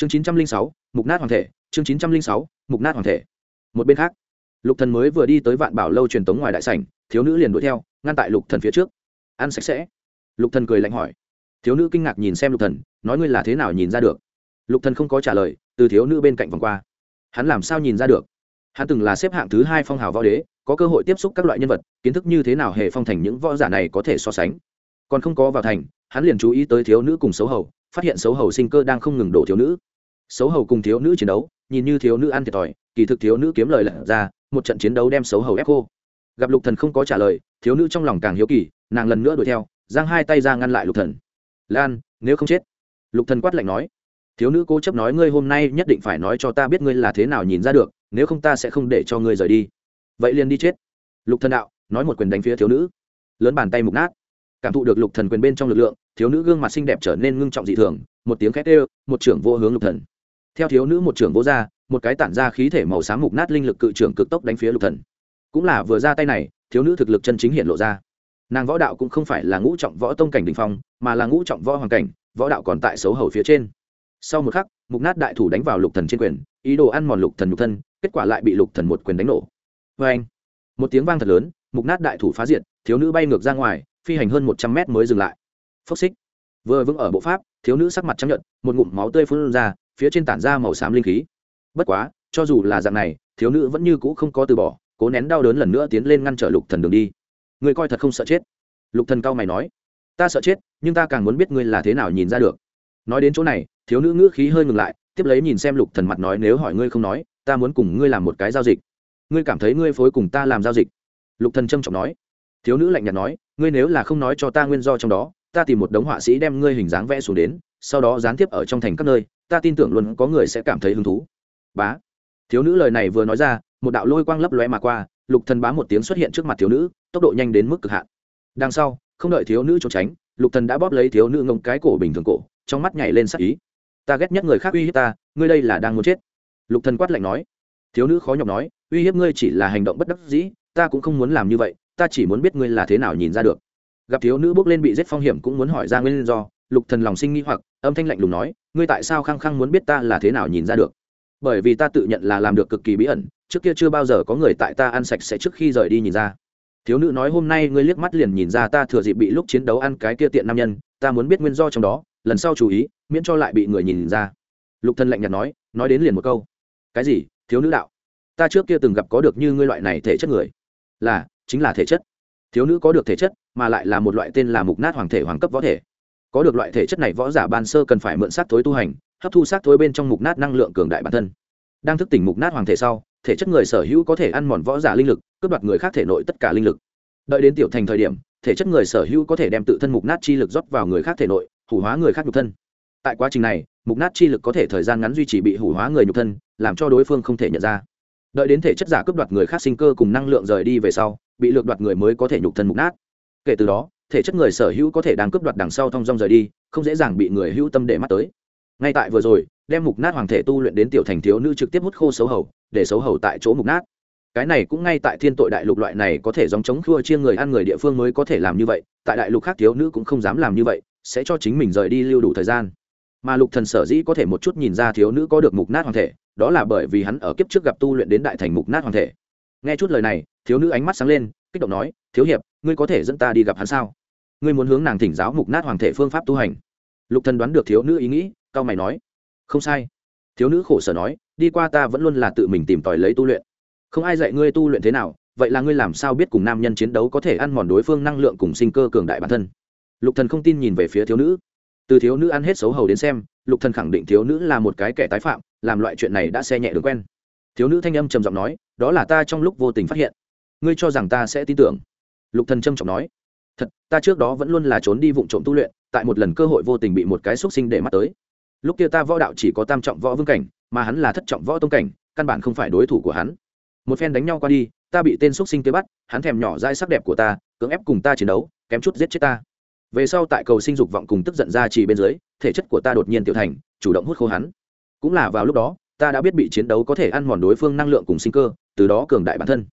chương chín trăm linh sáu, mục nát hoàng thể, chương chín trăm linh sáu, mục nát hoàng thể. Một bên khác, lục thần mới vừa đi tới vạn bảo lâu truyền tống ngoài đại sảnh, thiếu nữ liền đuổi theo, ngăn tại lục thần phía trước. Ăn sạch sẽ. Lục thần cười lạnh hỏi. Thiếu nữ kinh ngạc nhìn xem lục thần, nói ngươi là thế nào nhìn ra được? Lục thần không có trả lời, từ thiếu nữ bên cạnh vòng qua. Hắn làm sao nhìn ra được? Hắn từng là xếp hạng thứ hai phong hào võ đế, có cơ hội tiếp xúc các loại nhân vật, kiến thức như thế nào hề phong thành những võ giả này có thể so sánh. Còn không có vào thành, hắn liền chú ý tới thiếu nữ cùng xấu hầu phát hiện xấu hầu sinh cơ đang không ngừng đổ thiếu nữ. Xấu hầu cùng thiếu nữ chiến đấu, nhìn như thiếu nữ ăn thiệt thòi, kỳ thực thiếu nữ kiếm lời lật ra, một trận chiến đấu đem xấu hầu ép cô gặp lục thần không có trả lời, thiếu nữ trong lòng càng hiếu kỳ, nàng lần nữa đuổi theo, giang hai tay ra ngăn lại lục thần. Lan, nếu không chết? Lục thần quát lạnh nói. Thiếu nữ cố chấp nói ngươi hôm nay nhất định phải nói cho ta biết ngươi là thế nào nhìn ra được, nếu không ta sẽ không để cho ngươi rời đi. Vậy liền đi chết. Lục thần đạo, nói một quyền đánh phía thiếu nữ. Lớn bàn tay mục nát. Cảm thụ được lục thần quyền bên trong lực lượng thiếu nữ gương mặt xinh đẹp trở nên ngưng trọng dị thường, một tiếng khét ê một trưởng vô hướng lục thần. Theo thiếu nữ một trưởng vô ra, một cái tản ra khí thể màu xám mục nát linh lực cự trưởng cực tốc đánh phía lục thần. Cũng là vừa ra tay này, thiếu nữ thực lực chân chính hiện lộ ra. Nàng võ đạo cũng không phải là ngũ trọng võ tông cảnh đình phong, mà là ngũ trọng võ hoàng cảnh, võ đạo còn tại xấu hầu phía trên. Sau một khắc, mục nát đại thủ đánh vào lục thần trên quyền, ý đồ ăn mòn lục thần nhục thân, kết quả lại bị lục thần một quyền đánh nổ. Vê anh một tiếng vang thật lớn, mục nát đại thủ phá diệt, thiếu nữ bay ngược ra ngoài, phi hành hơn một trăm mét mới dừng lại phốc xích. Vừa vững ở bộ pháp, thiếu nữ sắc mặt chấp nhận một ngụm máu tươi phun ra, phía trên tản ra màu xám linh khí. Bất quá, cho dù là dạng này, thiếu nữ vẫn như cũ không có từ bỏ, cố nén đau đớn lần nữa tiến lên ngăn trở lục thần đường đi. Người coi thật không sợ chết. Lục thần cao mày nói, ta sợ chết, nhưng ta càng muốn biết ngươi là thế nào nhìn ra được. Nói đến chỗ này, thiếu nữ ngữ khí hơi ngừng lại, tiếp lấy nhìn xem lục thần mặt nói, nếu hỏi ngươi không nói, ta muốn cùng ngươi làm một cái giao dịch. Ngươi cảm thấy ngươi phối cùng ta làm giao dịch? Lục thần trâm trọng nói. Thiếu nữ lạnh nhạt nói, ngươi nếu là không nói cho ta nguyên do trong đó ta tìm một đống họa sĩ đem ngươi hình dáng vẽ xuống đến, sau đó gián tiếp ở trong thành các nơi, ta tin tưởng luôn có người sẽ cảm thấy hứng thú. Bá. Thiếu nữ lời này vừa nói ra, một đạo lôi quang lấp lóe mà qua, lục thần bá một tiếng xuất hiện trước mặt thiếu nữ, tốc độ nhanh đến mức cực hạn. Đằng sau, không đợi thiếu nữ trốn tránh, lục thần đã bóp lấy thiếu nữ ngông cái cổ bình thường cổ, trong mắt nhảy lên sắc ý. Ta ghét nhất người khác uy hiếp ta, ngươi đây là đang muốn chết. Lục thần quát lạnh nói. Thiếu nữ khó nhọc nói, uy hiếp ngươi chỉ là hành động bất đắc dĩ, ta cũng không muốn làm như vậy, ta chỉ muốn biết ngươi là thế nào nhìn ra được gặp thiếu nữ bước lên bị giết phong hiểm cũng muốn hỏi ra nguyên do, lục thần lòng sinh nghi hoặc, âm thanh lạnh lùng nói, ngươi tại sao khăng khăng muốn biết ta là thế nào nhìn ra được? Bởi vì ta tự nhận là làm được cực kỳ bí ẩn, trước kia chưa bao giờ có người tại ta ăn sạch sẽ trước khi rời đi nhìn ra. Thiếu nữ nói, hôm nay ngươi liếc mắt liền nhìn ra ta thừa dịp bị lúc chiến đấu ăn cái kia tiện nam nhân, ta muốn biết nguyên do trong đó, lần sau chú ý, miễn cho lại bị người nhìn ra. Lục thần lạnh nhạt nói nói đến liền một câu, cái gì? Thiếu nữ đạo? Ta trước kia từng gặp có được như ngươi loại này thể chất người? Là, chính là thể chất thiếu nữ có được thể chất, mà lại là một loại tên là mục nát hoàng thể hoàng cấp võ thể. Có được loại thể chất này, võ giả ban sơ cần phải mượn sát thối tu hành, hấp thu sát thối bên trong mục nát năng lượng cường đại bản thân. Đang thức tỉnh mục nát hoàng thể sau, thể chất người sở hữu có thể ăn mòn võ giả linh lực, cướp đoạt người khác thể nội tất cả linh lực. Đợi đến tiểu thành thời điểm, thể chất người sở hữu có thể đem tự thân mục nát chi lực rót vào người khác thể nội, hủ hóa người khác nhục thân. Tại quá trình này, mục nát chi lực có thể thời gian ngắn duy trì bị hủ hóa người nhục thân, làm cho đối phương không thể nhận ra. Đợi đến thể chất giả cướp đoạt người khác sinh cơ cùng năng lượng rời đi về sau bị lược đoạt người mới có thể nhục thân mục nát. Kể từ đó, thể chất người sở hữu có thể đang cướp đoạt đằng sau thong dong rời đi, không dễ dàng bị người hữu tâm để mắt tới. Ngay tại vừa rồi, đem mục nát hoàng thể tu luyện đến tiểu thành thiếu nữ trực tiếp hút khô xấu hầu, để xấu hầu tại chỗ mục nát. Cái này cũng ngay tại thiên tội đại lục loại này có thể dòng chống khua chia người ăn người địa phương mới có thể làm như vậy, tại đại lục khác thiếu nữ cũng không dám làm như vậy, sẽ cho chính mình rời đi lưu đủ thời gian. Mà lục thần sở dĩ có thể một chút nhìn ra thiếu nữ có được mục nát hoàng thể, đó là bởi vì hắn ở kiếp trước gặp tu luyện đến đại thành mục nát hoàng thể nghe chút lời này, thiếu nữ ánh mắt sáng lên, kích động nói, thiếu hiệp, ngươi có thể dẫn ta đi gặp hắn sao? Ngươi muốn hướng nàng thỉnh giáo mục nát hoàng thể phương pháp tu hành. Lục thần đoán được thiếu nữ ý nghĩ, cao mày nói, không sai. Thiếu nữ khổ sở nói, đi qua ta vẫn luôn là tự mình tìm tòi lấy tu luyện. Không ai dạy ngươi tu luyện thế nào, vậy là ngươi làm sao biết cùng nam nhân chiến đấu có thể ăn mòn đối phương năng lượng cùng sinh cơ cường đại bản thân? Lục thần không tin nhìn về phía thiếu nữ. Từ thiếu nữ ăn hết xấu hầu đến xem, lục thần khẳng định thiếu nữ là một cái kẻ tái phạm, làm loại chuyện này đã xe nhẹ đường quen. Thiếu nữ thanh âm trầm giọng nói đó là ta trong lúc vô tình phát hiện. Ngươi cho rằng ta sẽ tin tưởng. Lục thần trâm trọng nói. Thật, ta trước đó vẫn luôn là trốn đi vụng trộm tu luyện, tại một lần cơ hội vô tình bị một cái xúc sinh để mắt tới. Lúc kia ta võ đạo chỉ có tam trọng võ vương cảnh, mà hắn là thất trọng võ tông cảnh, căn bản không phải đối thủ của hắn. Một phen đánh nhau qua đi, ta bị tên xúc sinh kế bắt, hắn thèm nhỏ dai sắc đẹp của ta, cưỡng ép cùng ta chiến đấu, kém chút giết chết ta. Về sau tại cầu sinh dục vọng cùng tức giận ra chỉ bên dưới, thể chất của ta đột nhiên tiểu thành, chủ động hút khô hắn. Cũng là vào lúc đó, ta đã biết bị chiến đấu có thể ăn mòn đối phương năng lượng cùng sinh cơ từ đó cường đại bản thân.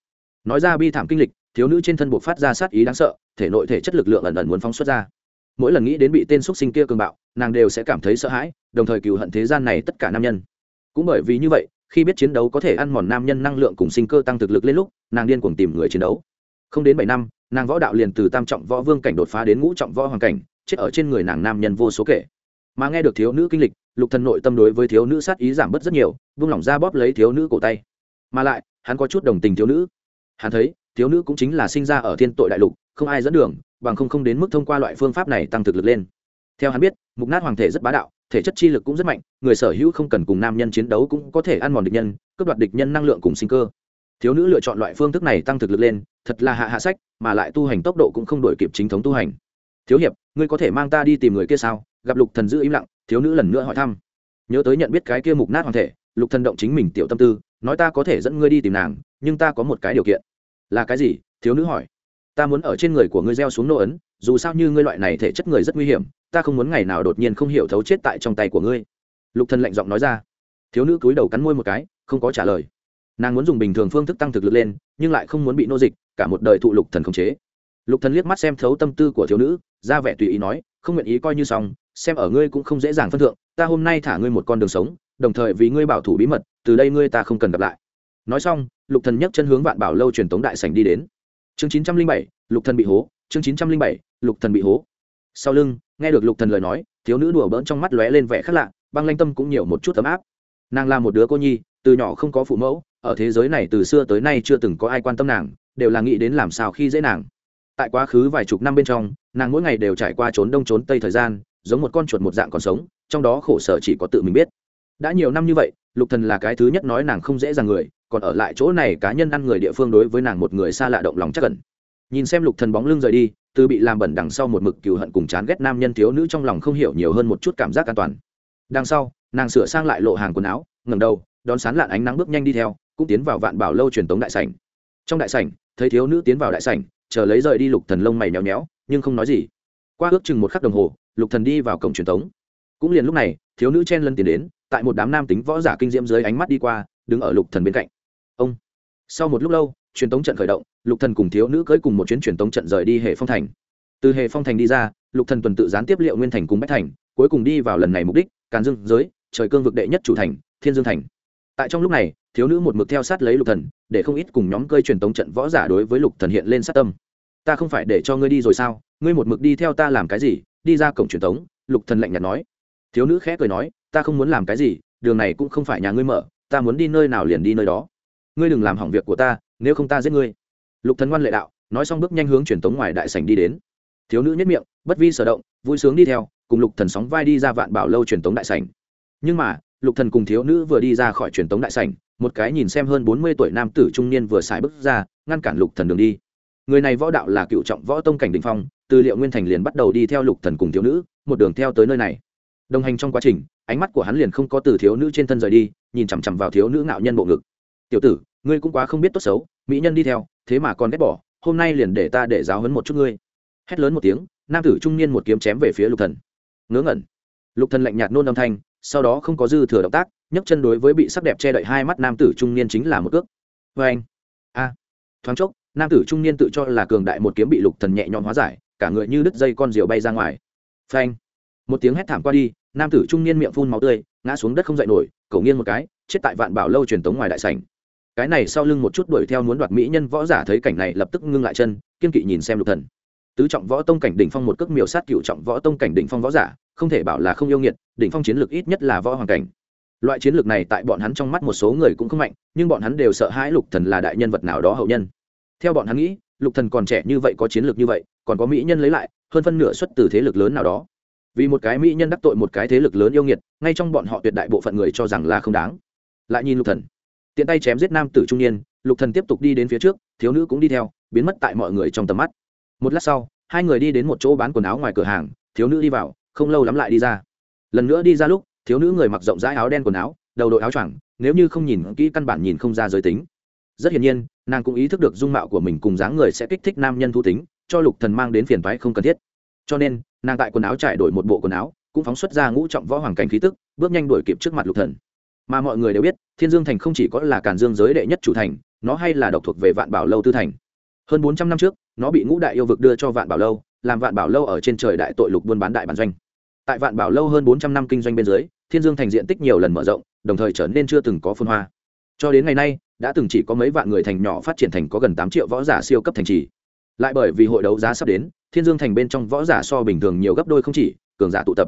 Nói ra bi thảm kinh lịch, thiếu nữ trên thân buộc phát ra sát ý đáng sợ, thể nội thể chất lực lượng ẩn ẩn muốn phóng xuất ra. Mỗi lần nghĩ đến bị tên xúc sinh kia cường bạo, nàng đều sẽ cảm thấy sợ hãi, đồng thời cựu hận thế gian này tất cả nam nhân. Cũng bởi vì như vậy, khi biết chiến đấu có thể ăn mòn nam nhân năng lượng cùng sinh cơ tăng thực lực lên lúc, nàng điên cuồng tìm người chiến đấu. Không đến bảy năm, nàng võ đạo liền từ tam trọng võ vương cảnh đột phá đến ngũ trọng võ hoàng cảnh, chết ở trên người nàng nam nhân vô số kể. Mà nghe được thiếu nữ kinh lịch, lục thần nội tâm đối với thiếu nữ sát ý giảm bớt rất nhiều, vung lỏng ra bóp lấy thiếu nữ cổ tay. Mà lại hắn có chút đồng tình thiếu nữ. Hắn thấy, thiếu nữ cũng chính là sinh ra ở thiên tội đại lục, không ai dẫn đường, bằng không không đến mức thông qua loại phương pháp này tăng thực lực lên. Theo hắn biết, mục nát hoàng thể rất bá đạo, thể chất chi lực cũng rất mạnh, người sở hữu không cần cùng nam nhân chiến đấu cũng có thể ăn mòn địch nhân, cướp đoạt địch nhân năng lượng cùng sinh cơ. Thiếu nữ lựa chọn loại phương thức này tăng thực lực lên, thật là hạ hạ sách, mà lại tu hành tốc độ cũng không đổi kịp chính thống tu hành. Thiếu hiệp, ngươi có thể mang ta đi tìm người kia sao? Gặp lục thần giữ im lặng, thiếu nữ lần nữa hỏi thăm. Nhớ tới nhận biết cái kia mục nát hoàng thể lục thần động chính mình tiểu tâm tư, nói ta có thể dẫn ngươi đi tìm nàng, nhưng ta có một cái điều kiện. Là cái gì? Thiếu nữ hỏi. Ta muốn ở trên người của ngươi gieo xuống nô ấn, dù sao như ngươi loại này thể chất người rất nguy hiểm, ta không muốn ngày nào đột nhiên không hiểu thấu chết tại trong tay của ngươi. Lục thần lạnh giọng nói ra. Thiếu nữ cúi đầu cắn môi một cái, không có trả lời. Nàng muốn dùng bình thường phương thức tăng thực lực lên, nhưng lại không muốn bị nô dịch, cả một đời thụ lục thần khống chế. Lục thần liếc mắt xem thấu tâm tư của thiếu nữ, ra vẻ tùy ý nói, không nguyện ý coi như xong, xem ở ngươi cũng không dễ dàng phân thượng, ta hôm nay thả ngươi một con đường sống đồng thời vì ngươi bảo thủ bí mật, từ đây ngươi ta không cần gặp lại. Nói xong, lục thần nhấc chân hướng vạn bảo lâu truyền tống đại sảnh đi đến. Chương chín trăm linh bảy, lục thần bị hố, chương chín trăm linh bảy, lục thần bị hố. Sau lưng, nghe được lục thần lời nói, thiếu nữ đùa bỡn trong mắt lóe lên vẻ khác lạ, băng lanh tâm cũng nhiều một chút ấm áp. Nàng là một đứa cô nhi, từ nhỏ không có phụ mẫu, ở thế giới này từ xưa tới nay chưa từng có ai quan tâm nàng, đều là nghĩ đến làm sao khi dễ nàng. Tại quá khứ vài chục năm bên trong, nàng mỗi ngày đều trải qua trốn đông trốn tây thời gian, giống một con chuột một dạng còn sống, trong đó khổ sở chỉ có tự mình biết đã nhiều năm như vậy, lục thần là cái thứ nhất nói nàng không dễ dàng người, còn ở lại chỗ này cá nhân ăn người địa phương đối với nàng một người xa lạ động lòng chắc cẩn nhìn xem lục thần bóng lưng rời đi, từ bị làm bẩn đằng sau một mực cừu hận cùng chán ghét nam nhân thiếu nữ trong lòng không hiểu nhiều hơn một chút cảm giác an toàn. Đằng sau, nàng sửa sang lại lộ hàng quần áo, ngẩng đầu, đón sán lạn ánh nắng bước nhanh đi theo, cũng tiến vào vạn bảo lâu truyền tống đại sảnh. Trong đại sảnh, thấy thiếu nữ tiến vào đại sảnh, chờ lấy rời đi lục thần lông mày nhéo nhéo nhưng không nói gì. Qua ước chừng một khắc đồng hồ, lục thần đi vào cổng truyền tống. Cũng liền lúc này, thiếu nữ chen lân tiến đến tại một đám nam tính võ giả kinh diễm dưới ánh mắt đi qua, đứng ở lục thần bên cạnh. Ông. Sau một lúc lâu, truyền tống trận khởi động, lục thần cùng thiếu nữ cưỡi cùng một chuyến truyền tống trận rời đi hệ phong thành. Từ hệ phong thành đi ra, lục thần tuần tự gián tiếp liệu nguyên thành cùng bách thành, cuối cùng đi vào lần này mục đích, càn dương giới, trời cương vực đệ nhất chủ thành, thiên dương thành. Tại trong lúc này, thiếu nữ một mực theo sát lấy lục thần, để không ít cùng nhóm cơi truyền tống trận võ giả đối với lục thần hiện lên sát tâm. Ta không phải để cho ngươi đi rồi sao? Ngươi một mực đi theo ta làm cái gì? Đi ra cổng truyền tống, lục thần lạnh nhạt nói. Thiếu nữ khẽ cười nói ta không muốn làm cái gì, đường này cũng không phải nhà ngươi mở, ta muốn đi nơi nào liền đi nơi đó. Ngươi đừng làm hỏng việc của ta, nếu không ta giết ngươi. Lục thần ngoan lệ đạo, nói xong bước nhanh hướng truyền tống ngoài đại sảnh đi đến. Thiếu nữ nhất miệng, bất vi sở động, vui sướng đi theo, cùng lục thần sóng vai đi ra vạn bảo lâu truyền tống đại sảnh. Nhưng mà, lục thần cùng thiếu nữ vừa đi ra khỏi truyền tống đại sảnh, một cái nhìn xem hơn bốn mươi tuổi nam tử trung niên vừa xài bước ra, ngăn cản lục thần đường đi. Người này võ đạo là cựu trọng võ tông cảnh đình phong, từ liệu nguyên thành liền bắt đầu đi theo lục thần cùng thiếu nữ, một đường theo tới nơi này. Đồng hành trong quá trình ánh mắt của hắn liền không có từ thiếu nữ trên thân rời đi, nhìn chằm chằm vào thiếu nữ ngạo nhân bộ ngực. Tiểu tử, ngươi cũng quá không biết tốt xấu, mỹ nhân đi theo, thế mà còn ghét bỏ, hôm nay liền để ta để giáo hấn một chút ngươi. Hét lớn một tiếng, nam tử trung niên một kiếm chém về phía lục thần. Ngớ ngẩn. Lục thần lạnh nhạt nôn âm thanh, sau đó không có dư thừa động tác, nhấc chân đối với bị sắc đẹp che đậy hai mắt nam tử trung niên chính là một cước. Vê anh. A. À, thoáng chốc, nam tử trung niên tự cho là cường đại một kiếm bị lục thần nhẹ nhõm hóa giải, cả người như đứt dây con diều bay ra ngoài. Phanh. Một tiếng hét thảm qua đi nam tử trung niên miệng phun máu tươi, ngã xuống đất không dậy nổi cầu nghiêng một cái, chết tại vạn bảo lâu truyền tống ngoài đại sảnh. Cái này sau lưng một chút đuổi theo muốn đoạt mỹ nhân võ giả thấy cảnh này lập tức ngưng lại chân, kiên kỵ nhìn xem lục thần. Tứ trọng võ tông cảnh đỉnh phong một cước miểu sát cựu trọng võ tông cảnh đỉnh phong võ giả, không thể bảo là không yêu nghiệt, đỉnh phong chiến lược ít nhất là võ hoàng cảnh. Loại chiến lược này tại bọn hắn trong mắt một số người cũng không mạnh, nhưng bọn hắn đều sợ hãi lục thần là đại nhân vật nào đó hậu nhân. Theo bọn hắn nghĩ, lục thần còn trẻ như vậy có chiến lược như vậy, còn có mỹ nhân lấy lại, hơn phân nửa xuất từ thế lực lớn nào đó vì một cái mỹ nhân đắc tội một cái thế lực lớn yêu nghiệt, ngay trong bọn họ tuyệt đại bộ phận người cho rằng là không đáng. Lại nhìn lục thần. Tiện tay chém giết nam tử trung niên, lục thần tiếp tục đi đến phía trước, thiếu nữ cũng đi theo, biến mất tại mọi người trong tầm mắt. Một lát sau, hai người đi đến một chỗ bán quần áo ngoài cửa hàng, thiếu nữ đi vào, không lâu lắm lại đi ra. Lần nữa đi ra lúc, thiếu nữ người mặc rộng rãi áo đen quần áo, đầu đội áo choàng, nếu như không nhìn kỹ căn bản nhìn không ra giới tính. Rất hiển nhiên, nàng cũng ý thức được dung mạo của mình cùng dáng người sẽ kích thích nam nhân thu tính, cho lục thần mang đến phiền toái không cần thiết cho nên, nàng tại quần áo trải đổi một bộ quần áo, cũng phóng xuất ra ngũ trọng võ hoàng cảnh khí tức, bước nhanh đuổi kịp trước mặt lục thần. Mà mọi người đều biết, thiên dương thành không chỉ có là càn dương giới đệ nhất chủ thành, nó hay là độc thuộc về vạn bảo lâu tư thành. Hơn bốn trăm năm trước, nó bị ngũ đại yêu vực đưa cho vạn bảo lâu, làm vạn bảo lâu ở trên trời đại tội lục buôn bán đại bản doanh. Tại vạn bảo lâu hơn bốn trăm năm kinh doanh bên dưới, thiên dương thành diện tích nhiều lần mở rộng, đồng thời trở nên chưa từng có phân hoa. Cho đến ngày nay, đã từng chỉ có mấy vạn người thành nhỏ phát triển thành có gần tám triệu võ giả siêu cấp thành trì. Lại bởi vì hội đấu giá sắp đến thiên dương thành bên trong võ giả so bình thường nhiều gấp đôi không chỉ, cường giả tụ tập.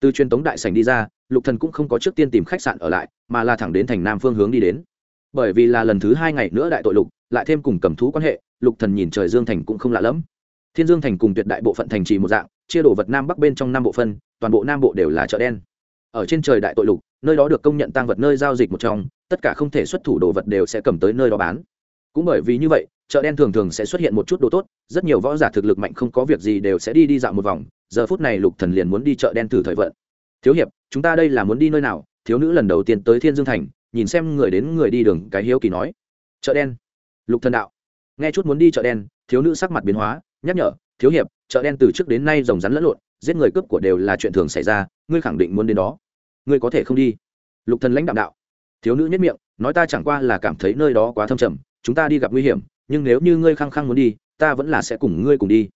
Từ truyền tống đại sành đi ra, lục thần cũng không có trước tiên tìm khách sạn ở lại, mà là thẳng đến thành nam phương hướng đi đến. Bởi vì là lần thứ hai ngày nữa đại tội lục, lại thêm cùng cầm thú quan hệ, lục thần nhìn trời dương thành cũng không lạ lẫm. Thiên dương thành cùng tuyệt đại bộ phận thành trì một dạng, chia đổ vật nam bắc bên trong năm bộ phân, toàn bộ nam bộ đều là chợ đen. Ở trên trời đại tội lục, nơi đó được công nhận tăng vật nơi giao dịch một trong, tất cả không thể xuất thủ đồ vật đều sẽ cầm tới nơi đó bán. Cũng bởi vì như vậy chợ đen thường thường sẽ xuất hiện một chút đồ tốt, rất nhiều võ giả thực lực mạnh không có việc gì đều sẽ đi đi dạo một vòng, giờ phút này lục thần liền muốn đi chợ đen thử thời vận. Thiếu hiệp, chúng ta đây là muốn đi nơi nào? Thiếu nữ lần đầu tiên tới thiên dương thành, nhìn xem người đến người đi đường, cái hiếu kỳ nói. Chợ đen. Lục thần đạo. Nghe chút muốn đi chợ đen, thiếu nữ sắc mặt biến hóa, nhắc nhở, thiếu hiệp, chợ đen từ trước đến nay rồng rắn lẫn lộn, giết người cướp của đều là chuyện thường xảy ra, ngươi khẳng định muốn đến đó. Ngươi có thể không đi. Lục thần lãnh đạo đạo. Thiếu nữ nhất miệng, nói ta chẳng qua là cảm thấy nơi đó quá thâm trầm, chúng ta đi gặp nguy hiểm nhưng nếu như ngươi khăng khăng muốn đi, ta vẫn là sẽ cùng ngươi cùng đi.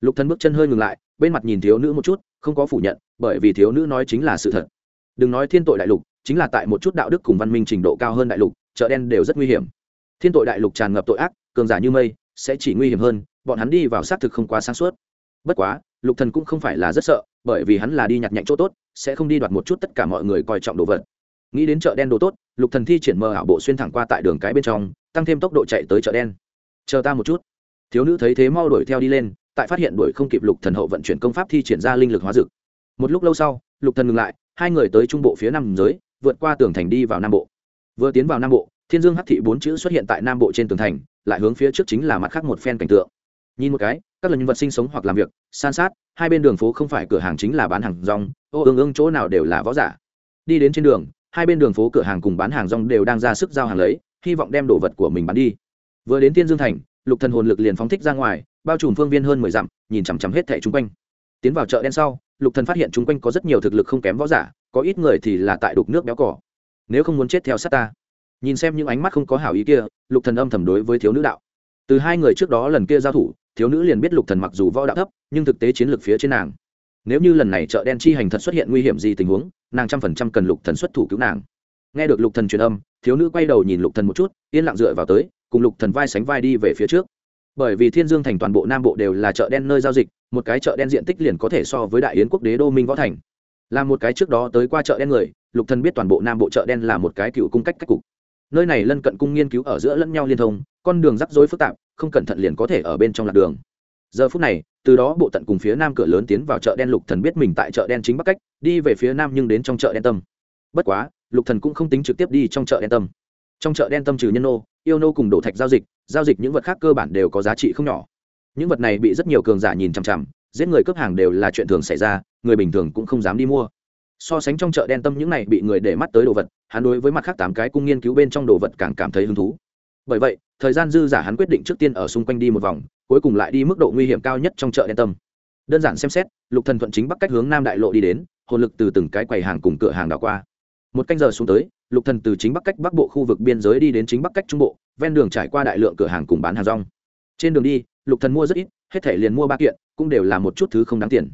Lục thần bước chân hơi ngừng lại, bên mặt nhìn thiếu nữ một chút, không có phủ nhận, bởi vì thiếu nữ nói chính là sự thật. Đừng nói thiên tội đại lục, chính là tại một chút đạo đức cùng văn minh trình độ cao hơn đại lục, chợ đen đều rất nguy hiểm. Thiên tội đại lục tràn ngập tội ác, cường giả như mây, sẽ chỉ nguy hiểm hơn, bọn hắn đi vào xác thực không quá sáng suốt. Bất quá, lục thần cũng không phải là rất sợ, bởi vì hắn là đi nhặt nhạnh chỗ tốt, sẽ không đi đoạt một chút tất cả mọi người coi trọng đồ vật. Nghĩ đến chợ đen đồ tốt, lục thần thi triển mơ ảo bộ xuyên thẳng qua tại đường cái bên trong, tăng thêm tốc độ chạy tới chợ đen chờ ta một chút. Thiếu nữ thấy thế mau đuổi theo đi lên, tại phát hiện đuổi không kịp lục thần hậu vận chuyển công pháp thi triển ra linh lực hóa dực một lúc lâu sau, lục thần ngừng lại, hai người tới trung bộ phía nam giới, vượt qua tường thành đi vào nam bộ. Vừa tiến vào nam bộ, thiên dương hắc thị bốn chữ xuất hiện tại nam bộ trên tường thành, lại hướng phía trước chính là mặt khác một phen cảnh tượng. Nhìn một cái, các lần nhân vật sinh sống hoặc làm việc, san sát, hai bên đường phố không phải cửa hàng chính là bán hàng rong, ô, ương ương, chỗ nào đều là võ giả. Đi đến trên đường, hai bên đường phố cửa hàng cùng bán hàng rong đều đang ra sức giao hàng lấy, hy vọng đem đồ vật của mình bán đi vừa đến Tiên dương thành, lục thần hồn lực liền phóng thích ra ngoài, bao trùm phương viên hơn mười dặm, nhìn chằm chằm hết thẻ chung quanh. Tiến vào chợ đen sau, lục thần phát hiện chung quanh có rất nhiều thực lực không kém võ giả, có ít người thì là tại đục nước béo cỏ. Nếu không muốn chết theo sát ta. Nhìn xem những ánh mắt không có hảo ý kia, lục thần âm thầm đối với thiếu nữ đạo. Từ hai người trước đó lần kia giao thủ, thiếu nữ liền biết lục thần mặc dù võ đạo thấp, nhưng thực tế chiến lược phía trên nàng. Nếu như lần này chợ đen chi hành thật xuất hiện nguy hiểm gì tình huống, nàng trăm phần trăm cần lục thần xuất thủ cứu nàng. Nghe được lục thần truyền âm, thiếu nữ quay đầu nhìn lục thần một chút, yên lặng dựa vào tới cùng lục thần vai sánh vai đi về phía trước. Bởi vì thiên dương thành toàn bộ nam bộ đều là chợ đen nơi giao dịch, một cái chợ đen diện tích liền có thể so với đại yến quốc đế đô minh võ thành. Là một cái trước đó tới qua chợ đen người, lục thần biết toàn bộ nam bộ chợ đen là một cái cựu cung cách cách cục. Nơi này lân cận cung nghiên cứu ở giữa lẫn nhau liên thông, con đường rắc rối phức tạp, không cẩn thận liền có thể ở bên trong lạc đường. Giờ phút này, từ đó bộ tận cùng phía nam cửa lớn tiến vào chợ đen lục thần biết mình tại chợ đen chính bắc cách, đi về phía nam nhưng đến trong chợ đen tâm. Bất quá, lục thần cũng không tính trực tiếp đi trong chợ đen tâm trong chợ đen tâm trừ nhân nô, yêu nô cùng đổ thạch giao dịch giao dịch những vật khác cơ bản đều có giá trị không nhỏ. Những vật này bị rất nhiều cường giả nhìn chằm chằm, giết người cướp hàng đều là chuyện thường xảy ra, người bình thường cũng không dám đi mua. So sánh trong chợ đen tâm những này bị người để mắt tới đồ vật, hắn đối với mặt khác tám cái cung nghiên cứu bên trong đồ vật càng cảm thấy hứng thú. Bởi vậy, thời gian dư giả hắn quyết định trước tiên ở xung quanh đi một vòng, cuối cùng lại đi mức độ nguy hiểm cao nhất trong chợ đen tâm. Đơn giản xem xét, lục thần thuận chính bắc cách hướng nam đại lộ đi đến, hồn lực từ từng cái quầy hàng cùng cửa hàng đảo qua. Một canh giờ xuống tới lục thần từ chính bắc cách bắc bộ khu vực biên giới đi đến chính bắc cách trung bộ, ven đường trải qua đại lượng cửa hàng cùng bán hàng rong. Trên đường đi, lục thần mua rất ít, hết thể liền mua ba kiện, cũng đều là một chút thứ không đáng tiền.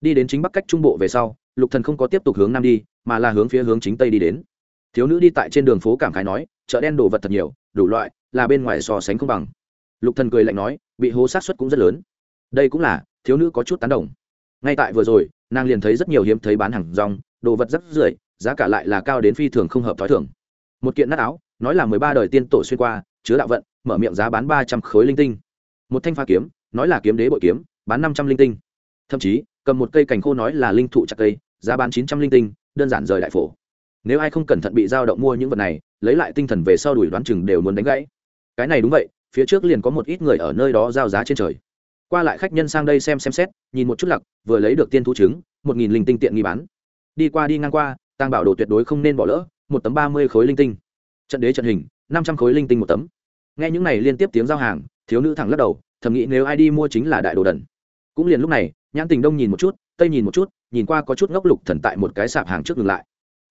Đi đến chính bắc cách trung bộ về sau, lục thần không có tiếp tục hướng nam đi, mà là hướng phía hướng chính tây đi đến. Thiếu nữ đi tại trên đường phố cảm khái nói, chợ đen đồ vật thật nhiều, đủ loại, là bên ngoài so sánh không bằng. Lục thần cười lạnh nói, bị hố sát suất cũng rất lớn. Đây cũng là, thiếu nữ có chút tán đồng. Ngay tại vừa rồi, nàng liền thấy rất nhiều hiếm thấy bán hàng rong, đồ vật rất rưởi giá cả lại là cao đến phi thường không hợp thói thường. Một kiện nát áo, nói là mười ba đời tiên tổ xuyên qua, chứa đạo vận, mở miệng giá bán ba trăm khối linh tinh. Một thanh pha kiếm, nói là kiếm đế bội kiếm, bán năm trăm linh tinh. Thậm chí, cầm một cây cành khô nói là linh thụ chặt cây, giá bán chín trăm linh tinh, đơn giản rời đại phổ. Nếu ai không cẩn thận bị dao động mua những vật này, lấy lại tinh thần về sau đuổi đoán chừng đều muốn đánh gãy. Cái này đúng vậy, phía trước liền có một ít người ở nơi đó giao giá trên trời. Qua lại khách nhân sang đây xem xem xét, nhìn một chút lặc, vừa lấy được tiên thu chứng một nghìn linh tinh tiện nghi bán. Đi qua đi ngang qua tăng bảo đồ tuyệt đối không nên bỏ lỡ, một tấm ba mươi khối linh tinh. Trận đế trận hình, năm trăm khối linh tinh một tấm. Nghe những này liên tiếp tiếng giao hàng, thiếu nữ thẳng lắc đầu, thầm nghĩ nếu ai đi mua chính là đại đồ đần. Cũng liền lúc này, nhãn tình đông nhìn một chút, tây nhìn một chút, nhìn qua có chút ngốc lục thần tại một cái sạp hàng trước ngừng lại.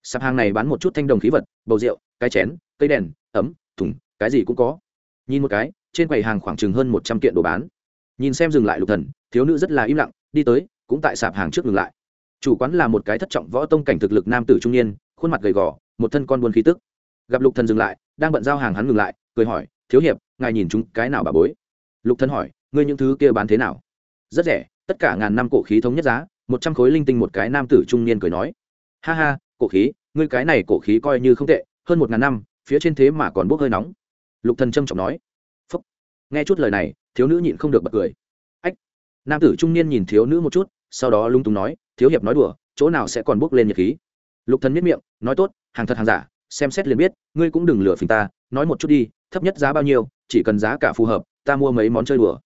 Sạp hàng này bán một chút thanh đồng khí vật, bầu rượu, cái chén, cây đèn, ấm, thùng, cái gì cũng có. Nhìn một cái, trên quầy hàng khoảng chừng hơn một trăm kiện đồ bán. Nhìn xem dừng lại lục thần, thiếu nữ rất là im lặng, đi tới, cũng tại sạp hàng trước ngừng lại chủ quán là một cái thất trọng võ tông cảnh thực lực nam tử trung niên, khuôn mặt gầy gò, một thân con buôn khí tức. Gặp lục thần dừng lại, đang bận giao hàng hắn ngừng lại, cười hỏi, thiếu hiệp, ngài nhìn chúng cái nào bà bối? Lục thần hỏi, ngươi những thứ kia bán thế nào? Rất rẻ, tất cả ngàn năm cổ khí thống nhất giá, một trăm khối linh tinh một cái nam tử trung niên cười nói. Ha ha, cổ khí, ngươi cái này cổ khí coi như không tệ, hơn một ngàn năm, phía trên thế mà còn bốc hơi nóng. Lục thần trâm trọng nói. Phúc. nghe chút lời này, thiếu nữ nhịn không được bật cười. Ách. Nam tử trung niên nhìn thiếu nữ một chút sau đó lung tung nói, thiếu hiệp nói đùa, chỗ nào sẽ còn bốc lên nhiệt khí? Lục thần miết miệng, nói tốt, hàng thật hàng giả, xem xét liền biết, ngươi cũng đừng lừa phình ta, nói một chút đi, thấp nhất giá bao nhiêu, chỉ cần giá cả phù hợp, ta mua mấy món chơi đùa.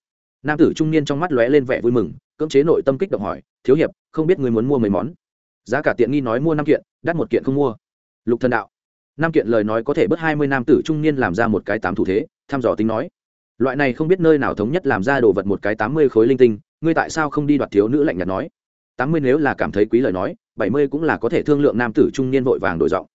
Nam tử trung niên trong mắt lóe lên vẻ vui mừng, cưỡng chế nội tâm kích động hỏi, thiếu hiệp, không biết ngươi muốn mua mấy món? Giá cả tiện nghi nói mua năm kiện, đắt một kiện không mua. Lục thần đạo, năm kiện lời nói có thể bớt hai mươi nam tử trung niên làm ra một cái tám thủ thế, thăm dò tính nói. Loại này không biết nơi nào thống nhất làm ra đồ vật một cái tám mươi khối linh tinh ngươi tại sao không đi đoạt thiếu nữ lạnh nhạt nói? Tám mươi nếu là cảm thấy quý lời nói, bảy mươi cũng là có thể thương lượng nam tử trung niên vội vàng đổi giọng.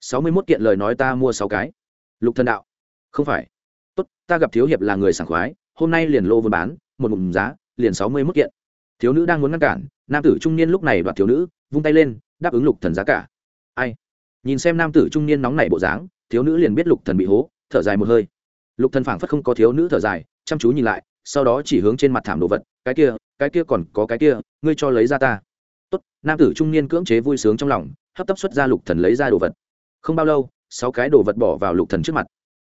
Sáu mươi mốt kiện lời nói ta mua sáu cái. Lục thần đạo. Không phải. Tốt, ta gặp thiếu hiệp là người sảng khoái, hôm nay liền lô vừa bán, một mùng giá, liền sáu mươi mốt kiện. Thiếu nữ đang muốn ngăn cản, nam tử trung niên lúc này đoạt thiếu nữ, vung tay lên, đáp ứng lục thần giá cả. Ai? Nhìn xem nam tử trung niên nóng nảy bộ dáng, thiếu nữ liền biết lục thần bị hố, thở dài một hơi. Lục thần phảng phất không có thiếu nữ thở dài, chăm chú nhìn lại, sau đó chỉ hướng trên mặt thảm đồ vật cái kia cái kia còn có cái kia, ngươi cho lấy ra ta. Tốt, nam tử trung niên cưỡng chế vui sướng trong lòng, hấp tấp xuất ra lục thần lấy ra đồ vật. Không bao lâu, sáu cái đồ vật bỏ vào lục thần trước mặt.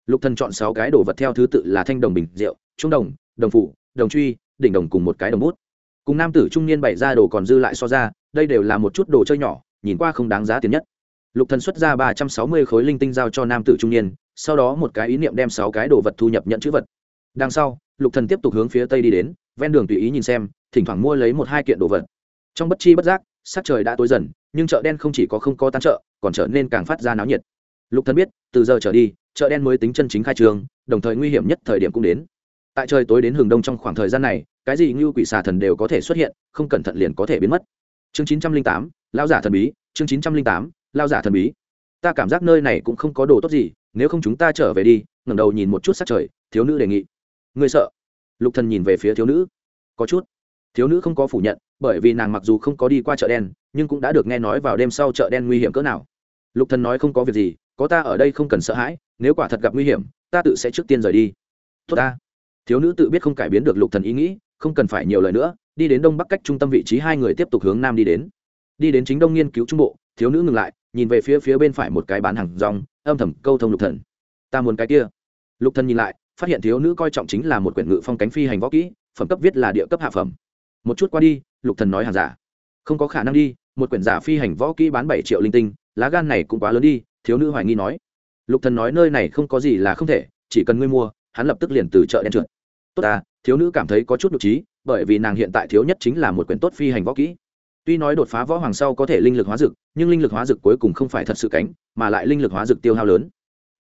Lục thần chọn sáu cái đồ vật theo thứ tự là thanh đồng bình rượu, trung đồng đồng phụ đồng truy, đỉnh đồng cùng một cái đồng bút. Cùng nam tử trung niên bày ra đồ còn dư lại so ra, đây đều là một chút đồ chơi nhỏ, nhìn qua không đáng giá tiền nhất. Lục thần xuất ra ba trăm sáu mươi khối linh tinh giao cho nam tử trung niên, sau đó một cái ý niệm đem sáu cái đồ vật thu nhập nhận chữ vật. Đằng sau, lục thần tiếp tục hướng phía tây đi đến ven đường tùy ý nhìn xem thỉnh thoảng mua lấy một hai kiện đồ vật. Trong bất chi bất giác sắc trời đã tối dần nhưng chợ đen không chỉ có không có tan chợ còn trở nên càng phát ra náo nhiệt. Lục thần biết từ giờ trở đi chợ đen mới tính chân chính khai trường, đồng thời nguy hiểm nhất thời điểm cũng đến. Tại trời tối đến hừng đông trong khoảng thời gian này cái gì như quỷ xà thần đều có thể xuất hiện không cẩn thận liền có thể biến mất. Chương chín trăm linh tám lao giả thần bí chương chín trăm linh tám lao giả thần bí. Ta cảm giác nơi này cũng không có đồ tốt gì nếu không chúng ta trở về đi ngẩng đầu nhìn một chút sát trời thiếu nữ đề nghị. Người sợ? Lục thần nhìn về phía thiếu nữ. Có chút. Thiếu nữ không có phủ nhận, bởi vì nàng mặc dù không có đi qua chợ đen, nhưng cũng đã được nghe nói vào đêm sau chợ đen nguy hiểm cỡ nào. Lục thần nói không có việc gì, có ta ở đây không cần sợ hãi, nếu quả thật gặp nguy hiểm, ta tự sẽ trước tiên rời đi. Tốt ta. Thiếu nữ tự biết không cải biến được lục thần ý nghĩ, không cần phải nhiều lời nữa, đi đến đông bắc cách trung tâm vị trí hai người tiếp tục hướng nam đi đến. Đi đến chính đông nghiên cứu trung bộ, thiếu nữ ngừng lại, nhìn về phía phía bên phải một cái bán hàng rong, âm thầm câu thông lục thần. Ta muốn cái kia. Lục thần nhìn lại phát hiện thiếu nữ coi trọng chính là một quyển ngự phong cánh phi hành võ kỹ, phẩm cấp viết là địa cấp hạ phẩm. Một chút qua đi, lục thần nói hàng giả. Không có khả năng đi, một quyển giả phi hành võ kỹ bán bảy triệu linh tinh, lá gan này cũng quá lớn đi, thiếu nữ hoài nghi nói. Lục thần nói nơi này không có gì là không thể, chỉ cần ngươi mua, hắn lập tức liền từ chợ đen trượt. Tốt ta, thiếu nữ cảm thấy có chút nhục trí, bởi vì nàng hiện tại thiếu nhất chính là một quyển tốt phi hành võ kỹ. Tuy nói đột phá võ hoàng sau có thể linh lực hóa dực, nhưng linh lực hóa dực cuối cùng không phải thật sự cánh, mà lại linh lực hóa dực tiêu hao lớn.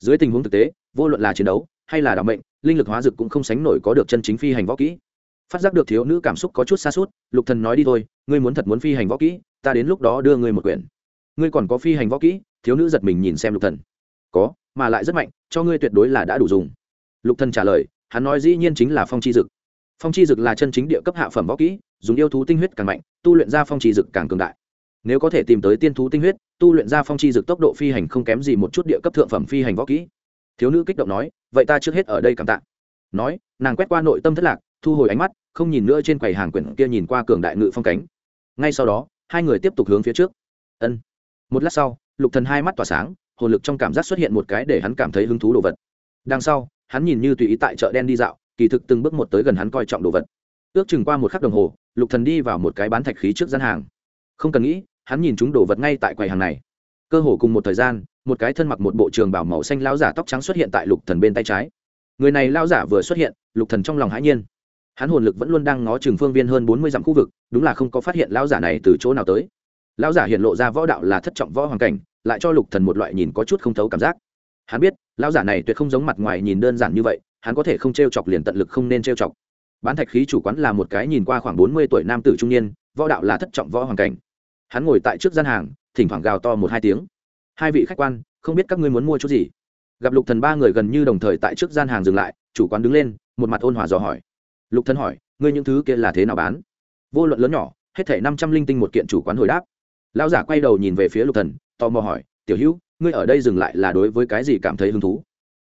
Dưới tình huống thực tế, vô luận là chiến đấu hay là đảm mệnh, linh lực hóa dực cũng không sánh nổi có được chân chính phi hành võ kỹ. Phát giác được thiếu nữ cảm xúc có chút xa suốt lục thần nói đi thôi, ngươi muốn thật muốn phi hành võ kỹ, ta đến lúc đó đưa ngươi một quyển. Ngươi còn có phi hành võ kỹ? Thiếu nữ giật mình nhìn xem lục thần. Có, mà lại rất mạnh, cho ngươi tuyệt đối là đã đủ dùng. Lục thần trả lời, hắn nói dĩ nhiên chính là phong chi dực. Phong chi dực là chân chính địa cấp hạ phẩm võ kỹ, dùng yêu thú tinh huyết càng mạnh, tu luyện ra phong chi dực càng cường đại. Nếu có thể tìm tới tiên thú tinh huyết, tu luyện ra phong chi dực tốc độ phi hành không kém gì một chút địa cấp thượng phẩm phi hành võ kỹ. Thiếu nữ kích động nói vậy ta trước hết ở đây cảm tạ. Nói, nàng quét qua nội tâm thất lạc, thu hồi ánh mắt, không nhìn nữa trên quầy hàng quyển kia nhìn qua cường đại ngự phong cánh. Ngay sau đó, hai người tiếp tục hướng phía trước. Ân. Một lát sau, lục thần hai mắt tỏa sáng, hồn lực trong cảm giác xuất hiện một cái để hắn cảm thấy hứng thú đồ vật. Đằng sau, hắn nhìn như tùy ý tại chợ đen đi dạo, kỳ thực từng bước một tới gần hắn coi trọng đồ vật. Ước chừng qua một khắc đồng hồ, lục thần đi vào một cái bán thạch khí trước gian hàng. Không cần nghĩ, hắn nhìn chúng đồ vật ngay tại quầy hàng này. Cơ hồ cùng một thời gian một cái thân mặc một bộ trường bảo màu xanh lao giả tóc trắng xuất hiện tại lục thần bên tay trái. Người này lao giả vừa xuất hiện, lục thần trong lòng hãi nhiên. Hắn hồn lực vẫn luôn đang ngó chừng phương viên hơn bốn mươi dặm khu vực, đúng là không có phát hiện lao giả này từ chỗ nào tới. Lao giả hiện lộ ra võ đạo là thất trọng võ hoàng cảnh, lại cho lục thần một loại nhìn có chút không thấu cảm giác. Hắn biết lao giả này tuyệt không giống mặt ngoài nhìn đơn giản như vậy, hắn có thể không t chọc liền tận lực không nên t chọc. Bán thạch khí chủ quán là một cái nhìn qua khoảng bốn mươi tuổi nam tử trung niên, võ đạo là thất trọng võ hoàng cảnh. Hắn ngồi tại trước gian hàng, thỉnh thoảng gào to một hai tiếng hai vị khách quan, không biết các ngươi muốn mua chút gì? Gặp lục thần ba người gần như đồng thời tại trước gian hàng dừng lại, chủ quán đứng lên, một mặt ôn hòa dò hỏi. Lục thần hỏi, ngươi những thứ kia là thế nào bán? Vô luận lớn nhỏ, hết thảy năm trăm linh tinh một kiện chủ quán hồi đáp. Lão giả quay đầu nhìn về phía lục thần, tò mò hỏi, tiểu hữu, ngươi ở đây dừng lại là đối với cái gì cảm thấy hứng thú?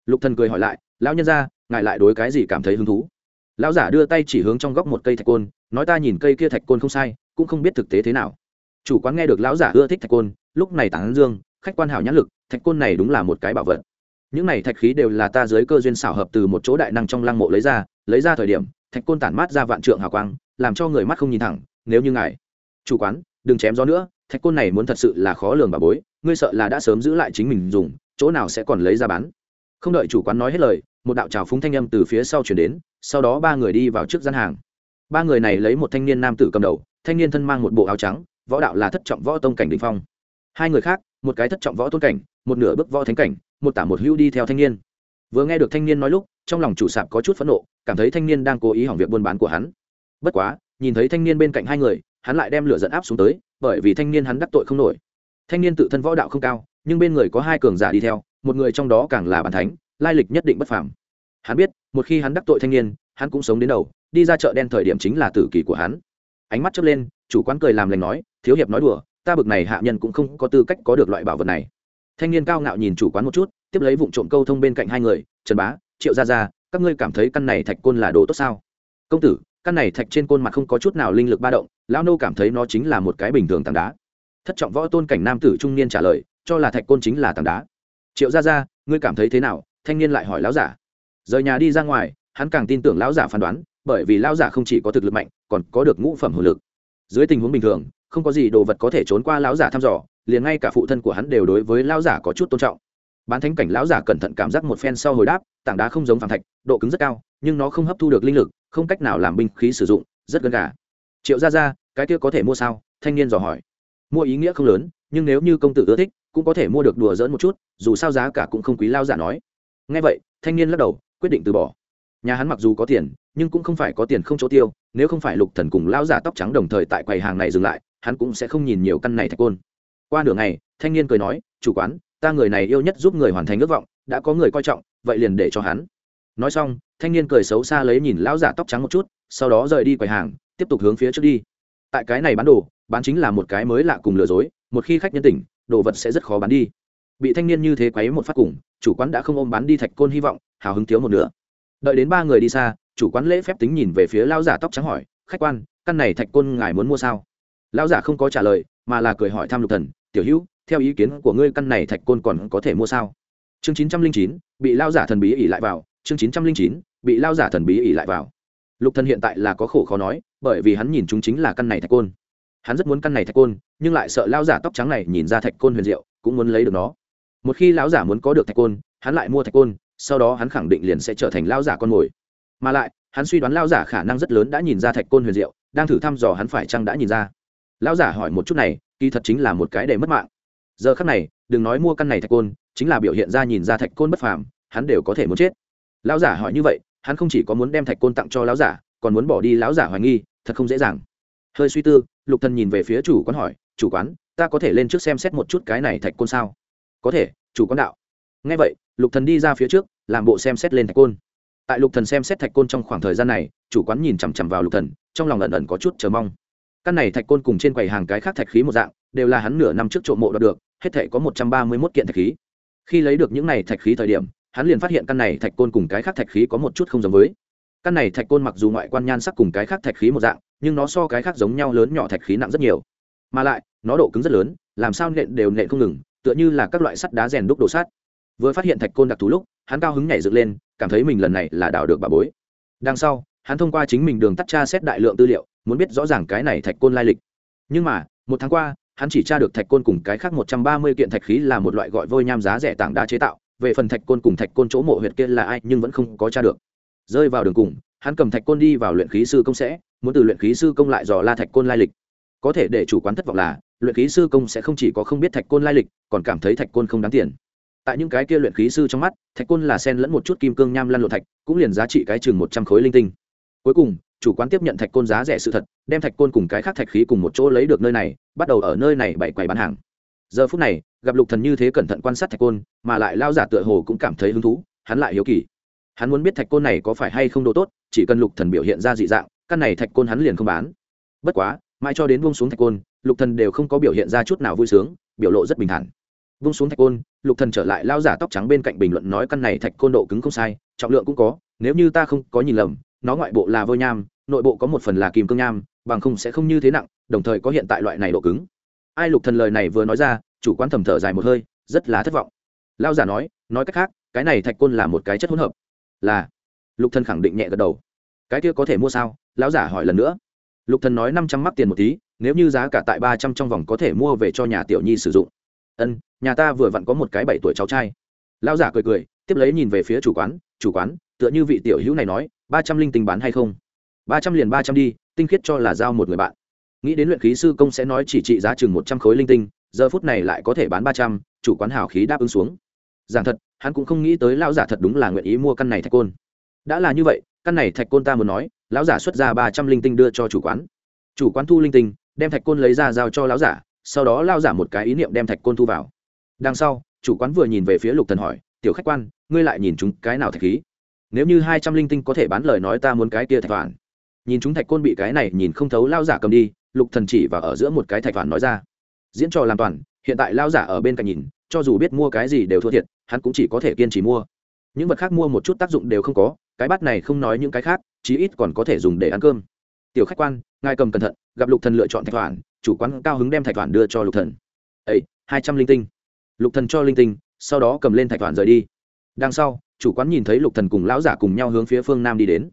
Lục thần cười hỏi lại, lão nhân gia, ngài lại đối cái gì cảm thấy hứng thú? Lão giả đưa tay chỉ hướng trong góc một cây thạch côn, nói, ta nhìn cây kia thạch côn không sai, cũng không biết thực tế thế nào. Chủ quán nghe được lão giả ưa thích thạch côn, lúc này tán dương khách quan hảo nhãn lực, thạch côn này đúng là một cái bảo vật. Những này thạch khí đều là ta dưới cơ duyên xảo hợp từ một chỗ đại năng trong lăng mộ lấy ra lấy ra thời điểm, thạch côn tản mát ra vạn trượng hào quang, làm cho người mắt không nhìn thẳng, nếu như ngài, chủ quán, đừng chém gió nữa, thạch côn này muốn thật sự là khó lường bà bối, ngươi sợ là đã sớm giữ lại chính mình dùng, chỗ nào sẽ còn lấy ra bán. Không đợi chủ quán nói hết lời, một đạo trào phúng thanh âm từ phía sau chuyển đến, sau đó ba người đi vào trước gian hàng. Ba người này lấy một thanh niên nam tử cầm đầu, thanh niên thân mang một bộ áo trắng, võ đạo là thất trọng võ tông cảnh đình phong hai người khác, một cái thất trọng võ tôn cảnh, một nửa bước võ thánh cảnh, một tả một hữu đi theo thanh niên. Vừa nghe được thanh niên nói lúc, trong lòng chủ sạp có chút phẫn nộ, cảm thấy thanh niên đang cố ý hỏng việc buôn bán của hắn. Bất quá, nhìn thấy thanh niên bên cạnh hai người, hắn lại đem lửa dẫn áp xuống tới, bởi vì thanh niên hắn đắc tội không nổi. Thanh niên tự thân võ đạo không cao, nhưng bên người có hai cường giả đi theo, một người trong đó càng là bàn thánh, lai lịch nhất định bất phàm. Hắn biết, một khi hắn đắc tội thanh niên, hắn cũng sống đến đầu, đi ra chợ đen thời điểm chính là tử kỳ của hắn. Ánh mắt chớp lên, chủ quán cười làm lành nói, thiếu hiệp nói đùa ta bực này hạ nhân cũng không có tư cách có được loại bảo vật này. Thanh niên cao ngạo nhìn chủ quán một chút, tiếp lấy vụ trộm câu thông bên cạnh hai người, trần bá, triệu gia gia, các ngươi cảm thấy căn này thạch côn là đồ tốt sao? Công tử, căn này thạch trên côn mặt không có chút nào linh lực ba động, lão nô cảm thấy nó chính là một cái bình thường tảng đá. Thất trọng võ tôn cảnh nam tử trung niên trả lời, cho là thạch côn chính là tảng đá. Triệu gia gia, ngươi cảm thấy thế nào? Thanh niên lại hỏi lão giả. Rời nhà đi ra ngoài, hắn càng tin tưởng lão giả phán đoán, bởi vì lão giả không chỉ có thực lực mạnh, còn có được ngũ phẩm hồn lực. Dưới tình huống bình thường không có gì đồ vật có thể trốn qua lão giả thăm dò, liền ngay cả phụ thân của hắn đều đối với lão giả có chút tôn trọng. Bán thánh cảnh lão giả cẩn thận cảm giác một phen sau hồi đáp, tảng đá không giống phản thạch, độ cứng rất cao, nhưng nó không hấp thu được linh lực, không cách nào làm binh khí sử dụng, rất gần gà. Triệu ra ra cái kia có thể mua sao? Thanh niên dò hỏi. Mua ý nghĩa không lớn, nhưng nếu như công tử ưa thích, cũng có thể mua được đùa dỡn một chút, dù sao giá cả cũng không quý lao giả nói. Ngay vậy, thanh niên lắc đầu, quyết định từ bỏ. Nhà hắn mặc dù có tiền, nhưng cũng không phải có tiền không chỗ tiêu, nếu không phải lục thần cùng lao giả tóc trắng đồng thời tại quầy hàng này dừng lại hắn cũng sẽ không nhìn nhiều căn này thạch côn. Qua nửa ngày, thanh niên cười nói, chủ quán, ta người này yêu nhất giúp người hoàn thành ước vọng, đã có người coi trọng, vậy liền để cho hắn. Nói xong, thanh niên cười xấu xa lấy nhìn lão giả tóc trắng một chút, sau đó rời đi quầy hàng, tiếp tục hướng phía trước đi. Tại cái này bán đồ, bán chính là một cái mới lạ cùng lừa dối, một khi khách nhân tỉnh, đồ vật sẽ rất khó bán đi. Bị thanh niên như thế quấy một phát cùng, chủ quán đã không ôm bán đi thạch côn hy vọng, hào hứng thiếu một nửa. Đợi đến ba người đi xa, chủ quán lễ phép tính nhìn về phía lao giả tóc trắng hỏi, khách quan, căn này thạch côn ngài muốn mua sao? Lão giả không có trả lời, mà là cười hỏi thăm lục thần, tiểu hữu, theo ý kiến của ngươi căn này thạch côn còn có thể mua sao? Chương chín trăm linh chín, bị lao giả thần bí ỉ lại vào. Chương chín trăm linh chín, bị lao giả thần bí ỉ lại vào. Lục thần hiện tại là có khổ khó nói, bởi vì hắn nhìn chúng chính là căn này thạch côn. Hắn rất muốn căn này thạch côn, nhưng lại sợ lao giả tóc trắng này nhìn ra thạch côn huyền diệu, cũng muốn lấy được nó. Một khi lão giả muốn có được thạch côn, hắn lại mua thạch côn, sau đó hắn khẳng định liền sẽ trở thành lao giả con mồi. Mà lại, hắn suy đoán lao giả khả năng rất lớn đã nhìn ra thạch côn huyền diệu, đang thử thăm dò hắn phải chăng đã nhìn ra lão giả hỏi một chút này, kỳ thật chính là một cái để mất mạng. Giờ khắc này, đừng nói mua căn này thạch côn, chính là biểu hiện ra nhìn ra thạch côn bất phàm, hắn đều có thể muốn chết. Lão giả hỏi như vậy, hắn không chỉ có muốn đem thạch côn tặng cho lão giả, còn muốn bỏ đi lão giả hoài nghi, thật không dễ dàng. Hơi suy tư, lục thần nhìn về phía chủ quán hỏi, chủ quán, ta có thể lên trước xem xét một chút cái này thạch côn sao? Có thể, chủ quán đạo. Nghe vậy, lục thần đi ra phía trước, làm bộ xem xét lên thạch côn. Tại lục thần xem xét thạch côn trong khoảng thời gian này, chủ quán nhìn chằm chằm vào lục thần, trong lòng ẩn ẩn có chút chờ mong căn này thạch côn cùng trên quầy hàng cái khác thạch khí một dạng, đều là hắn nửa năm trước trộm mộ đoạt được, hết thể có một trăm ba mươi mốt kiện thạch khí. Khi lấy được những này thạch khí thời điểm, hắn liền phát hiện căn này thạch côn cùng cái khác thạch khí có một chút không giống với. Căn này thạch côn mặc dù ngoại quan nhan sắc cùng cái khác thạch khí một dạng, nhưng nó so cái khác giống nhau lớn nhỏ thạch khí nặng rất nhiều. Mà lại, nó độ cứng rất lớn, làm sao nện đều nện không ngừng, tựa như là các loại sắt đá rèn đúc đồ sắt vừa phát hiện thạch côn đặc thù lúc, hắn cao hứng nhảy dựng lên, cảm thấy mình lần này là đào được bà bối. Đằng sau, hắn thông qua chính mình đường tắt tra xét đại lượng tư liệu muốn biết rõ ràng cái này thạch côn lai lịch. Nhưng mà, một tháng qua, hắn chỉ tra được thạch côn cùng cái khác một trăm ba mươi kiện thạch khí là một loại gọi vôi nham giá rẻ tảng đa chế tạo, về phần thạch côn cùng thạch côn chỗ mộ huyệt kia là ai nhưng vẫn không có tra được. Rơi vào đường cùng, hắn cầm thạch côn đi vào luyện khí sư công sẽ, muốn từ luyện khí sư công lại dò la thạch côn lai lịch. Có thể để chủ quán thất vọng là, luyện khí sư công sẽ không chỉ có không biết thạch côn lai lịch, còn cảm thấy thạch côn không đáng tiền. Tại những cái kia luyện khí sư trong mắt, thạch côn là sen lẫn một chút kim cương nham lăn lộ thạch, cũng liền giá trị cái chừng một trăm khối linh tinh. Cuối cùng chủ quán tiếp nhận thạch côn giá rẻ sự thật, đem thạch côn cùng cái khác thạch khí cùng một chỗ lấy được nơi này, bắt đầu ở nơi này bày quầy bán hàng. Giờ phút này, gặp lục thần như thế cẩn thận quan sát thạch côn, mà lại lao giả tựa hồ cũng cảm thấy hứng thú, hắn lại hiếu kỳ. Hắn muốn biết thạch côn này có phải hay không đồ tốt, chỉ cần lục thần biểu hiện ra dị dạng, căn này thạch côn hắn liền không bán. Bất quá, mãi cho đến buông xuống thạch côn, lục thần đều không có biểu hiện ra chút nào vui sướng, biểu lộ rất bình thản. Buông xuống thạch côn, lục thần trở lại lao giả tóc trắng bên cạnh bình luận nói căn này thạch côn độ cứng không sai, trọng lượng cũng có, nếu như ta không có nhìn lầm nó ngoại bộ là vôi nham, nội bộ có một phần là kim cương nham, bằng không sẽ không như thế nặng, đồng thời có hiện tại loại này độ cứng. Ai lục thần lời này vừa nói ra, chủ quán thầm thở dài một hơi, rất là thất vọng. Lao giả nói nói cách khác, cái này thạch côn là một cái chất hỗn hợp. Là. Lục thần khẳng định nhẹ gật đầu. Cái kia có thể mua sao? Lão giả hỏi lần nữa. Lục thần nói năm trăm mắc tiền một tí, nếu như giá cả tại ba trăm trong vòng có thể mua về cho nhà tiểu nhi sử dụng. Ân, nhà ta vừa vặn có một cái bảy tuổi cháu trai. Lão giả cười cười, tiếp lấy nhìn về phía chủ quán chủ quán, tựa như vị tiểu hữu này nói ba trăm linh tinh bán hay không? ba trăm liền ba trăm đi, tinh khiết cho là giao một người bạn. Nghĩ đến luyện khí sư công sẽ nói chỉ trị giá chừng một trăm khối linh tinh, giờ phút này lại có thể bán ba trăm, chủ quán hào khí đáp ứng xuống. Giảng thật, hắn cũng không nghĩ tới lão giả thật đúng là nguyện ý mua căn này thạch côn. Đã là như vậy, căn này thạch côn ta muốn nói, lão giả xuất ra ba trăm linh tinh đưa cho chủ quán. Chủ quán thu linh tinh, đem thạch côn lấy ra giao cho lão giả, sau đó lao giả một cái ý niệm đem thạch côn thu vào. Đằng sau, chủ quán vừa nhìn về phía lục thần hỏi, tiểu khách quan, ngươi lại nhìn chúng cái nào thạch khí? Nếu như hai trăm linh tinh có thể bán lời nói ta muốn cái kia thạch toàn nhìn chúng thạch côn bị cái này nhìn không thấu lao giả cầm đi, lục thần chỉ và ở giữa một cái thạch toàn nói ra. Diễn trò làm toàn, hiện tại lao giả ở bên cạnh nhìn, cho dù biết mua cái gì đều thua thiệt, hắn cũng chỉ có thể kiên trì mua. Những vật khác mua một chút tác dụng đều không có, cái bát này không nói những cái khác, chí ít còn có thể dùng để ăn cơm. Tiểu khách quan, ngài cầm cẩn thận, gặp lục thần lựa chọn thạch toàn chủ quán cao hứng đem thạch toàn đưa cho lục thần. Ấy, hai trăm linh tinh. Lục thần cho linh tinh, sau đó cầm lên thạch toàn rời đi. Đằng sau chủ quán nhìn thấy lục thần cùng lão giả cùng nhau hướng phía phương nam đi đến.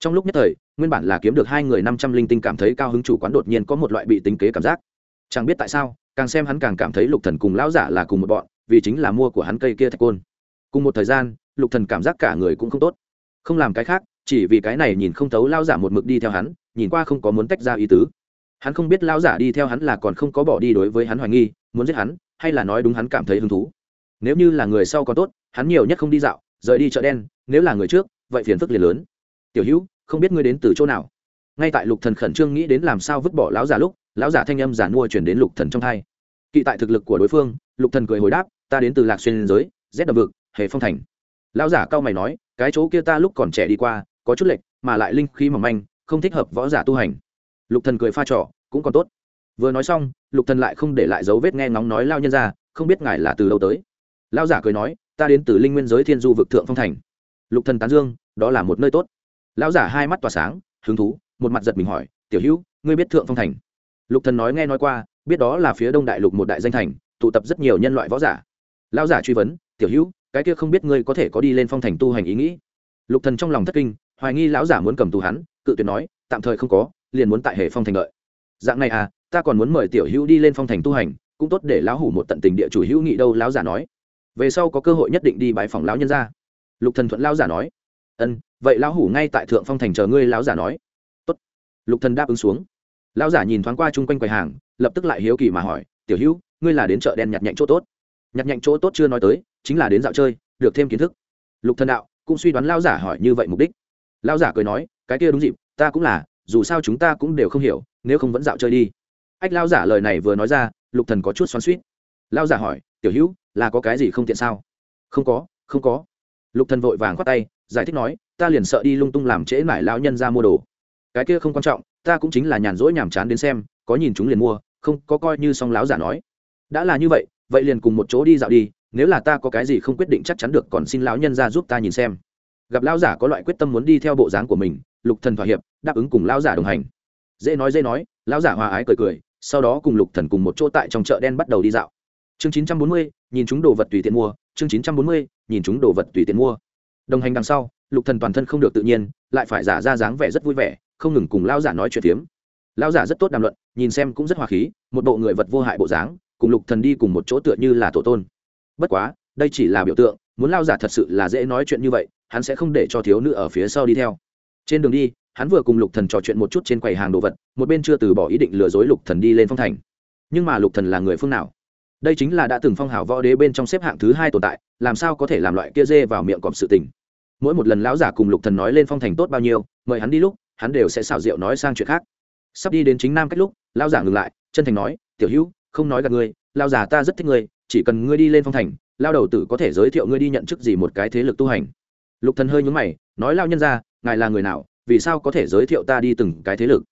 Trong lúc nhất thời, nguyên bản là kiếm được hai người năm trăm linh tinh cảm thấy cao hứng chủ quán đột nhiên có một loại bị tính kế cảm giác. Chẳng biết tại sao, càng xem hắn càng cảm thấy lục thần cùng lão giả là cùng một bọn, vì chính là mua của hắn cây kia thạch côn. Cùng một thời gian, lục thần cảm giác cả người cũng không tốt. Không làm cái khác, chỉ vì cái này nhìn không thấu lão giả một mực đi theo hắn, nhìn qua không có muốn tách ra ý tứ. Hắn không biết lão giả đi theo hắn là còn không có bỏ đi đối với hắn hoài nghi, muốn giết hắn, hay là nói đúng hắn cảm thấy hứng thú. Nếu như là người sau còn tốt, hắn nhiều nhất không đi dạo rời đi chợ đen, nếu là người trước, vậy phiền phức liền lớn. Tiểu hữu, không biết ngươi đến từ chỗ nào? Ngay tại lục thần khẩn trương nghĩ đến làm sao vứt bỏ lão giả lúc, lão giả thanh âm giả mua chuyển đến lục thần trong thai kỵ tại thực lực của đối phương, lục thần cười hồi đáp, ta đến từ lạc xuyên giới rét đập vực, hề phong thành. Lão giả cao mày nói, cái chỗ kia ta lúc còn trẻ đi qua, có chút lệch, mà lại linh khí mỏng manh, không thích hợp võ giả tu hành. Lục thần cười pha trò, cũng còn tốt. Vừa nói xong, lục thần lại không để lại dấu vết nghe ngóng nói lao nhân ra, không biết ngài là từ đâu tới? Lão giả cười nói ta đến từ linh nguyên giới thiên du vực thượng phong thành. Lục thần tán dương, đó là một nơi tốt. Lão giả hai mắt tỏa sáng, hứng thú, một mặt giật mình hỏi, tiểu hữu, ngươi biết thượng phong thành? Lục thần nói nghe nói qua, biết đó là phía đông đại lục một đại danh thành, tụ tập rất nhiều nhân loại võ giả. Lão giả truy vấn, tiểu hữu, cái kia không biết ngươi có thể có đi lên phong thành tu hành ý nghĩ? Lục thần trong lòng thất kinh, hoài nghi lão giả muốn cầm tù hắn, cự tuyệt nói, tạm thời không có, liền muốn tại hệ phong thành đợi. Dạng này à ta còn muốn mời tiểu hữu đi lên phong thành tu hành, cũng tốt để lão hủ một tận tình địa chủ hữu nghị đâu, lão giả nói về sau có cơ hội nhất định đi bái phòng lão nhân gia. Lục thần thuận lão giả nói. Ân, vậy lão hủ ngay tại thượng phong thành chờ ngươi, lão giả nói. Tốt. Lục thần đáp ứng xuống. Lão giả nhìn thoáng qua chung quanh quầy hàng, lập tức lại hiếu kỳ mà hỏi, tiểu hữu, ngươi là đến chợ đen nhặt nhạnh chỗ tốt? Nhặt nhạnh chỗ tốt chưa nói tới, chính là đến dạo chơi, được thêm kiến thức. Lục thần đạo, cũng suy đoán lão giả hỏi như vậy mục đích. Lão giả cười nói, cái kia đúng dịp, ta cũng là, dù sao chúng ta cũng đều không hiểu, nếu không vẫn dạo chơi đi. Ách, lão giả lời này vừa nói ra, lục thần có chút xoắn xuýt. Lão giả hỏi, tiểu hữu là có cái gì không tiện sao? Không có không có. Lục thần vội vàng khoát tay giải thích nói ta liền sợ đi lung tung làm trễ mải lão nhân ra mua đồ. Cái kia không quan trọng ta cũng chính là nhàn rỗi nhàm chán đến xem có nhìn chúng liền mua không có coi như song lão giả nói. Đã là như vậy vậy liền cùng một chỗ đi dạo đi nếu là ta có cái gì không quyết định chắc chắn được còn xin lão nhân ra giúp ta nhìn xem. Gặp lão giả có loại quyết tâm muốn đi theo bộ dáng của mình lục thần thỏa hiệp đáp ứng cùng lão giả đồng hành. Dễ nói dễ nói lão giả hòa ái cười cười sau đó cùng lục thần cùng một chỗ tại trong chợ đen bắt đầu đi dạo. Chương 940, nhìn chúng đồ vật tùy tiện mua chương 940, nhìn chúng đồ vật tùy tiện mua. Đồng hành đằng sau lục thần toàn thân không được tự nhiên lại phải giả ra dáng vẻ rất vui vẻ không ngừng cùng lao giả nói chuyện tiếm lao giả rất tốt đàm luận nhìn xem cũng rất hòa khí một bộ người vật vô hại bộ dáng cùng lục thần đi cùng một chỗ tựa như là tổ tôn. Bất quá đây chỉ là biểu tượng muốn lao giả thật sự là dễ nói chuyện như vậy hắn sẽ không để cho thiếu nữ ở phía sau đi theo. Trên đường đi hắn vừa cùng lục thần trò chuyện một chút trên quầy hàng đồ vật một bên chưa từ bỏ ý định lừa dối lục thần đi lên phong thành. Nhưng mà lục thần là người phương nào? Đây chính là đã từng phong hào võ đế bên trong xếp hạng thứ hai tồn tại, làm sao có thể làm loại kia dê vào miệng cọp sự tình? Mỗi một lần lão giả cùng lục thần nói lên phong thành tốt bao nhiêu, mời hắn đi lúc, hắn đều sẽ xảo diệu nói sang chuyện khác. Sắp đi đến chính nam cách lúc, lão giả ngừng lại, chân thành nói, tiểu hữu, không nói gặp ngươi, lão giả ta rất thích ngươi, chỉ cần ngươi đi lên phong thành lao đầu tử có thể giới thiệu ngươi đi nhận chức gì một cái thế lực tu hành. Lục thần hơi nhướng mày, nói lao nhân ra ngài là người nào, vì sao có thể giới thiệu ta đi từng cái thế lực?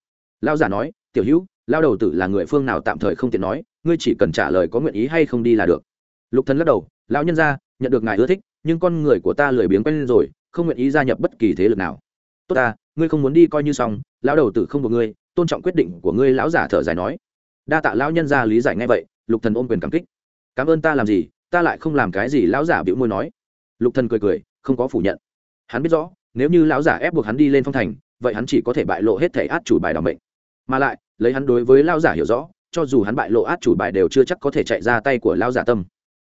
Lao giả nói tiểu hữu, lao đầu tử là người phương nào tạm thời không tiện nói, ngươi chỉ cần trả lời có nguyện ý hay không đi là được. Lục thần lắc đầu, lão nhân gia, nhận được ngài ưa thích, nhưng con người của ta lười biếng quen lên rồi, không nguyện ý gia nhập bất kỳ thế lực nào. Tốt ta, ngươi không muốn đi coi như xong, lão đầu tử không buộc ngươi, tôn trọng quyết định của ngươi lão giả thở dài nói. Đa tạ lão nhân gia lý giải ngay vậy, lục thần ôm quyền cảm kích. Cảm ơn ta làm gì, ta lại không làm cái gì, lão giả bĩu môi nói. Lục thần cười cười, không có phủ nhận. Hắn biết rõ, nếu như lão giả ép buộc hắn đi lên phong thành, vậy hắn chỉ có thể bại lộ hết thể át chủ bài đỏ mệnh. Mà lại lấy hắn đối với lão giả hiểu rõ, cho dù hắn bại lộ át chủ bài đều chưa chắc có thể chạy ra tay của lão giả tâm.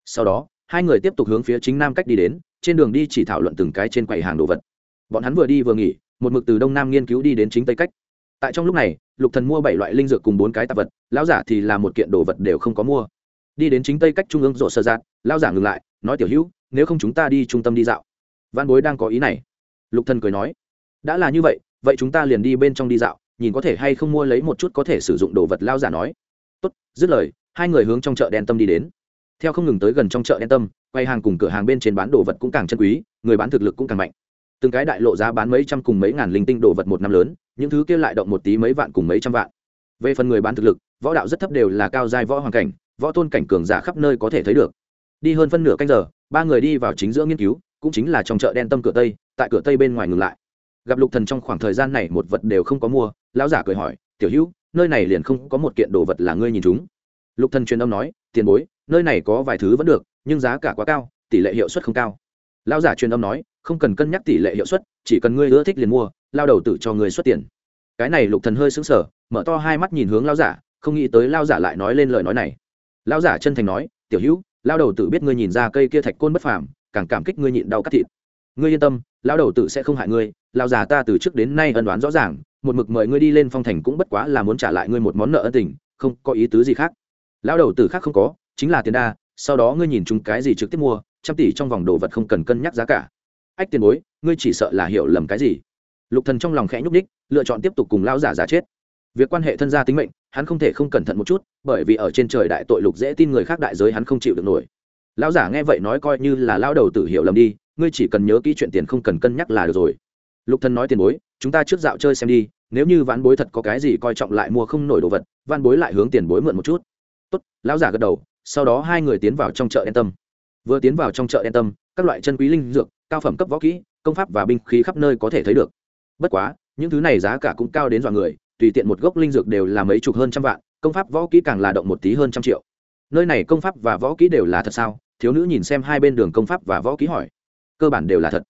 Sau đó, hai người tiếp tục hướng phía chính nam cách đi đến, trên đường đi chỉ thảo luận từng cái trên quầy hàng đồ vật. Bọn hắn vừa đi vừa nghỉ, một mực từ đông nam nghiên cứu đi đến chính tây cách. Tại trong lúc này, lục thần mua bảy loại linh dược cùng bốn cái tạp vật, lão giả thì là một kiện đồ vật đều không có mua. Đi đến chính tây cách trung ương rộ sơ giạt lão giả ngừng lại, nói tiểu hữu, nếu không chúng ta đi trung tâm đi dạo. Văn bối đang có ý này. Lục thần cười nói, đã là như vậy vậy chúng ta liền đi bên trong đi dạo nhìn có thể hay không mua lấy một chút có thể sử dụng đồ vật lao giả nói. Tốt, dứt lời, hai người hướng trong chợ đen tâm đi đến. Theo không ngừng tới gần trong chợ đen tâm, quay hàng cùng cửa hàng bên trên bán đồ vật cũng càng chân quý, người bán thực lực cũng càng mạnh. Từng cái đại lộ giá bán mấy trăm cùng mấy ngàn linh tinh đồ vật một năm lớn, những thứ kia lại động một tí mấy vạn cùng mấy trăm vạn. Về phần người bán thực lực, võ đạo rất thấp đều là cao giai võ hoàn cảnh, võ tôn cảnh cường giả khắp nơi có thể thấy được. Đi hơn phân nửa canh giờ, ba người đi vào chính giữa nghiên cứu, cũng chính là trong chợ đen tâm cửa tây, tại cửa tây bên ngoài ngừng lại. Gặp lục thần trong khoảng thời gian này một vật đều không có mua lão giả cười hỏi, tiểu hữu, nơi này liền không có một kiện đồ vật là ngươi nhìn chúng. Lục thần truyền âm nói, tiền bối, nơi này có vài thứ vẫn được, nhưng giá cả quá cao, tỷ lệ hiệu suất không cao. Lão giả truyền âm nói, không cần cân nhắc tỷ lệ hiệu suất, chỉ cần ngươi ưa thích liền mua, lao đầu tử cho ngươi xuất tiền. Cái này lục thần hơi sững sờ, mở to hai mắt nhìn hướng lão giả, không nghĩ tới lão giả lại nói lên lời nói này. Lão giả chân thành nói, tiểu hữu, lao đầu tử biết ngươi nhìn ra cây kia thạch côn bất phàm, càng cảm kích ngươi nhịn đau cắt thịt. Ngươi yên tâm, lão đầu tử sẽ không hại ngươi, lão già ta từ trước đến nay ân đoán rõ ràng một mực mời ngươi đi lên phong thành cũng bất quá là muốn trả lại ngươi một món nợ ân tình, không có ý tứ gì khác. Lão đầu tử khác không có, chính là tiền đa, sau đó ngươi nhìn chúng cái gì trực tiếp mua, trăm tỷ trong vòng đồ vật không cần cân nhắc giá cả. Ách tiền bối, ngươi chỉ sợ là hiểu lầm cái gì? Lục thần trong lòng khẽ nhúc đích lựa chọn tiếp tục cùng lão giả giả chết. Việc quan hệ thân gia tính mệnh, hắn không thể không cẩn thận một chút, bởi vì ở trên trời đại tội lục dễ tin người khác đại giới hắn không chịu được nổi. Lão giả nghe vậy nói coi như là lão đầu tử hiểu lầm đi, ngươi chỉ cần nhớ kỹ chuyện tiền không cần cân nhắc là được rồi lục thần nói tiền bối, chúng ta trước dạo chơi xem đi, nếu như ván bối thật có cái gì coi trọng lại mua không nổi đồ vật ván bối lại hướng tiền bối mượn một chút. Tốt, lão giả gật đầu, sau đó hai người tiến vào trong chợ đen tâm. Vừa tiến vào trong chợ đen tâm, các loại chân quý linh dược, cao phẩm cấp võ kỹ, công pháp và binh khí khắp nơi có thể thấy được. Bất quá, những thứ này giá cả cũng cao đến dọa người, tùy tiện một gốc linh dược đều là mấy chục hơn trăm vạn, công pháp võ kỹ càng là động một tí hơn trăm triệu. Nơi này công pháp và võ kỹ đều là thật sao? Thiếu nữ nhìn xem hai bên đường công pháp và võ kỹ hỏi. Cơ bản đều là thật.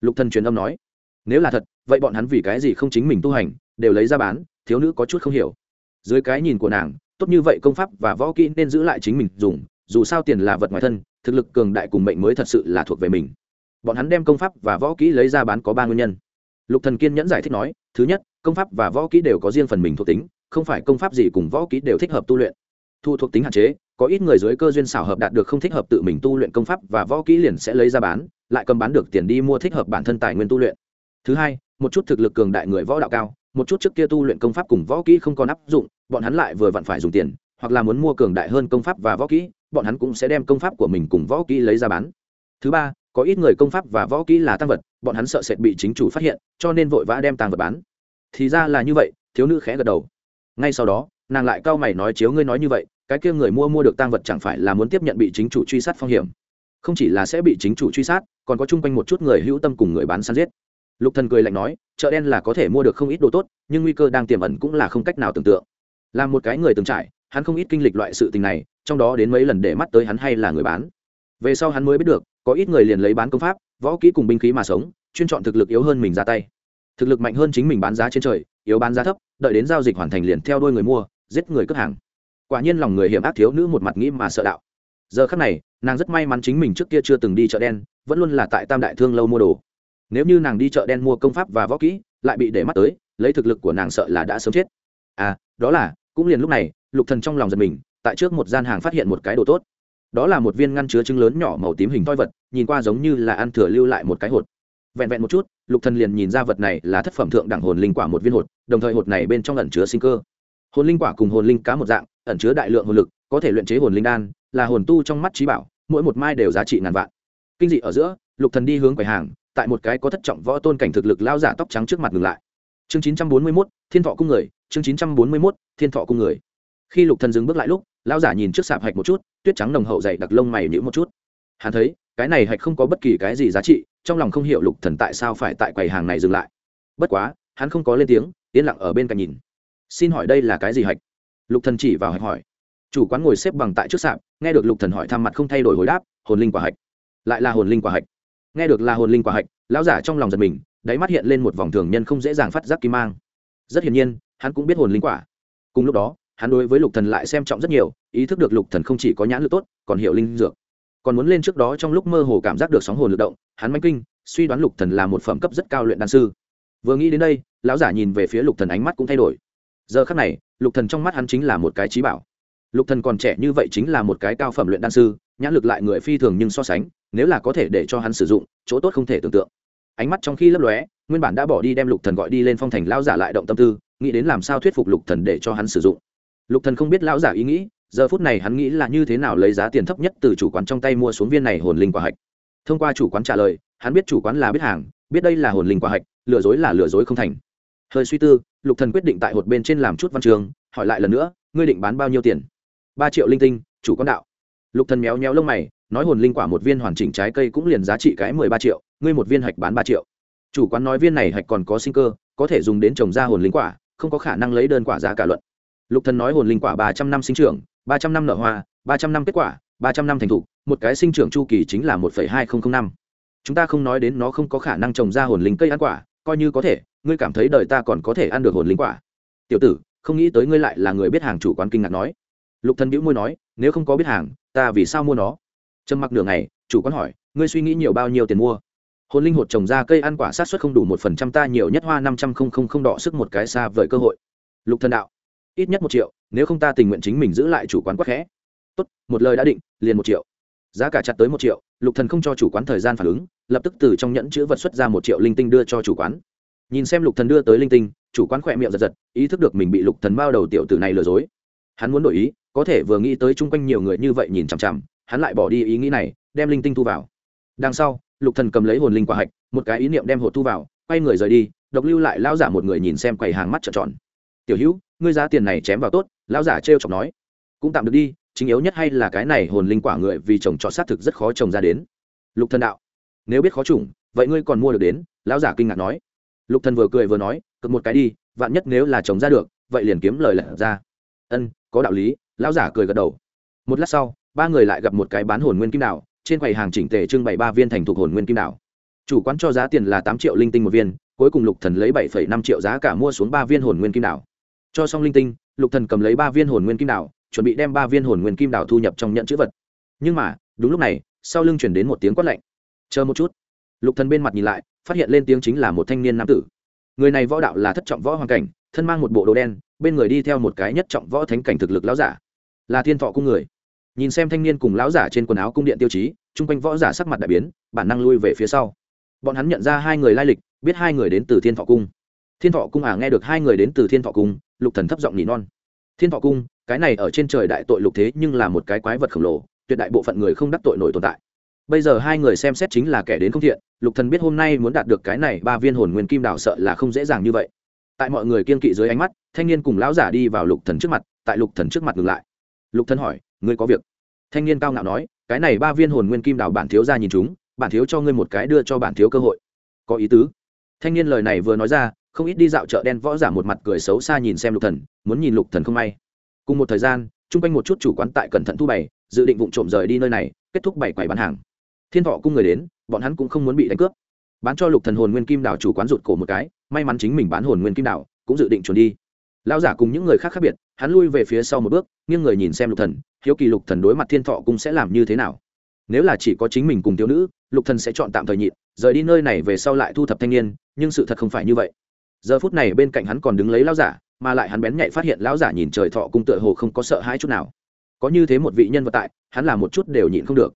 Lục thần truyền âm nói nếu là thật, vậy bọn hắn vì cái gì không chính mình tu hành, đều lấy ra bán, thiếu nữ có chút không hiểu. Dưới cái nhìn của nàng, tốt như vậy công pháp và võ kỹ nên giữ lại chính mình dùng, dù sao tiền là vật ngoài thân, thực lực cường đại cùng mệnh mới thật sự là thuộc về mình. Bọn hắn đem công pháp và võ kỹ lấy ra bán có ba nguyên nhân. Lục thần kiên nhẫn giải thích nói, thứ nhất, công pháp và võ kỹ đều có riêng phần mình thuộc tính, không phải công pháp gì cùng võ kỹ đều thích hợp tu luyện. Thu thuộc tính hạn chế, có ít người dưới cơ duyên xảo hợp đạt được không thích hợp tự mình tu luyện công pháp và võ kỹ liền sẽ lấy ra bán, lại cầm bán được tiền đi mua thích hợp bản thân tài nguyên tu luyện thứ hai, một chút thực lực cường đại người võ đạo cao, một chút trước kia tu luyện công pháp cùng võ kỹ không còn áp dụng, bọn hắn lại vừa vặn phải dùng tiền, hoặc là muốn mua cường đại hơn công pháp và võ kỹ, bọn hắn cũng sẽ đem công pháp của mình cùng võ kỹ lấy ra bán. Thứ ba, có ít người công pháp và võ kỹ là tăng vật, bọn hắn sợ sệt bị chính chủ phát hiện, cho nên vội vã đem tăng vật bán. Thì ra là như vậy, thiếu nữ khẽ gật đầu. Ngay sau đó, nàng lại cau mày nói chiếu ngươi nói như vậy, cái kia người mua mua được tăng vật chẳng phải là muốn tiếp nhận bị chính chủ truy sát phong hiểm? Không chỉ là sẽ bị chính chủ truy sát, còn có chung quanh một chút người hữu tâm cùng người bán săn giết lục thần cười lạnh nói, chợ đen là có thể mua được không ít đồ tốt, nhưng nguy cơ đang tiềm ẩn cũng là không cách nào tưởng tượng. Làm một cái người từng trải, hắn không ít kinh lịch loại sự tình này, trong đó đến mấy lần để mắt tới hắn hay là người bán. Về sau hắn mới biết được, có ít người liền lấy bán công pháp, võ kỹ cùng binh khí mà sống, chuyên chọn thực lực yếu hơn mình ra tay. Thực lực mạnh hơn chính mình bán giá trên trời, yếu bán giá thấp, đợi đến giao dịch hoàn thành liền theo đôi người mua, giết người cướp hàng. Quả nhiên lòng người hiểm ác thiếu nữ một mặt nghĩ mà sợ đạo. Giờ khắc này, nàng rất may mắn chính mình trước kia chưa từng đi chợ đen, vẫn luôn là tại tam đại thương lâu mua đồ nếu như nàng đi chợ đen mua công pháp và võ kỹ, lại bị để mắt tới, lấy thực lực của nàng sợ là đã sớm chết. À đó là, cũng liền lúc này, lục thần trong lòng giật mình, tại trước một gian hàng phát hiện một cái đồ tốt. Đó là một viên ngăn chứa trứng lớn nhỏ màu tím hình toi vật, nhìn qua giống như là ăn thừa lưu lại một cái hột. Vẹn vẹn một chút, lục thần liền nhìn ra vật này là thất phẩm thượng đẳng hồn linh quả một viên hột, đồng thời hột này bên trong ẩn chứa sinh cơ. Hồn linh quả cùng hồn linh cá một dạng, ẩn chứa đại lượng hồn lực, có thể luyện chế hồn linh đan, là hồn tu trong mắt trí bảo, mỗi một mai đều giá trị ngàn vạn. Kinh dị ở giữa lục thần đi hướng quầy hàng, tại một cái có thất trọng võ tôn cảnh thực lực lao giả tóc trắng trước mặt ngừng lại. Chương chín trăm bốn mươi mốt, thiên thọ cung người, chương chín trăm bốn mươi mốt, thiên thọ cung người. Khi lục thần dừng bước lại lúc, lão giả nhìn trước sạp hạch một chút, tuyết trắng nồng hậu dày đặc lông mày nhữ một chút. Hắn thấy, cái này hạch không có bất kỳ cái gì giá trị, trong lòng không hiểu lục thần tại sao phải tại quầy hàng này dừng lại. Bất quá, hắn không có lên tiếng, yên lặng ở bên cạnh nhìn. Xin hỏi đây là cái gì hạch? Lục thần chỉ vào hạch hỏi. Chủ quán ngồi xếp bằng tại trước sạp, nghe được lục thần hỏi thăm mặt không thay đổi hồi đáp, hồn linh quả hạch. Lại là hồn linh quả hạch nghe được là hồn linh quả hạch, lão giả trong lòng giật mình, đáy mắt hiện lên một vòng thường nhân không dễ dàng phát giác kim mang. Rất hiển nhiên, hắn cũng biết hồn linh quả. Cùng lúc đó, hắn đối với lục thần lại xem trọng rất nhiều, ý thức được lục thần không chỉ có nhãn lực tốt, còn hiểu linh dược. Còn muốn lên trước đó trong lúc mơ hồ cảm giác được sóng hồn lực động, hắn manh kinh, suy đoán lục thần là một phẩm cấp rất cao luyện đan sư. Vừa nghĩ đến đây, lão giả nhìn về phía lục thần ánh mắt cũng thay đổi. Giờ khắc này, lục thần trong mắt hắn chính là một cái trí bảo. Lục thần còn trẻ như vậy chính là một cái cao phẩm luyện đan sư nhãn lực lại người phi thường nhưng so sánh, nếu là có thể để cho hắn sử dụng, chỗ tốt không thể tưởng tượng. Ánh mắt trong khi lấp lóe, nguyên bản đã bỏ đi đem lục thần gọi đi lên phong thành lão giả lại động tâm tư, nghĩ đến làm sao thuyết phục lục thần để cho hắn sử dụng. Lục thần không biết lão giả ý nghĩ, giờ phút này hắn nghĩ là như thế nào lấy giá tiền thấp nhất từ chủ quán trong tay mua xuống viên này hồn linh quả hạch. Thông qua chủ quán trả lời, hắn biết chủ quán là biết hàng, biết đây là hồn linh quả hạch, lừa dối là lừa dối không thành. Hơi suy tư, lục thần quyết định tại hột bên trên làm chút văn trường, hỏi lại lần nữa, ngươi định bán bao nhiêu tiền? Ba triệu linh tinh, chủ quán đạo lục thần méo méo lông mày, nói hồn linh quả một viên hoàn chỉnh trái cây cũng liền giá trị cái mười ba triệu, ngươi một viên hạch bán ba triệu. Chủ quán nói viên này hạch còn có sinh cơ, có thể dùng đến trồng ra hồn linh quả, không có khả năng lấy đơn quả giá cả luận. Lục thần nói hồn linh quả ba trăm năm sinh trưởng, ba trăm năm nở hoa, ba trăm năm kết quả, ba trăm năm thành thục, một cái sinh trưởng chu kỳ chính là một hai nghìn năm. Chúng ta không nói đến nó không có khả năng trồng ra hồn linh cây ăn quả, coi như có thể, ngươi cảm thấy đời ta còn có thể ăn được hồn linh quả. Tiểu tử, không nghĩ tới ngươi lại là người biết hàng chủ quán kinh ngạc nói. Lục thần bĩu môi nói, nếu không có biết hàng ta vì sao mua nó? Trầm mặc nửa ngày, chủ quán hỏi, ngươi suy nghĩ nhiều bao nhiêu tiền mua? Hồn linh hột trồng ra cây ăn quả sát xuất không đủ một phần trăm ta nhiều nhất hoa năm trăm không không không đọ sức một cái xa vời cơ hội. Lục thần đạo, ít nhất một triệu, nếu không ta tình nguyện chính mình giữ lại chủ quán quắc khẽ. Tốt, một lời đã định, liền một triệu. Giá cả chặt tới một triệu, lục thần không cho chủ quán thời gian phản ứng, lập tức từ trong nhẫn chữ vật xuất ra một triệu linh tinh đưa cho chủ quán. Nhìn xem lục thần đưa tới linh tinh, chủ quán khỏe miệng giật giật, ý thức được mình bị lục thần bao đầu tiểu tử này lừa dối. Hắn muốn đổi ý có thể vừa nghĩ tới chung quanh nhiều người như vậy nhìn chằm chằm, hắn lại bỏ đi ý nghĩ này, đem linh tinh thu vào. Đằng sau, lục thần cầm lấy hồn linh quả hạch, một cái ý niệm đem hột thu vào, quay người rời đi, độc lưu lại lao giả một người nhìn xem quầy hàng mắt trợn tròn. Tiểu hữu, ngươi giá tiền này chém vào tốt, lão giả trêu chọc nói. Cũng tạm được đi, chính yếu nhất hay là cái này hồn linh quả người vì trồng trọt xác thực rất khó trồng ra đến. Lục thần đạo. Nếu biết khó trùng, vậy ngươi còn mua được đến? Lão giả kinh ngạc nói. Lục thần vừa cười vừa nói, cực một cái đi, vạn nhất nếu là trồng ra được, vậy liền kiếm lời lẻ ra. Ân có đạo lý, lão giả cười gật đầu. Một lát sau, ba người lại gặp một cái bán hồn nguyên kim đảo, trên quầy hàng chỉnh tề trưng bày ba viên thành thuộc hồn nguyên kim đảo. Chủ quán cho giá tiền là tám triệu linh tinh một viên, cuối cùng lục thần lấy bảy năm triệu giá cả mua xuống ba viên hồn nguyên kim đảo. Cho xong linh tinh, lục thần cầm lấy ba viên hồn nguyên kim đảo, chuẩn bị đem ba viên hồn nguyên kim đảo thu nhập trong nhận chữ vật. Nhưng mà, đúng lúc này, sau lưng chuyển đến một tiếng quát lạnh. Chờ một chút. Lục thần bên mặt nhìn lại, phát hiện lên tiếng chính là một thanh niên nam tử. Người này võ đạo là thất trọng võ hoàng cảnh, thân mang một bộ đồ đen bên người đi theo một cái nhất trọng võ thánh cảnh thực lực lão giả. Là thiên thọ cung người. Nhìn xem thanh niên cùng lão giả trên quần áo cung điện tiêu chí, chung quanh võ giả sắc mặt đại biến, bản năng lui về phía sau. Bọn hắn nhận ra hai người lai lịch, biết hai người đến từ thiên thọ cung. Thiên thọ cung à nghe được hai người đến từ thiên thọ cung, lục thần thấp giọng nỉ non. Thiên thọ cung, cái này ở trên trời đại tội lục thế nhưng là một cái quái vật khổng lồ, tuyệt đại bộ phận người không đắc tội nổi tồn tại. Bây giờ hai người xem xét chính là kẻ đến không thiện, lục thần biết hôm nay muốn đạt được cái này ba viên hồn nguyên kim đảo sợ là không dễ dàng như vậy tại mọi người kiên kỵ dưới ánh mắt, thanh niên cùng lão giả đi vào lục thần trước mặt, tại lục thần trước mặt ngừng lại. Lục thần hỏi, ngươi có việc? Thanh niên cao ngạo nói, cái này ba viên hồn nguyên kim đào bản thiếu ra nhìn chúng, bản thiếu cho ngươi một cái đưa cho bản thiếu cơ hội. Có ý tứ. Thanh niên lời này vừa nói ra, không ít đi dạo chợ đen võ giả một mặt cười xấu xa nhìn xem lục thần, muốn nhìn lục thần không may. Cùng một thời gian, chung quanh một chút chủ quán tại cẩn thận thu bày, dự định vụng trộm rời đi nơi này, kết thúc bảy quầy bán hàng. Thiên thọ cung người đến, bọn hắn cũng không muốn bị đánh cướp bán cho lục thần hồn nguyên kim đảo chủ quán rụt cổ một cái, may mắn chính mình bán hồn nguyên kim đảo, cũng dự định chuẩn đi. Lão giả cùng những người khác khác biệt, hắn lui về phía sau một bước, nghiêng người nhìn xem lục thần, hiếu kỳ lục thần đối mặt thiên thọ cung sẽ làm như thế nào. Nếu là chỉ có chính mình cùng thiếu nữ, lục thần sẽ chọn tạm thời nhịn, rời đi nơi này về sau lại thu thập thanh niên, nhưng sự thật không phải như vậy. Giờ phút này bên cạnh hắn còn đứng lấy lão giả, mà lại hắn bén nhạy phát hiện lão giả nhìn trời thọ cung tựa hồ không có sợ hãi chút nào. Có như thế một vị nhân vật tại, hắn làm một chút đều nhịn không được.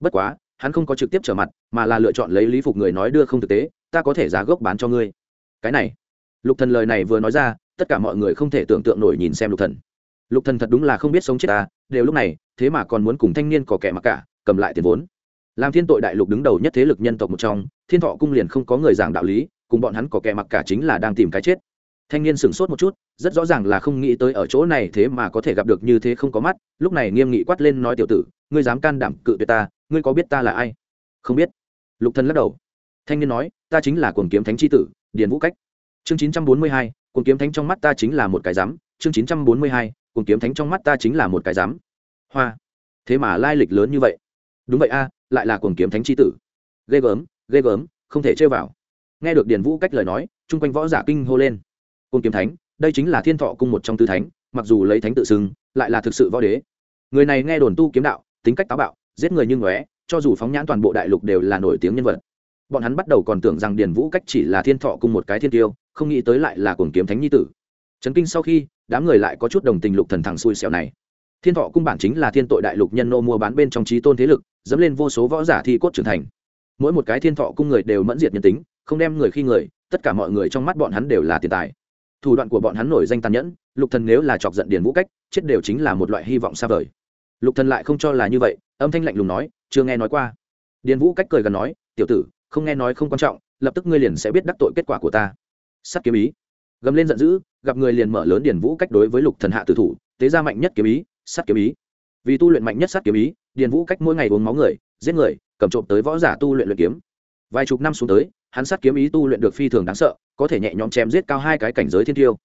Bất quá hắn không có trực tiếp trở mặt, mà là lựa chọn lấy lý phục người nói đưa không thực tế, ta có thể giá gốc bán cho ngươi. Cái này, lục thần lời này vừa nói ra, tất cả mọi người không thể tưởng tượng nổi nhìn xem lục thần. Lục thần thật đúng là không biết sống chết ta, đều lúc này, thế mà còn muốn cùng thanh niên có kẻ mặc cả, cầm lại tiền vốn. Làm thiên tội đại lục đứng đầu nhất thế lực nhân tộc một trong, thiên thọ cung liền không có người giảng đạo lý, cùng bọn hắn có kẻ mặc cả chính là đang tìm cái chết. Thanh niên sửng sốt một chút, rất rõ ràng là không nghĩ tới ở chỗ này thế mà có thể gặp được như thế không có mắt, lúc này nghiêm nghị quát lên nói tiểu tử, ngươi dám can đảm cự tuyệt ta ngươi có biết ta là ai? Không biết. Lục thần lắc đầu. Thanh niên nói, ta chính là cuồng kiếm thánh chi tử, điền vũ cách. Chương chín trăm bốn mươi hai, cuồng kiếm thánh trong mắt ta chính là một cái dám chương chín trăm bốn mươi hai, cuồng kiếm thánh trong mắt ta chính là một cái dám hoa. Thế mà lai lịch lớn như vậy. Đúng vậy a, lại là cuồng kiếm thánh chi tử. Ghê gớm ghê gớm, không thể chơi vào. Nghe được điền vũ cách lời nói, chung quanh võ giả kinh hô lên. Cuồng kiếm thánh, đây chính là thiên thọ cung một trong tứ thánh, mặc dù lấy thánh tự xưng, lại là thực sự võ đế. Người này nghe đồn tu kiếm đạo, tính cách táo bạo giết người như ngóe, cho dù phóng nhãn toàn bộ đại lục đều là nổi tiếng nhân vật. Bọn hắn bắt đầu còn tưởng rằng điền vũ cách chỉ là thiên thọ cung một cái thiên tiêu, không nghĩ tới lại là cuồng kiếm thánh nhi tử. Trấn kinh sau khi, đám người lại có chút đồng tình lục thần thẳng xui xẻo này. Thiên thọ cung bản chính là thiên tội đại lục nhân nô mua bán bên trong trí tôn thế lực, dẫm lên vô số võ giả thi cốt trưởng thành. Mỗi một cái thiên thọ cung người đều mẫn diệt nhân tính, không đem người khi người, tất cả mọi người trong mắt bọn hắn đều là tiền tài. Thủ đoạn của bọn hắn nổi danh tàn nhẫn, lục thần nếu là chọc giận điền vũ cách, chết đều chính là một loại hy vọng xa vời lục thần lại không cho là như vậy, âm thanh lạnh lùng nói, chưa nghe nói qua. Điền vũ cách cười gần nói, tiểu tử, không nghe nói không quan trọng, lập tức ngươi liền sẽ biết đắc tội kết quả của ta. Sắt kiếm ý. Gầm lên giận dữ, gặp người liền mở lớn điền vũ cách đối với lục thần hạ tử thủ, tế ra mạnh nhất kiếm ý, sắt kiếm ý. Vì tu luyện mạnh nhất sắt kiếm ý, điền vũ cách mỗi ngày uống máu người, giết người, cầm trộm tới võ giả tu luyện luyện kiếm. Vài chục năm xuống tới, hắn sắt kiếm ý tu luyện được phi thường đáng sợ, có thể nhẹ nhõm chém giết cao hai cái cảnh giới thiên tiêu.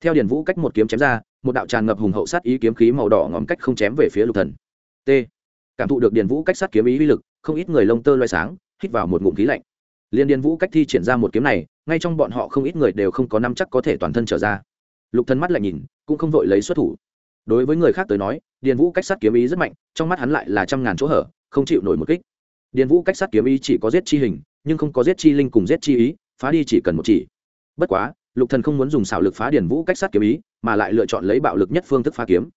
Theo điền vũ cách một kiếm chém ra một đạo tràn ngập hùng hậu sát ý kiếm khí màu đỏ ngóm cách không chém về phía lục thần. T. Cảm thụ được điền vũ cách sát kiếm ý uy lực, không ít người lông tơ loay sáng, hít vào một ngụm khí lạnh. Liên điền vũ cách thi triển ra một kiếm này, ngay trong bọn họ không ít người đều không có năm chắc có thể toàn thân trở ra. Lục thần mắt lại nhìn, cũng không vội lấy xuất thủ. Đối với người khác tới nói, điền vũ cách sát kiếm ý rất mạnh, trong mắt hắn lại là trăm ngàn chỗ hở, không chịu nổi một kích. Điền vũ cách sát kiếm ý chỉ có giết chi hình, nhưng không có giết chi linh cùng giết chi ý, phá đi chỉ cần một chỉ. Bất quá, lục thần không muốn dùng xảo lực phá điền vũ cách sát kiếm ý mà lại lựa chọn lấy bạo lực nhất phương thức phá kiếm.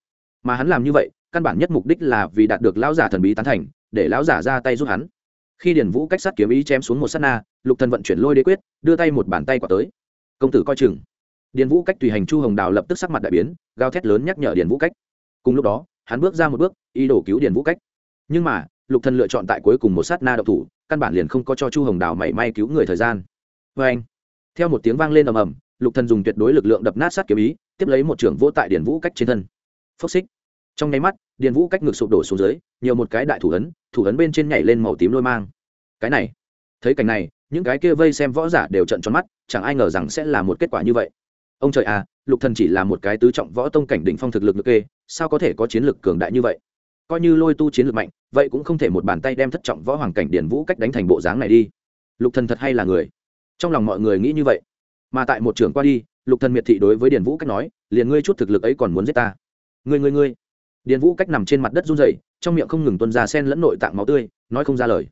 Mà hắn làm như vậy, căn bản nhất mục đích là vì đạt được lão giả thần bí tán thành, để lão giả ra tay giúp hắn. Khi điền vũ cách sát kiếm ý chém xuống một sát na, lục thần vận chuyển lôi đế quyết, đưa tay một bàn tay quả tới. Công tử coi chừng. Điền vũ cách tùy hành chu hồng đào lập tức sắc mặt đại biến gao thét lớn nhắc nhở điền vũ cách. Cùng lúc đó, hắn bước ra một bước, ý đồ cứu điền vũ cách. Nhưng mà, lục thần lựa chọn tại cuối cùng một sát na độc thủ, căn bản liền không có cho chu hồng đào mảy may cứu người thời gian. Vê anh theo một tiếng vang lên ầm ầm, lục thần dùng tuyệt đối lực lượng đập nát sát kiếm ý tiếp lấy một trưởng vỗ tại điền vũ cách trên thân. Phốc xích. Trong nháy mắt, điền vũ cách ngực sụp đổ xuống dưới, nhiều một cái đại thủ ấn thủ ấn bên trên nhảy lên màu tím lôi mang. Cái này, thấy cảnh này, những cái kia vây xem võ giả đều trận tròn mắt, chẳng ai ngờ rằng sẽ là một kết quả như vậy. Ông trời à lục thần chỉ là một cái tứ trọng võ tông cảnh đỉnh phong thực lực lực kê, sao có thể có chiến lực cường đại như vậy? Coi như lôi tu chiến lực mạnh, vậy cũng không thể một bàn tay đem thất trọng võ hoàng cảnh điển vũ cách đánh thành bộ dáng này đi. Lục thần thật hay là người? Trong lòng mọi người nghĩ như vậy. Mà tại một trường qua đi lục thần miệt thị đối với Điền vũ cách nói, liền ngươi chút thực lực ấy còn muốn giết ta. Ngươi ngươi ngươi. Điền vũ cách nằm trên mặt đất run rẩy, trong miệng không ngừng tuôn ra sen lẫn nội tạng máu tươi, nói không ra lời.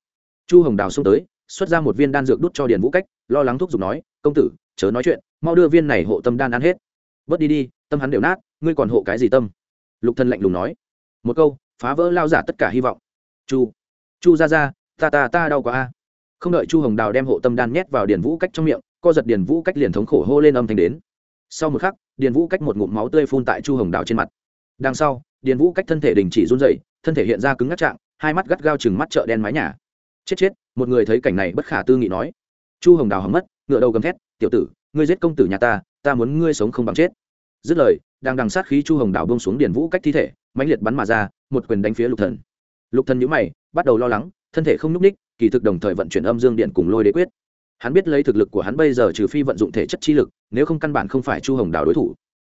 Chu hồng đào xông tới, xuất ra một viên đan dược đút cho Điền vũ cách, lo lắng thúc giục nói, công tử, chớ nói chuyện, mau đưa viên này hộ tâm đan ăn hết. Bớt đi đi, tâm hắn đều nát, ngươi còn hộ cái gì tâm? Lục thần lạnh lùng nói. Một câu, phá vỡ lao giả tất cả hy vọng. Chu chu ra ra, ta ta ta đau quá a. Không đợi chu hồng đào đem hộ tâm đan nhét vào điền vũ cách trong miệng co giật điền vũ cách liền thống khổ hô lên âm thanh đến. Sau một khắc, điền vũ cách một ngụm máu tươi phun tại chu hồng đào trên mặt. Đằng sau, điền vũ cách thân thể đình chỉ run dậy thân thể hiện ra cứng ngắt trạng, hai mắt gắt gao chừng mắt chợ đen mái nhà. Chết chết, một người thấy cảnh này bất khả tư nghị nói. Chu hồng đào hầm mất, ngựa đầu gầm thét, tiểu tử, ngươi giết công tử nhà ta ta muốn ngươi sống không bằng chết. Dứt lời, đang đằng sát khí chu hồng đào bông xuống điền vũ cách thi thể, mãnh liệt bắn mà ra, một quyền đánh phía lục thần. Lục thần nhíu mày, bắt đầu lo lắng, thân thể không nhúc ních kỳ thực đồng thời vận chuyển âm dương điện cùng lôi đế quyết hắn biết lấy thực lực của hắn bây giờ trừ phi vận dụng thể chất chi lực, nếu không căn bản không phải chu hồng đào đối thủ.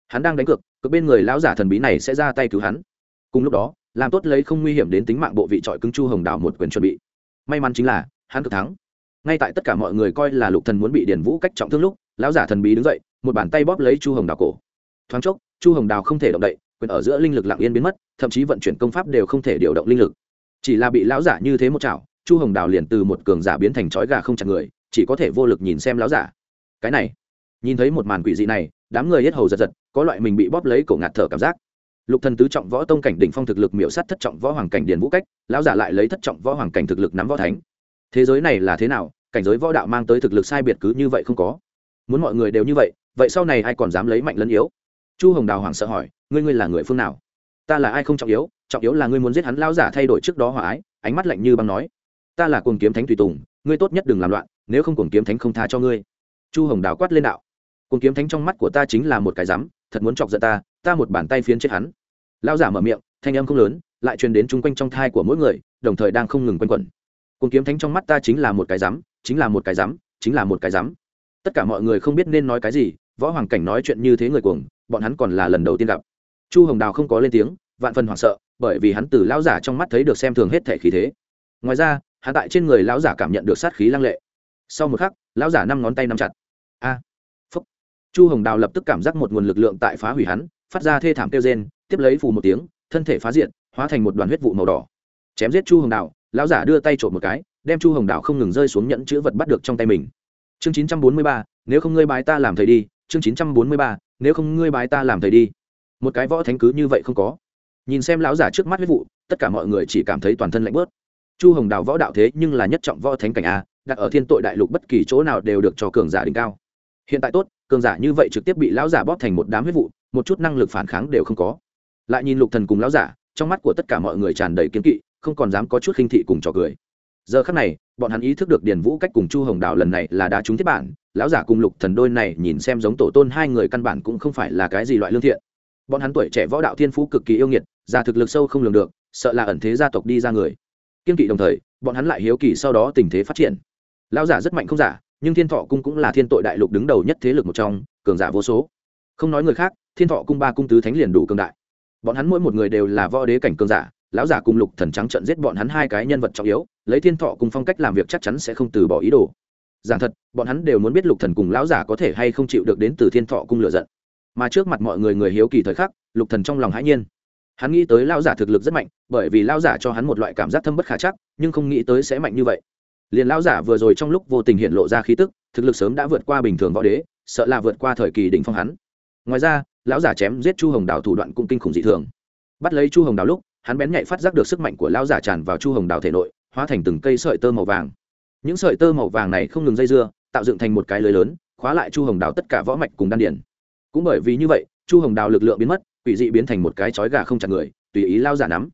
Hắn đang đánh cược cực bên người lão giả thần bí này sẽ ra tay cứu hắn. Cùng lúc đó, làm tốt lấy không nguy hiểm đến tính mạng bộ vị trọi cứng chu hồng đào một quyền chuẩn bị. May mắn chính là, hắn cực thắng. Ngay tại tất cả mọi người coi là lục thần muốn bị điền vũ cách trọng thương lúc, lão giả thần bí đứng dậy, một bàn tay bóp lấy chu hồng đào cổ. Thoáng chốc, chu hồng đào không thể động đậy, quyền ở giữa linh lực lặng yên biến mất, thậm chí vận chuyển công pháp đều không thể điều động linh lực. Chỉ là bị lão giả như thế một chảo, chu hồng đào liền từ một cường giả biến thành chói gà không chặt người chỉ có thể vô lực nhìn xem lão giả. Cái này, nhìn thấy một màn quỷ dị này, đám người hết hầu giật giật, có loại mình bị bóp lấy cổ ngạt thở cảm giác. Lục thần tứ trọng võ tông cảnh đỉnh phong thực lực miểu sát thất trọng võ hoàng cảnh điền vũ cách lão giả lại lấy thất trọng võ hoàng cảnh thực lực nắm võ thánh. Thế giới này là thế nào? Cảnh giới võ đạo mang tới thực lực sai biệt cứ như vậy không có. Muốn mọi người đều như vậy vậy sau này ai còn dám lấy mạnh lẫn yếu? Chu hồng đào hoàng sợ hỏi, ngươi ngươi là người phương nào? Ta là ai không trọng yếu trọng yếu là ngươi muốn giết hắn lão giả thay đổi trước đó hòa ái. Ánh mắt lạnh như băng nói, ta là cuồng kiếm thánh tùy tùng, ngươi tốt nhất đừng làm loạn nếu không cuồng kiếm thánh không tha cho ngươi. Chu hồng đào quát lên đạo. Cùng kiếm thánh trong mắt của ta chính là một cái rắm thật muốn chọc giận ta ta một bàn tay phiến chết hắn. Lão giả mở miệng, thanh âm không lớn, lại truyền đến chung quanh trong thai của mỗi người, đồng thời đang không ngừng quanh quẩn. Cùng kiếm thánh trong mắt ta chính là một cái rắm chính là một cái rắm chính là một cái rắm tất cả mọi người không biết nên nói cái gì, võ hoàng cảnh nói chuyện như thế người cuồng, bọn hắn còn là lần đầu tiên gặp. Chu hồng đào không có lên tiếng, vạn phần hoảng sợ, bởi vì hắn từ lão giả trong mắt thấy được xem thường hết thể khí thế. Ngoài ra, hắn tại trên người lão giả cảm nhận được sát khí lăng lệ sau một khắc, lão giả năm ngón tay nắm chặt. A, phúc. Chu hồng đào lập tức cảm giác một nguồn lực lượng tại phá hủy hắn, phát ra thê thảm kêu rên, tiếp lấy phù một tiếng, thân thể phá diện, hóa thành một đoàn huyết vụ màu đỏ. Chém giết chu hồng đào, lão giả đưa tay trộm một cái, đem chu hồng đào không ngừng rơi xuống nhẫn chữ vật bắt được trong tay mình. Chương chín trăm bốn mươi ba, nếu không ngươi bái ta làm thầy đi. Chương chín trăm bốn mươi ba, nếu không ngươi bái ta làm thầy đi. Một cái võ thánh cứ như vậy không có. Nhìn xem lão giả trước mắt huyết vụ, tất cả mọi người chỉ cảm thấy toàn thân lạnh bớt. Chu hồng đào võ đạo thế nhưng là nhất trọng võ thánh cảnh a đặt ở thiên tội đại lục bất kỳ chỗ nào đều được cho cường giả đỉnh cao. Hiện tại tốt, cường giả như vậy trực tiếp bị lão giả bóp thành một đám huyết vụ, một chút năng lực phản kháng đều không có. Lại nhìn lục thần cùng lão giả, trong mắt của tất cả mọi người tràn đầy kiến kỵ, không còn dám có chút khinh thị cùng trò cười. Giờ khắc này, bọn hắn ý thức được điền vũ cách cùng chu hồng đào lần này là đá trúng thiết bản, lão giả cùng lục thần đôi này nhìn xem giống tổ tôn hai người căn bản cũng không phải là cái gì loại lương thiện. Bọn hắn tuổi trẻ võ đạo thiên phú cực kỳ yêu nghiệt già thực lực sâu không lường được, sợ là ẩn thế gia tộc đi ra người. Kiên kỵ đồng thời, bọn hắn lại hiếu kỳ sau đó tình thế phát triển lão giả rất mạnh không giả, nhưng thiên thọ cung cũng là thiên tội đại lục đứng đầu nhất thế lực một trong, cường giả vô số. Không nói người khác, thiên thọ cung ba cung tứ thánh liền đủ cường đại. Bọn hắn mỗi một người đều là võ đế cảnh cường giả, lão giả cùng lục thần trắng trận giết bọn hắn hai cái nhân vật trọng yếu, lấy thiên thọ cùng phong cách làm việc chắc chắn sẽ không từ bỏ ý đồ. Giảng thật, bọn hắn đều muốn biết lục thần cùng lão giả có thể hay không chịu được đến từ thiên thọ cung lựa giận. Mà trước mặt mọi người người hiếu kỳ thời khắc, lục thần trong lòng hãi nhiên. Hắn nghĩ tới lão giả thực lực rất mạnh, bởi vì lão giả cho hắn một loại cảm giác thâm bất khả chắc, nhưng không nghĩ tới sẽ mạnh như vậy liền lão giả vừa rồi trong lúc vô tình hiện lộ ra khí tức, thực lực sớm đã vượt qua bình thường võ đế, sợ là vượt qua thời kỳ đỉnh phong hắn. Ngoài ra, lão giả chém giết chu hồng đào thủ đoạn cũng kinh khủng dị thường. Bắt lấy chu hồng đào lúc, hắn bén nhạy phát giác được sức mạnh của lão giả tràn vào chu hồng đào thể nội, hóa thành từng cây sợi tơ màu vàng. Những sợi tơ màu vàng này không ngừng dây dưa, tạo dựng thành một cái lưới lớn, khóa lại chu hồng đào tất cả võ mạch cùng đan điển cũng bởi vì như vậy, chu hồng đào lực lượng biến mất, quỷ dị biến thành một cái chói gà không chặt người, tùy ý lao giả nắm.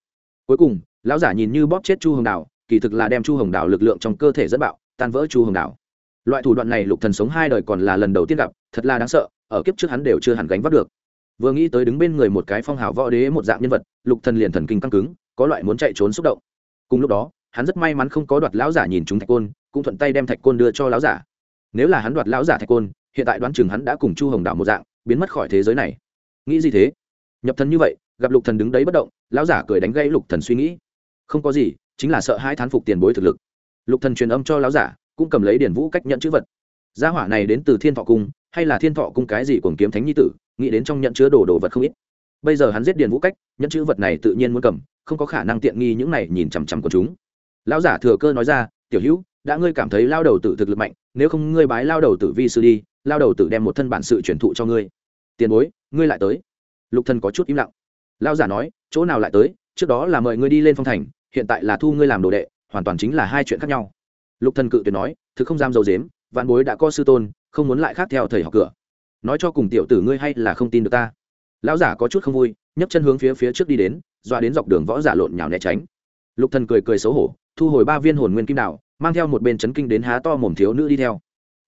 Cuối cùng, lão giả nhìn như bóp chết chu hồng đào kỳ thực là đem chu hồng đào lực lượng trong cơ thể dẫn bạo, tan vỡ chu hồng đào loại thủ đoạn này lục thần sống hai đời còn là lần đầu tiên gặp, thật là đáng sợ, ở kiếp trước hắn đều chưa hẳn gánh vác được. Vừa nghĩ tới đứng bên người một cái phong hào võ đế một dạng nhân vật, lục thần liền thần kinh căng cứng, có loại muốn chạy trốn xúc động. Cùng lúc đó, hắn rất may mắn không có đoạt lão giả nhìn chúng thạch côn, cũng thuận tay đem thạch côn đưa cho lão giả. Nếu là hắn đoạt lão giả thạch côn, hiện tại đoán chừng hắn đã cùng chu hồng đảo một dạng, biến mất khỏi thế giới này. Nghĩ gì thế? Nhập thần như vậy, gặp lục thần đứng đấy bất động, lão giả cười đánh gãy lục thần suy nghĩ. Không có gì chính là sợ hai thán phục tiền bối thực lực. Lục thần truyền âm cho lão giả, cũng cầm lấy điển vũ cách nhận chữ vật. Gia hỏa này đến từ thiên thọ cung, hay là thiên thọ cung cái gì còn kiếm thánh nhi tử, nghĩ đến trong nhận chứa đồ đồ vật không ít. Bây giờ hắn giết điền vũ cách, nhận chữ vật này tự nhiên muốn cầm, không có khả năng tiện nghi những này nhìn chằm chằm của chúng. Lão giả thừa cơ nói ra, tiểu hữu, đã ngươi cảm thấy lao đầu tử thực lực mạnh, nếu không ngươi bái lao đầu tử vi sư đi, lao đầu tử đem một thân bản sự truyền thụ cho ngươi. Tiền bối, ngươi lại tới. Lục thần có chút im lặng. Lão giả nói, chỗ nào lại tới? Trước đó là mời ngươi đi lên phong thành hiện tại là thu ngươi làm đồ đệ, hoàn toàn chính là hai chuyện khác nhau. Lục thần cự tuyệt nói thực không dám dầu dếm, vạn bối đã có sư tôn, không muốn lại khác theo thầy học cửa. Nói cho cùng tiểu tử ngươi hay là không tin được ta. Lão giả có chút không vui, nhấc chân hướng phía phía trước đi đến doa đến dọc đường võ giả lộn nhào né tránh. Lục thần cười cười xấu hổ, thu hồi ba viên hồn nguyên kim đạo mang theo một bên chấn kinh đến há to mồm thiếu nữ đi theo.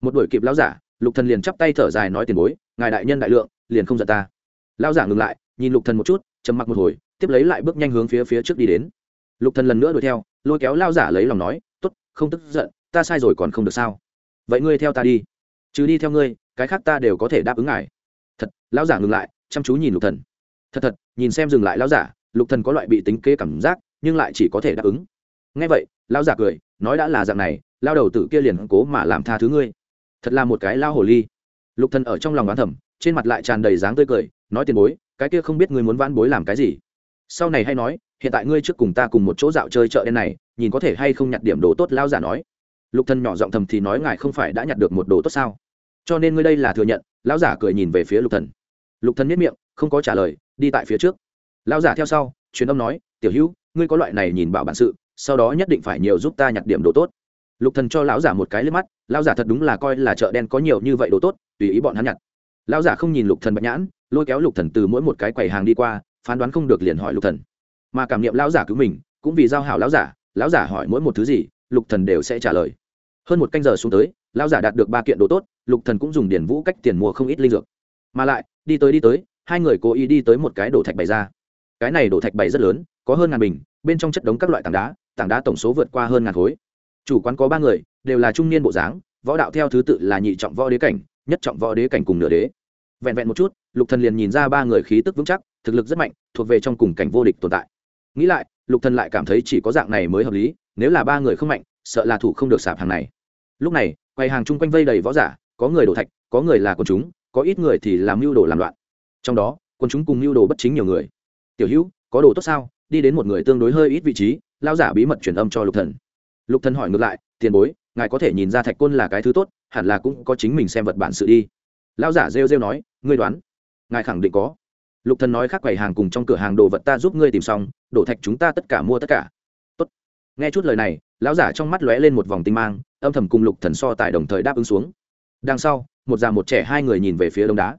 Một đuổi kịp lão giả, lục thần liền chắp tay thở dài nói tiền bối, ngài đại nhân đại lượng, liền không giận ta. Lão giả ngừng lại, nhìn lục thần một chút, trầm mặc một hồi, tiếp lấy lại bước nhanh hướng phía phía trước đi đến lục thần lần nữa đuổi theo, lôi kéo lão giả lấy lòng nói, tốt, không tức giận, ta sai rồi còn không được sao? Vậy ngươi theo ta đi. Chứ đi theo ngươi, cái khác ta đều có thể đáp ứng ngài. Thật lão giả ngừng lại, chăm chú nhìn lục thần. Thật thật, nhìn xem dừng lại lão giả, lục thần có loại bị tính kế cảm giác, nhưng lại chỉ có thể đáp ứng. Ngay vậy lão giả cười, nói đã là dạng này, lao đầu tử kia liền cố mà làm tha thứ ngươi. Thật là một cái lao hồ ly. Lục thần ở trong lòng đoán thầm, trên mặt lại tràn đầy dáng tươi cười, nói tiền bối, cái kia không biết ngươi muốn vãn bối làm cái gì sau này hay nói, hiện tại ngươi trước cùng ta cùng một chỗ dạo chơi chợ đen này, nhìn có thể hay không nhặt điểm đồ tốt lao giả nói. Lục thần nhỏ giọng thầm thì nói ngài không phải đã nhặt được một đồ tốt sao? Cho nên ngươi đây là thừa nhận, lão giả cười nhìn về phía lục thần. Lục thần miết miệng, không có trả lời, đi tại phía trước. Lão giả theo sau, truyền âm nói, tiểu hữu, ngươi có loại này nhìn bảo bản sự, sau đó nhất định phải nhiều giúp ta nhặt điểm đồ tốt. Lục thần cho lão giả một cái liếc mắt, lão giả thật đúng là coi là chợ đen có nhiều như vậy đồ tốt, tùy ý bọn hắn nhặt. Lão giả không nhìn lục thần bạch nhãn, lôi kéo lục thần từ mỗi một cái quầy hàng đi qua phán đoán không được liền hỏi lục thần. Mà cảm nghiệm lão giả cứu mình, cũng vì giao hảo lão giả lão giả hỏi mỗi một thứ gì, lục thần đều sẽ trả lời. Hơn một canh giờ xuống tới, lão giả đạt được ba kiện đồ tốt, lục thần cũng dùng điển vũ cách tiền mua không ít linh dược. Mà lại, đi tới đi tới, hai người cố ý đi tới một cái đổ thạch bày ra. Cái này đổ thạch bày rất lớn, có hơn ngàn bình, bên trong chất đống các loại tảng đá tảng đá tổng số vượt qua hơn ngàn khối. Chủ quán có ba người, đều là trung niên bộ dáng, võ đạo theo thứ tự là nhị trọng võ đế cảnh, nhất trọng võ đế cảnh cùng nửa đế. Vẹn vẹn một chút, lục thần liền nhìn ra ba người khí tức vững chắc thực lực rất mạnh, thuộc về trong cùng cảnh vô địch tồn tại. Nghĩ lại, lục thần lại cảm thấy chỉ có dạng này mới hợp lý, nếu là ba người không mạnh, sợ là thủ không được sạp hàng này. Lúc này, quầy hàng chung quanh vây đầy võ giả, có người đổ thạch, có người là quần chúng, có ít người thì làm mưu đồ làm loạn. Trong đó, quần chúng cùng mưu đồ bất chính nhiều người. Tiểu hữu, có đồ tốt sao? Đi đến một người tương đối hơi ít vị trí lao giả bí mật truyền âm cho lục thần. Lục thần hỏi ngược lại, tiền bối, ngài có thể nhìn ra thạch côn là cái thứ tốt, hẳn là cũng có chính mình xem vật bản sự đi. Lao giả rêu rêu nói, ngươi đoán, ngài khẳng định có lục thần nói khác quầy hàng cùng trong cửa hàng đồ vật ta giúp ngươi tìm xong đổ thạch chúng ta tất cả mua tất cả. Tốt. nghe chút lời này lão giả trong mắt lóe lên một vòng tinh mang âm thầm cùng lục thần so tài đồng thời đáp ứng xuống. Đằng sau một già một trẻ hai người nhìn về phía đông đá.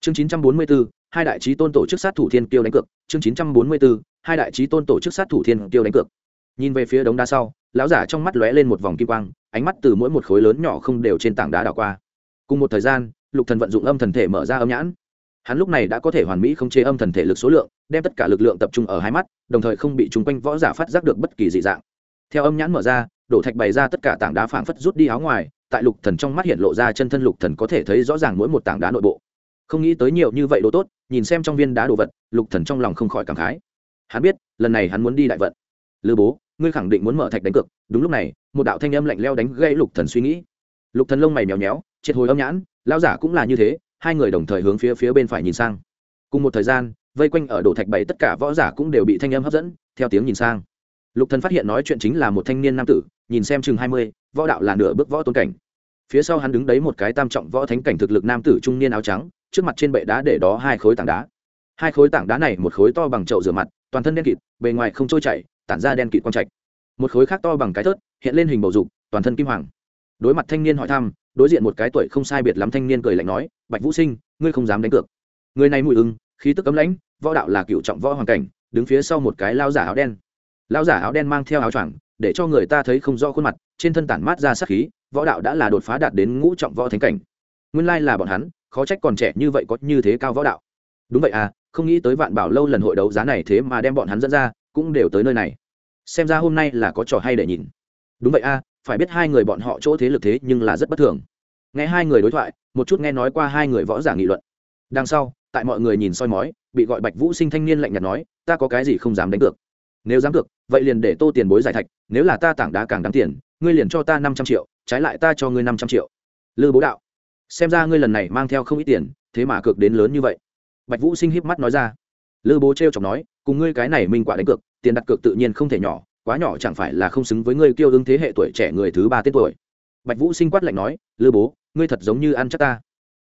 Chương 944, hai đại trí tôn tổ chức sát thủ thiên kiêu đánh cược. Chương 944, hai đại trí tôn tổ chức sát thủ thiên kiêu đánh cược. Nhìn về phía đống đá sau lão giả trong mắt lóe lên một vòng kim quang ánh mắt từ mỗi một khối lớn nhỏ không đều trên tảng đá đảo qua. Cùng một thời gian lục thần vận dụng âm thần thể mở ra âm nhãn hắn lúc này đã có thể hoàn mỹ không chế âm thần thể lực số lượng, đem tất cả lực lượng tập trung ở hai mắt, đồng thời không bị chúng quanh võ giả phát giác được bất kỳ dị dạng. Theo âm nhãn mở ra, đổ thạch bày ra tất cả tảng đá phảng phất rút đi áo ngoài, tại lục thần trong mắt hiện lộ ra chân thân lục thần có thể thấy rõ ràng mỗi một tảng đá nội bộ. Không nghĩ tới nhiều như vậy đồ tốt, nhìn xem trong viên đá đồ vật, lục thần trong lòng không khỏi cảm khái. Hắn biết, lần này hắn muốn đi đại vận. Lư bố, ngươi khẳng định muốn mở thạch đánh cược. Đúng lúc này, một đạo thanh âm lạnh leo đánh gây lục thần suy nghĩ. Lục thần lông mày méo méo, triệt hồi âm nhãn, lão giả cũng là như thế hai người đồng thời hướng phía phía bên phải nhìn sang. Cùng một thời gian, vây quanh ở đổ thạch bày tất cả võ giả cũng đều bị thanh âm hấp dẫn, theo tiếng nhìn sang. Lục thần phát hiện nói chuyện chính là một thanh niên nam tử, nhìn xem chừng hai mươi, võ đạo là nửa bước võ tôn cảnh. Phía sau hắn đứng đấy một cái tam trọng võ thánh cảnh thực lực nam tử trung niên áo trắng, trước mặt trên bệ đá để đó hai khối tảng đá. Hai khối tảng đá này một khối to bằng chậu rửa mặt, toàn thân đen kịt, bề ngoài không trôi chảy, tản ra đen kịt quang trạch. Một khối khác to bằng cái thớt, hiện lên hình bầu dục, toàn thân kim hoàng. Đối mặt thanh niên hỏi thăm đối diện một cái tuổi không sai biệt lắm thanh niên cười lạnh nói, bạch vũ sinh, ngươi không dám đánh cược. Người này mùi ưng, khí tức cấm lãnh, võ đạo là cựu trọng võ hoàng cảnh, đứng phía sau một cái lao giả áo đen. Lao giả áo đen mang theo áo choàng, để cho người ta thấy không rõ khuôn mặt, trên thân tản mát ra sắc khí, võ đạo đã là đột phá đạt đến ngũ trọng võ thánh cảnh. Nguyên lai là bọn hắn, khó trách còn trẻ như vậy có như thế cao võ đạo. Đúng vậy à không nghĩ tới vạn bảo lâu lần hội đấu giá này thế mà đem bọn hắn dẫn ra, cũng đều tới nơi này. Xem ra hôm nay là có trò hay để nhìn. Đúng vậy à phải biết hai người bọn họ chỗ thế lực thế nhưng là rất bất thường. Nghe hai người đối thoại, một chút nghe nói qua hai người võ giả nghị luận. Đằng sau, tại mọi người nhìn soi mói, bị gọi bạch vũ sinh thanh niên lạnh nhạt nói, ta có cái gì không dám đánh cược? Nếu dám cược, vậy liền để tô tiền bối giải thạch, nếu là ta tảng đá càng đáng tiền, ngươi liền cho ta năm trăm triệu, trái lại ta cho ngươi năm trăm triệu. Lư bố đạo, xem ra ngươi lần này mang theo không ít tiền, thế mà cược đến lớn như vậy. Bạch vũ sinh híp mắt nói ra. Lư bố t r e o chọc nói, cùng ngươi cái này minh quả đánh cược, tiền đặt cược tự nhiên không thể nhỏ quá nhỏ chẳng phải là không xứng với ngươi kêu ứng thế hệ tuổi trẻ người thứ ba tết tuổi. Bạch vũ sinh quát lạnh nói, lư bố, ngươi thật giống như ăn chắc ta.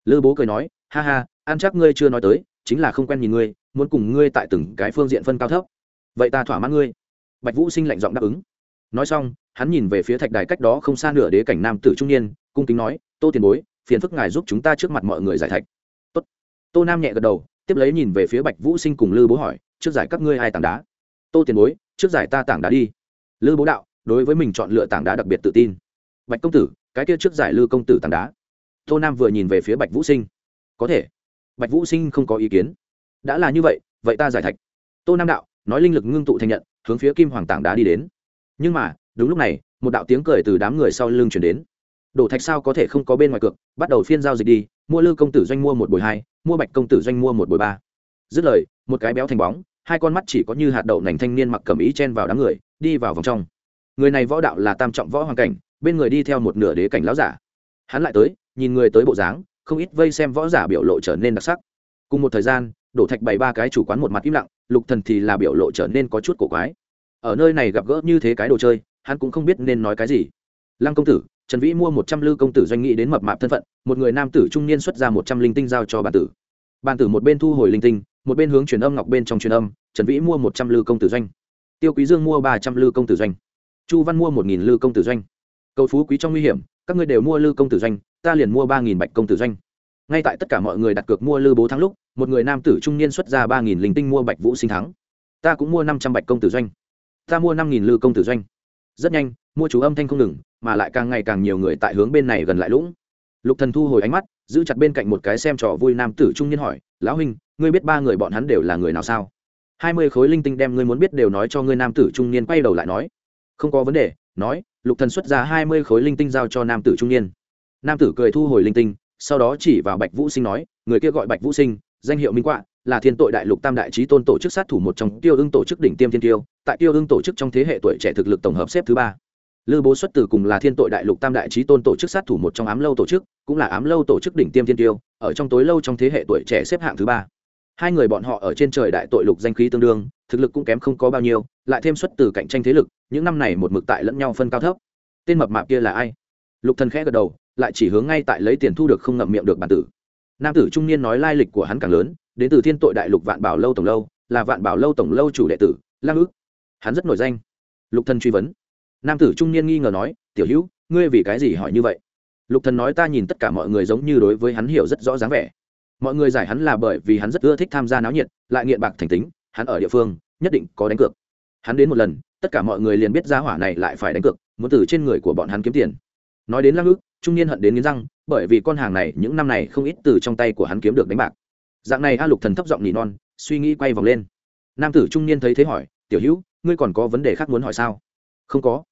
Lư bố cười nói, ha ha, ăn chắc ngươi chưa nói tới, chính là không quen nhìn ngươi, muốn cùng ngươi tại từng cái phương diện phân cao thấp. Vậy ta thỏa mãn ngươi. Bạch vũ sinh lạnh giọng đáp ứng. Nói xong, hắn nhìn về phía thạch đài cách đó không xa nửa đế cảnh nam tử trung niên, cung kính nói, tô tiền bối, phiền phức ngài giúp chúng ta trước mặt mọi người giải thạch. Tốt. tô nam nhẹ gật đầu, tiếp lấy nhìn về phía bạch vũ sinh cùng lư bố hỏi, trước giải các ngươi hai tảng đá? Tô tiền bối trước giải ta tảng đá đi. Lư bố đạo, đối với mình chọn lựa tảng đá đặc biệt tự tin. Bạch công tử, cái kia trước giải lư công tử tảng đá. Tô nam vừa nhìn về phía bạch vũ sinh. Có thể. Bạch vũ sinh không có ý kiến. Đã là như vậy vậy ta giải thạch. Tô nam đạo, nói linh lực ngưng tụ thành nhận, hướng phía kim hoàng tảng đá đi đến. Nhưng mà, đúng lúc này, một đạo tiếng cười từ đám người sau lưng chuyển đến. Đổ thạch sao có thể không có bên ngoài cược, bắt đầu phiên giao dịch đi, mua lư công tử doanh mua một bồi hai, mua bạch công tử doanh mua một bồi ba. Dứt lời, một cái béo thành bóng hai con mắt chỉ có như hạt đậu nành thanh niên mặc cầm ý chen vào đám người, đi vào vòng trong. Người này võ đạo là tam trọng võ hoàng cảnh, bên người đi theo một nửa đế cảnh láo giả. Hắn lại tới, nhìn người tới bộ dáng, không ít vây xem võ giả biểu lộ trở nên đặc sắc. Cùng một thời gian, đổ thạch bày ba cái chủ quán một mặt im lặng, lục thần thì là biểu lộ trở nên có chút cổ quái. Ở nơi này gặp gỡ như thế cái đồ chơi, hắn cũng không biết nên nói cái gì. Lăng công tử, trần vĩ mua một trăm lư công tử doanh nghị đến mập mạp thân phận, một người nam tử trung niên xuất ra một trăm linh tinh giao cho bản tử. Bản tử một bên thu hồi linh tinh một bên hướng truyền âm ngọc bên trong truyền âm, trần vĩ mua một trăm lư công tử doanh. Tiêu quý dương mua ba trăm lư công tử doanh. Chu văn mua một nghìn lư công tử doanh. Cầu phú quý trong nguy hiểm, các ngươi đều mua lư công tử doanh, ta liền mua ba nghìn bạch công tử doanh. Ngay tại tất cả mọi người đặt cược mua lư bố thắng lúc, một người nam tử trung niên xuất ra ba nghìn linh tinh mua bạch vũ sinh thắng. Ta cũng mua năm trăm bạch công tử doanh. Ta mua năm nghìn lư công tử doanh. Rất nhanh, mua chú âm thanh không ngừng, mà lại càng ngày càng nhiều người tại hướng bên này gần lại lũng. Lục thần thu hồi ánh mắt, giữ chặt bên cạnh một cái xem trò vui nam tử trung niên hỏi, lão huynh ngươi biết ba người bọn hắn đều là người nào sao? Hai mươi khối linh tinh đem ngươi muốn biết đều nói cho ngươi nam tử trung niên quay đầu lại nói. Không có vấn đề, nói, lục thần xuất ra hai mươi khối linh tinh giao cho nam tử trung niên. Nam tử cười thu hồi linh tinh, sau đó chỉ vào bạch vũ sinh nói, người kia gọi bạch vũ sinh, danh hiệu minh quạ, là thiên tội đại lục tam đại trí tôn tổ chức sát thủ một trong tiêu ưng tổ chức đỉnh tiêm thiên tiêu, tại tiêu ưng tổ chức trong thế hệ tuổi trẻ thực lực tổng hợp xếp thứ ba. Lư bố xuất từ cùng là thiên tội đại lục tam đại trí tôn tổ chức sát thủ một trong ám lâu tổ chức, cũng là ám lâu tổ chức đỉnh tiêm thiên tiêu, ở trong tối lâu trong thế hệ tuổi trẻ xếp hạng thứ ba hai người bọn họ ở trên trời đại tội lục danh khí tương đương, thực lực cũng kém không có bao nhiêu, lại thêm xuất từ cạnh tranh thế lực, những năm này một mực tại lẫn nhau phân cao thấp. Tên mập mạp kia là ai? Lục thần khẽ gật đầu, lại chỉ hướng ngay tại lấy tiền thu được không ngậm miệng được bản tử. Nam tử trung niên nói lai lịch của hắn càng lớn, đến từ thiên tội đại lục vạn bảo lâu tổng lâu, là vạn bảo lâu tổng lâu chủ đệ tử, lang ước. Hắn rất nổi danh. Lục thần truy vấn. Nam tử trung niên nghi ngờ nói, tiểu hữu, ngươi vì cái gì hỏi như vậy? Lục thần nói, ta nhìn tất cả mọi người giống như đối với hắn hiểu rất rõ dáng vẻ mọi người giải hắn là bởi vì hắn rất ưa thích tham gia náo nhiệt, lại nghiện bạc thành tính, hắn ở địa phương, nhất định có đánh cược. Hắn đến một lần, tất cả mọi người liền biết ra hỏa này lại phải đánh cược, muốn từ trên người của bọn hắn kiếm tiền. Nói đến lăng ước, trung niên hận đến nghiến răng, bởi vì con hàng này những năm này không ít từ trong tay của hắn kiếm được đánh bạc. Dạng này a lục thần thấp giọng nỉ non, suy nghĩ quay vòng lên. Nam tử trung niên thấy thế hỏi, tiểu hữu, ngươi còn có vấn đề khác muốn hỏi sao? Không có.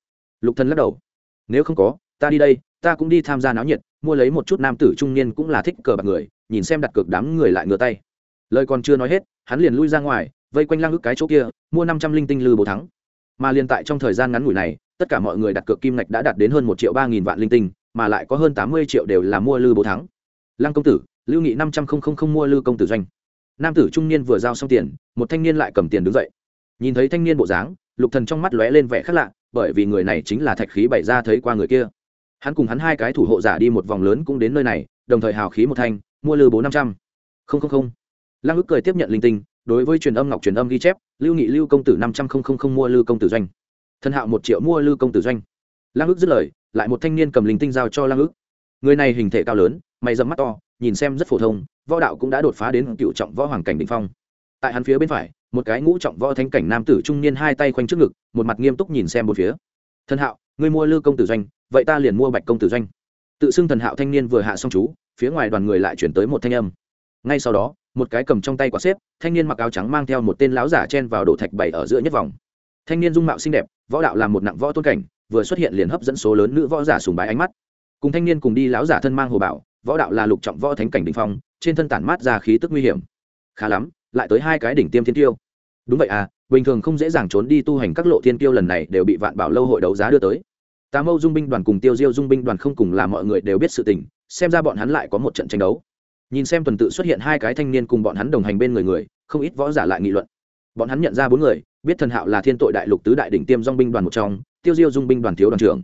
Lục thần lắc đầu. Nếu không có, ta đi đây, ta cũng đi tham gia náo nhiệt, mua lấy một chút nam tử trung niên cũng là thích cờ bạc người nhìn xem đặt cược đám người lại ngửa tay. Lời còn chưa nói hết, hắn liền lui ra ngoài, vây quanh lang ức cái chỗ kia, mua năm trăm linh tinh lư bố thắng. Mà liền tại trong thời gian ngắn ngủi này, tất cả mọi người đặt cược kim ngạch đã đạt đến hơn một triệu ba nghìn vạn linh tinh, mà lại có hơn tám mươi triệu đều là mua lư bố thắng. Lăng công tử, lưu nghị năm trăm không mua lư công tử doanh. Nam tử trung niên vừa giao xong tiền, một thanh niên lại cầm tiền đứng dậy. Nhìn thấy thanh niên bộ dáng, lục thần trong mắt lóe lên vẻ khác lạ, bởi vì người này chính là thạch khí bày ra thấy qua người kia. Hắn cùng hắn hai cái thủ hộ giả đi một vòng lớn cũng đến nơi này, đồng thời hào khí một thanh mua lư bố năm trăm. Không không không. Lăng ức cười tiếp nhận linh tinh, đối với truyền âm ngọc truyền âm ghi chép, lưu nghị lưu công tử năm trăm không không không mua lưu công tử doanh. Thân hạo một triệu mua lưu công tử doanh. Lăng ức dứt lời, lại một thanh niên cầm linh tinh giao cho lăng ức. Người này hình thể cao lớn, mày dầm mắt to, nhìn xem rất phổ thông, võ đạo cũng đã đột phá đến cựu trọng võ hoàng cảnh đỉnh phong. Tại hắn phía bên phải, một cái ngũ trọng võ thanh cảnh nam tử trung niên hai tay khoanh trước ngực, một mặt nghiêm túc nhìn xem một phía. Thân hạo, ngươi mua lưu công tử doanh, vậy ta liền mua bạch công tử doanh tự xưng thần hạo thanh niên vừa hạ xong chú, phía ngoài đoàn người lại chuyển tới một thanh âm. Ngay sau đó, một cái cầm trong tay quả xếp, thanh niên mặc áo trắng mang theo một tên láo giả chen vào đổ thạch bảy ở giữa nhất vòng. Thanh niên dung mạo xinh đẹp, võ đạo làm một nặng võ tôn cảnh, vừa xuất hiện liền hấp dẫn số lớn nữ võ giả sùng bái ánh mắt. Cùng thanh niên cùng đi láo giả thân mang hồ bảo, võ đạo là lục trọng võ thánh cảnh đình phong, trên thân tản mát ra khí tức nguy hiểm. Khá lắm, lại tới hai cái đỉnh tiêm thiên tiêu. Đúng vậy à bình thường không dễ dàng trốn đi tu hành các lộ thiên tiêu lần này đều bị vạn bảo lâu hội đấu giá đưa tới tà mâu dung binh đoàn cùng tiêu diêu dung binh đoàn không cùng là mọi người đều biết sự tình, xem ra bọn hắn lại có một trận tranh đấu. Nhìn xem tuần tự xuất hiện hai cái thanh niên cùng bọn hắn đồng hành bên người người, không ít võ giả lại nghị luận. Bọn hắn nhận ra bốn người, biết thần hạo là thiên tội đại lục tứ đại đỉnh tiêm dong binh đoàn một trong, tiêu diêu dung binh đoàn thiếu đoàn trưởng.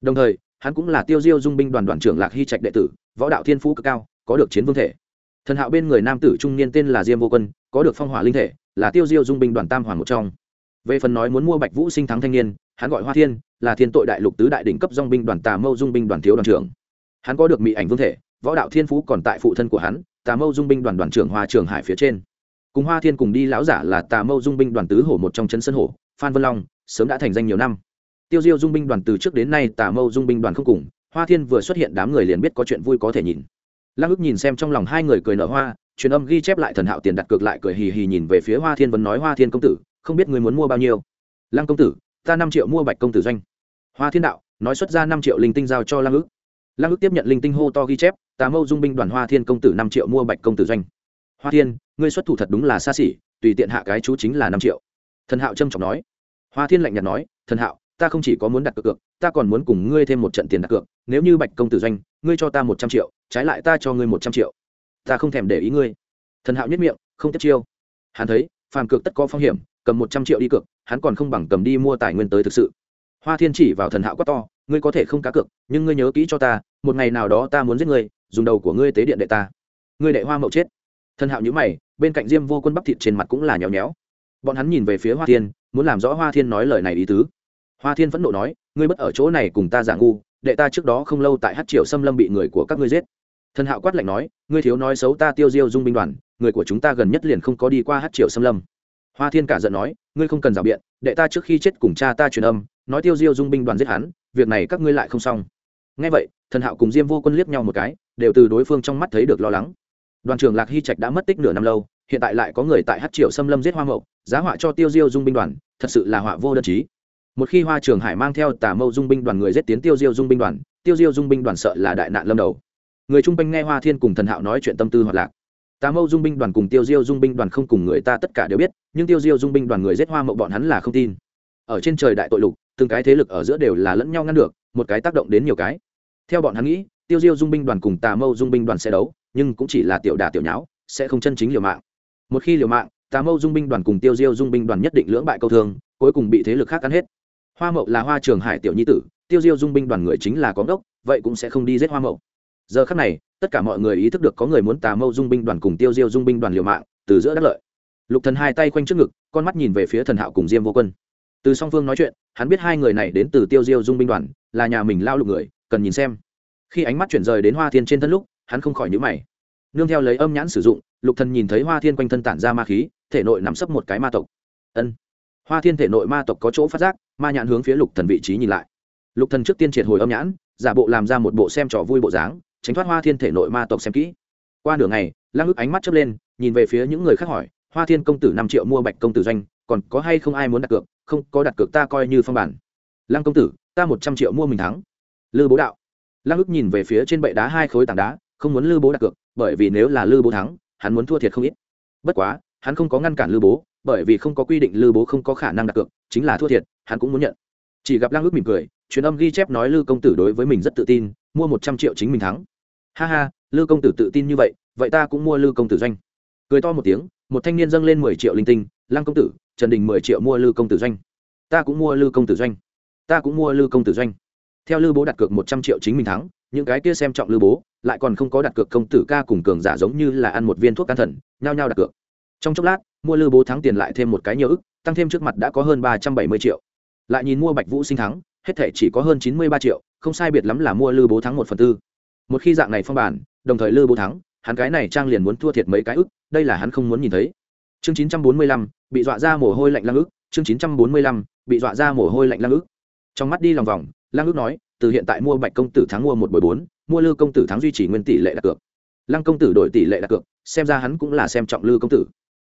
Đồng thời, hắn cũng là tiêu diêu dung binh đoàn đoàn trưởng lạc hy trạch đệ tử, võ đạo thiên phú cực cao, có được chiến vương thể. Thần hạo bên người nam tử trung niên tên là diêm vô quân, có được phong hỏa linh thể, là tiêu diêu dung binh đoàn tam hoàng một trong về phần nói muốn mua bạch vũ sinh thắng thanh niên, hắn gọi hoa thiên, là thiên tội đại lục tứ đại đỉnh cấp dong binh đoàn tà mâu dung binh đoàn thiếu đoàn trưởng. Hắn có được mỹ ảnh vương thể, võ đạo thiên phú còn tại phụ thân của hắn, tà mâu dung binh đoàn đoàn trưởng hoa trường hải phía trên. Cùng hoa thiên cùng đi lão giả là tà mâu dung binh đoàn tứ hổ một trong chân sân hổ, phan vân long, sớm đã thành danh nhiều năm. Tiêu diêu dung binh đoàn từ trước đến nay tà mâu dung binh đoàn không cùng, hoa thiên vừa xuất hiện đám người liền biết có chuyện vui có thể nhìn. Lăng ức nhìn xem trong lòng hai người cười nở hoa, truyền âm ghi chép lại thần hạo tiền đặt cược lại cười hì hì nhìn về phía hoa thiên vẫn nói, hoa thiên công tử không biết người muốn mua bao nhiêu. Lăng công tử, ta năm triệu mua bạch công tử doanh. Hoa thiên đạo, nói xuất ra năm triệu linh tinh giao cho lăng ước. Lăng ước tiếp nhận linh tinh hô to ghi chép, tà mâu dung binh đoàn hoa thiên công tử năm triệu mua bạch công tử doanh. Hoa thiên, ngươi xuất thủ thật đúng là xa xỉ, tùy tiện hạ cái chú chính là năm triệu. Thần hạo trâm trọng nói. Hoa thiên lạnh nhạt nói, thần hạo, ta không chỉ có muốn đặt cược cược, ta còn muốn cùng ngươi thêm một trận tiền đặt cược, nếu như bạch công tử doanh, ngươi cho ta một trăm triệu, trái lại ta cho ngươi một trăm triệu. Ta không thèm để ý ngươi. Thần hạo nhất miệng, không tiếp chiêu. Hắn thấy, phàm cược tất có phong hiểm cầm một trăm triệu đi cược, hắn còn không bằng cầm đi mua tài nguyên tới thực sự. Hoa thiên chỉ vào thần hạo quá to, ngươi có thể không cá cược, nhưng ngươi nhớ kỹ cho ta, một ngày nào đó ta muốn giết ngươi, dùng đầu của ngươi tế điện đệ ta. Ngươi đệ hoa mậu chết. Thần hạo nhữ mày, bên cạnh diêm vô quân bắp thịt trên mặt cũng là nhéo nhéo. Bọn hắn nhìn về phía hoa thiên, muốn làm rõ hoa thiên nói lời này ý tứ. Hoa thiên phẫn nộ nói, ngươi bất ở chỗ này cùng ta giả ngu, đệ ta trước đó không lâu tại hát triệu xâm lâm bị người của các ngươi giết. Thần hạo quát lạnh nói, ngươi thiếu nói xấu ta tiêu diêu dung binh đoàn, người của chúng ta gần nhất liền không có đi qua hát triệu xâm lâm hoa thiên cả giận nói, ngươi không cần rào biện, đệ ta trước khi chết cùng cha ta truyền âm, nói tiêu diêu dung binh đoàn giết hắn, việc này các ngươi lại không xong. Ngay vậy, thần hạo cùng diêm vô quân liếc nhau một cái, đều từ đối phương trong mắt thấy được lo lắng. Đoàn trưởng lạc hy trạch đã mất tích nửa năm lâu, hiện tại lại có người tại hát triệu xâm lâm giết hoa mậu, giá họa cho tiêu diêu dung binh đoàn, thật sự là họa vô đơn chí. Một khi hoa trường hải mang theo tà mâu dung binh đoàn người giết tiến tiêu diêu dung binh đoàn, tiêu diêu dung binh đoàn sợ là đại nạn lâm đầu. Người trung quanh nghe hoa thiên cùng thần hạo nói chuyện tâm tư hoạt lạc tà mâu dung binh đoàn cùng tiêu diêu dung binh đoàn không cùng người ta tất cả đều biết, nhưng tiêu diêu dung binh đoàn người giết hoa mậu bọn hắn là không tin. Ở trên trời đại tội lục, từng cái thế lực ở giữa đều là lẫn nhau ngăn được, một cái tác động đến nhiều cái. Theo bọn hắn nghĩ, tiêu diêu dung binh đoàn cùng tà mâu dung binh đoàn sẽ đấu, nhưng cũng chỉ là tiểu đà tiểu nháo, sẽ không chân chính liều mạng. Một khi liều mạng tà mâu dung binh đoàn cùng tiêu diêu dung binh đoàn nhất định lưỡng bại câu thương, cuối cùng bị thế lực khác cắn hết. Hoa mậu là hoa trường hải tiểu nhi tử, tiêu diêu dung binh đoàn người chính là có đốc, vậy cũng sẽ không đi giết hoa mậu. Giờ khắc này tất cả mọi người ý thức được có người muốn tà mâu dung binh đoàn cùng tiêu diêu dung binh đoàn liều mạng, từ giữa đất lợi. Lục thần hai tay quanh trước ngực, con mắt nhìn về phía thần hạo cùng diêm vô quân. Từ song phương nói chuyện, hắn biết hai người này đến từ tiêu diêu dung binh đoàn, là nhà mình lao lục người, cần nhìn xem. Khi ánh mắt chuyển rời đến hoa thiên trên thân lúc, hắn không khỏi nhíu mày. Nương theo lấy âm nhãn sử dụng, lục thần nhìn thấy hoa thiên quanh thân tản ra ma khí, thể nội nằm sấp một cái ma tộc. Ân. Hoa thiên thể nội ma tộc có chỗ phát giác, ma nhãn hướng phía lục thần vị trí nhìn lại. Lục thần trước tiên triệt hồi âm nhãn, giả bộ làm ra một bộ xem trò vui bộ dáng tránh thoát hoa thiên thể nội ma tộc xem kỹ. Qua nửa ngày, lăng ức ánh mắt chớp lên, nhìn về phía những người khác hỏi, hoa thiên công tử năm triệu mua bạch công tử doanh, còn có hay không ai muốn đặt cược? Không, có đặt cược ta coi như phong bản. Lăng công tử, ta một trăm triệu mua mình thắng. Lư bố đạo. Lăng ức nhìn về phía trên bệ đá hai khối tảng đá, không muốn lư bố đặt cược, bởi vì nếu là lư bố thắng, hắn muốn thua thiệt không ít. Bất quá, hắn không có ngăn cản lư bố, bởi vì không có quy định lư bố không có khả năng đặt cược, chính là thua thiệt, hắn cũng muốn nhận. Chỉ gặp lăng ước mỉm cười, truyền âm ghi chép nói lư công tử đối với mình rất tự tin mua một trăm triệu chính mình thắng. Ha ha, lư công tử tự tin như vậy vậy ta cũng mua lư công tử doanh. Cười to một tiếng, một thanh niên dâng lên mười triệu linh tinh, lăng công tử, trần đình mười triệu mua lư công tử doanh. Ta cũng mua lư công tử doanh. Ta cũng mua lư công tử doanh. Theo lư bố đặt cược một trăm triệu chính mình thắng, những cái kia xem trọng lư bố, lại còn không có đặt cược công tử ca cùng cường giả giống như là ăn một viên thuốc can thần, nhao nhao đặt cược. Trong chốc lát, mua lư bố thắng tiền lại thêm một cái nhiều ức, tăng thêm trước mặt đã có hơn ba trăm bảy mươi triệu. Lại nhìn mua bạch vũ sinh thắng hết thể chỉ có hơn chín mươi ba triệu, không sai biệt lắm là mua lư bố thắng một phần tư. Một khi dạng này phong bản, đồng thời lư bố thắng, hắn cái này trang liền muốn thua thiệt mấy cái ức, đây là hắn không muốn nhìn thấy. Chương chín trăm bốn mươi lăm, bị dọa ra mồ hôi lạnh lăng ức, chương chín trăm bốn mươi lăm, bị dọa ra mồ hôi lạnh lăng ức. Trong mắt đi lòng vòng, lăng ức nói, từ hiện tại mua bạch công tử thắng mua một buổi bốn, mua lư công tử thắng duy trì nguyên tỷ lệ đặt cược. Lăng công tử đổi tỷ lệ đặt cược, xem ra hắn cũng là xem trọng lư công tử.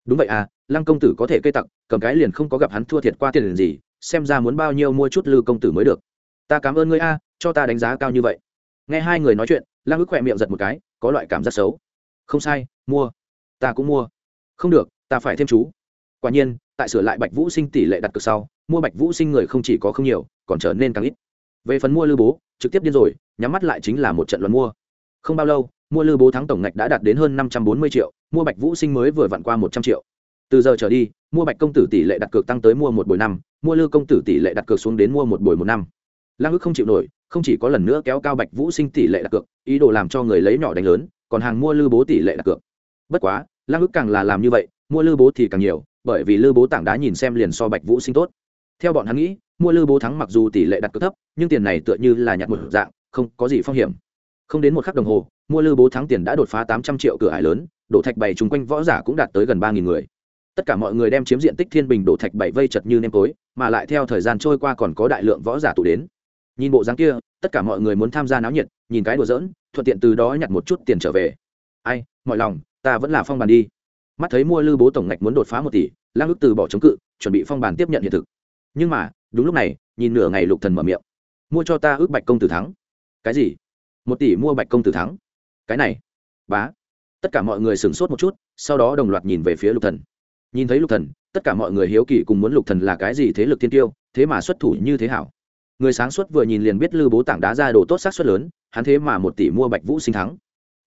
Đúng vậy à lăng công tử có thể cây tặc, cầm cái liền không có gặp hắn thua thiệt qua tiền liền gì xem ra muốn bao nhiêu mua chút lư công tử mới được. Ta cảm ơn ngươi a, cho ta đánh giá cao như vậy. Nghe hai người nói chuyện, lăng ức khỏe miệng giật một cái, có loại cảm giác xấu. Không sai, mua. Ta cũng mua. Không được, ta phải thêm chú. Quả nhiên, tại sửa lại bạch vũ sinh tỷ lệ đặt cược sau, mua bạch vũ sinh người không chỉ có không nhiều, còn trở nên càng ít. Về phần mua lư bố, trực tiếp điên rồi, nhắm mắt lại chính là một trận luận mua. Không bao lâu, mua lư bố thắng tổng ngạch đã đạt đến hơn năm trăm bốn mươi triệu, mua bạch vũ sinh mới vừa vặn qua một trăm triệu từ giờ trở đi, mua bạch công tử tỷ lệ đặt cược tăng tới mua một buổi năm, mua lư công tử tỷ lệ đặt cược xuống đến mua một buổi một năm. Lăng ước không chịu nổi, không chỉ có lần nữa kéo cao bạch vũ sinh tỷ lệ đặt cược, ý đồ làm cho người lấy nhỏ đánh lớn, còn hàng mua lư bố tỷ lệ đặt cược. Bất quá, lăng ước càng là làm như vậy, mua lư bố thì càng nhiều, bởi vì lư bố tảng đá nhìn xem liền so bạch vũ sinh tốt. Theo bọn hắn nghĩ, mua lư bố thắng mặc dù tỷ lệ đặt cược thấp, nhưng tiền này tựa như là nhặt một dạng, không có gì phong hiểm. Không đến một khắc đồng hồ, mua lư bố thắng tiền đã đột phá tám trăm triệu cửa hải lớn, đổ thạch bày chung quanh võ giả cũng đạt tới gần ba nghìn người tất cả mọi người đem chiếm diện tích thiên bình đổ thạch bảy vây chật như nêm tối, mà lại theo thời gian trôi qua còn có đại lượng võ giả tụ đến. Nhìn bộ dáng kia, tất cả mọi người muốn tham gia náo nhiệt, nhìn cái đùa dỡn thuận tiện từ đó nhặt một chút tiền trở về. Ai, mọi lòng, ta vẫn là phong bàn đi. Mắt thấy mua lư bố tổng ngạch muốn đột phá một tỷ lang ước từ bỏ chống cự, chuẩn bị phong bàn tiếp nhận hiện thực. Nhưng mà, đúng lúc này, nhìn nửa ngày lục thần mở miệng. Mua cho ta ước bạch công tử thắng. Cái gì? Một tỷ mua bạch công tử thắng. Cái này. Bá. Tất cả mọi người sửng sốt một chút, sau đó đồng loạt nhìn về phía lục thần nhìn thấy lục thần, tất cả mọi người hiếu kỳ cùng muốn lục thần là cái gì thế lực thiên tiêu, thế mà xuất thủ như thế hảo. Người sáng suốt vừa nhìn liền biết lư bố tảng đá ra đồ tốt sát suất lớn, hắn thế mà một tỷ mua bạch vũ sinh thắng.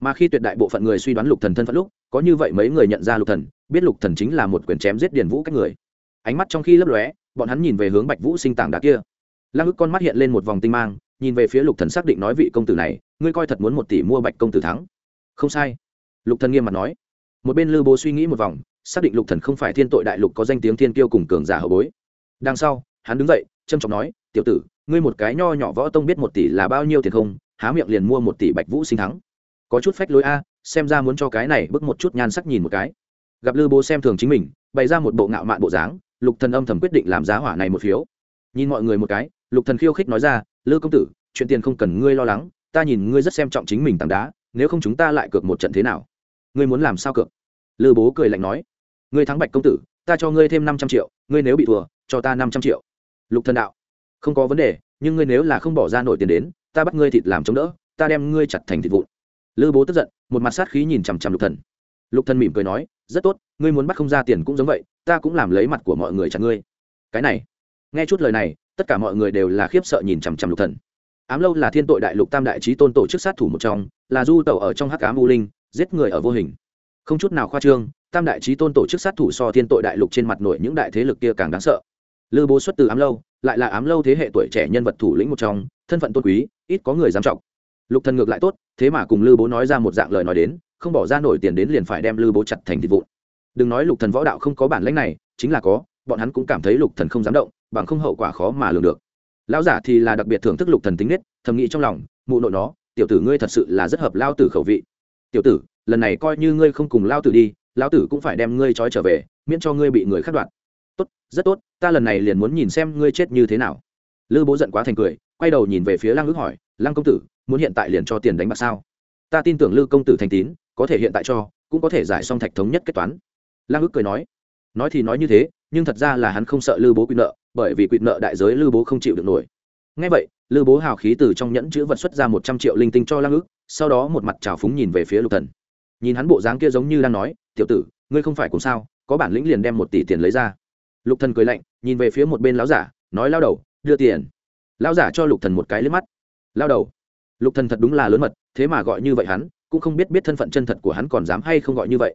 Mà khi tuyệt đại bộ phận người suy đoán lục thần thân phận lúc, có như vậy mấy người nhận ra lục thần, biết lục thần chính là một quyền chém giết điền vũ cách người. Ánh mắt trong khi lấp lóe, bọn hắn nhìn về hướng bạch vũ sinh tảng đá kia. Lăng ức con mắt hiện lên một vòng tinh mang, nhìn về phía lục thần xác định nói vị công tử này, ngươi coi thật muốn một tỷ mua bạch công tử thắng. Không sai. Lục thần nghiêm mặt nói. Một bên lư bố suy nghĩ một vòng xác định lục thần không phải thiên tội đại lục có danh tiếng thiên kiêu cùng cường giả hậu bối. Đằng sau, hắn đứng dậy trâm trọng nói, tiểu tử, ngươi một cái nho nhỏ võ tông biết một tỷ là bao nhiêu tiền không, há miệng liền mua một tỷ bạch vũ sinh thắng. Có chút phách lối a, xem ra muốn cho cái này bước một chút nhan sắc nhìn một cái. Gặp lư bố xem thường chính mình, bày ra một bộ ngạo mạn bộ dáng, lục thần âm thầm quyết định làm giá hỏa này một phiếu. Nhìn mọi người một cái, lục thần khiêu khích nói ra, lư công tử, chuyện tiền không cần ngươi lo lắng, ta nhìn ngươi rất xem trọng chính mình tảng đá, nếu không chúng ta lại cược một trận thế nào? Ngươi muốn làm sao cược? Lư bố cười lạnh nói, ngươi thắng bạch công tử, ta cho ngươi thêm năm trăm triệu, ngươi nếu bị thua, cho ta năm trăm triệu. Lục thần đạo, không có vấn đề, nhưng ngươi nếu là không bỏ ra nổi tiền đến, ta bắt ngươi thịt làm chống đỡ, ta đem ngươi chặt thành thịt vụn. Lư bố tức giận, một mặt sát khí nhìn chằm chằm lục thần. Lục thần mỉm cười nói, rất tốt, ngươi muốn bắt không ra tiền cũng giống vậy, ta cũng làm lấy mặt của mọi người chặt ngươi. Cái này, nghe chút lời này, tất cả mọi người đều là khiếp sợ nhìn chằm chằm lục thần. Ám lâu là thiên tội đại lục tam đại trí tôn tổ chức sát thủ một trong, là du tẩu ở trong hắc ám u linh, giết người ở vô hình không chút nào khoa trương, tam đại trí tôn tổ chức sát thủ so thiên tội đại lục trên mặt nổi những đại thế lực kia càng đáng sợ. Lư bố xuất từ ám lâu, lại là ám lâu thế hệ tuổi trẻ nhân vật thủ lĩnh một trong, thân phận tôn quý, ít có người dám trọng. Lục thần ngược lại tốt, thế mà cùng lư bố nói ra một dạng lời nói đến, không bỏ ra nổi tiền đến liền phải đem lư bố chặt thành thịt vụn. Đừng nói lục thần võ đạo không có bản lĩnh này, chính là có, bọn hắn cũng cảm thấy lục thần không dám động, bằng không hậu quả khó mà lường được. Lão giả thì là đặc biệt thưởng thức lục thần tính nết, thầm nghĩ trong lòng, mụ nội nó, tiểu tử ngươi thật sự là rất hợp lao tử khẩu vị. Tiểu tử lần này coi như ngươi không cùng lao tử đi, lao tử cũng phải đem ngươi trói trở về, miễn cho ngươi bị người khắc đoạt. Tốt, rất tốt, ta lần này liền muốn nhìn xem ngươi chết như thế nào. Lư bố giận quá thành cười, quay đầu nhìn về phía lăng ước hỏi, lăng công tử, muốn hiện tại liền cho tiền đánh bạc sao? Ta tin tưởng lư công tử thành tín, có thể hiện tại cho, cũng có thể giải xong thạch thống nhất kết toán. Lăng ước cười nói nói thì nói như thế, nhưng thật ra là hắn không sợ lư bố quy nợ, bởi vì quy nợ đại giới lư bố không chịu được nổi. Ngay vậy, lư bố hào khí từ trong nhẫn chữ vật xuất ra một trăm triệu linh tinh cho lăng ước, sau đó một mặt trào phúng nhìn về phía lục thần nhìn hắn bộ dáng kia giống như đang nói, tiểu tử, ngươi không phải cùng sao, có bản lĩnh liền đem một tỷ tiền lấy ra. Lục thần cười lạnh, nhìn về phía một bên lão giả, nói lao đầu, đưa tiền. Lão giả cho lục thần một cái lướt mắt. Lao đầu. Lục thần thật đúng là lớn mật, thế mà gọi như vậy hắn, cũng không biết biết thân phận chân thật của hắn còn dám hay không gọi như vậy.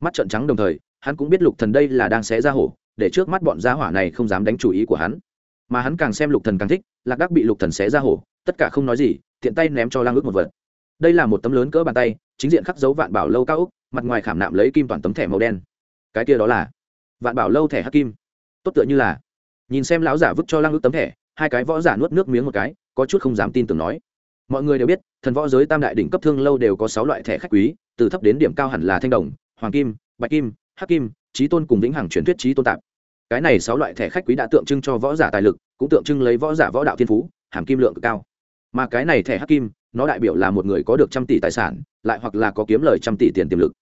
Mắt trợn trắng đồng thời, hắn cũng biết lục thần đây là đang xé ra hổ, để trước mắt bọn gia hỏa này không dám đánh chủ ý của hắn. Mà hắn càng xem lục thần càng thích, lạc đắc bị lục thần xé ra hổ, tất cả không nói gì, tiện tay ném cho lang ước một vật đây là một tấm lớn cỡ bàn tay, chính diện khắc dấu vạn bảo lâu cao úc mặt ngoài khảm nạm lấy kim toàn tấm thẻ màu đen. Cái kia đó là vạn bảo lâu thẻ hắc kim. Tốt tựa như là, nhìn xem lão giả vứt cho lăng ước tấm thẻ, hai cái võ giả nuốt nước miếng một cái, có chút không dám tin tưởng nói. Mọi người đều biết, thần võ giới tam đại đỉnh cấp thương lâu đều có sáu loại thẻ khách quý, từ thấp đến điểm cao hẳn là thanh đồng, hoàng kim, bạch kim, hắc kim trí tôn cùng vĩnh hằng truyền thuyết trí tôn tạp. Cái này sáu loại thẻ khách quý đã tượng trưng cho võ giả tài lực, cũng tượng trưng lấy võ giả võ đạo thiên phú, hàm kim lượng cực cao. Mà cái này thẻ hắc kim nó đại biểu là một người có được trăm tỷ tài sản, lại hoặc là có kiếm lời trăm tỷ tiền tiềm lực.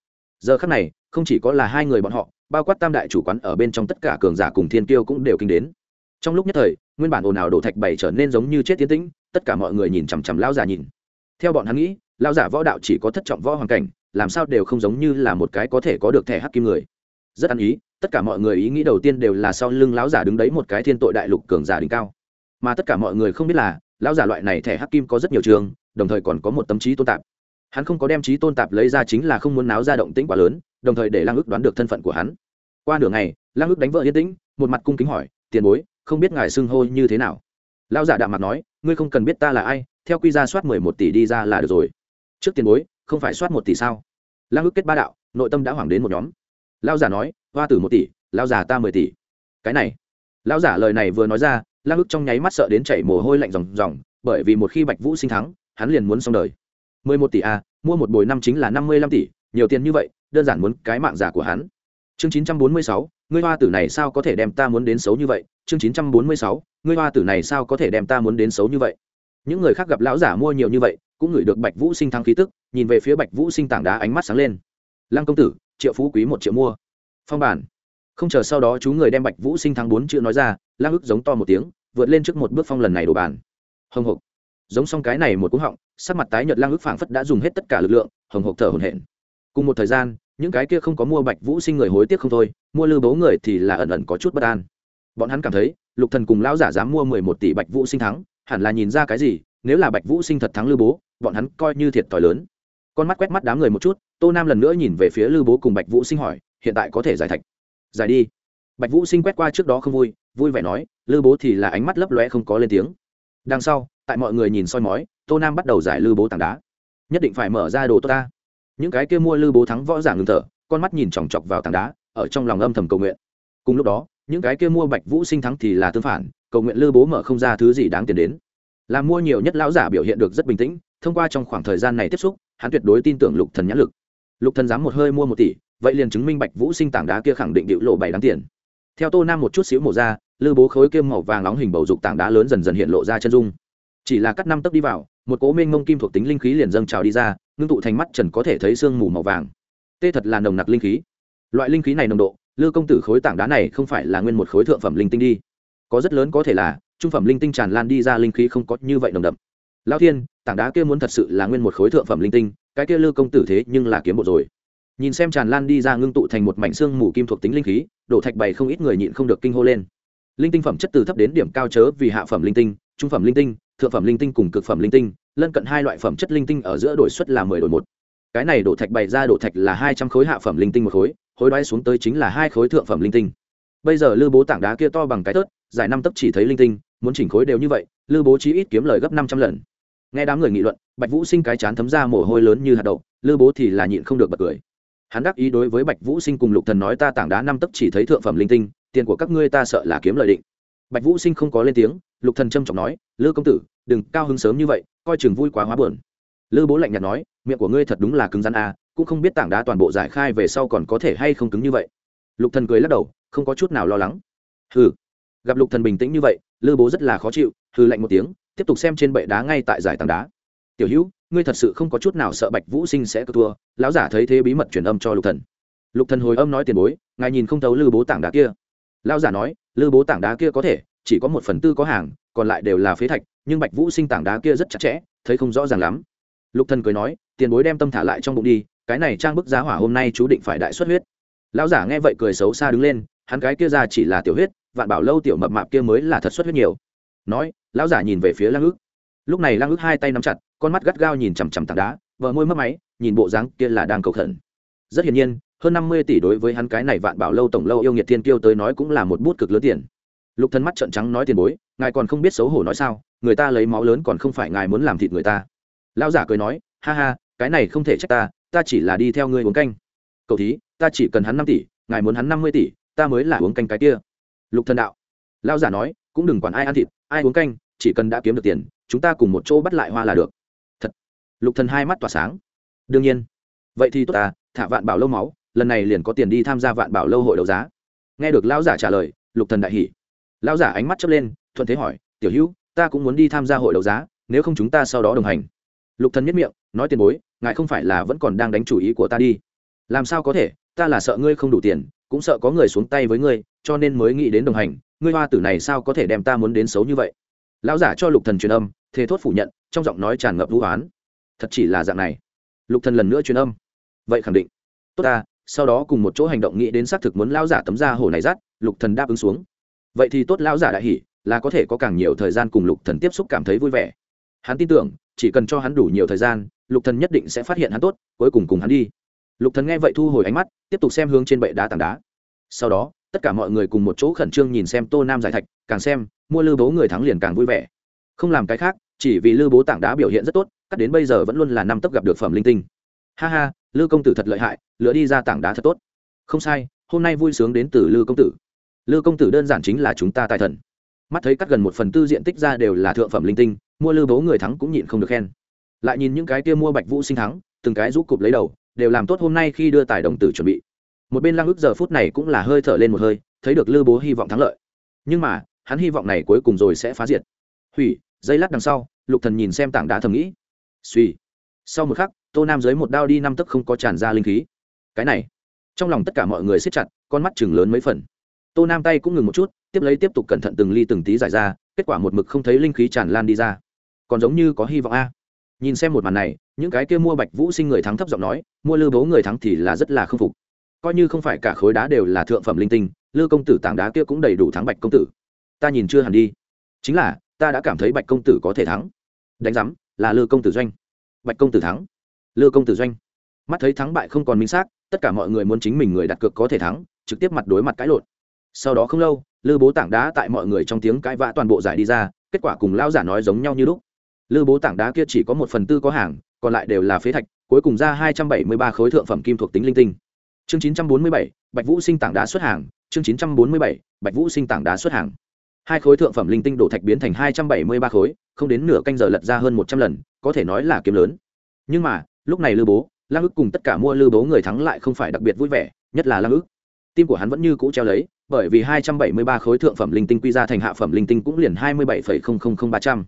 Giờ khắc này, không chỉ có là hai người bọn họ, bao quát tam đại chủ quán ở bên trong tất cả cường giả cùng thiên kiêu cũng đều kinh đến. Trong lúc nhất thời, nguyên bản ồn ào đổ thạch bảy trở nên giống như chết tiến tĩnh, tất cả mọi người nhìn chằm chằm lao giả nhìn. Theo bọn hắn nghĩ lao giả võ đạo chỉ có thất trọng võ hoàn cảnh, làm sao đều không giống như là một cái có thể có được thẻ hắc kim người. Rất ăn ý, tất cả mọi người ý nghĩ đầu tiên đều là sau lưng lão giả đứng đấy một cái thiên tội đại lục cường giả đỉnh cao mà tất cả mọi người không biết là, lão giả loại này thẻ hắc kim có rất nhiều trường, đồng thời còn có một tấm trí tôn tạp. Hắn không có đem trí tôn tạp lấy ra chính là không muốn náo ra động tĩnh quá lớn, đồng thời để lang ức đoán được thân phận của hắn. Qua nửa ngày lang ức đánh vợ yên tĩnh, một mặt cung kính hỏi, tiền bối, không biết ngài xưng hô như thế nào? Lão giả đạm mặt nói, ngươi không cần biết ta là ai, theo quy ra soát mười một tỷ đi ra là được rồi. Trước tiền bối, không phải soát một tỷ sao? Lang ức kết ba đạo, nội tâm đã hoảng đến một nhóm. Lão giả nói, hoa tử một tỷ, lão giả ta mười tỷ. Cái này, lão giả lời này vừa nói ra lang ức trong nháy mắt sợ đến chảy mồ hôi lạnh ròng ròng, bởi vì một khi bạch vũ sinh thắng, hắn liền muốn xong đời. Mười một tỷ a mua một bồi năm chính là năm mươi lăm tỷ, nhiều tiền như vậy, đơn giản muốn cái mạng giả của hắn. Chương chín trăm bốn mươi sáu, ngươi hoa tử này sao có thể đem ta muốn đến xấu như vậy? Chương chín trăm bốn mươi sáu, ngươi hoa tử này sao có thể đem ta muốn đến xấu như vậy? Những người khác gặp lão giả mua nhiều như vậy, cũng ngửi được bạch vũ sinh thắng khí tức, nhìn về phía bạch vũ sinh tảng đá ánh mắt sáng lên. Lăng công tử, triệu phú quý một triệu mua. Phong bản. Không chờ sau đó chú người đem bạch vũ sinh thắng bốn chữ nói ra, lăng ức giống to một tiếng vượt lên trước một bước phong lần này đổ bàn. Hồng hộc. Giống xong cái này một cú họng, sắc mặt tái nhợt lang ức phảng phất đã dùng hết tất cả lực lượng, hồng hộc thở hổn hển. Cùng một thời gian, những cái kia không có mua bạch vũ sinh người hối tiếc không thôi, mua lư bố người thì là ẩn ẩn có chút bất an. Bọn hắn cảm thấy, lục thần cùng lão giả dám mua mười một tỷ bạch vũ sinh thắng, hẳn là nhìn ra cái gì, nếu là bạch vũ sinh thật thắng lư bố, bọn hắn coi như thiệt thòi lớn. Con mắt quét mắt đám người một chút, tô nam lần nữa nhìn về phía lư bố cùng bạch vũ sinh hỏi, hiện tại có thể giải thạch. Giải đi. Bạch vũ sinh quét qua trước đó không vui vui vẻ nói, lư bố thì là ánh mắt lấp lóe không có lên tiếng. Đằng sau, tại mọi người nhìn soi mói, tô nam bắt đầu giải lư bố tảng đá. Nhất định phải mở ra đồ tốt ta. Những cái kia mua lư bố thắng võ giả ngừng thở, con mắt nhìn chòng chọc vào tảng đá, ở trong lòng âm thầm cầu nguyện. Cùng lúc đó, những cái kia mua bạch vũ sinh thắng thì là tương phản, cầu nguyện lư bố mở không ra thứ gì đáng tiền đến. Là mua nhiều nhất lão giả biểu hiện được rất bình tĩnh, thông qua trong khoảng thời gian này tiếp xúc, hắn tuyệt đối tin tưởng lục thần nhãn lực. Lục thần dám một hơi mua một tỷ, vậy liền chứng minh bạch vũ sinh tảng đá kia khẳng định điệu lộ bảy đáng tiền theo tô nam một chút xíu mổ ra, lư bố khối kiêm màu vàng nóng hình bầu dục tảng đá lớn dần dần hiện lộ ra chân dung. Chỉ là cắt năm tấc đi vào, một cố minh ngông kim thuộc tính linh khí liền dâng trào đi ra, ngưng tụ thành mắt trần có thể thấy sương mù màu vàng. Tê thật là nồng nặc linh khí. Loại linh khí này nồng độ, lư công tử khối tảng đá này không phải là nguyên một khối thượng phẩm linh tinh đi. Có rất lớn có thể là, trung phẩm linh tinh tràn lan đi ra linh khí không có như vậy nồng đậm. Lao thiên, tảng đá kia muốn thật sự là nguyên một khối thượng phẩm linh tinh, cái kia lư công tử thế nhưng là kiếm bộ rồi nhìn xem tràn lan đi ra ngưng tụ thành một mảnh xương mù kim thuộc tính linh khí, đổ thạch bày không ít người nhịn không được kinh hô lên. Linh tinh phẩm chất từ thấp đến điểm cao chớ vì hạ phẩm linh tinh, trung phẩm linh tinh, thượng phẩm linh tinh cùng cực phẩm linh tinh, lân cận hai loại phẩm chất linh tinh ở giữa đổi suất là mười đổi một. Cái này đổ thạch bày ra đổ thạch là hai trăm khối hạ phẩm linh tinh một khối, hối đoái xuống tới chính là hai khối thượng phẩm linh tinh. Bây giờ lư bố tảng đá kia to bằng cái tớt dài năm tấc chỉ thấy linh tinh, muốn chỉnh khối đều như vậy, lư bố chí ít kiếm lời gấp năm trăm lần. Nghe đám người nghị luận, bạch vũ sinh cái chán thấm ra mồ hôi lớn như hạt đậu, lư bố thì là nhịn không được bật cười hắn đắc ý đối với bạch vũ sinh cùng lục thần nói, ta tảng đá năm tấc chỉ thấy thượng phẩm linh tinh, tiền của các ngươi ta sợ là kiếm lợi định. Bạch vũ sinh không có lên tiếng, lục thần trâm trọng nói, lư công tử, đừng cao hứng sớm như vậy, coi chừng vui quá hóa buồn. Lư bố lạnh nhạt nói, miệng của ngươi thật đúng là cứng rắn à cũng không biết tảng đá toàn bộ giải khai về sau còn có thể hay không cứng như vậy. Lục thần cười lắc đầu, không có chút nào lo lắng. Hừ. Gặp lục thần bình tĩnh như vậy, lư bố rất là khó chịu, hừ lạnh một tiếng, tiếp tục xem trên bệ đá ngay tại giải tảng đá tiểu hữu, ngươi thật sự không có chút nào sợ bạch vũ sinh sẽ cơ thua. Lão giả thấy thế bí mật truyền âm cho lục thần. Lục thần hồi âm nói tiền bối, ngài nhìn không thấu lư bố tảng đá kia. Lão giả nói, lư bố tảng đá kia có thể, chỉ có một phần tư có hàng, còn lại đều là phế thạch, nhưng bạch vũ sinh tảng đá kia rất chặt chẽ, thấy không rõ ràng lắm. Lục thần cười nói, tiền bối đem tâm thả lại trong bụng đi, cái này trang bức giá hỏa hôm nay chú định phải đại xuất huyết. Lão giả nghe vậy cười xấu xa đứng lên, hắn cái kia ra chỉ là tiểu huyết, vạn bảo lâu tiểu mập mạp kia mới là thật xuất huyết nhiều. Nói, lão giả nhìn về phía lang ước lúc này lang ước hai tay nắm chặt con mắt gắt gao nhìn chằm chằm tảng đá vợ môi mất máy, nhìn bộ dáng kia là đang cầu khẩn. Rất hiển nhiên, hơn năm mươi tỷ đối với hắn cái này vạn bảo lâu tổng lâu yêu nghiệt thiên kiêu tới nói cũng là một bút cực lớn tiền. Lục thân mắt trợn trắng nói tiền bối, ngài còn không biết xấu hổ nói sao, người ta lấy máu lớn còn không phải ngài muốn làm thịt người ta. Lão giả cười nói, ha ha, cái này không thể trách ta ta chỉ là đi theo ngươi uống canh. Cậu thí, ta chỉ cần hắn năm tỷ, ngài muốn hắn năm mươi tỷ, ta mới là uống canh cái kia. Lục thần đạo. Lão giả nói, cũng đừng quản ai ăn thịt, ai uống canh, chỉ cần đã kiếm được tiền, chúng ta cùng một chỗ bắt lại hoa là được lục thần hai mắt tỏa sáng. Đương nhiên. Vậy thì tốt ta thả vạn bảo lâu máu, lần này liền có tiền đi tham gia vạn bảo lâu hội đấu giá. Nghe được lão giả trả lời, lục thần đại hỉ. Lão giả ánh mắt chớp lên, thuận thế hỏi, tiểu hữu, ta cũng muốn đi tham gia hội đấu giá, nếu không chúng ta sau đó đồng hành. Lục thần nhất miệng, nói tiền bối, ngài không phải là vẫn còn đang đánh chủ ý của ta đi. Làm sao có thể, ta là sợ ngươi không đủ tiền, cũng sợ có người xuống tay với ngươi, cho nên mới nghĩ đến đồng hành, ngươi hoa tử này sao có thể đem ta muốn đến xấu như vậy? Lão giả cho lục thần truyền âm, thề thốt phủ nhận, trong giọng nói tràn ngập vũ oán thật chỉ là dạng này. Lục thần lần nữa truyền âm. Vậy khẳng định. Tốt ta, sau đó cùng một chỗ hành động nghĩ đến xác thực muốn lão giả tấm da hổ này rát lục thần đáp ứng xuống. Vậy thì tốt lão giả đại hỉ, là có thể có càng nhiều thời gian cùng lục thần tiếp xúc cảm thấy vui vẻ. Hắn tin tưởng, chỉ cần cho hắn đủ nhiều thời gian, lục thần nhất định sẽ phát hiện hắn tốt, cuối cùng cùng hắn đi. Lục thần nghe vậy thu hồi ánh mắt, tiếp tục xem hướng trên bệ đá tảng đá. Sau đó, tất cả mọi người cùng một chỗ khẩn trương nhìn xem tô nam giải thạch, càng xem, mua lư bố người thắng liền càng vui vẻ. Không làm cái khác chỉ vì lư bố tảng đá biểu hiện rất tốt, cắt đến bây giờ vẫn luôn là năm tấc gặp được phẩm linh tinh. Ha ha, lư công tử thật lợi hại, lựa đi ra tảng đá thật tốt. Không sai, hôm nay vui sướng đến từ lư công tử. Lư công tử đơn giản chính là chúng ta tài thần. Mắt thấy cắt gần một phần tư diện tích ra đều là thượng phẩm linh tinh, mua lư bố người thắng cũng nhịn không được khen. Lại nhìn những cái kia mua bạch vũ sinh thắng, từng cái rũ cụp lấy đầu, đều làm tốt hôm nay khi đưa tài đồng tử chuẩn bị. Một bên lăng ức giờ phút này cũng là hơi thở lên một hơi, thấy được lư bố hy vọng thắng lợi. Nhưng mà, hắn hy vọng này cuối cùng rồi sẽ phá diệt. Hủy, dây lát đằng sau lục thần nhìn xem tảng đá thầm nghĩ. Suy sau một khắc, tô nam dưới một đao đi năm tấc không có tràn ra linh khí. Cái này, trong lòng tất cả mọi người siết chặt, con mắt chừng lớn mấy phần. Tô nam tay cũng ngừng một chút, tiếp lấy tiếp tục cẩn thận từng ly từng tí giải ra, kết quả một mực không thấy linh khí tràn lan đi ra. Còn giống như có hy vọng a. Nhìn xem một màn này, những cái kia mua bạch vũ sinh người thắng thấp giọng nói, mua lư bố người thắng thì là rất là k phục. Coi như không phải cả khối đá đều là thượng phẩm linh tinh, lư công tử tảng đá kia cũng đầy đủ thắng bạch công tử. Ta nhìn chưa hẳn đi. Chính là ta đã cảm thấy bạch công tử có thể thắng. Đánh giám, là lư công tử doanh. Bạch công tử thắng. Lư công tử doanh. Mắt thấy thắng bại không còn minh xác, tất cả mọi người muốn chính mình người đặt cược có thể thắng, trực tiếp mặt đối mặt cãi lộn. Sau đó không lâu, lư bố tảng đá tại mọi người trong tiếng cãi vã toàn bộ giải đi ra, kết quả cùng lao giả nói giống nhau như lúc. Lư bố tảng đá kia chỉ có một phần tư có hàng, còn lại đều là phế thạch, cuối cùng ra hai trăm bảy mươi ba khối thượng phẩm kim thuộc tính linh tinh. Chương chín trăm bốn mươi bảy, bạch vũ sinh tảng đá xuất hàng, chương chín trăm bốn mươi bảy, bạch vũ sinh tảng đá xuất hàng hai khối thượng phẩm linh tinh đổ thạch biến thành hai trăm bảy mươi ba khối, không đến nửa canh giờ lật ra hơn một trăm lần, có thể nói là kiếm lớn. Nhưng mà, lúc này lư bố, lăng ức cùng tất cả mua lư bố người thắng lại không phải đặc biệt vui vẻ, nhất là lăng ức. Tim của hắn vẫn như cũ treo lấy, bởi vì hai trăm bảy mươi ba khối thượng phẩm linh tinh quy ra thành hạ phẩm linh tinh cũng liền hai mươi bảy ba trăm.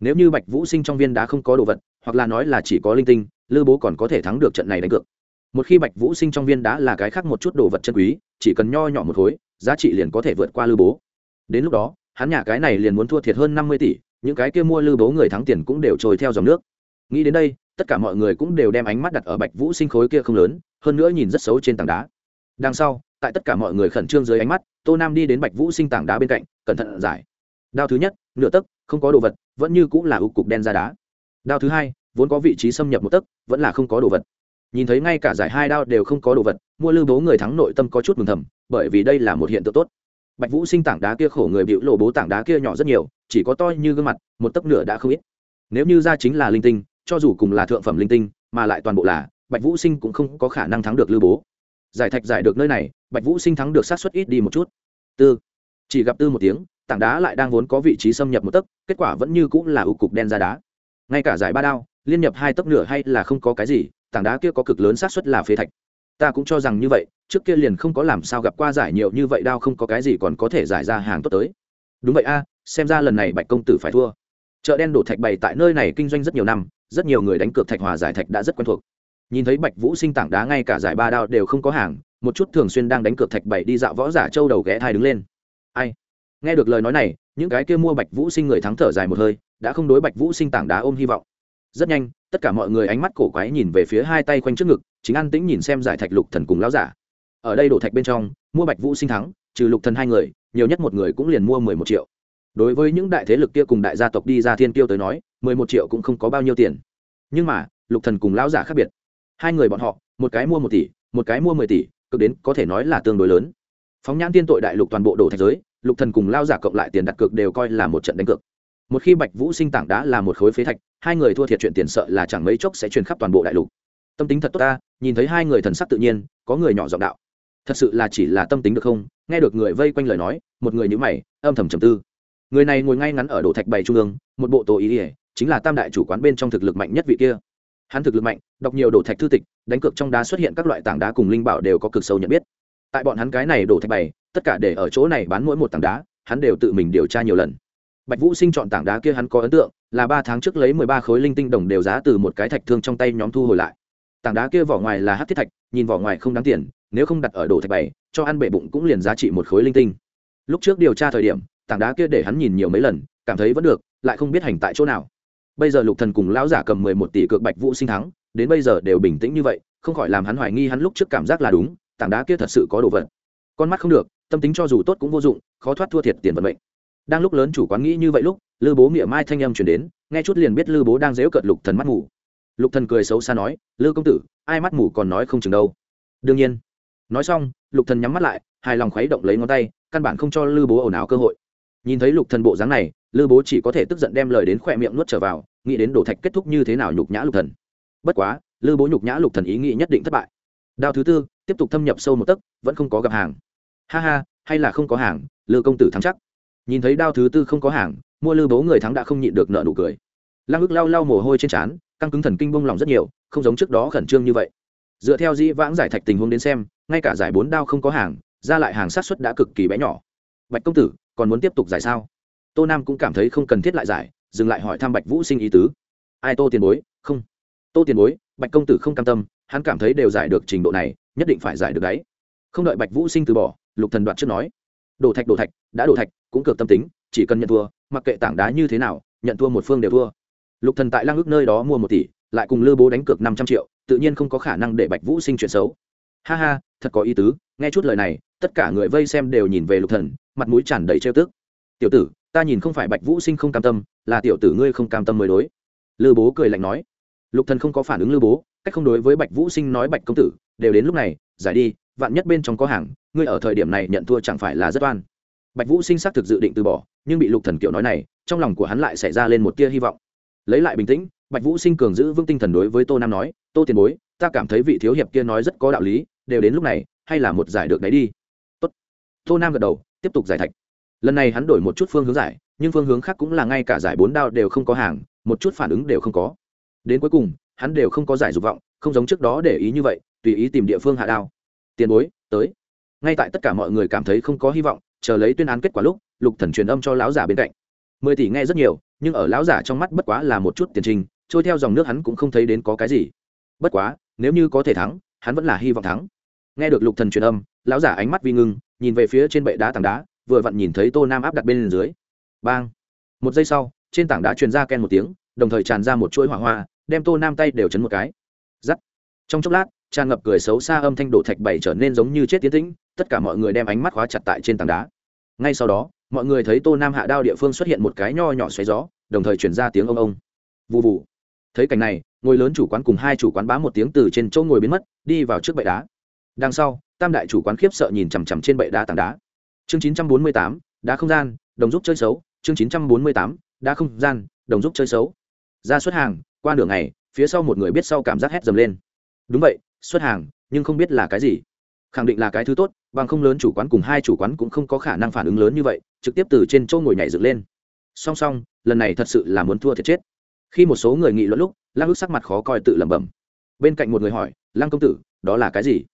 Nếu như bạch vũ sinh trong viên đá không có đồ vật, hoặc là nói là chỉ có linh tinh, lư bố còn có thể thắng được trận này đánh cược. Một khi bạch vũ sinh trong viên đá là cái khác một chút đồ vật chân quý, chỉ cần nho nhỏ một khối, giá trị liền có thể vượt qua lư bố đến lúc đó, hắn nhà cái này liền muốn thua thiệt hơn năm mươi tỷ, những cái kia mua lưu bố người thắng tiền cũng đều trôi theo dòng nước. Nghĩ đến đây, tất cả mọi người cũng đều đem ánh mắt đặt ở bạch vũ sinh khối kia không lớn, hơn nữa nhìn rất xấu trên tảng đá. Đằng sau, tại tất cả mọi người khẩn trương dưới ánh mắt, tô nam đi đến bạch vũ sinh tảng đá bên cạnh, cẩn thận giải. Đao thứ nhất, nửa tấc, không có đồ vật, vẫn như cũng là ưu cục đen ra đá. Đao thứ hai, vốn có vị trí xâm nhập một tấc, vẫn là không có đồ vật. Nhìn thấy ngay cả giải hai đao đều không có đồ vật, mua lưu bố người thắng nội tâm có chút mừng thầm, bởi vì đây là một hiện tượng tốt bạch vũ sinh tảng đá kia khổ người bịu lộ bố tảng đá kia nhỏ rất nhiều, chỉ có to như gương mặt, một tấc nửa đã không ít. Nếu như ra chính là linh tinh, cho dù cùng là thượng phẩm linh tinh, mà lại toàn bộ là, bạch vũ sinh cũng không có khả năng thắng được lưu bố. Giải thạch giải được nơi này, bạch vũ sinh thắng được sát xuất ít đi một chút. Tư. Chỉ gặp tư một tiếng, tảng đá lại đang vốn có vị trí xâm nhập một tấc, kết quả vẫn như cũng là ưu cục đen ra đá. Ngay cả giải ba đao, liên nhập hai tấc nửa hay là không có cái gì, tảng đá kia có cực lớn sát suất là phế thạch ta cũng cho rằng như vậy, trước kia liền không có làm sao gặp qua giải nhiều như vậy đao không có cái gì còn có thể giải ra hàng tốt tới. Đúng vậy a, xem ra lần này bạch công tử phải thua. Chợ đen đổ thạch bày tại nơi này kinh doanh rất nhiều năm, rất nhiều người đánh cược thạch hòa giải thạch đã rất quen thuộc. Nhìn thấy bạch vũ sinh tảng đá ngay cả giải ba đao đều không có hàng, một chút thường xuyên đang đánh cược thạch bảy đi dạo võ giả châu đầu ghé thai đứng lên. Ai? Nghe được lời nói này, những cái kia mua bạch vũ sinh người thắng thở dài một hơi, đã không đối bạch vũ sinh tảng đá ôm hy vọng rất nhanh, tất cả mọi người ánh mắt cổ quái nhìn về phía hai tay quanh trước ngực, chính an tĩnh nhìn xem giải thạch lục thần cùng lão giả. Ở đây đổ thạch bên trong, mua bạch vũ sinh thắng, trừ lục thần hai người, nhiều nhất một người cũng liền mua mười một triệu. Đối với những đại thế lực kia cùng đại gia tộc đi ra thiên tiêu tới nói, mười một triệu cũng không có bao nhiêu tiền. Nhưng mà, lục thần cùng lão giả khác biệt. Hai người bọn họ, một cái mua một tỷ, một cái mua mười tỷ, cực đến có thể nói là tương đối lớn. Phóng nhãn tiên tội đại lục toàn bộ đổ thạch giới, lục thần cùng lao giả cộng lại tiền đặt cược đều coi là một trận đánh cược một khi bạch vũ sinh tảng đá là một khối phế thạch, hai người thua thiệt chuyện tiền sợ là chẳng mấy chốc sẽ truyền khắp toàn bộ đại lục. Tâm tính thật tốt ta, nhìn thấy hai người thần sắc tự nhiên, có người nhỏ giọng đạo. Thật sự là chỉ là tâm tính được không? Nghe được người vây quanh lời nói, một người nhíu mày, âm thầm trầm tư. Người này ngồi ngay ngắn ở đồ thạch bày trung ương, một bộ tổ ý ỉa chính là tam đại chủ quán bên trong thực lực mạnh nhất vị kia. Hắn thực lực mạnh, đọc nhiều đồ thạch thư tịch, đánh cược trong đá xuất hiện các loại tảng đá cùng linh bảo đều có cực sâu nhận biết. Tại bọn hắn cái này đồ thạch bày, tất cả để ở chỗ này bán mỗi một tảng đá, hắn đều tự mình điều tra nhiều lần bạch vũ sinh chọn tảng đá kia hắn có ấn tượng, là ba tháng trước lấy mười ba khối linh tinh đồng đều giá từ một cái thạch thương trong tay nhóm thu hồi lại. Tảng đá kia vỏ ngoài là hát thiết thạch, nhìn vỏ ngoài không đáng tiền, nếu không đặt ở đồ thạch bày, cho ăn bể bụng cũng liền giá trị một khối linh tinh. Lúc trước điều tra thời điểm, tảng đá kia để hắn nhìn nhiều mấy lần, cảm thấy vẫn được, lại không biết hành tại chỗ nào. Bây giờ lục thần cùng lão giả cầm mười một tỷ cược bạch vũ sinh thắng, đến bây giờ đều bình tĩnh như vậy, không khỏi làm hắn hoài nghi hắn lúc trước cảm giác là đúng, tảng đá kia thật sự có đồ vật. Con mắt không được, tâm tính cho dù tốt cũng vô dụng, khó thoát thua thiệt tiền vận mệnh đang lúc lớn chủ quán nghĩ như vậy lúc, lư bố miệng mai thanh âm chuyển đến, nghe chút liền biết lư bố đang dễu cợt lục thần mắt mù lục thần cười xấu xa nói, lư công tử, ai mắt mù còn nói không chừng đâu. Đương nhiên. Nói xong, lục thần nhắm mắt lại, hài lòng khuấy động lấy ngón tay, căn bản không cho lư bố ồn ào cơ hội. Nhìn thấy lục thần bộ dáng này, lư bố chỉ có thể tức giận đem lời đến khỏe miệng nuốt trở vào, nghĩ đến đổ thạch kết thúc như thế nào nhục nhã lục thần. Bất quá, lư bố nhục nhã lục thần ý nghĩ nhất định thất bại. Đao thứ tư tiếp tục thâm nhập sâu một tấc, vẫn không có gặp hàng. Ha ha, hay là không có hàng, lư công tử thắng chắc nhìn thấy đao thứ tư không có hàng, mua lư bố người thắng đã không nhịn được nợ nụ cười. Lăng ức lau lau mồ hôi trên trán, căng cứng thần kinh bông lòng rất nhiều, không giống trước đó khẩn trương như vậy. Dựa theo dĩ vãng giải thạch tình huống đến xem, ngay cả giải bốn đao không có hàng, ra lại hàng sát xuất đã cực kỳ bé nhỏ. Bạch công tử, còn muốn tiếp tục giải sao? Tô nam cũng cảm thấy không cần thiết lại giải, dừng lại hỏi thăm bạch vũ sinh ý tứ. Ai tô tiền bối? Không. Tô tiền bối, bạch công tử không cam tâm, hắn cảm thấy đều giải được trình độ này, nhất định phải giải được đấy. Không đợi bạch vũ sinh từ bỏ, lục thần đoạt trước nói đổ thạch đổ thạch, đã đổ thạch, cũng cược tâm tính, chỉ cần nhận thua, mặc kệ tảng đá như thế nào, nhận thua một phương đều thua. Lục thần tại lang ước nơi đó mua một tỷ, lại cùng lư bố đánh cược năm trăm triệu, tự nhiên không có khả năng để bạch vũ sinh chuyện xấu. Ha ha, thật có ý tứ, nghe chút lời này, tất cả người vây xem đều nhìn về lục thần, mặt mũi tràn đầy trêu tức. Tiểu tử, ta nhìn không phải bạch vũ sinh không cam tâm, là tiểu tử ngươi không cam tâm mới đối. Lư bố cười lạnh nói. Lục thần không có phản ứng lư bố, cách không đối với bạch vũ sinh nói bạch công tử, đều đến lúc này, giải đi vạn nhất bên trong có hàng, ngươi ở thời điểm này nhận thua chẳng phải là rất oan. Bạch vũ sinh xác thực dự định từ bỏ, nhưng bị lục thần kiểu nói này, trong lòng của hắn lại xảy ra lên một tia hy vọng. Lấy lại bình tĩnh, bạch vũ sinh cường giữ vững tinh thần đối với tô nam nói, tô tiền bối, ta cảm thấy vị thiếu hiệp kia nói rất có đạo lý, đều đến lúc này, hay là một giải được đấy đi. Tốt. Tô nam gật đầu, tiếp tục giải thạch. Lần này hắn đổi một chút phương hướng giải, nhưng phương hướng khác cũng là ngay cả giải bốn đao đều không có hàng, một chút phản ứng đều không có. Đến cuối cùng, hắn đều không có giải dục vọng, không giống trước đó để ý như vậy, tùy ý tìm địa phương hạ đao tiền bối, tới. Ngay tại tất cả mọi người cảm thấy không có hy vọng, chờ lấy tuyên án kết quả lúc, lục thần truyền âm cho lão giả bên cạnh. Mười tỷ nghe rất nhiều, nhưng ở lão giả trong mắt bất quá là một chút tiền trình, trôi theo dòng nước hắn cũng không thấy đến có cái gì. Bất quá, nếu như có thể thắng, hắn vẫn là hy vọng thắng. Nghe được lục thần truyền âm, lão giả ánh mắt vi ngưng, nhìn về phía trên bệ đá tảng đá, vừa vặn nhìn thấy tô nam áp đặt bên dưới. Bang! Một giây sau, trên tảng đá truyền ra ken một tiếng, đồng thời tràn ra một chuỗi hỏa hoa, đem tô nam tay đều chấn một cái. Giắt! Trong chốc lát tràn ngập cười xấu xa âm thanh đổ thạch bảy trở nên giống như chết tiến tĩnh, tất cả mọi người đem ánh mắt khóa chặt tại trên tảng đá. Ngay sau đó, mọi người thấy tô nam hạ đao địa phương xuất hiện một cái nho nhỏ xoáy gió, đồng thời chuyển ra tiếng ông ông. Vụ vụ thấy cảnh này, ngôi lớn chủ quán cùng hai chủ quán bá một tiếng từ trên chỗ ngồi biến mất, đi vào trước bệ đá. Đằng sau, tam đại chủ quán khiếp sợ nhìn chằm chằm trên bệ đá tảng đá. Chương chín trăm bốn mươi tám, đá không gian, đồng giúp chơi xấu. Chương chín trăm bốn mươi tám, đá không gian, đồng giúp chơi xấu. Ra xuất hàng, qua nửa ngày, phía sau một người biết sau cảm giác hét dầm lên. Đúng vậy xuất hàng, nhưng không biết là cái gì. Khẳng định là cái thứ tốt, bằng không lớn chủ quán cùng hai chủ quán cũng không có khả năng phản ứng lớn như vậy, trực tiếp từ trên chỗ ngồi nhảy dựng lên. Song song, lần này thật sự là muốn thua thiệt chết. Khi một số người nghị luận lúc, lăng ức sắc mặt khó coi tự lẩm bẩm. Bên cạnh một người hỏi, lăng công tử, đó là cái gì?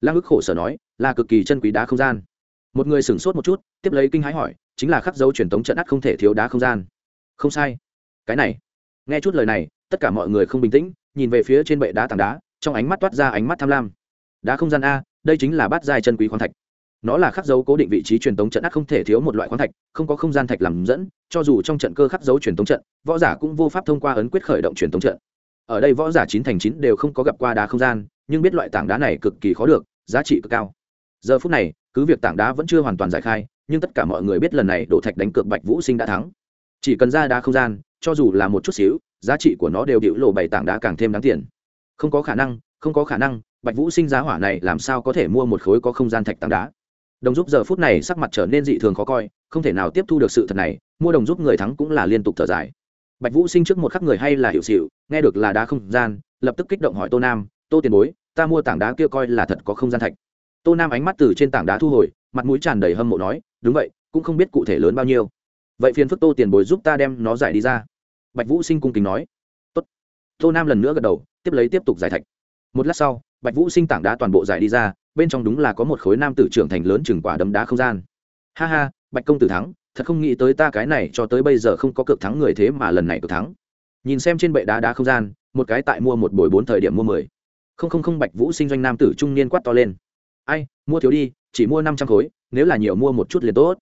Lăng ức khổ sở nói, là cực kỳ chân quý đá không gian. Một người sửng sốt một chút, tiếp lấy kinh hãi hỏi, chính là khắc dấu truyền thống trận ắt không thể thiếu đá không gian. Không sai. Cái này. Nghe chút lời này, tất cả mọi người không bình tĩnh, nhìn về phía trên bệ đá tảng đá trong ánh mắt toát ra ánh mắt tham lam. Đá không gian a, đây chính là bát giai chân quý khoáng thạch. Nó là khắc dấu cố định vị trí truyền tống trận ắt không thể thiếu một loại khoáng thạch, không có không gian thạch làm dẫn, cho dù trong trận cơ khắc dấu truyền tống trận, võ giả cũng vô pháp thông qua ấn quyết khởi động truyền tống trận. Ở đây võ giả chín thành chín đều không có gặp qua đá không gian, nhưng biết loại tảng đá này cực kỳ khó được, giá trị cực cao. Giờ phút này, cứ việc tảng đá vẫn chưa hoàn toàn giải khai, nhưng tất cả mọi người biết lần này đổ thạch đánh cược bạch vũ sinh đã thắng. Chỉ cần ra đá không gian, cho dù là một chút xíu, giá trị của nó đều điệu lộ bảy tảng đá càng thêm đáng tiền không có khả năng, không có khả năng, bạch vũ sinh giá hỏa này làm sao có thể mua một khối có không gian thạch tảng đá? Đồng giúp giờ phút này sắc mặt trở nên dị thường khó coi, không thể nào tiếp thu được sự thật này, mua đồng giúp người thắng cũng là liên tục thở dài. Bạch vũ sinh trước một khắc người hay là hiệu xịu nghe được là đá không gian, lập tức kích động hỏi tô nam, tô tiền bối, ta mua tảng đá kia coi là thật có không gian thạch. Tô nam ánh mắt từ trên tảng đá thu hồi, mặt mũi tràn đầy hâm mộ nói, đúng vậy, cũng không biết cụ thể lớn bao nhiêu. Vậy phiền phức tô tiền bối giúp ta đem nó giải đi ra. Bạch vũ sinh cung kính nói, Tốt. tô nam lần nữa gật đầu tiếp lấy tiếp tục giải thạch. Một lát sau, bạch vũ sinh tảng đá toàn bộ giải đi ra, bên trong đúng là có một khối nam tử trưởng thành lớn chừng quả đấm đá không gian. Ha ha, bạch công tử thắng, thật không nghĩ tới ta cái này cho tới bây giờ không có cực thắng người thế mà lần này cực thắng. Nhìn xem trên bệ đá đá không gian, một cái tại mua một buổi bốn thời điểm mua mười. Không không không, bạch vũ sinh doanh nam tử trung niên quát to lên. Ai, mua thiếu đi, chỉ mua năm trăm khối, nếu là nhiều mua một chút liền tốt.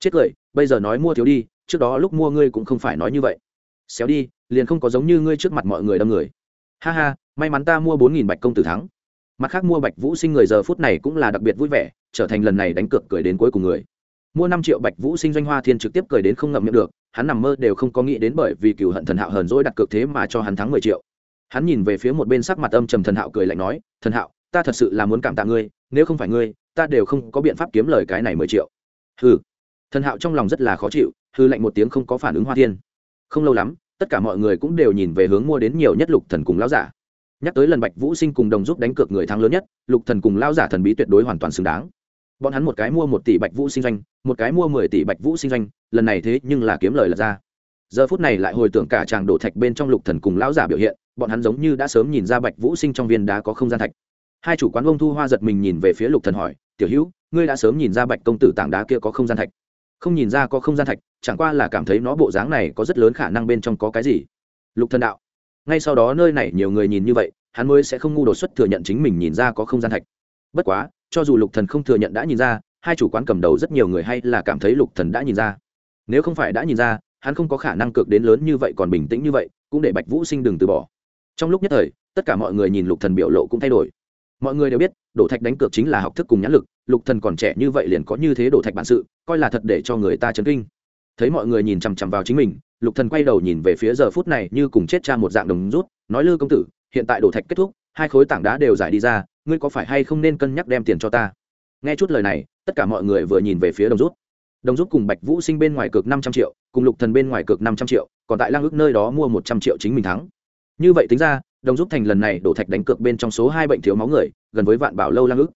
Chết cười, bây giờ nói mua thiếu đi, trước đó lúc mua ngươi cũng không phải nói như vậy. Xéo đi, liền không có giống như ngươi trước mặt mọi người đâm người ha ha, may mắn ta mua bốn nghìn bạch công tử thắng. Mặt khác mua bạch vũ sinh người giờ phút này cũng là đặc biệt vui vẻ, trở thành lần này đánh cược cười đến cuối cùng người. Mua năm triệu bạch vũ sinh doanh hoa thiên trực tiếp cười đến không ngậm miệng được, hắn nằm mơ đều không có nghĩ đến bởi vì cựu hận thần hạo hờn dỗi đặt cược thế mà cho hắn thắng mười triệu. Hắn nhìn về phía một bên sắc mặt âm trầm thần hạo cười lạnh nói, thần hạo, ta thật sự là muốn cảm tạ ngươi, nếu không phải ngươi, ta đều không có biện pháp kiếm lời cái này mười triệu. Hừ. Thần hạo trong lòng rất là khó chịu hư lạnh một tiếng không có phản ứng hoa thiên. Không lâu lắm tất cả mọi người cũng đều nhìn về hướng mua đến nhiều nhất lục thần cùng lão giả. Nhắc tới lần bạch vũ sinh cùng đồng giúp đánh cược người thắng lớn nhất, lục thần cùng lão giả thần bí tuyệt đối hoàn toàn xứng đáng. Bọn hắn một cái mua một tỷ bạch vũ sinh doanh, một cái mua mười tỷ bạch vũ sinh doanh, lần này thế nhưng là kiếm lời là ra. Giờ phút này lại hồi tưởng cả chàng đổ thạch bên trong lục thần cùng lão giả biểu hiện, bọn hắn giống như đã sớm nhìn ra bạch vũ sinh trong viên đá có không gian thạch. Hai chủ quán ông thu hoa giật mình nhìn về phía lục thần hỏi, tiểu hữu, ngươi đã sớm nhìn ra bạch công tử tảng đá kia có không gian thạch? Không nhìn ra có không gian thạch chẳng qua là cảm thấy nó bộ dáng này có rất lớn khả năng bên trong có cái gì. Lục thần đạo, ngay sau đó nơi này nhiều người nhìn như vậy, hắn mới sẽ không ngu đột xuất thừa nhận chính mình nhìn ra có không gian thạch. Bất quá, cho dù lục thần không thừa nhận đã nhìn ra, hai chủ quán cầm đầu rất nhiều người hay là cảm thấy lục thần đã nhìn ra. Nếu không phải đã nhìn ra, hắn không có khả năng cược đến lớn như vậy còn bình tĩnh như vậy, cũng để bạch vũ sinh đừng từ bỏ. Trong lúc nhất thời, tất cả mọi người nhìn lục thần biểu lộ cũng thay đổi. Mọi người đều biết, đổ thạch đánh cược chính là học thức cùng nhãn lực, lục thần còn trẻ như vậy liền có như thế đổ thạch bản sự, coi là thật để cho người ta chấn kinh thấy mọi người nhìn chằm chằm vào chính mình, lục thần quay đầu nhìn về phía giờ phút này như cùng chết cha một dạng đồng rút, nói lư công tử, hiện tại đổ thạch kết thúc, hai khối tảng đá đều giải đi ra, ngươi có phải hay không nên cân nhắc đem tiền cho ta? Nghe chút lời này, tất cả mọi người vừa nhìn về phía đồng rút. Đồng rút cùng bạch vũ sinh bên ngoài cược năm trăm triệu, cùng lục thần bên ngoài cược năm trăm triệu, còn tại lang ước nơi đó mua một trăm triệu chính mình thắng. Như vậy tính ra, đồng rút thành lần này đổ thạch đánh cược bên trong số hai bệnh thiếu máu người, gần với vạn bảo lâu lang ước.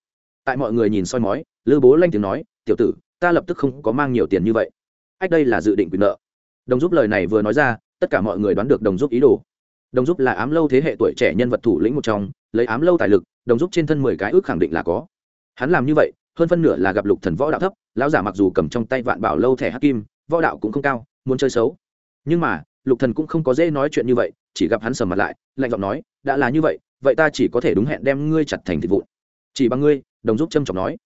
Tại mọi người nhìn soi mói, lư bố lanh tiếng nói, tiểu tử, ta lập tức không có mang nhiều tiền như vậy ách đây là dự định quyền nợ. Đồng giúp lời này vừa nói ra, tất cả mọi người đoán được đồng giúp ý đồ. Đồng giúp là ám lâu thế hệ tuổi trẻ nhân vật thủ lĩnh một trong, lấy ám lâu tài lực, đồng giúp trên thân mười cái ước khẳng định là có. Hắn làm như vậy, hơn phân nửa là gặp lục thần võ đạo thấp, lão giả mặc dù cầm trong tay vạn bảo lâu thẻ hắc kim, võ đạo cũng không cao, muốn chơi xấu. Nhưng mà, lục thần cũng không có dễ nói chuyện như vậy, chỉ gặp hắn sầm mặt lại, lạnh giọng nói, đã là như vậy vậy ta chỉ có thể đúng hẹn đem ngươi chặt thành thịt vụn. Chỉ bằng ngươi, đồng giúp trâm trọng nói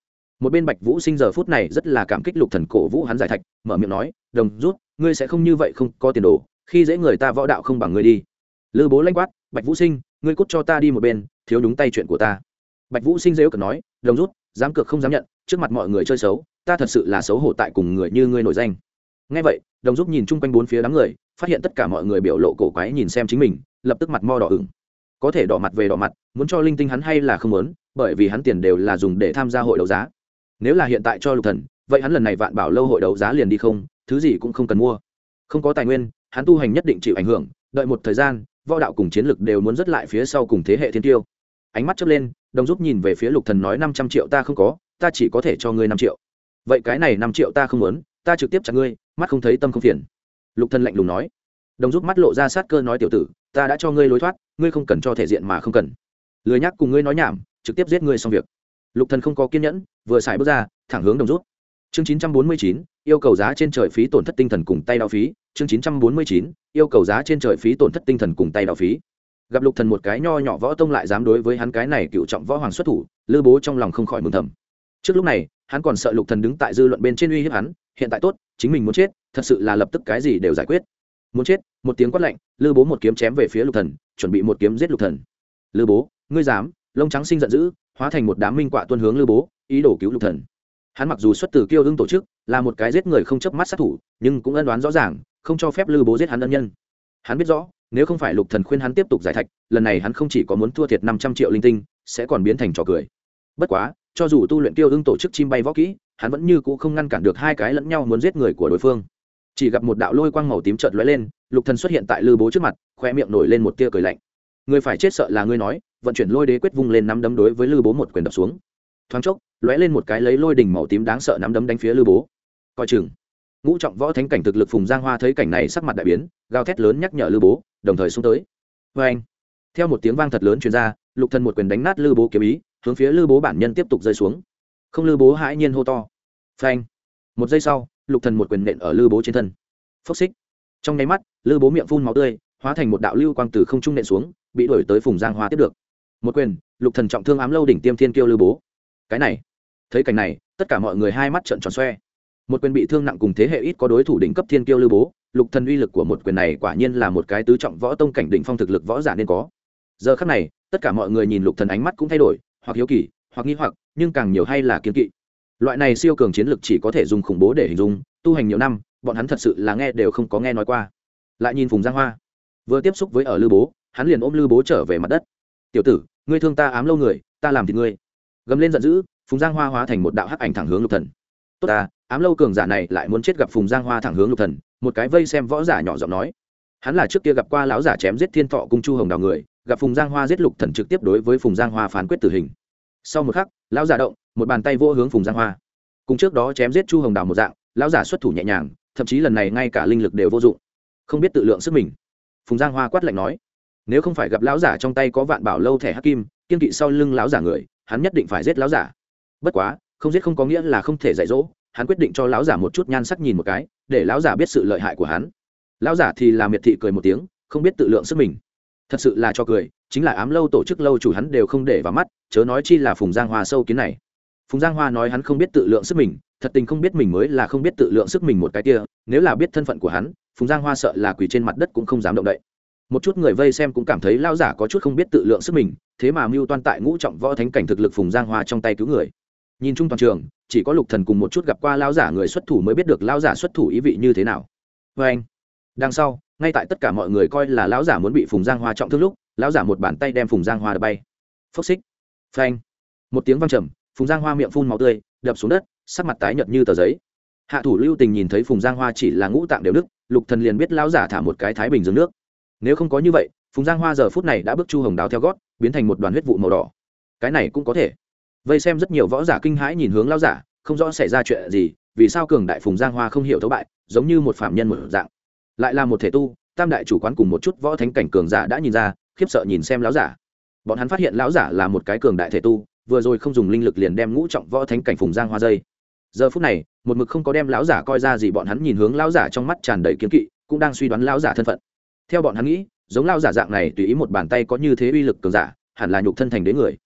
một bên bạch vũ sinh giờ phút này rất là cảm kích lục thần cổ vũ hắn giải thạch, mở miệng nói, đồng rút, ngươi sẽ không như vậy không có tiền đồ, khi dễ người ta võ đạo không bằng ngươi đi. Lư bố lanh quát, bạch vũ sinh, ngươi cút cho ta đi một bên, thiếu đúng tay chuyện của ta. Bạch vũ sinh dễ cợt nói, đồng rút, dám cược không dám nhận, trước mặt mọi người chơi xấu, ta thật sự là xấu hổ tại cùng người như ngươi nổi danh. Ngay vậy, đồng giúp nhìn chung quanh bốn phía đám người, phát hiện tất cả mọi người biểu lộ cổ quái nhìn xem chính mình, lập tức mặt mo đỏ ửng. Có thể đỏ mặt về đỏ mặt, muốn cho linh tinh hắn hay là không muốn, bởi vì hắn tiền đều là dùng để tham gia hội đấu giá nếu là hiện tại cho lục thần, vậy hắn lần này vạn bảo lâu hội đấu giá liền đi không, thứ gì cũng không cần mua. Không có tài nguyên, hắn tu hành nhất định chịu ảnh hưởng, đợi một thời gian, võ đạo cùng chiến lực đều muốn rất lại phía sau cùng thế hệ thiên tiêu. Ánh mắt chớp lên, đồng giúp nhìn về phía lục thần nói năm trăm triệu ta không có, ta chỉ có thể cho ngươi năm triệu. Vậy cái này năm triệu ta không muốn, ta trực tiếp chặt ngươi, mắt không thấy tâm không phiền. Lục thần lạnh lùng nói. Đồng giúp mắt lộ ra sát cơ nói tiểu tử, ta đã cho ngươi lối thoát, ngươi không cần cho thể diện mà không cần. Lười nhắc cùng ngươi nói nhảm, trực tiếp giết ngươi xong việc lục thần không có kiên nhẫn vừa xài bước ra thẳng hướng đồng rút. Chương 949, yêu cầu giá trên trời phí tổn thất tinh thần cùng tay đao phí. Chương 949, yêu cầu giá trên trời phí tổn thất tinh thần cùng tay đao phí. Gặp lục thần một cái nho nhỏ võ tông lại dám đối với hắn cái này cựu trọng võ hoàng xuất thủ lư bố trong lòng không khỏi mừng thầm. Trước lúc này hắn còn sợ lục thần đứng tại dư luận bên trên uy hiếp hắn hiện tại tốt chính mình muốn chết thật sự là lập tức cái gì đều giải quyết. Muốn chết một tiếng quát lạnh lư bố một kiếm chém về phía lục thần chuẩn bị một kiếm giết lục thần. Lư bố ngươi dám lông trắng sinh giận dữ hóa thành một đám minh quạ tuân hướng lư bố, ý đồ cứu lục thần. Hắn mặc dù xuất từ kiêu hưng tổ chức, là một cái giết người không chớp mắt sát thủ, nhưng cũng ân đoán rõ ràng, không cho phép lư bố giết hắn ân nhân. Hắn biết rõ, nếu không phải lục thần khuyên hắn tiếp tục giải thạch, lần này hắn không chỉ có muốn thua thiệt năm trăm triệu linh tinh, sẽ còn biến thành trò cười. Bất quá, cho dù tu luyện kiêu hưng tổ chức chim bay võ kỹ, hắn vẫn như cũ không ngăn cản được hai cái lẫn nhau muốn giết người của đối phương. Chỉ gặp một đạo lôi quang màu tím chợt lóe lên, lục thần xuất hiện tại lư bố trước mặt, khoe miệng nổi lên một tia cười lạnh. Người phải chết sợ là ngươi nói vận chuyển lôi đế quyết vung lên nắm đấm đối với lư bố một quyền đập xuống. Thoáng chốc, lóe lên một cái lấy lôi đỉnh màu tím đáng sợ nắm đấm đánh phía lư bố. Coi chừng, ngũ trọng võ thánh cảnh thực lực phùng giang hoa thấy cảnh này sắc mặt đại biến, gào thét lớn nhắc nhở lư bố, đồng thời xuống tới. Vê anh, theo một tiếng vang thật lớn truyền ra, lục thần một quyền đánh nát lư bố kiếm ý, hướng phía lư bố bản nhân tiếp tục rơi xuống. Không lư bố hãi nhiên hô to. Phanh một giây sau, lục thần một quyền nện ở lư bố trên thân. Phốc xích. Trong nháy mắt, lư bố miệng phun máu tươi, hóa thành một đạo lưu quang từ không trung nện xuống, bị đuổi tới phùng giang hoa tiếp được một quyền, lục thần trọng thương ám lâu đỉnh tiêm thiên kiêu lưu bố. Cái này, thấy cảnh này, tất cả mọi người hai mắt trợn tròn xoe. Một quyền bị thương nặng cùng thế hệ ít có đối thủ đỉnh cấp thiên kiêu lưu bố, lục thần uy lực của một quyền này quả nhiên là một cái tứ trọng võ tông cảnh đỉnh phong thực lực võ giả nên có. Giờ khắc này, tất cả mọi người nhìn lục thần ánh mắt cũng thay đổi, hoặc hiếu kỳ, hoặc nghi hoặc, nhưng càng nhiều hay là kiên kỵ. Loại này siêu cường chiến lực chỉ có thể dùng khủng bố để hình dung, tu hành nhiều năm, bọn hắn thật sự là nghe đều không có nghe nói qua. Lại nhìn phùng giang hoa, vừa tiếp xúc với ở lư bố, hắn liền ôm lư bố trở về mặt đất tiểu tử, ngươi thương ta ám lâu người, ta làm thì ngươi. Gầm lên giận dữ, phùng giang hoa hóa thành một đạo hắc ảnh thẳng hướng lục thần. Tốt ta, ám lâu cường giả này lại muốn chết gặp phùng giang hoa thẳng hướng lục thần, một cái vây xem võ giả nhỏ giọng nói. Hắn là trước kia gặp qua lão giả chém giết thiên thọ cung chu hồng đào người, gặp phùng giang hoa giết lục thần trực tiếp đối với phùng giang hoa phán quyết tử hình. Sau một khắc, lão giả động, một bàn tay vô hướng phùng giang hoa. Cùng trước đó chém giết chu hồng đào một dạng, lão giả xuất thủ nhẹ nhàng, thậm chí lần này ngay cả linh lực đều vô dụng, không biết tự lượng sức mình. Phùng giang hoa quát lạnh nói nếu không phải gặp lão giả trong tay có vạn bảo lâu thẻ hắc kim, kiên kỵ sau lưng lão giả người, hắn nhất định phải giết lão giả. Bất quá, không giết không có nghĩa là không thể dạy dỗ, hắn quyết định cho lão giả một chút nhan sắc nhìn một cái, để lão giả biết sự lợi hại của hắn. Lão giả thì là miệt thị cười một tiếng, không biết tự lượng sức mình. Thật sự là cho cười, chính là ám lâu tổ chức lâu chủ hắn đều không để vào mắt, chớ nói chi là phùng giang hoa sâu kiến này. Phùng giang hoa nói hắn không biết tự lượng sức mình, thật tình không biết mình mới là không biết tự lượng sức mình một cái kia, nếu là biết thân phận của hắn, phùng giang hoa sợ là quỳ trên mặt đất cũng không dám động đậy một chút người vây xem cũng cảm thấy lao giả có chút không biết tự lượng sức mình, thế mà mưu toan tại ngũ trọng võ thánh cảnh thực lực phùng giang hoa trong tay cứu người. Nhìn chung toàn trường, chỉ có lục thần cùng một chút gặp qua lao giả người xuất thủ mới biết được lao giả xuất thủ ý vị như thế nào. Vê anh, đằng sau, ngay tại tất cả mọi người coi là lão giả muốn bị phùng giang hoa trọng thương lúc, lão giả một bàn tay đem phùng giang hoa đập bay. Phốc xích. Phanh một tiếng vang trầm, phùng giang hoa miệng phun máu tươi, đập xuống đất, sắc mặt tái nhợt như tờ giấy. Hạ thủ lưu tình nhìn thấy phùng giang hoa chỉ là ngũ tạng đều đức lục thần liền biết lão giả thả một cái thái bình dưới nước nếu không có như vậy, phùng giang hoa giờ phút này đã bước chu hồng đào theo gót, biến thành một đoàn huyết vụ màu đỏ. Cái này cũng có thể. Vây xem rất nhiều võ giả kinh hãi nhìn hướng lão giả, không rõ xảy ra chuyện gì, vì sao cường đại phùng giang hoa không hiểu thấu bại, giống như một phạm nhân một dạng. Lại là một thể tu, tam đại chủ quán cùng một chút võ thánh cảnh cường giả đã nhìn ra, khiếp sợ nhìn xem lão giả. Bọn hắn phát hiện lão giả là một cái cường đại thể tu, vừa rồi không dùng linh lực liền đem ngũ trọng võ thánh cảnh phùng giang hoa dây. Giờ phút này, một mực không có đem lão giả coi ra gì, bọn hắn nhìn hướng lão giả trong mắt tràn đầy kiến kỵ, cũng đang suy đoán lão giả thân phận theo bọn hắn nghĩ, giống lão giả dạng này tùy ý một bàn tay có như thế uy lực cường giả, hẳn là nhục thân thành đế người.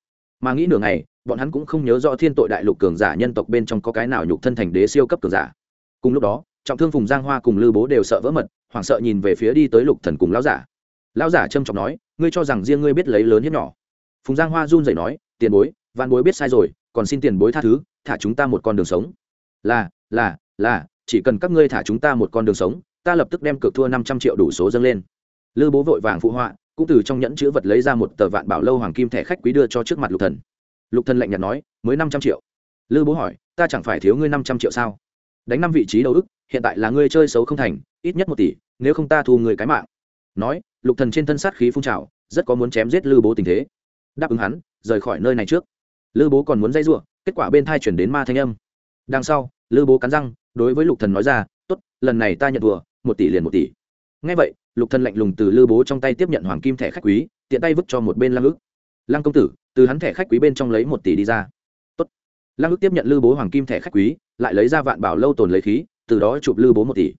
Mà nghĩ nửa ngày, bọn hắn cũng không nhớ rõ thiên tội đại lục cường giả nhân tộc bên trong có cái nào nhục thân thành đế siêu cấp cường giả. Cùng lúc đó, trọng thương phùng giang hoa cùng lư bố đều sợ vỡ mật, hoảng sợ nhìn về phía đi tới lục thần cùng lão giả. Lão giả trâm trọng nói, ngươi cho rằng riêng ngươi biết lấy lớn hiếp nhỏ? Phùng giang hoa run rẩy nói, tiền bối văn bối biết sai rồi, còn xin tiền bối tha thứ, thả chúng ta một con đường sống. Là là là, chỉ cần các ngươi thả chúng ta một con đường sống, ta lập tức đem cược thua năm trăm triệu đủ số dâng lên lư bố vội vàng phụ họa, cũng từ trong nhẫn chữ vật lấy ra một tờ vạn bảo lâu hoàng kim thẻ khách quý đưa cho trước mặt lục thần. Lục thần lạnh nhạt nói, mới năm trăm triệu. Lư bố hỏi, ta chẳng phải thiếu ngươi năm trăm triệu sao? Đánh năm vị trí đầu ức, hiện tại là ngươi chơi xấu không thành, ít nhất một tỷ, nếu không ta thu người cái mạng. Nói, lục thần trên thân sát khí phun trào, rất có muốn chém giết lư bố tình thế. Đáp ứng hắn, rời khỏi nơi này trước. Lư bố còn muốn dây giụa kết quả bên thai chuyển đến ma thanh âm. Đằng sau, lư bố cắn răng, đối với lục thần nói ra, tốt, lần này ta nhận thua một tỷ liền một tỷ ngay vậy, lục thần lạnh lùng từ lư bố trong tay tiếp nhận hoàng kim thẻ khách quý, tiện tay vứt cho một bên lăng ức lăng công tử, từ hắn thẻ khách quý bên trong lấy một tỷ đi ra. Tốt. Lăng ức tiếp nhận lư bố hoàng kim thẻ khách quý, lại lấy ra vạn bảo lâu tồn lấy khí, từ đó chụp lư bố một tỷ.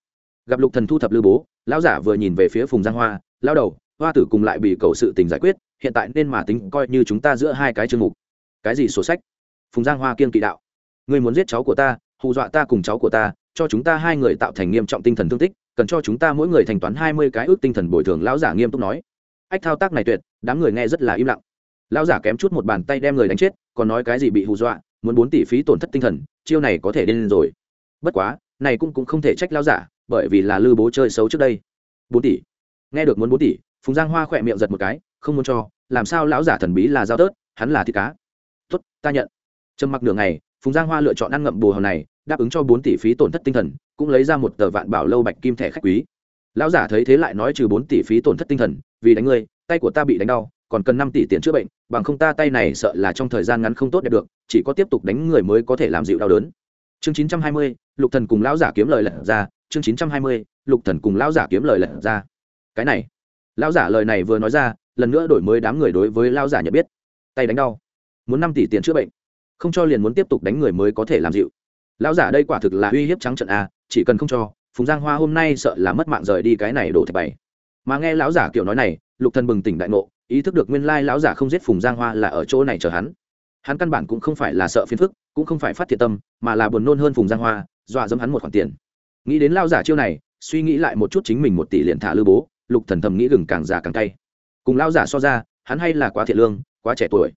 Gặp lục thần thu thập lư bố, lão giả vừa nhìn về phía phùng giang hoa lao đầu, hoa tử cùng lại bị cầu sự tình giải quyết, hiện tại nên mà tính coi như chúng ta giữa hai cái chương mục. Cái gì sổ sách? Phùng giang hoa kiên kỵ đạo. Người muốn giết cháu của ta, hù dọa ta cùng cháu của ta, cho chúng ta hai người tạo thành nghiêm trọng tinh thần thương tích cần cho chúng ta mỗi người thanh toán hai mươi cái ước tinh thần bồi thường, lão giả nghiêm túc nói. Ách, thao tác này tuyệt, đám người nghe rất là im lặng. Lão giả kém chút một bàn tay đem người đánh chết, còn nói cái gì bị hù dọa, muốn bốn tỷ phí tổn thất tinh thần, chiêu này có thể điên rồi. Bất quá, này cũng cũng không thể trách lão giả, bởi vì là lư bố chơi xấu trước đây. Bốn tỷ. Nghe được muốn bốn tỷ, phùng giang hoa khỏe miệng giật một cái, không muốn cho, làm sao lão giả thần bí là giao tớt, hắn là thịt cá. Tốt, ta nhận. Trầm mặc nửa ngày, phùng giang hoa lựa chọn ăn ngậm bồ hòn này, đáp ứng cho bốn tỷ phí tổn thất tinh thần cũng lấy ra một tờ vạn bảo lâu bạch kim thẻ khách quý. Lão giả thấy thế lại nói trừ bốn tỷ phí tổn thất tinh thần, vì đánh ngươi, tay của ta bị đánh đau, còn cần năm tỷ tiền chữa bệnh, bằng không ta tay này sợ là trong thời gian ngắn không tốt đẹp được, chỉ có tiếp tục đánh người mới có thể làm dịu đau đớn. Chương chín trăm hai mươi, lục thần cùng lão giả kiếm lời lật ra, chương chín trăm hai mươi, lục thần cùng lão giả kiếm lời lật ra. Cái này, lão giả lời này vừa nói ra, lần nữa đổi mới đám người đối với lão giả nhận biết. Tay đánh đau, muốn năm tỷ tiền chữa bệnh, không cho liền muốn tiếp tục đánh người mới có thể làm dịu lão giả đây quả thực là uy hiếp trắng trận a, chỉ cần không cho, phùng giang hoa hôm nay sợ là mất mạng rời đi cái này đổ thạch bày. Mà nghe lão giả kiểu nói này, lục thần bừng tỉnh đại ngộ, ý thức được nguyên lai lão giả không giết phùng giang hoa là ở chỗ này chờ hắn. Hắn căn bản cũng không phải là sợ phiền phức, cũng không phải phát thiệt tâm, mà là buồn nôn hơn phùng giang hoa, dọa dẫm hắn một khoản tiền. Nghĩ đến lão giả chiêu này, suy nghĩ lại một chút chính mình một tỷ liền thả lư bố, lục thần thầm nghĩ gừng càng già càng cay. Cùng lão giả so ra, hắn hay là quá thiệt lương, quá trẻ tuổi.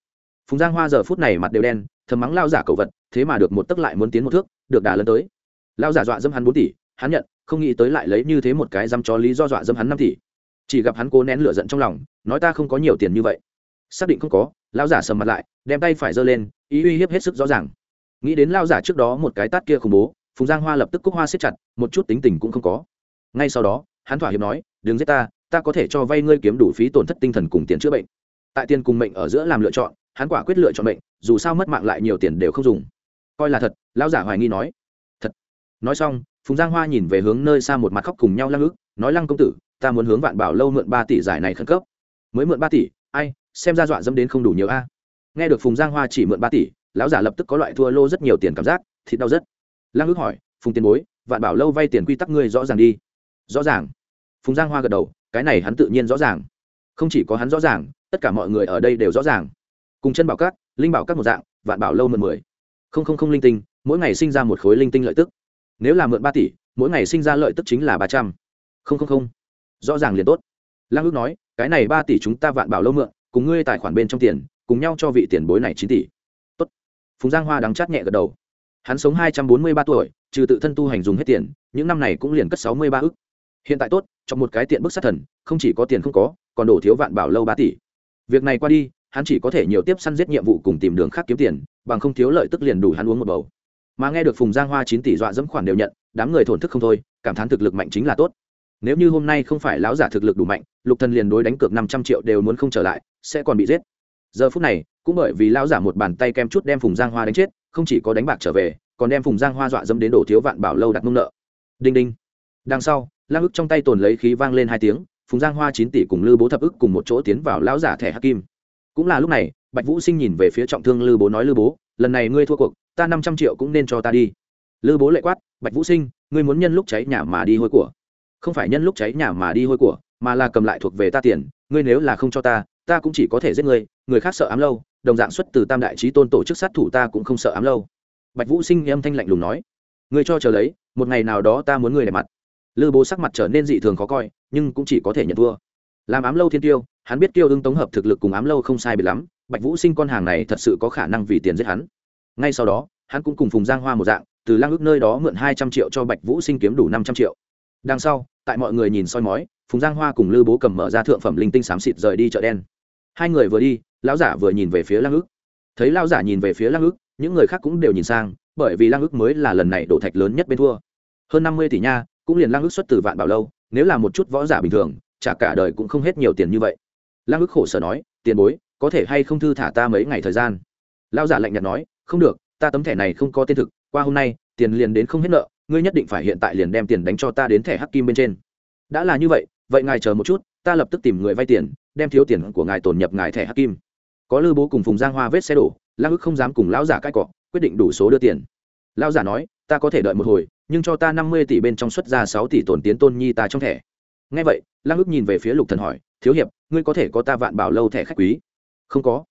Phùng giang hoa giờ phút này mặt đều đen thầm mắng lao giả cầu vật, thế mà được một tấc lại muốn tiến một thước, được đà lân tới. Lao giả dọa dâm hắn bốn tỷ, hắn nhận, không nghĩ tới lại lấy như thế một cái dăm cho lý do dọa dâm hắn năm tỷ. Chỉ gặp hắn cố nén lửa giận trong lòng, nói ta không có nhiều tiền như vậy. Xác định không có, lao giả sầm mặt lại, đem tay phải giơ lên, ý uy hiếp hết sức rõ ràng. Nghĩ đến lao giả trước đó một cái tát kia khủng bố, phùng giang hoa lập tức cúc hoa siết chặt, một chút tính tình cũng không có. Ngay sau đó, hắn thỏa hiệp nói, đừng giết ta ta có thể cho vay ngươi kiếm đủ phí tổn thất tinh thần cùng tiền chữa bệnh. Tại tiền cùng mệnh ở giữa làm lựa chọn hắn quả quyết lựa chọn mệnh, dù sao mất mạng lại nhiều tiền đều không dùng. Coi là thật, lão giả hoài nghi nói. Thật. Nói xong, phùng giang hoa nhìn về hướng nơi xa một mặt khóc cùng nhau lăng ức, nói lăng công tử, ta muốn hướng vạn bảo lâu mượn ba tỷ giải này khẩn cấp. Mới mượn ba tỷ, ai, xem ra dọa dâm đến không đủ nhiều a. Nghe được phùng giang hoa chỉ mượn ba tỷ, lão giả lập tức có loại thua lô rất nhiều tiền cảm giác, thịt đau rất. Lăng ức hỏi, phùng tiền bối, vạn bảo lâu vay tiền quy tắc ngươi rõ ràng đi. Rõ ràng. Phùng giang hoa gật đầu, cái này hắn tự nhiên rõ ràng. Không chỉ có hắn rõ ràng, tất cả mọi người ở đây đều rõ ràng cùng chân bảo cát, linh bảo các một dạng vạn bảo lâu mượn mười. Không không không linh tinh mỗi ngày sinh ra một khối linh tinh lợi tức. Nếu là mượn ba tỷ mỗi ngày sinh ra lợi tức chính là ba trăm. Không không không. Rõ ràng liền tốt. Lăng ước nói cái này ba tỷ chúng ta vạn bảo lâu mượn cùng ngươi tài khoản bên trong tiền cùng nhau cho vị tiền bối này chín tỷ. Tốt. Phùng giang hoa đắng chát nhẹ gật đầu. Hắn sống hai trăm bốn mươi ba tuổi trừ tự thân tu hành dùng hết tiền những năm này cũng liền cất sáu mươi ba ức. Hiện tại tốt trong một cái tiện bức sát thần không chỉ có tiền không có còn đổ thiếu vạn bảo lâu ba tỷ. Việc này qua đi hắn chỉ có thể nhiều tiếp săn giết nhiệm vụ cùng tìm đường khác kiếm tiền, bằng không thiếu lợi tức liền đủ hắn uống một bầu. Mà nghe được phùng giang hoa chín tỷ dọa dẫm khoản đều nhận, đám người thổn thức không thôi, cảm thán thực lực mạnh chính là tốt. Nếu như hôm nay không phải lão giả thực lực đủ mạnh, lục thần liền đối đánh cược năm trăm triệu đều muốn không trở lại, sẽ còn bị giết. Giờ phút này, cũng bởi vì lão giả một bàn tay kem chút đem phùng giang hoa đánh chết, không chỉ có đánh bạc trở về, còn đem phùng giang hoa dọa dẫm đến đổ thiếu vạn bảo lâu đặt mông nợ. Đinh đinh. Đằng sau lang ức trong tay tồn lấy khí vang lên hai tiếng, phùng giang hoa chín tỷ cùng lư bố thập ức cùng một chỗ tiến vào lão giả thẻ hắc kim cũng là lúc này, bạch vũ sinh nhìn về phía trọng thương lư bố nói, lư bố, lần này ngươi thua cuộc, ta năm trăm triệu cũng nên cho ta đi. Lư bố lệ quát, bạch vũ sinh, ngươi muốn nhân lúc cháy nhà mà đi hôi của. Không phải nhân lúc cháy nhà mà đi hôi của, mà là cầm lại thuộc về ta tiền, ngươi nếu là không cho ta ta cũng chỉ có thể giết ngươi, người khác sợ ám lâu, đồng dạng xuất từ tam đại trí tôn tổ chức sát thủ ta cũng không sợ ám lâu. Bạch vũ sinh âm thanh lạnh lùng nói, ngươi cho chờ lấy, một ngày nào đó ta muốn ngươi đẹp mặt. Lư bố sắc mặt trở nên dị thường khó coi, nhưng cũng chỉ có thể nhận thua làm ám lâu thiên tiêu, hắn biết tiêu ưng tống hợp thực lực cùng ám lâu không sai biệt lắm, bạch vũ sinh con hàng này thật sự có khả năng vì tiền giết hắn. Ngay sau đó, hắn cũng cùng phùng giang hoa một dạng, từ lang ước nơi đó mượn hai trăm triệu cho bạch vũ sinh kiếm đủ năm trăm triệu. Đằng sau, tại mọi người nhìn soi mói, phùng giang hoa cùng lư bố cầm mở ra thượng phẩm linh tinh xám xịt rời đi chợ đen. Hai người vừa đi, lão giả vừa nhìn về phía lang ước. Thấy lão giả nhìn về phía lang ước, những người khác cũng đều nhìn sang, bởi vì lang ước mới là lần này đổ thạch lớn nhất bên thua. Hơn năm mươi tỷ nha, cũng liền lang ước xuất từ vạn bảo lâu, nếu là một chút võ giả bình thường trả cả đời cũng không hết nhiều tiền như vậy. Lang ước khổ sở nói, tiền bối, có thể hay không thư thả ta mấy ngày thời gian? Lão giả lạnh nhạt nói, không được, ta tấm thẻ này không có tên thực, qua hôm nay, tiền liền đến không hết nợ, ngươi nhất định phải hiện tại liền đem tiền đánh cho ta đến thẻ hắc kim bên trên. Đã là như vậy vậy ngài chờ một chút, ta lập tức tìm người vay tiền, đem thiếu tiền của ngài tổn nhập ngài thẻ hắc kim. Có lư bố cùng phùng giang hoa vết xe đổ lang ức không dám cùng lão giả cãi cọ, quyết định đủ số đưa tiền. Lão giả nói, ta có thể đợi một hồi, nhưng cho ta năm mươi tỷ bên trong xuất ra sáu tỷ tổn tiến tôn nhi ta trong thẻ ngay vậy lang ước nhìn về phía lục thần hỏi, thiếu hiệp, ngươi có thể có ta vạn bảo lâu thẻ khách quý? Không có.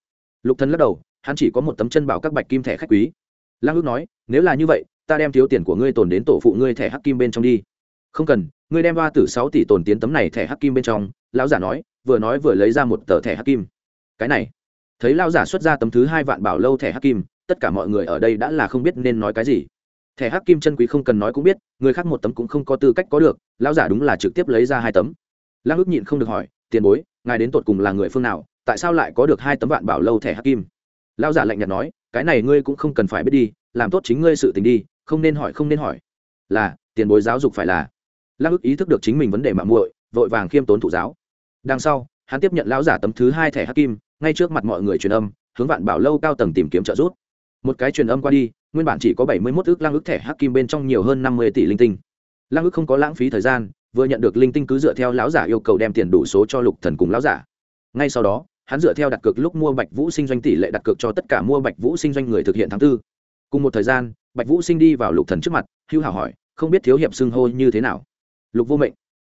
Lục thần lắc đầu, hắn chỉ có một tấm chân bảo các bạch kim thẻ khách quý. Lang ước nói, nếu là như vậy, ta đem thiếu tiền của ngươi tồn đến tổ phụ ngươi thẻ hắc kim bên trong đi. Không cần, ngươi đem ba tử sáu tỷ tồn tiến tấm này thẻ hắc kim bên trong. Lão giả nói, vừa nói vừa lấy ra một tờ thẻ hắc kim. Cái này. Thấy lão giả xuất ra tấm thứ hai vạn bảo lâu thẻ hắc kim, tất cả mọi người ở đây đã là không biết nên nói cái gì thẻ hắc kim chân quý không cần nói cũng biết, người khác một tấm cũng không có tư cách có được, lão giả đúng là trực tiếp lấy ra hai tấm. Lăng ước nhịn không được hỏi, tiền bối, ngài đến tột cùng là người phương nào, tại sao lại có được hai tấm vạn bảo lâu thẻ hắc kim? Lão giả lạnh nhạt nói, cái này ngươi cũng không cần phải biết đi, làm tốt chính ngươi sự tình đi, không nên hỏi, không nên hỏi. Là, tiền bối giáo dục phải là. Lăng ước ý thức được chính mình vấn đề mạng muội, vội vàng khiêm tốn thụ giáo. Đằng sau, hắn tiếp nhận lão giả tấm thứ hai thẻ hắc kim, ngay trước mặt mọi người truyền âm, hướng vạn bảo lâu cao tầng tìm kiếm trợ giúp. Một cái truyền âm qua đi nguyên bản chỉ có bảy mươi mốt ước lăng ức thẻ hắc kim bên trong nhiều hơn năm mươi tỷ linh tinh. Lăng ức không có lãng phí thời gian, vừa nhận được linh tinh cứ dựa theo lão giả yêu cầu đem tiền đủ số cho lục thần cùng lão giả. Ngay sau đó, hắn dựa theo đặt cược lúc mua bạch vũ sinh doanh tỷ lệ đặt cược cho tất cả mua bạch vũ sinh doanh người thực hiện tháng tư. Cùng một thời gian, bạch vũ sinh đi vào lục thần trước mặt, hưu hảo hỏi, không biết thiếu hiệp xưng hô như thế nào? Lục vô mệnh.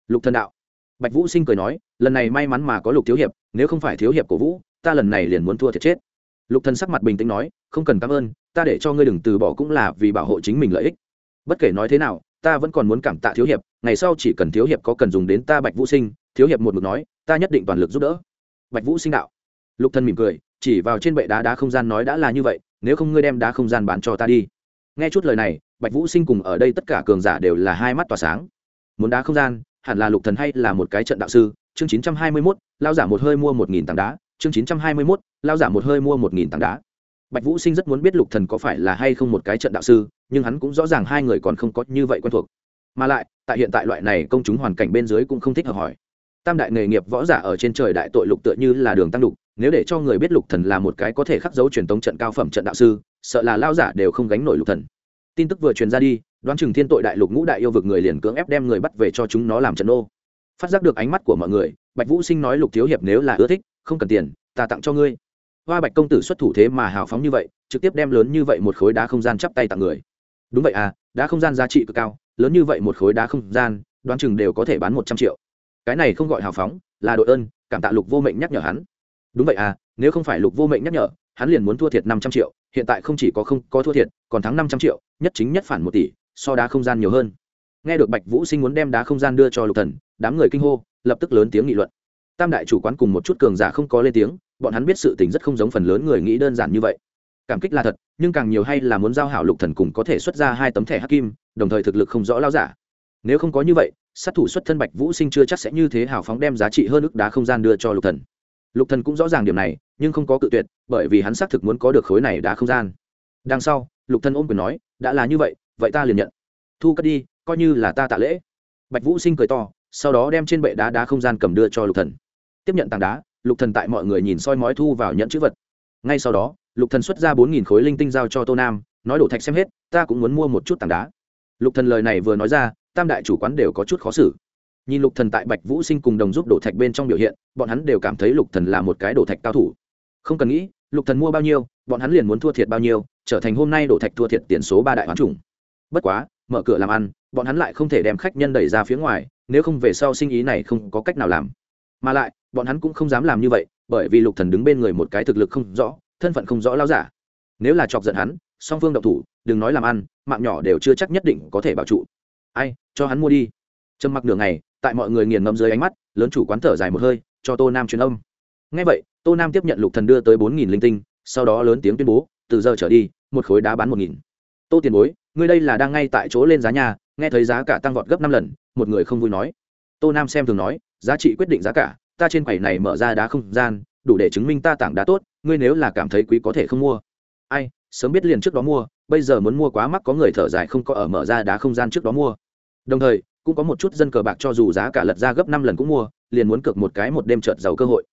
Lục thần đạo. Bạch vũ sinh cười nói, lần này may mắn mà có lục thiếu hiệp, nếu không phải thiếu hiệp của vũ, ta lần này liền muốn thua thiệt chết. Lục thần sắc mặt bình tĩnh nói, không cần cảm ơn ta để cho ngươi đừng từ bỏ cũng là vì bảo hộ chính mình lợi ích. Bất kể nói thế nào ta vẫn còn muốn cảm tạ thiếu hiệp ngày sau chỉ cần thiếu hiệp có cần dùng đến ta bạch vũ sinh thiếu hiệp một mực nói ta nhất định toàn lực giúp đỡ. Bạch vũ sinh đạo. Lục thần mỉm cười chỉ vào trên bệ đá đá không gian nói đã là như vậy nếu không ngươi đem đá không gian bán cho ta đi. Nghe chút lời này bạch vũ sinh cùng ở đây tất cả cường giả đều là hai mắt tỏa sáng. Muốn đá không gian hẳn là lục thần hay là một cái trận đạo sư? Chương 921, lao giả một hơi mua một nghìn tảng đá. Chương 921, lao giả một hơi mua một nghìn tảng đá bạch vũ sinh rất muốn biết lục thần có phải là hay không một cái trận đạo sư, nhưng hắn cũng rõ ràng hai người còn không có như vậy quen thuộc. Mà lại, tại hiện tại loại này công chúng hoàn cảnh bên dưới cũng không thích hợp hỏi. Tam đại nghề nghiệp võ giả ở trên trời đại tội lục tựa như là đường tăng đục, nếu để cho người biết lục thần là một cái có thể khắc dấu truyền tống trận cao phẩm trận đạo sư, sợ là lao giả đều không gánh nổi lục thần. Tin tức vừa truyền ra đi, đoán chừng thiên tội đại lục ngũ đại yêu vực người liền cưỡng ép đem người bắt về cho chúng nó làm trận ô phát giác được ánh mắt của mọi người, bạch vũ sinh nói lục thiếu hiệp nếu là ưa thích, không cần tiền, ta tặng cho ngươi hoa bạch công tử xuất thủ thế mà hào phóng như vậy, trực tiếp đem lớn như vậy một khối đá không gian chắp tay tặng người. Đúng vậy à đá không gian giá trị cực cao, lớn như vậy một khối đá không gian, đoán chừng đều có thể bán một trăm triệu. Cái này không gọi hào phóng, là đội ơn, cảm tạ lục vô mệnh nhắc nhở hắn. Đúng vậy à nếu không phải lục vô mệnh nhắc nhở, hắn liền muốn thua thiệt năm trăm triệu, hiện tại không chỉ có không có thua thiệt, còn thắng năm trăm triệu, nhất chính nhất phản một tỷ, so đá không gian nhiều hơn. Nghe được bạch vũ sinh muốn đem đá không gian đưa cho lục thần, đám người kinh hô, lập tức lớn tiếng nghị luận. Tam đại chủ quán cùng một chút cường giả không có lên tiếng bọn hắn biết sự tình rất không giống phần lớn người nghĩ đơn giản như vậy. Cảm kích là thật, nhưng càng nhiều hay là muốn giao hảo lục thần cùng có thể xuất ra hai tấm thẻ hắc kim, đồng thời thực lực không rõ lao giả. Nếu không có như vậy, sát thủ xuất thân bạch vũ sinh chưa chắc sẽ như thế hào phóng đem giá trị hơn ức đá không gian đưa cho lục thần. Lục thần cũng rõ ràng điểm này, nhưng không có cự tuyệt, bởi vì hắn xác thực muốn có được khối này đá không gian. Đằng sau, lục thần ôm quyền nói, đã là như vậy vậy ta liền nhận. Thu cất đi, coi như là ta tạ lễ. Bạch vũ sinh cười to, sau đó đem trên bệ đá đá không gian cầm đưa cho lục thần. Tiếp nhận tảng đá lục thần tại mọi người nhìn soi mói thu vào nhận chữ vật. Ngay sau đó, lục thần xuất ra bốn nghìn khối linh tinh giao cho tô nam, nói đổ thạch xem hết, ta cũng muốn mua một chút tảng đá. Lục thần lời này vừa nói ra, tam đại chủ quán đều có chút khó xử. Nhìn lục thần tại bạch vũ sinh cùng đồng giúp đổ thạch bên trong biểu hiện, bọn hắn đều cảm thấy lục thần là một cái đổ thạch cao thủ. Không cần nghĩ, lục thần mua bao nhiêu, bọn hắn liền muốn thua thiệt bao nhiêu, trở thành hôm nay đổ thạch thua thiệt tiền số ba đại hoán trùng bất quá, mở cửa làm ăn, bọn hắn lại không thể đem khách nhân đẩy ra phía ngoài, nếu không về sau sinh ý này không có cách nào làm. Mà lại bọn hắn cũng không dám làm như vậy, bởi vì lục thần đứng bên người một cái thực lực không rõ, thân phận không rõ lao giả. Nếu là chọc giận hắn, song phương độc thủ, đừng nói làm ăn, mạng nhỏ đều chưa chắc nhất định có thể bảo trụ. Ai, cho hắn mua đi. Trầm mặc nửa ngày, tại mọi người nghiền ngẫm dưới ánh mắt, lớn chủ quán thở dài một hơi, cho tô nam truyền âm. Ngay vậy, tô nam tiếp nhận lục thần đưa tới bốn nghìn linh tinh, sau đó lớn tiếng tuyên bố, từ giờ trở đi, một khối đá bán một nghìn. Tô tiền bối, ngươi đây là đang ngay tại chỗ lên giá nhà, nghe thấy giá cả tăng vọt gấp năm lần, một người không vui nói. Tô nam xem thường nói, giá trị quyết định giá cả ta trên quầy này mở ra đá không gian, đủ để chứng minh ta tảng đá tốt, ngươi nếu là cảm thấy quý có thể không mua. Ai, sớm biết liền trước đó mua, bây giờ muốn mua quá mắc có người thở dài không có ở mở ra đá không gian trước đó mua. Đồng thời, cũng có một chút dân cờ bạc cho dù giá cả lật ra gấp năm lần cũng mua, liền muốn cược một cái một đêm trợt giàu cơ hội.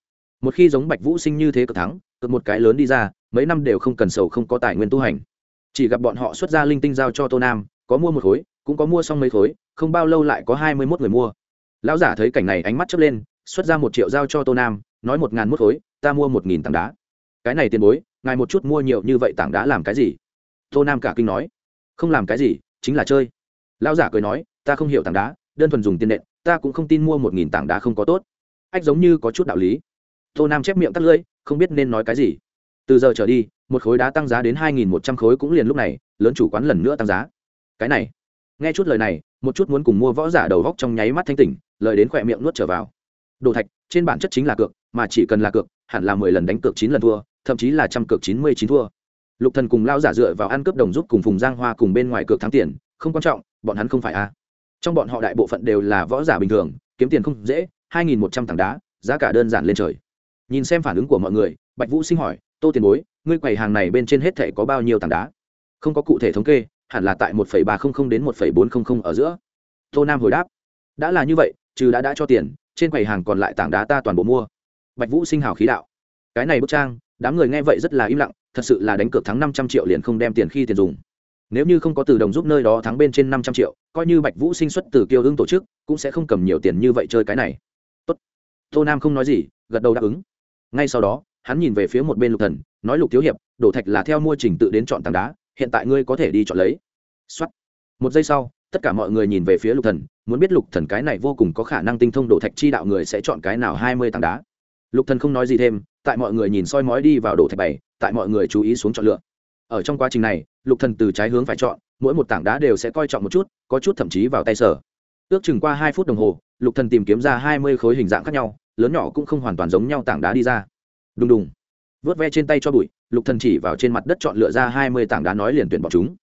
Một khi giống bạch vũ sinh như thế cực thắng, cược một cái lớn đi ra, mấy năm đều không cần sầu không có tài nguyên tu hành. Chỉ gặp bọn họ xuất ra linh tinh giao cho tô nam, có mua một khối, cũng có mua xong mấy khối, không bao lâu lại có hai mươi mốt người mua. Lão giả thấy cảnh này ánh mắt chớp lên xuất ra một triệu giao cho tô nam, nói một ngàn mốt khối, ta mua một nghìn tảng đá. Cái này tiền bối, ngài một chút mua nhiều như vậy tảng đá làm cái gì? Tô nam cả kinh nói. Không làm cái gì, chính là chơi. Lão giả cười nói, ta không hiểu tảng đá, đơn thuần dùng tiền nện, ta cũng không tin mua một nghìn tảng đá không có tốt. Ách giống như có chút đạo lý. Tô nam chép miệng tắt lưỡi, không biết nên nói cái gì. Từ giờ trở đi, một khối đá tăng giá đến hai nghìn một trăm khối cũng liền lúc này, lớn chủ quán lần nữa tăng giá. Cái này. Nghe chút lời này, một chút muốn cùng mua võ giả đầu góc trong nháy mắt thanh tỉnh, lời đến khỏe miệng nuốt trở vào đồ thạch, trên bản chất chính là cược, mà chỉ cần là cược, hẳn là mười lần đánh cược chín lần thua, thậm chí là trăm cược chín mươi chín thua. Lục thần cùng lao giả dựa vào ăn cướp đồng giúp cùng phùng giang hoa cùng bên ngoài cược thắng tiền, không quan trọng, bọn hắn không phải a. Trong bọn họ đại bộ phận đều là võ giả bình thường, kiếm tiền không dễ, hai nghìn một trăm tảng đá, giá cả đơn giản lên trời. Nhìn xem phản ứng của mọi người, bạch vũ sinh hỏi, tô tiền bối, ngươi quầy hàng này bên trên hết thảy có bao nhiêu tảng đá? Không có cụ thể thống kê, hẳn là tại một ba trăm linh đến một bốn trăm linh ở giữa. Tô nam hồi đáp, đã là như vậy, trừ đã đã cho tiền trên quầy hàng còn lại tảng đá ta toàn bộ mua. Bạch vũ sinh hào khí đạo. Cái này bức trang, đám người nghe vậy rất là im lặng, thật sự là đánh cược thắng năm trăm triệu liền không đem tiền khi tiền dùng. Nếu như không có từ đồng giúp nơi đó thắng bên trên năm trăm triệu, coi như bạch vũ sinh xuất từ kiêu hưng tổ chức, cũng sẽ không cầm nhiều tiền như vậy chơi cái này. Tốt. Tô nam không nói gì, gật đầu đáp ứng. Ngay sau đó, hắn nhìn về phía một bên lục thần, nói lục thiếu hiệp, đổ thạch là theo mua trình tự đến chọn tảng đá, hiện tại ngươi có thể đi chọn lấy. Xuất một giây sau, tất cả mọi người nhìn về phía lục thần muốn biết lục thần cái này vô cùng có khả năng tinh thông đổ thạch chi đạo người sẽ chọn cái nào hai mươi tảng đá. Lục thần không nói gì thêm, tại mọi người nhìn soi mói đi vào đổ thạch bảy, tại mọi người chú ý xuống chọn lựa. Ở trong quá trình này, lục thần từ trái hướng phải chọn, mỗi một tảng đá đều sẽ coi trọng một chút, có chút thậm chí vào tay sở. Ước chừng qua hai phút đồng hồ, lục thần tìm kiếm ra hai mươi khối hình dạng khác nhau, lớn nhỏ cũng không hoàn toàn giống nhau tảng đá đi ra. Đùng đùng. Vớt ve trên tay cho bụi, lục thần chỉ vào trên mặt đất chọn lựa ra hai mươi tảng đá nói liền tuyển bọn chúng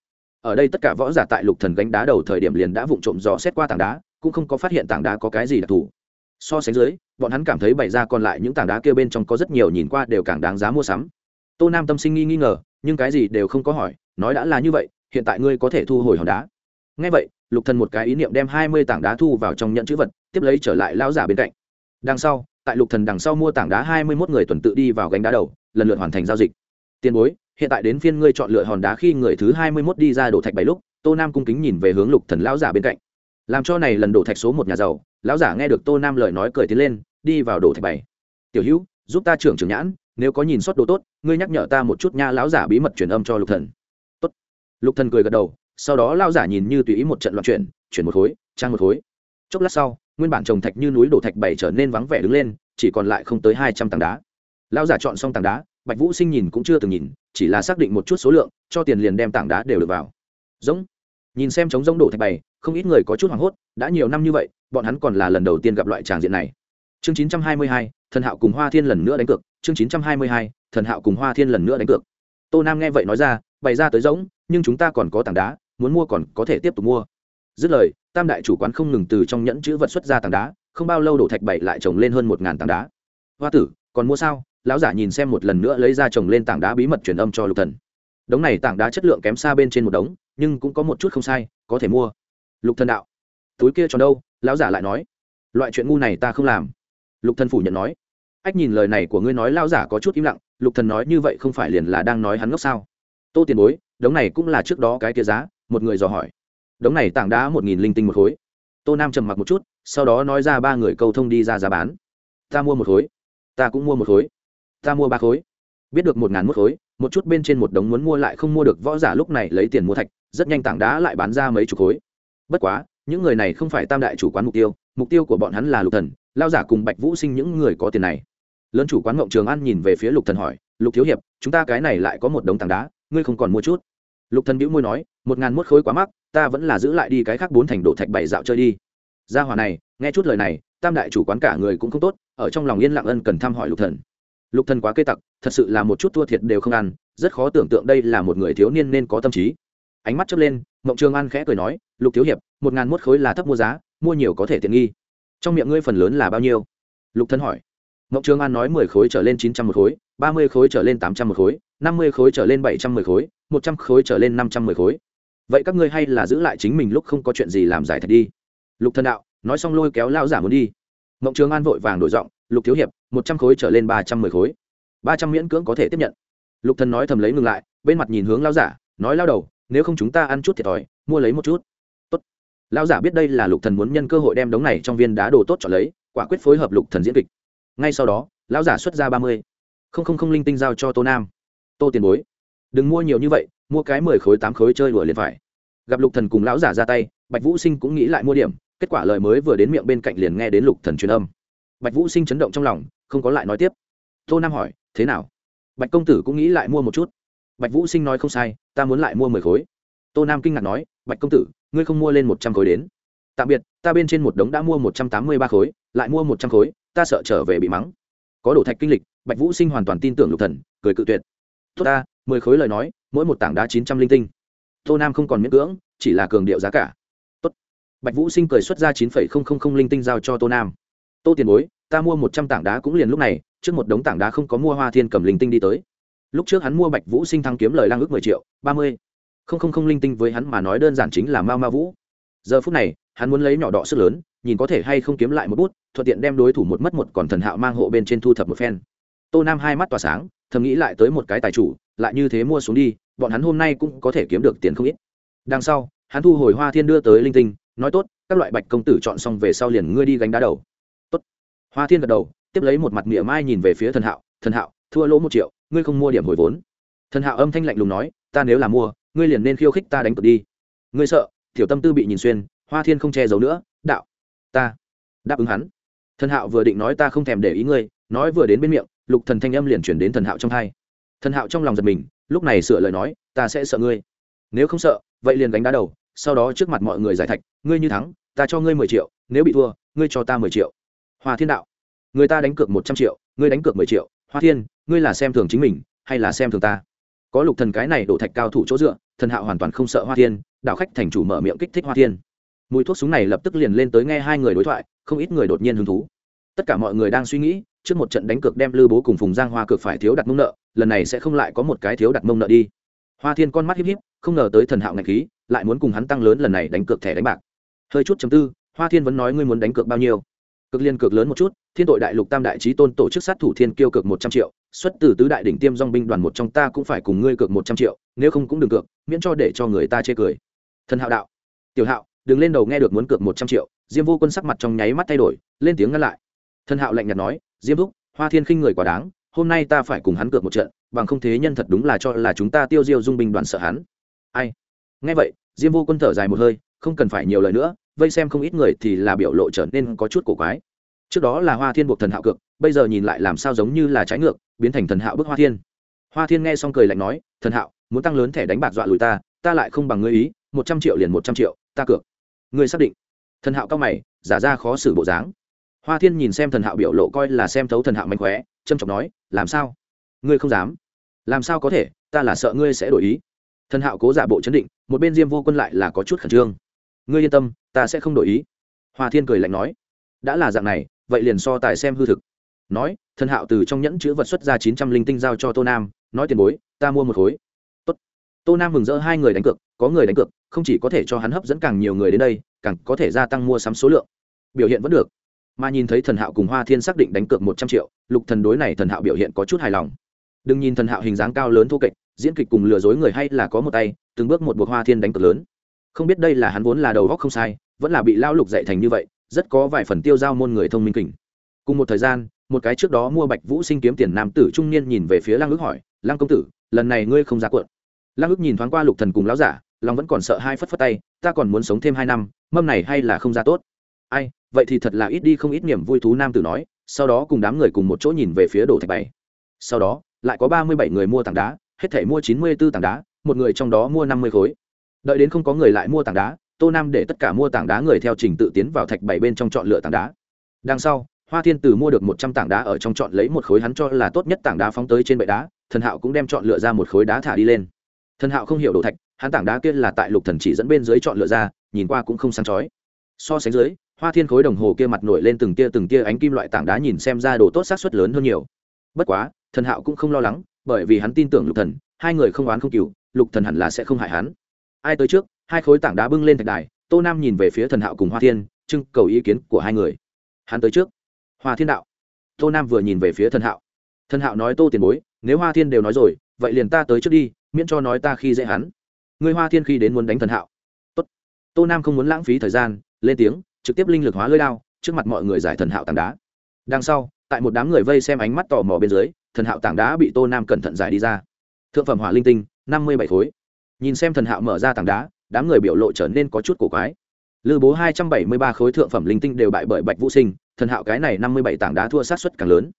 ở đây tất cả võ giả tại lục thần gánh đá đầu thời điểm liền đã vụng trộm dò xét qua tảng đá, cũng không có phát hiện tảng đá có cái gì đặc thù. So sánh dưới, bọn hắn cảm thấy bày ra còn lại những tảng đá kia bên trong có rất nhiều nhìn qua đều càng đáng giá mua sắm. Tô nam tâm sinh nghi nghi ngờ, nhưng cái gì đều không có hỏi, nói đã là như vậy, hiện tại ngươi có thể thu hồi hòn đá. Ngay vậy, lục thần một cái ý niệm đem hai mươi tảng đá thu vào trong nhận chữ vật, tiếp lấy trở lại lão giả bên cạnh. Đằng sau, tại lục thần đằng sau mua tảng đá hai mươi 21 người tuần tự đi vào gánh đá đầu, lần lượt hoàn thành giao dịch. Tiền bối hiện tại đến phiên ngươi chọn lựa hòn đá khi người thứ hai mươi 21 đi ra đổ thạch bảy lúc, tô nam cung kính nhìn về hướng lục thần lão giả bên cạnh. Làm cho này lần đổ thạch số một nhà giàu, lão giả nghe được tô nam lời nói cười tiến lên, đi vào đổ thạch bảy. Tiểu hữu, giúp ta trưởng trưởng nhãn, nếu có nhìn sót đồ tốt, ngươi nhắc nhở ta một chút nha lão giả bí mật truyền âm cho lục thần. Tốt. Lục thần cười gật đầu, sau đó lão giả nhìn như tùy ý một trận loạn chuyển chuyển một khối, trang một khối. Chốc lát sau, nguyên bản trồng thạch như núi đổ thạch bảy trở nên vắng vẻ đứng lên, chỉ còn lại không tới hai trăm tảng đá. Lão giả chọn xong tảng đá bạch vũ sinh nhìn cũng chưa từng nhìn, chỉ là xác định một chút số lượng, cho tiền liền đem tảng đá đều được vào. Giống. Nhìn xem trống giống đổ thạch bày, không ít người có chút hoảng hốt, đã nhiều năm như vậy, bọn hắn còn là lần đầu tiên gặp loại tràng diện này. Chương chín trăm hai mươi hai, thần hạo cùng hoa thiên lần nữa đánh cược. Chương chín trăm hai mươi hai, thần hạo cùng hoa thiên lần nữa đánh cược. Tô nam nghe vậy nói ra, bày ra tới giống, nhưng chúng ta còn có tảng đá, muốn mua còn có thể tiếp tục mua. Dứt lời, tam đại chủ quán không ngừng từ trong nhẫn chữ vật xuất ra tảng đá, không bao lâu đổ thạch bảy lại trồng lên hơn một ngàn tảng đá. Hoa tử, còn mua sao? Lão giả nhìn xem một lần nữa lấy ra chồng lên tảng đá bí mật truyền âm cho lục thần. Đống này tảng đá chất lượng kém xa bên trên một đống, nhưng cũng có một chút không sai, có thể mua. Lục thần đạo, túi kia tròn đâu? Lão giả lại nói, loại chuyện ngu này ta không làm. Lục thần phủ nhận nói, ách nhìn lời này của ngươi nói lão giả có chút im lặng, lục thần nói như vậy không phải liền là đang nói hắn ngốc sao? Tô tiền bối, đống này cũng là trước đó cái kia giá, một người dò hỏi. Đống này tảng đá một nghìn linh tinh một khối. Tô nam trầm mặc một chút, sau đó nói ra ba người câu thông đi ra giá bán. Ta mua một khối. Ta cũng mua một khối ta mua ba khối. Biết được một ngàn mốt khối, một chút bên trên một đống muốn mua lại không mua được, võ giả lúc này lấy tiền mua thạch, rất nhanh tảng đá lại bán ra mấy chục khối. Bất quá, những người này không phải tam đại chủ quán mục tiêu mục tiêu của bọn hắn là lục thần, lao giả cùng bạch vũ sinh những người có tiền này. Lớn chủ quán ngộng trường an nhìn về phía lục thần hỏi, lục thiếu hiệp, chúng ta cái này lại có một đống tảng đá, ngươi không còn mua chút? Lục thần bĩu môi nói, một ngàn mốt khối quá mắc, ta vẫn là giữ lại đi cái khác bốn thành độ thạch bảy dạo chơi đi. Gia hỏa này, nghe chút lời này, tam đại chủ quán cả người cũng không tốt, ở trong lòng yên lặng ân cần thăm hỏi lục thần lục thần quá cây tặc, thật sự là một chút thua thiệt đều không ăn, rất khó tưởng tượng đây là một người thiếu niên nên có tâm trí. Ánh mắt chớp lên, mộng trường an khẽ cười nói, lục thiếu hiệp, một ngàn mốt khối là thấp mua giá, mua nhiều có thể tiện nghi. Trong miệng ngươi phần lớn là bao nhiêu? Lục thần hỏi. Mộng trường an nói mười khối trở lên chín trăm một khối, ba mươi khối trở lên tám trăm một khối, năm mươi khối trở lên bảy trăm mười khối, một trăm khối trở lên năm trăm mười khối. Vậy các ngươi hay là giữ lại chính mình lúc không có chuyện gì làm giải thật đi. Lục thần đạo, nói xong lôi kéo lao giả muốn đi. Mộng trường an vội vàng đổi giọng, lục thiếu hiệp một trăm khối trở lên ba trăm mười khối. ba trăm miễn cưỡng có thể tiếp nhận. Lục thần nói thầm lấy ngừng lại, bên mặt nhìn hướng lao giả, nói lao đầu, nếu không chúng ta ăn chút thiệt thòi, mua lấy một chút. Tốt. Lao giả biết đây là lục thần muốn nhân cơ hội đem đống này trong viên đá đồ tốt chọn lấy, quả quyết phối hợp lục thần diễn kịch. Ngay sau đó, lão giả xuất ra ba mươi. Không không không linh tinh giao cho tô nam. Tô tiền bối. Đừng mua nhiều như vậy, mua cái mười khối, tám khối chơi đùa liền phải. Gặp lục thần cùng lão giả ra tay, bạch vũ sinh cũng nghĩ lại mua điểm, kết quả lời mới vừa đến miệng bên cạnh liền nghe đến lục thần truyền âm. Bạch vũ sinh chấn động trong lòng không có lại nói tiếp. Tô nam hỏi, thế nào? Bạch công tử cũng nghĩ lại mua một chút. Bạch vũ sinh nói không sai, ta muốn lại mua mười khối. Tô nam kinh ngạc nói, bạch công tử, ngươi không mua lên một trăm khối đến. Tạm biệt, ta bên trên một đống đã mua một trăm tám mươi ba khối, lại mua một trăm khối, ta sợ trở về bị mắng. Có đổ thạch kinh lịch, bạch vũ sinh hoàn toàn tin tưởng lục thần, cười cự tuyệt. Tốt ta, mười khối lời nói, mỗi một tảng đá chín trăm linh tinh. Tô nam không còn miễn cưỡng, chỉ là cường điệu giá cả. Tốt. Bạch vũ sinh cười xuất ra chín phẩy không không không linh tinh giao cho tô nam. Tô tiền bối ta mua một trăm tảng đá cũng liền lúc này, trước một đống tảng đá không có mua hoa thiên cầm linh tinh đi tới. Lúc trước hắn mua bạch vũ sinh thăng kiếm lời lang ước mười triệu, ba mươi. Không không không linh tinh với hắn mà nói đơn giản chính là mao ma vũ. Giờ phút này, hắn muốn lấy nhỏ đỏ sức lớn, nhìn có thể hay không kiếm lại một bút, thuận tiện đem đối thủ một mất một còn thần hạo mang hộ bên trên thu thập một phen. Tô nam hai mắt tỏa sáng, thầm nghĩ lại tới một cái tài chủ, lại như thế mua xuống đi, bọn hắn hôm nay cũng có thể kiếm được tiền không ít. Đằng sau, hắn thu hồi hoa thiên đưa tới linh tinh, nói tốt, các loại bạch công tử chọn xong về sau liền ngươi đi gánh đá đầu hoa thiên gật đầu, tiếp lấy một mặt mỉa mai nhìn về phía thần hạo thần hạo, thua lỗ một triệu, ngươi không mua điểm hồi vốn. Thần hạo âm thanh lạnh lùng nói, ta nếu là mua, ngươi liền nên khiêu khích ta đánh cược đi. Ngươi sợ? Tiểu tâm tư bị nhìn xuyên, hoa thiên không che giấu nữa, đạo, ta đáp ứng hắn. Thần hạo vừa định nói, ta không thèm để ý ngươi, nói vừa đến bên miệng, lục thần thanh âm liền chuyển đến thần hạo trong thai thần hạo trong lòng giật mình, lúc này sửa lời nói, ta sẽ sợ ngươi. Nếu không sợ, vậy liền đánh đá đầu, sau đó trước mặt mọi người giải thạch, ngươi như thắng, ta cho ngươi mười triệu, nếu bị thua, ngươi cho ta mười triệu hoa thiên đạo, người ta đánh cược một trăm triệu ngươi đánh cược mười triệu. Hoa thiên, ngươi là xem thường chính mình, hay là xem thường ta? Có lục thần cái này đổ thạch cao thủ chỗ dựa, thần hạo hoàn toàn không sợ hoa thiên, đạo khách thành chủ mở miệng kích thích hoa thiên. Mùi thuốc súng này lập tức liền lên tới nghe hai người đối thoại, không ít người đột nhiên hứng thú. Tất cả mọi người đang suy nghĩ, trước một trận đánh cược đem lư bố cùng phùng giang hoa cược phải thiếu đặt mông nợ, lần này sẽ không lại có một cái thiếu đặt mông nợ đi. Hoa thiên con mắt híp híp, không ngờ tới thần hạo ngạch khí, lại muốn cùng hắn tăng lớn lần này đánh cược thẻ đánh bạc. Hơi chút chấm tư, hoa thiên vẫn nói ngươi muốn đánh cược bao nhiêu? Cực liên cực lớn một chút, thiên tội đại lục tam đại trí tôn tổ chức sát thủ thiên kiêu cược một trăm triệu, xuất từ tứ đại đỉnh tiêm dong binh đoàn một trong ta cũng phải cùng ngươi cược một trăm triệu, nếu không cũng đừng cược, miễn cho để cho người ta chê cười. Thần hạo đạo. Tiểu hạo, đừng lên đầu nghe được muốn cược một trăm triệu, diêm vô quân sắc mặt trong nháy mắt thay đổi, lên tiếng ngăn lại. Thần hạo lạnh nhạt nói, diêm thúc, hoa thiên khinh người quá đáng, hôm nay ta phải cùng hắn cược một trận, bằng không thế nhân thật đúng là cho là chúng ta tiêu diêu dung binh đoàn sợ hắn. Ai? Nghe vậy, diêm vô quân thở dài một hơi, không cần phải nhiều lời nữa vây xem không ít người thì là biểu lộ trở nên có chút cổ quái. Trước đó là hoa thiên buộc thần hạo cược bây giờ nhìn lại làm sao giống như là trái ngược, biến thành thần hạo bức hoa thiên. Hoa thiên nghe xong cười lạnh nói, thần hạo, muốn tăng lớn thẻ đánh bạc dọa lùi ta ta lại không bằng ngươi ý, một trăm triệu liền một trăm triệu, ta cược. Ngươi xác định? Thần hạo cao mày, giả ra khó xử bộ dáng. Hoa thiên nhìn xem thần hạo biểu lộ coi là xem thấu thần hạo mạnh khóe trâm trọng nói, làm sao? Ngươi không dám. Làm sao có thể? Ta là sợ ngươi sẽ đổi ý. Thần hạo cố giả bộ chấn định, một bên diêm vô quân lại là có chút khẩn trương ngươi yên tâm, ta sẽ không đổi ý. Hoa thiên cười lạnh nói. Đã là dạng này, vậy liền so tài xem hư thực. Nói thần hạo từ trong nhẫn chữ vật xuất ra chín trăm linh tinh giao cho tô nam, nói tiền bối, ta mua một khối. Tốt. tô nam mừng rỡ hai người đánh cược, có người đánh cược, không chỉ có thể cho hắn hấp dẫn càng nhiều người đến đây, càng có thể gia tăng mua sắm số lượng. Biểu hiện vẫn được. Mà nhìn thấy thần hạo cùng hoa thiên xác định đánh cược một trăm triệu, lục thần đối này thần hạo biểu hiện có chút hài lòng. Đừng nhìn thần hạo hình dáng cao lớn thô kệch, diễn kịch cùng lừa dối người hay là có một tay, từng bước một buộc hoa thiên đánh cược lớn không biết đây là hắn vốn là đầu góc không sai, vẫn là bị lao lục dạy thành như vậy, rất có vài phần tiêu giao môn người thông minh kình. Cùng một thời gian, một cái trước đó mua bạch vũ sinh kiếm tiền nam tử trung niên nhìn về phía lăng ước hỏi, lăng công tử, lần này ngươi không ra cuộn. Lăng ước nhìn thoáng qua lục thần cùng lão giả, lòng vẫn còn sợ hai phất phất tay, ta còn muốn sống thêm hai năm, mâm này hay là không ra tốt? Ai, vậy thì thật là ít đi không ít niềm vui thú nam tử nói. Sau đó cùng đám người cùng một chỗ nhìn về phía đổ thạch bảy. Sau đó, lại có ba mươi bảy người mua tảng đá, hết thể mua chín mươi b tảng đá, một người trong đó mua năm mươi khối đợi đến không có người lại mua tảng đá, tô nam để tất cả mua tảng đá người theo trình tự tiến vào thạch bảy bên trong chọn lựa tảng đá. Đằng sau, hoa thiên tử mua được một trăm tảng đá ở trong chọn lấy một khối hắn cho là tốt nhất tảng đá phóng tới trên bệ đá, thần hạo cũng đem chọn lựa ra một khối đá thả đi lên. Thần hạo không hiểu đồ thạch, hắn tảng đá kia là tại lục thần chỉ dẫn bên dưới chọn lựa ra, nhìn qua cũng không sáng chói. So sánh dưới, hoa thiên khối đồng hồ kia mặt nổi lên từng tia từng tia ánh kim loại tảng đá nhìn xem ra đồ tốt xác suất lớn hơn nhiều. Bất quá, thần hạo cũng không lo lắng, bởi vì hắn tin tưởng lục thần, hai người không oán không cừu lục thần hẳn là sẽ không hại hắn ai tới trước, hai khối tảng đá bưng lên thạch đài, tô nam nhìn về phía thần hạo cùng hoa thiên, trưng cầu ý kiến của hai người. Hắn tới trước. Hoa thiên đạo. Tô nam vừa nhìn về phía thần hạo. Thần hạo nói, tô tiền bối, nếu hoa thiên đều nói rồi, vậy liền ta tới trước đi, miễn cho nói ta khi dễ hắn. Người hoa thiên khi đến muốn đánh thần hạo. Tốt. Tô nam không muốn lãng phí thời gian, lên tiếng, trực tiếp linh lực hóa lơi lao trước mặt mọi người giải thần hạo tảng đá. Đằng sau, tại một đám người vây xem ánh mắt tò mò bên dưới, thần hạo tảng đá bị tô nam cẩn thận giải đi ra. Thượng phẩm hỏa linh tinh, năm mươi bảy khối nhìn xem thần hạo mở ra tảng đá, đám người biểu lộ trở nên có chút cổ quái. Lư bố hai trăm bảy mươi ba khối thượng phẩm linh tinh đều bại bởi bạch vũ sinh, thần hạo cái này năm mươi bảy tảng đá thua sát xuất càng lớn.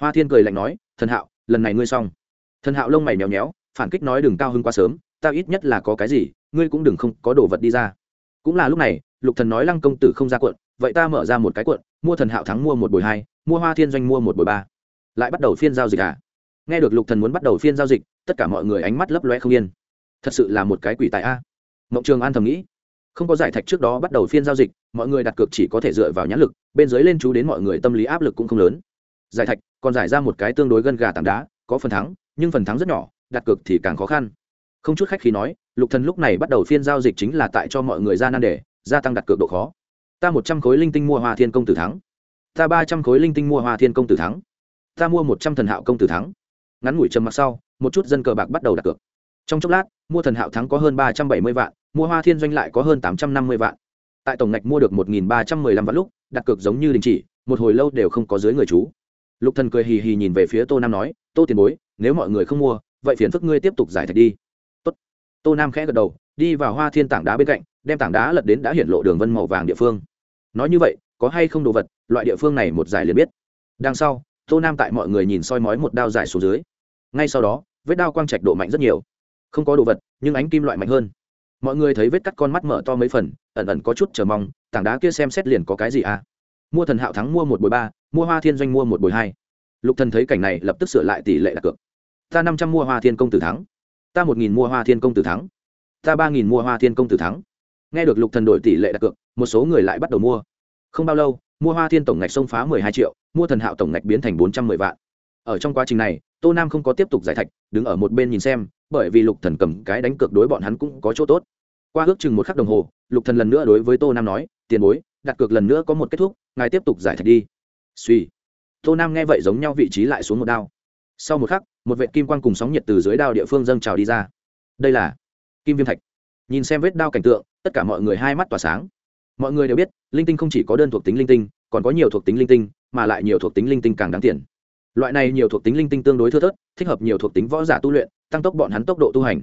Hoa thiên cười lạnh nói, thần hạo, lần này ngươi xong. Thần hạo lông mày nhéo nhéo phản kích nói, đừng cao hơn quá sớm, ta ít nhất là có cái gì, ngươi cũng đừng không có đồ vật đi ra. Cũng là lúc này, lục thần nói, lăng công tử không ra quận, vậy ta mở ra một cái quận, mua thần hạo thắng mua một bồi hai, mua hoa thiên doanh mua một bồi ba. Lại bắt đầu phiên giao dịch à? Nghe được lục thần muốn bắt đầu phiên giao dịch, tất cả mọi người ánh mắt lấp loe không yên thật sự là một cái quỷ tài a. Mộng trường an thầm nghĩ. Không có giải thạch trước đó bắt đầu phiên giao dịch, mọi người đặt cược chỉ có thể dựa vào nhãn lực, bên dưới lên chú đến mọi người tâm lý áp lực cũng không lớn. Giải thạch, còn giải ra một cái tương đối gân gà tảng đá, có phần thắng, nhưng phần thắng rất nhỏ, đặt cược thì càng khó khăn. Không chút khách khi nói, lục thần lúc này bắt đầu phiên giao dịch chính là tại cho mọi người ra nan đề, gia tăng đặt cược độ khó. Ta một trăm khối linh tinh mua hoa thiên công tử thắng. Ta ba trăm khối linh tinh mua hoa thiên công tử thắng. Ta mua một trăm thần hạo công tử thắng. Ngắn ngủi trầm mặc sau, một chút dân cờ bạc bắt đầu đặt cược. Trong chốc lát mua thần hạo thắng có hơn ba trăm bảy mươi vạn, mua hoa thiên doanh lại có hơn tám trăm năm mươi vạn. Tại tổng ngạch mua được một nghìn ba trăm mười lăm vạn lúc, đặt cược giống như đình chỉ, một hồi lâu đều không có dưới người chú. Lục thần cười hì hì nhìn về phía tô nam nói, tô tiền bối, nếu mọi người không mua, vậy phiền phức ngươi tiếp tục giải thạch đi. Tốt. tô nam khẽ gật đầu, đi vào hoa thiên tảng đá bên cạnh, đem tảng đá lật đến đã hiện lộ đường vân màu vàng địa phương. Nói như vậy, có hay không đồ vật, loại địa phương này một giải liền biết. Đằng sau, tô nam tại mọi người nhìn soi mói một đao dài xuống dưới. Ngay sau đó, vết đao quang trạch độ mạnh rất nhiều không có đồ vật, nhưng ánh kim loại mạnh hơn. Mọi người thấy vết cắt con mắt mở to mấy phần, ẩn ẩn có chút chờ mong, tảng đá kia xem xét liền có cái gì à? Mua thần hạo thắng mua một bồi ba, mua hoa thiên doanh mua một bồi hai. Lục thần thấy cảnh này lập tức sửa lại tỷ lệ đặt cược. Ta năm trăm mua hoa thiên công tử thắng. Ta một nghìn mua hoa thiên công tử thắng. Ta ba nghìn mua hoa thiên công tử thắng. Nghe được lục thần đổi tỷ lệ đặt cược, một số người lại bắt đầu mua. Không bao lâu, mua hoa thiên tổng ngạch xông phá mười hai triệu, mua thần hạo tổng ngạch biến thành bốn trăm mười vạn. Ở trong quá trình này, tô nam không có tiếp tục giải thạch, đứng ở một bên nhìn xem bởi vì lục thần cầm cái đánh cược đối bọn hắn cũng có chỗ tốt. Qua ước chừng một khắc đồng hồ, lục thần lần nữa đối với tô nam nói, tiền bối, đặt cược lần nữa có một kết thúc, ngài tiếp tục giải thạch đi. Suy tô nam nghe vậy giống nhau vị trí lại xuống một đao. Sau một khắc, một vệ kim quang cùng sóng nhiệt từ dưới đao địa phương dâng trào đi ra. Đây là kim viêm thạch. Nhìn xem vết đao cảnh tượng, tất cả mọi người hai mắt tỏa sáng. Mọi người đều biết, linh tinh không chỉ có đơn thuộc tính linh tinh, còn có nhiều thuộc tính linh tinh, mà lại nhiều thuộc tính linh tinh càng đáng tiền loại này nhiều thuộc tính linh tinh tương đối thưa thớt, thích hợp nhiều thuộc tính võ giả tu luyện, tăng tốc bọn hắn tốc độ tu hành.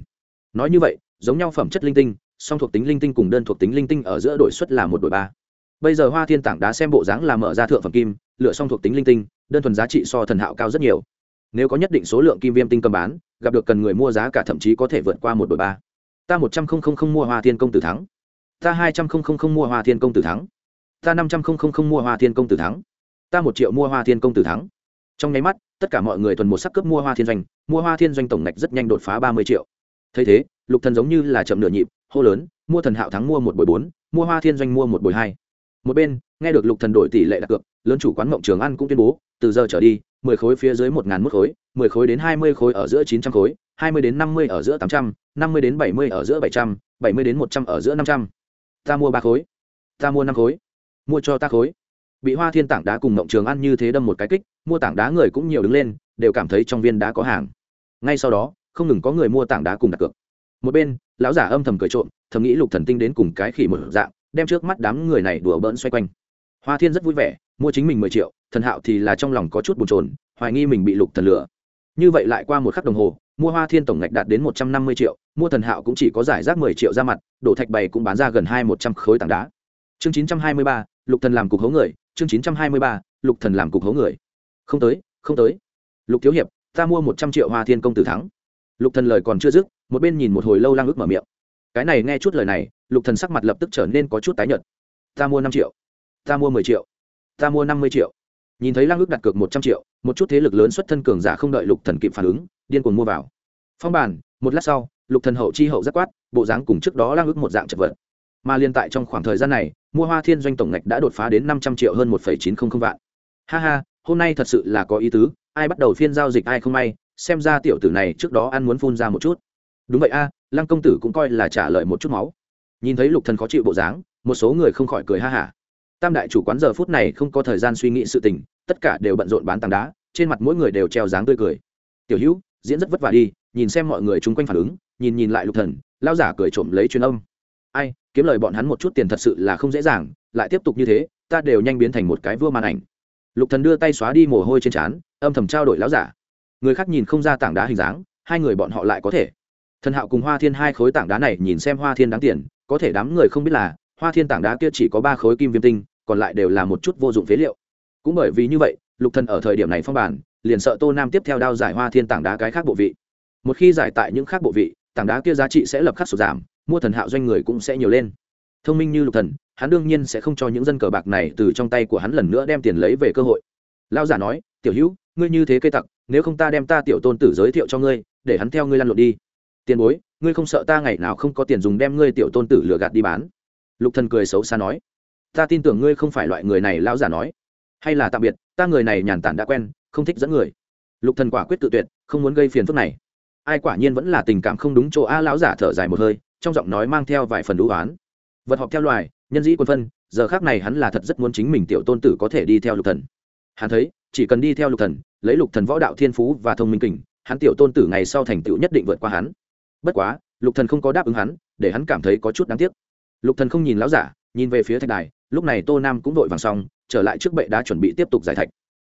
Nói như vậy, giống nhau phẩm chất linh tinh, song thuộc tính linh tinh cùng đơn thuộc tính linh tinh ở giữa đổi suất là một đổi ba. Bây giờ hoa thiên tảng đá xem bộ dáng là mở ra thượng phẩm kim, lựa song thuộc tính linh tinh, đơn thuần giá trị so thần hạo cao rất nhiều. Nếu có nhất định số lượng kim viêm tinh cầm bán, gặp được cần người mua giá cả thậm chí có thể vượt qua một đổi ba. Ta một trăm không không không mua hoa thiên công tử thắng. Ta hai trăm không không không mua hoa thiên công tử thắng. Ta năm trăm không không không mua hoa thiên công tử thắng. Ta một triệu mua hoa thiên công tử thắng trong nháy mắt, tất cả mọi người thuần một sắc cướp mua hoa thiên doanh, mua hoa thiên doanh tổng ngạch rất nhanh đột phá ba mươi triệu. Thấy thế, lục thần giống như là chậm nửa nhịp, hô lớn, mua thần hạo thắng mua một bồi bốn, mua hoa thiên doanh mua một bồi hai. Một bên, nghe được lục thần đổi tỷ lệ đặt cược, lớn chủ quán mộng trường ăn cũng tuyên bố, từ giờ trở đi, mười khối phía dưới một ngàn mức khối, mười khối đến hai mươi khối ở giữa chín trăm khối, hai mươi đến năm mươi ở giữa tám trăm, năm mươi đến bảy mươi ở giữa bảy trăm, bảy mươi đến một trăm ở giữa năm trăm. Ta mua ba khối, ta mua năm khối, mua cho ta khối bị hoa thiên tảng đá cùng mộng trường ăn như thế đâm một cái kích, mua tảng đá người cũng nhiều đứng lên, đều cảm thấy trong viên đá có hàng. Ngay sau đó, không ngừng có người mua tảng đá cùng đặt cược. Một bên, lão giả âm thầm cười trộm, thầm nghĩ lục thần tinh đến cùng cái khỉ một dạng, đem trước mắt đám người này đùa bỡn xoay quanh. Hoa thiên rất vui vẻ, mua chính mình mười triệu, thần hạo thì là trong lòng có chút bồn chồn, hoài nghi mình bị lục thần lừa. Như vậy lại qua một khắc đồng hồ, mua hoa thiên tổng ngạch đạt đến một trăm năm mươi triệu, mua thần hạo cũng chỉ có giải rác mười triệu ra mặt, đổ thạch bày cũng bán ra gần hai một trăm khối tảng đá. Chương chín trăm hai mươi ba, lục thần làm cục hố người chương chín trăm hai mươi ba, lục thần làm cục hố người. Không tới không tới. Lục thiếu hiệp, ta mua một trăm triệu hoa thiên công tử thắng. Lục thần lời còn chưa dứt, một bên nhìn một hồi lâu lang ước mở miệng. Cái này nghe chút lời này, lục thần sắc mặt lập tức trở nên có chút tái nhợt. Ta mua năm triệu. Ta mua mười triệu. Ta mua năm mươi triệu. Nhìn thấy lang ước đặt cược một trăm triệu, một chút thế lực lớn xuất thân cường giả không đợi lục thần kịp phản ứng, điên cuồng mua vào. Phong bản một lát sau, lục thần hậu chi hậu rất quát, bộ dáng cùng trước đó lang ước một dạng chật vật mà liên tại trong khoảng thời gian này, mua hoa thiên doanh tổng ngạch đã đột phá đến năm trăm triệu hơn một chín trăm linh vạn. Ha ha, hôm nay thật sự là có ý tứ, ai bắt đầu phiên giao dịch ai không may, xem ra tiểu tử này trước đó ăn muốn phun ra một chút. Đúng vậy a, lăng công tử cũng coi là trả lời một chút máu. Nhìn thấy lục thần khó chịu bộ dáng, một số người không khỏi cười ha hả. Tam đại chủ quán giờ phút này không có thời gian suy nghĩ sự tình, tất cả đều bận rộn bán tảng đá, trên mặt mỗi người đều treo dáng tươi cười. Tiểu hữu, diễn rất vất vả đi, nhìn xem mọi người chung quanh phản ứng, nhìn nhìn lại lục thần lao giả cười trộm lấy truyền âm. Ai kiếm lời bọn hắn một chút tiền thật sự là không dễ dàng, lại tiếp tục như thế, ta đều nhanh biến thành một cái vua màn ảnh. Lục thần đưa tay xóa đi mồ hôi trên trán, âm thầm trao đổi lão giả. Người khác nhìn không ra tảng đá hình dáng, hai người bọn họ lại có thể. Thần hạo cùng hoa thiên hai khối tảng đá này nhìn xem hoa thiên đáng tiền, có thể đám người không biết là, hoa thiên tảng đá kia chỉ có ba khối kim viêm tinh, còn lại đều là một chút vô dụng phế liệu. Cũng bởi vì như vậy, lục thần ở thời điểm này phong bản, liền sợ tô nam tiếp theo đao giải hoa thiên tảng đá cái khác bộ vị. Một khi giải tại những khác bộ vị, tảng đá kia giá trị sẽ lập khắc sụt giảm mua thần hạo doanh người cũng sẽ nhiều lên. Thông minh như lục thần, hắn đương nhiên sẽ không cho những dân cờ bạc này từ trong tay của hắn lần nữa đem tiền lấy về cơ hội. Lão giả nói, tiểu hữu, ngươi như thế cây tặc, nếu không ta đem ta tiểu tôn tử giới thiệu cho ngươi, để hắn theo ngươi lăn lộn đi. Tiền bối, ngươi không sợ ta ngày nào không có tiền dùng đem ngươi tiểu tôn tử lừa gạt đi bán? Lục thần cười xấu xa nói, ta tin tưởng ngươi không phải loại người này, lão giả nói. Hay là tạm biệt, ta người này nhàn tản đã quen, không thích dẫn người. Lục thần quả quyết tự tuyệt, không muốn gây phiền phức này. Ai quả nhiên vẫn là tình cảm không đúng chỗ a, lão giả thở dài một hơi trong giọng nói mang theo vài phần đũ oán. Vật họp theo loài, nhân dĩ quân phân, giờ khác này hắn là thật rất muốn chính mình tiểu tôn tử có thể đi theo lục thần. Hắn thấy, chỉ cần đi theo lục thần, lấy lục thần võ đạo thiên phú và thông minh kình, hắn tiểu tôn tử ngày sau thành tựu nhất định vượt qua hắn. Bất quá, lục thần không có đáp ứng hắn, để hắn cảm thấy có chút đáng tiếc. Lục thần không nhìn lão giả, nhìn về phía thạch đài, lúc này tô nam cũng đội vàng xong, trở lại trước bệ đã chuẩn bị tiếp tục giải thạch.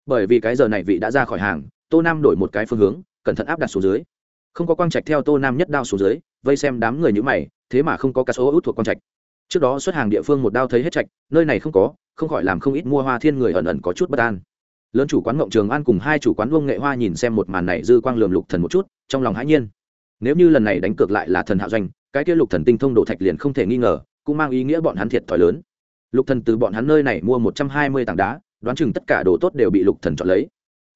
Bởi vì cái giờ này vị đã ra khỏi hàng, tô nam đổi một cái phương hướng, cẩn thận áp đặt xuống dưới không có quang trạch theo tô nam nhất đao xuống dưới, vây xem đám người như mày, thế mà không có cá số út thuộc quang trạch. Trước đó xuất hàng địa phương một đao thấy hết trạch, nơi này không có, không khỏi làm không ít mua hoa thiên người ẩn ẩn có chút bất an. Lớn chủ quán mộng trường an cùng hai chủ quán vông nghệ hoa nhìn xem một màn này dư quang lườm lục thần một chút, trong lòng hãi nhiên. Nếu như lần này đánh cược lại là thần hạ doanh, cái kia lục thần tinh thông đổ thạch liền không thể nghi ngờ, cũng mang ý nghĩa bọn hắn thiệt thòi lớn. Lục thần từ bọn hắn nơi này mua một trăm hai mươi tảng đá, đoán chừng tất cả đồ tốt đều bị lục thần chọn lấy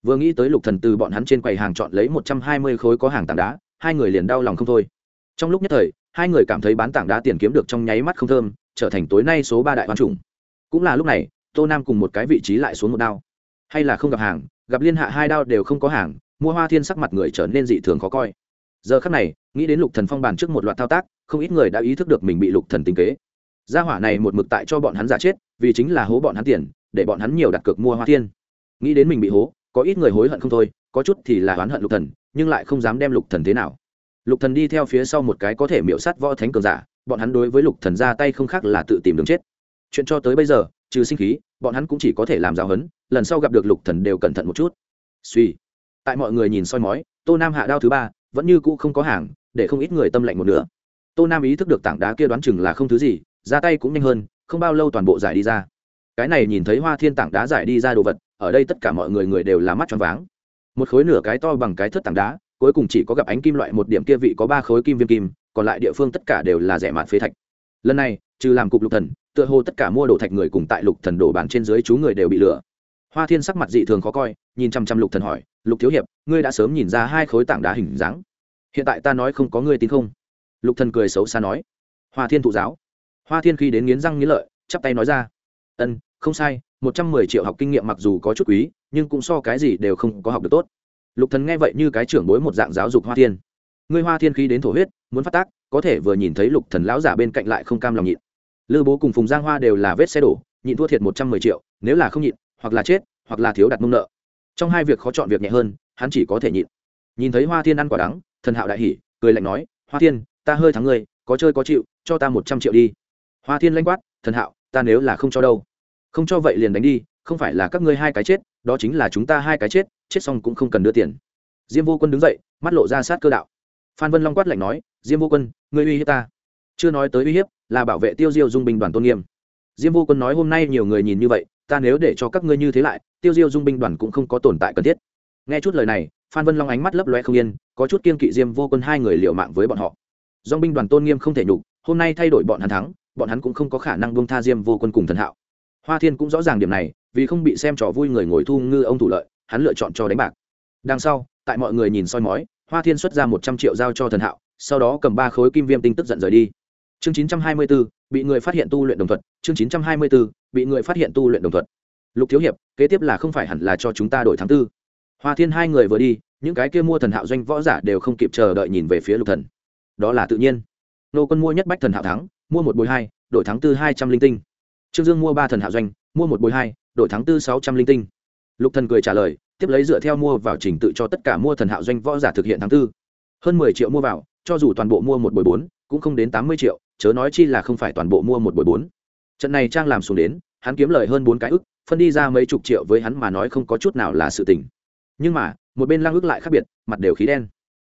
vừa nghĩ tới lục thần từ bọn hắn trên quầy hàng chọn lấy một trăm hai mươi khối có hàng tảng đá, hai người liền đau lòng không thôi. Trong lúc nhất thời, hai người cảm thấy bán tảng đá tiền kiếm được trong nháy mắt không thơm, trở thành tối nay số ba đại hoan trùng cũng là lúc này, tô nam cùng một cái vị trí lại xuống một đao. Hay là không gặp hàng, gặp liên hạ hai đao đều không có hàng, mua hoa thiên sắc mặt người trở nên dị thường khó coi. Giờ khắc này, nghĩ đến lục thần phong bàn trước một loạt thao tác, không ít người đã ý thức được mình bị lục thần tính kế. Gia hỏa này một mực tại cho bọn hắn giả chết, vì chính là hố bọn hắn tiền, để bọn hắn nhiều đặt cược mua hoa thiên. Nghĩ đến mình bị hố có ít người hối hận không thôi, có chút thì là oán hận lục thần, nhưng lại không dám đem lục thần thế nào. Lục thần đi theo phía sau một cái có thể miễu sát võ thánh cường giả, bọn hắn đối với lục thần ra tay không khác là tự tìm đường chết. Chuyện cho tới bây giờ, trừ sinh khí, bọn hắn cũng chỉ có thể làm giáo hấn lần sau gặp được lục thần đều cẩn thận một chút. Suy. Tại mọi người nhìn soi mói, tô nam hạ đao thứ ba, vẫn như cũ không có hàng, để không ít người tâm lạnh một nửa. Tô nam ý thức được tảng đá kia đoán chừng là không thứ gì, ra tay cũng nhanh hơn, không bao lâu toàn bộ giải đi ra. Cái này nhìn thấy hoa thiên tảng đá giải đi ra đồ vật ở đây tất cả mọi người người đều là mắt tròn váng. Một khối nửa cái to bằng cái thất tảng đá, cuối cùng chỉ có gặp ánh kim loại một điểm kia vị có ba khối kim viêm kim, còn lại địa phương tất cả đều là rẻ mạt phế thạch. Lần này, trừ làm cục lục thần, tựa hồ tất cả mua đồ thạch người cùng tại lục thần đổ bàn trên dưới chú người đều bị lừa. Hoa thiên sắc mặt dị thường khó coi, nhìn chăm chăm lục thần hỏi, lục thiếu hiệp, ngươi đã sớm nhìn ra hai khối tảng đá hình dáng. Hiện tại ta nói không có ngươi tin không? Lục thần cười xấu xa nói. Hoa thiên thụ giáo. Hoa thiên khi đến nghiến răng nghiến lợi, chắp tay nói ra. Ân, không sai một trăm mười triệu học kinh nghiệm mặc dù có chút quý, nhưng cũng so cái gì đều không có học được tốt. Lục thần nghe vậy như cái trưởng bối một dạng giáo dục hoa thiên. Ngươi hoa thiên khí đến thổ huyết, muốn phát tác, có thể vừa nhìn thấy lục thần lão giả bên cạnh lại không cam lòng nhịn. Lư bố cùng phùng giang hoa đều là vết xe đổ, nhịn thua thiệt một trăm mười triệu, nếu là không nhịn, hoặc là chết, hoặc là thiếu đặt mông nợ. Trong hai việc khó chọn việc nhẹ hơn, hắn chỉ có thể nhịn. Nhìn thấy hoa thiên ăn quả đắng, thần hạo đại hỉ, cười lạnh nói, hoa thiên, ta hơi thắng ngươi, có chơi có chịu, cho ta một trăm triệu đi. Hoa thiên lanh quát, thần hạo, ta nếu là không cho đâu không cho vậy liền đánh đi, không phải là các ngươi hai cái chết, đó chính là chúng ta hai cái chết chết xong cũng không cần đưa tiền. Diêm vô quân đứng dậy, mắt lộ ra sát cơ đạo. Phan vân long quát lạnh nói, diêm vô quân, ngươi uy hiếp ta. Chưa nói tới uy hiếp, là bảo vệ tiêu diêu dung binh đoàn tôn nghiêm. Diêm vô quân nói, hôm nay nhiều người nhìn như vậy, ta nếu để cho các ngươi như thế lại, tiêu diêu dung binh đoàn cũng không có tồn tại cần thiết. Nghe chút lời này, phan vân long ánh mắt lấp loe không yên, có chút kiên kỵ diêm vô quân hai người liệu mạng với bọn họ. Dong binh đoàn tôn nghiêm không thể nhục, hôm nay thay đổi bọn hắn thắng, bọn hắn cũng không có khả năng buông tha diêm vô quân cùng thần hạo hoa thiên cũng rõ ràng điểm này, vì không bị xem trò vui người ngồi thu ngư ông thủ lợi, hắn lựa chọn cho đánh bạc. Đằng sau, tại mọi người nhìn soi mói, hoa thiên xuất ra một trăm triệu giao cho thần hạo, sau đó cầm ba khối kim viêm tinh tức giận rời đi. Chương chín trăm hai mươi b ố bị người phát hiện tu luyện đồng thuật. chương chín trăm hai mươi b ố bị người phát hiện tu luyện đồng thuật. lục thiếu hiệp, kế tiếp là không phải hẳn là cho chúng ta đổi tháng tư. Hoa thiên hai người vừa đi, những cái kia mua thần hạo doanh võ giả đều không kịp chờ đợi nhìn về phía lục thần. Đó là tự nhiên. Nô quân mua nhất bách thần hạo thắng, mua một bồi hai, đổi tháng tư hai trăm linh tinh trương dương mua ba thần hạo doanh, mua một bồi hai, đổi tháng tư sáu trăm linh tinh. Lục thần cười trả lời, tiếp lấy dựa theo mua vào trình tự cho tất cả mua thần hạo doanh võ giả thực hiện tháng tư. Hơn mười triệu mua vào, cho dù toàn bộ mua một bồi bốn, cũng không đến tám mươi triệu, chớ nói chi là không phải toàn bộ mua một bồi bốn. Trận này trang làm xuống đến, hắn kiếm lời hơn bốn cái ức, phân đi ra mấy chục triệu với hắn mà nói không có chút nào là sự tình. Nhưng mà, một bên lang ức lại khác biệt, mặt đều khí đen.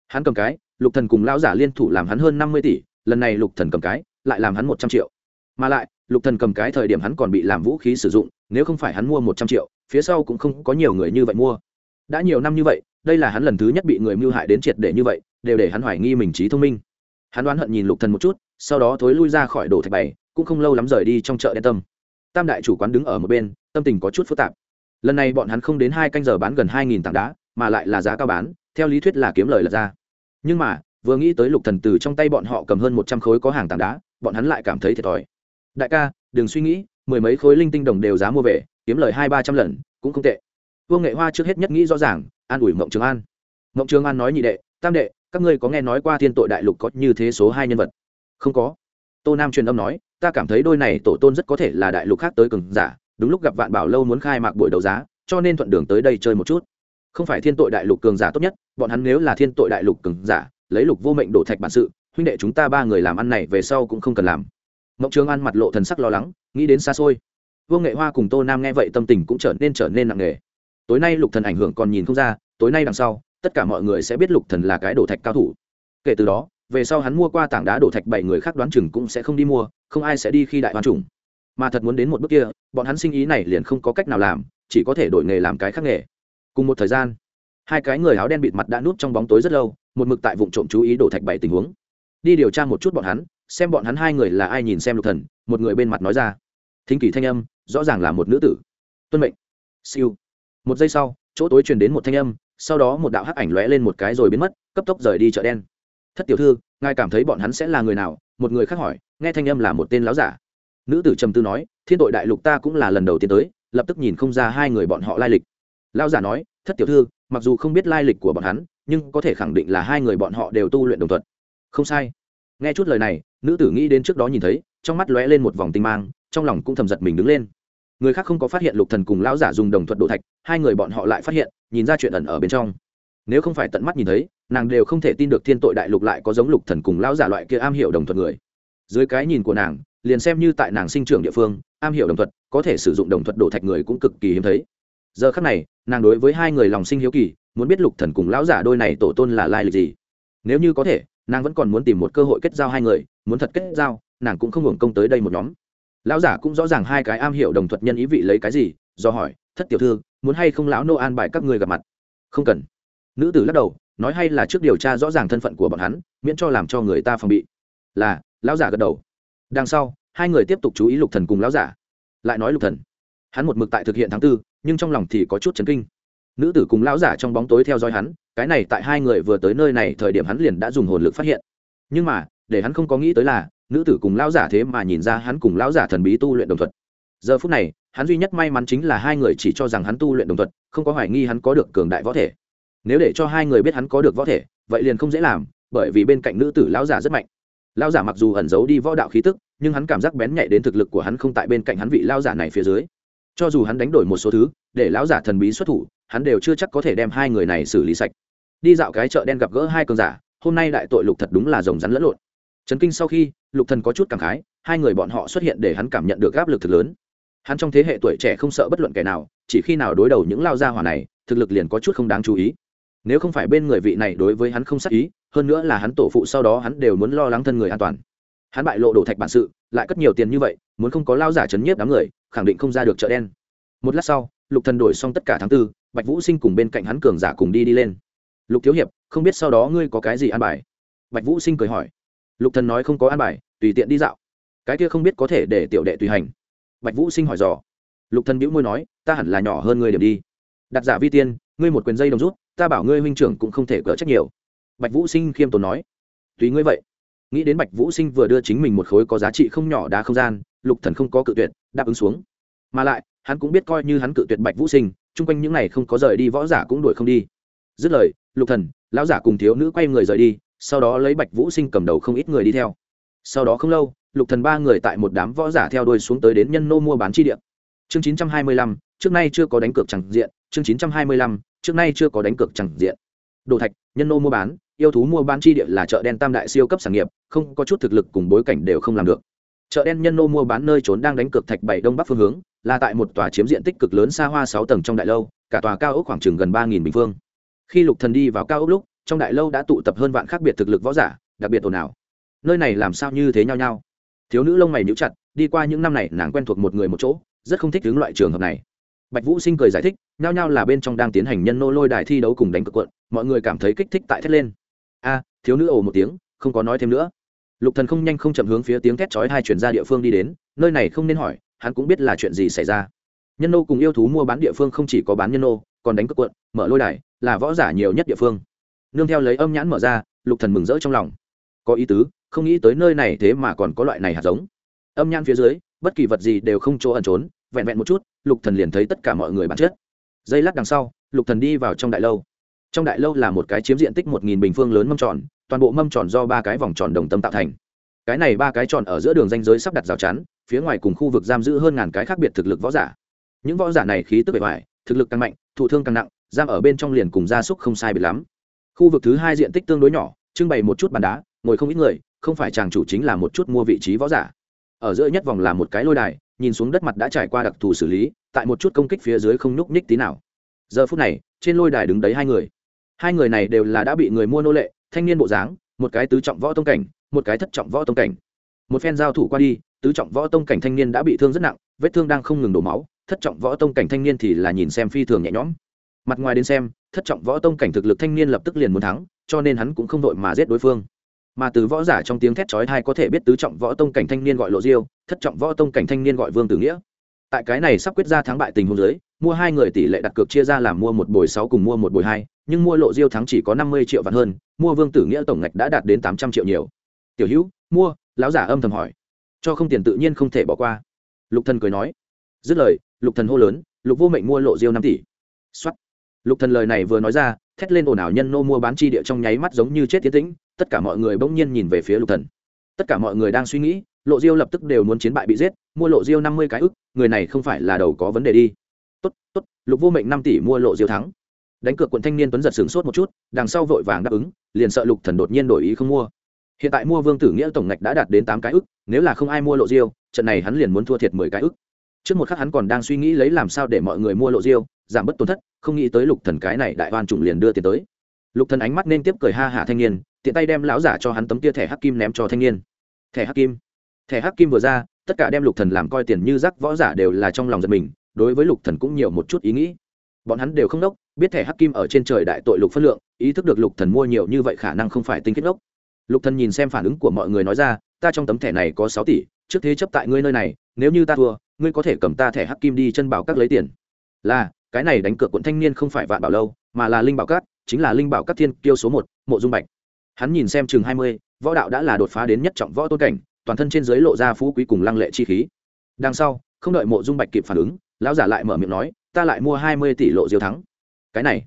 Hắn cầm cái, lục thần cùng lão giả liên thủ làm hắn hơn năm mươi tỷ, lần này lục thần cầm cái, lại làm hắn một trăm triệu. Mà lại lục thần cầm cái thời điểm hắn còn bị làm vũ khí sử dụng, nếu không phải hắn mua một trăm triệu, phía sau cũng không có nhiều người như vậy mua. Đã nhiều năm như vậy, đây là hắn lần thứ nhất bị người mưu hại đến triệt để như vậy, đều để hắn hoài nghi mình trí thông minh. Hắn đoán hận nhìn lục thần một chút, sau đó thối lui ra khỏi đổ thạch bày cũng không lâu lắm rời đi trong chợ đen tâm. Tam đại chủ quán đứng ở một bên, tâm tình có chút phức tạp. Lần này bọn hắn không đến hai canh giờ bán gần hai nghìn tảng đá, mà lại là giá cao bán, theo lý thuyết là kiếm lời lật ra. Nhưng mà, vừa nghĩ tới lục thần từ trong tay bọn họ cầm hơn một trăm khối có hàng tảng đá, bọn hắn lại cảm thấy thiệt thòi đại ca, đừng suy nghĩ, mười mấy khối linh tinh đồng đều giá mua về, kiếm lời hai ba trăm lần, cũng không tệ. Vương nghệ hoa trước hết nhất nghĩ rõ ràng, an ủi mộng trường an. Mộng trường an nói nhị đệ, tam đệ, các ngươi có nghe nói qua thiên tội đại lục có như thế số hai nhân vật? Không có. Tô nam truyền âm nói, ta cảm thấy đôi này tổ tôn rất có thể là đại lục khác tới cường giả, đúng lúc gặp vạn bảo lâu muốn khai mạc buổi đấu giá, cho nên thuận đường tới đây chơi một chút. Không phải thiên tội đại lục cường giả tốt nhất, bọn hắn nếu là thiên tội đại lục cường giả, lấy lục vô mệnh đổ thạch bản sự, huynh đệ chúng ta ba người làm ăn này về sau cũng không cần làm mộng trường An mặt lộ thần sắc lo lắng, nghĩ đến xa xôi. Vương nghệ hoa cùng tô nam nghe vậy tâm tình cũng trở nên trở nên nặng nề. Tối nay lục thần ảnh hưởng còn nhìn không ra, tối nay đằng sau, tất cả mọi người sẽ biết lục thần là cái đổ thạch cao thủ. Kể từ đó, về sau hắn mua qua tảng đá đổ thạch bảy người khác đoán chừng cũng sẽ không đi mua, không ai sẽ đi khi đại hoàn trùng mà thật muốn đến một bước kia, bọn hắn sinh ý này liền không có cách nào làm, chỉ có thể đổi nghề làm cái khác nghề. Cùng một thời gian, hai cái người áo đen bịt mặt đã núp trong bóng tối rất lâu, một mực tại vụ trộm chú ý đổ thạch bảy tình huống. Đi điều tra một chút bọn hắn xem bọn hắn hai người là ai nhìn xem lục thần, một người bên mặt nói ra. Thính kỳ thanh âm, rõ ràng là một nữ tử. Tuân mệnh. Siêu. Một giây sau, chỗ tối truyền đến một thanh âm, sau đó một đạo hắc ảnh lóe lên một cái rồi biến mất, cấp tốc rời đi chợ đen. Thất tiểu thư, ngài cảm thấy bọn hắn sẽ là người nào? Một người khác hỏi, nghe thanh âm là một tên láo giả. Nữ tử trầm tư nói, thiên tội đại lục ta cũng là lần đầu tiên tới, lập tức nhìn không ra hai người bọn họ lai lịch. Lao giả nói, thất tiểu thư, mặc dù không biết lai lịch của bọn hắn, nhưng có thể khẳng định là hai người bọn họ đều tu luyện đồng thuận. Không sai. Nghe chút lời này nữ tử nghĩ đến trước đó nhìn thấy, trong mắt lóe lên một vòng tinh mang, trong lòng cũng thầm giật mình đứng lên. Người khác không có phát hiện lục thần cùng lão giả dùng đồng thuật đổ thạch, hai người bọn họ lại phát hiện, nhìn ra chuyện ẩn ở bên trong. Nếu không phải tận mắt nhìn thấy, nàng đều không thể tin được thiên tội đại lục lại có giống lục thần cùng lão giả loại kia am hiểu đồng thuật người. Dưới cái nhìn của nàng, liền xem như tại nàng sinh trưởng địa phương, am hiểu đồng thuật, có thể sử dụng đồng thuật đổ thạch người cũng cực kỳ hiếm thấy. Giờ khắc này, nàng đối với hai người lòng sinh hiếu kỳ, muốn biết lục thần cùng lão giả đôi này tổ tôn là lai lịch gì. Nếu như có thể nàng vẫn còn muốn tìm một cơ hội kết giao hai người muốn thật kết giao nàng cũng không hưởng công tới đây một nhóm. Lão giả cũng rõ ràng hai cái am hiểu đồng thuật nhân ý vị lấy cái gì do hỏi thất tiểu thư muốn hay không lão nô an bài các người gặp mặt? Không cần. Nữ tử lắc đầu nói hay là trước điều tra rõ ràng thân phận của bọn hắn miễn cho làm cho người ta phòng bị. Là lão giả gật đầu. Đằng sau hai người tiếp tục chú ý lục thần cùng lão giả. Lại nói lục thần. Hắn một mực tại thực hiện tháng tư nhưng trong lòng thì có chút chấn kinh nữ tử cùng lão giả trong bóng tối theo dõi hắn, cái này tại hai người vừa tới nơi này thời điểm hắn liền đã dùng hồn lực phát hiện. Nhưng mà, để hắn không có nghĩ tới là, nữ tử cùng lão giả thế mà nhìn ra hắn cùng lão giả thần bí tu luyện đồng thuật. Giờ phút này, hắn duy nhất may mắn chính là hai người chỉ cho rằng hắn tu luyện đồng thuật, không có hoài nghi hắn có được cường đại võ thể. Nếu để cho hai người biết hắn có được võ thể, vậy liền không dễ làm, bởi vì bên cạnh nữ tử lão giả rất mạnh. Lão giả mặc dù ẩn giấu đi võ đạo khí tức, nhưng hắn cảm giác bén nhạy đến thực lực của hắn không tại bên cạnh hắn vị lão giả này phía dưới cho dù hắn đánh đổi một số thứ, để lão giả thần bí xuất thủ, hắn đều chưa chắc có thể đem hai người này xử lý sạch. Đi dạo cái chợ đen gặp gỡ hai cường giả, hôm nay đại tội lục thật đúng là rồng rắn lẫn lộn. Trấn kinh sau khi, lục thần có chút cảm khái, hai người bọn họ xuất hiện để hắn cảm nhận được áp lực thực lớn. Hắn trong thế hệ tuổi trẻ không sợ bất luận kẻ nào, chỉ khi nào đối đầu những lao gia hỏa này, thực lực liền có chút không đáng chú ý. Nếu không phải bên người vị này đối với hắn không sắc ý, hơn nữa là hắn tổ phụ sau đó hắn đều muốn lo lắng thân người an toàn. Hắn bại lộ đổ thạch bản sự, lại cất nhiều tiền như vậy, muốn không có lao giả chấn nhiếp đám người khẳng định không ra được chợ đen. Một lát sau, lục thần đổi xong tất cả tháng tư, bạch vũ sinh cùng bên cạnh hắn cường giả cùng đi đi lên. Lục thiếu hiệp, không biết sau đó ngươi có cái gì an bài? Bạch vũ sinh cười hỏi. Lục thần nói, không có an bài, tùy tiện đi dạo. Cái kia không biết có thể để tiểu đệ tùy hành. Bạch vũ sinh hỏi dò. Lục thần bĩu môi nói, ta hẳn là nhỏ hơn ngươi điểm đi. Đặt giả vi tiên, ngươi một quyền dây đồng rút, ta bảo ngươi huynh trưởng cũng không thể cỡ trách nhiều. Bạch vũ sinh khiêm tốn nói. Tùy ngươi vậy. Nghĩ đến bạch vũ sinh vừa đưa chính mình một khối có giá trị không nhỏ đá không gian lục thần không có cự tuyệt đáp ứng xuống. Mà lại hắn cũng biết coi như hắn cự tuyệt bạch vũ sinh chung quanh những này không có rời đi võ giả cũng đuổi không đi. Dứt lời lục thần lão giả cùng thiếu nữ quay người rời đi sau đó lấy bạch vũ sinh cầm đầu không ít người đi theo. Sau đó không lâu lục thần ba người tại một đám võ giả theo đuôi xuống tới đến nhân nô mua bán chi địa. Chương 925, trước nay chưa có đánh cược chẳng diện chương 925, trước nay chưa có đánh cược chẳng diện. Đồ thạch nhân nô mua bán yêu thú mua bán chi địa là chợ đen tam đại siêu cấp sản nghiệp không có chút thực lực cùng bối cảnh đều không làm được chợ đen nhân nô mua bán nơi trốn đang đánh cược thạch bảy đông bắc phương hướng, là tại một tòa chiếm diện tích cực lớn xa hoa sáu tầng trong đại lâu, cả tòa cao ốc khoảng chừng gần ba nghìn bình phương. Khi lục thần đi vào cao ốc lúc, trong đại lâu đã tụ tập hơn vạn khác biệt thực lực võ giả, đặc biệt ồn ào. Nơi này làm sao như thế nhau nhau thiếu nữ lông mày nhíu chặt, đi qua những năm này, nàng quen thuộc một người một chỗ, rất không thích hướng loại trường hợp này. Bạch vũ sinh cười giải thích nhau nhau là bên trong đang tiến hành nhân nô lôi đài thi đấu cùng đánh cực quận, mọi người cảm thấy kích thích tại thét lên. A, thiếu nữ ồ một tiếng, không có nói thêm nữa lục thần không nhanh không chậm hướng phía tiếng thét chói hai chuyển ra địa phương đi đến, nơi này không nên hỏi, hắn cũng biết là chuyện gì xảy ra. Nhân nô cùng yêu thú mua bán địa phương không chỉ có bán nhân nô, còn đánh cược quận, mở lôi đài, là võ giả nhiều nhất địa phương. Nương theo lấy âm nhãn mở ra, lục thần mừng rỡ trong lòng. Có ý tứ, không nghĩ tới nơi này thế mà còn có loại này hạt giống. Âm nhãn phía dưới, bất kỳ vật gì đều không chỗ ẩn trốn, vẹn vẹn một chút, lục thần liền thấy tất cả mọi người bản chất. Giây lát đằng sau, lục thần đi vào trong đại lâu trong đại lâu là một cái chiếm diện tích một nghìn bình phương lớn mâm tròn, toàn bộ mâm tròn do ba cái vòng tròn đồng tâm tạo thành. Cái này ba cái tròn ở giữa đường ranh giới sắp đặt rào chắn, phía ngoài cùng khu vực giam giữ hơn ngàn cái khác biệt thực lực võ giả. Những võ giả này khí tức bề ngoài, thực lực càng mạnh, thụ thương càng nặng, giam ở bên trong liền cùng gia súc không sai biệt lắm. Khu vực thứ hai diện tích tương đối nhỏ, trưng bày một chút bàn đá, ngồi không ít người, không phải chàng chủ chính là một chút mua vị trí võ giả. Ở giữa nhất vòng là một cái lôi đài, nhìn xuống đất mặt đã trải qua đặc thù xử lý, tại một chút công kích phía dưới không nhúc nhích tí nào. Giờ phút này, trên lôi đài đứng đấy hai người hai người này đều là đã bị người mua nô lệ, thanh niên bộ dáng, một cái tứ trọng võ tông cảnh, một cái thất trọng võ tông cảnh. Một phen giao thủ qua đi, tứ trọng võ tông cảnh thanh niên đã bị thương rất nặng, vết thương đang không ngừng đổ máu, thất trọng võ tông cảnh thanh niên thì là nhìn xem phi thường nhẹ nhõm. Mặt ngoài đến xem, thất trọng võ tông cảnh thực lực thanh niên lập tức liền muốn thắng, cho nên hắn cũng không vội mà giết đối phương. Mà từ võ giả trong tiếng thét chói tai có thể biết tứ trọng võ tông cảnh thanh niên gọi lộ diêu, thất trọng võ tông cảnh thanh niên gọi vương tử nghĩa. Tại cái này sắp quyết ra thắng bại tình huống dưới, mua hai người tỷ lệ đặt cược chia ra làm mua một bồi sáu cùng mua một bồi hai nhưng mua lộ diêu thắng chỉ có năm mươi triệu vạn hơn, mua vương tử nghĩa tổng ngạch đã đạt đến tám trăm triệu nhiều. Tiểu hữu, mua, lão giả âm thầm hỏi. Cho không tiền tự nhiên không thể bỏ qua. Lục thần cười nói. Dứt lời, lục thần hô lớn, lục vô mệnh mua lộ diêu năm tỷ. Xuất lục thần lời này vừa nói ra, thét lên ồn ào nhân nô mua bán chi địa trong nháy mắt giống như chết tiến tĩnh, tất cả mọi người bỗng nhiên nhìn về phía lục thần. Tất cả mọi người đang suy nghĩ, lộ diêu lập tức đều muốn chiến bại bị giết, mua lộ diêu năm mươi cái ức, người này không phải là đầu có vấn đề đi. Tốt tốt, lục vô mệnh năm tỷ mua lộ diêu thắng đánh cược quận thanh niên tuấn giật sửng sốt một chút, đằng sau vội vàng đáp ứng, liền sợ lục thần đột nhiên đổi ý không mua. Hiện tại mua vương tử nghĩa tổng ngạch đã đạt đến tám cái ức, nếu là không ai mua lộ diêu, trận này hắn liền muốn thua thiệt mười cái ức. Trước một khắc hắn còn đang suy nghĩ lấy làm sao để mọi người mua lộ diêu, giảm bớt tổn thất, không nghĩ tới lục thần cái này đại oan trùng liền đưa tiền tới. Lục thần ánh mắt nên tiếp cười ha hả thanh niên, tiện tay đem lão giả cho hắn tấm tia thẻ hắc kim ném cho thanh niên. Thẻ hắc kim? Thẻ hắc kim vừa ra, tất cả đem lục thần làm coi tiền như rắc võ giả đều là trong lòng giật mình, đối với lục thần cũng nhiều một chút ý nghĩ bọn hắn đều không đốc biết thẻ hắc kim ở trên trời đại tội lục phân lượng ý thức được lục thần mua nhiều như vậy khả năng không phải tinh kết đốc. Lục thần nhìn xem phản ứng của mọi người nói ra ta trong tấm thẻ này có sáu tỷ trước thế chấp tại ngươi nơi này nếu như ta thua ngươi có thể cầm ta thẻ hắc kim đi chân bảo các lấy tiền. Là cái này đánh cược quận thanh niên không phải vạn bảo lâu mà là linh bảo cát, chính là linh bảo cát thiên kiêu số một mộ dung bạch. Hắn nhìn xem chừng hai mươi võ đạo đã là đột phá đến nhất trọng võ tôn cảnh toàn thân trên dưới lộ ra phú quý cùng lăng lệ chi khí. Đằng sau không đợi mộ dung bạch kịp phản ứng lão giả lại mở miệng nói ta lại mua hai mươi tỷ lộ diêu thắng. Cái này,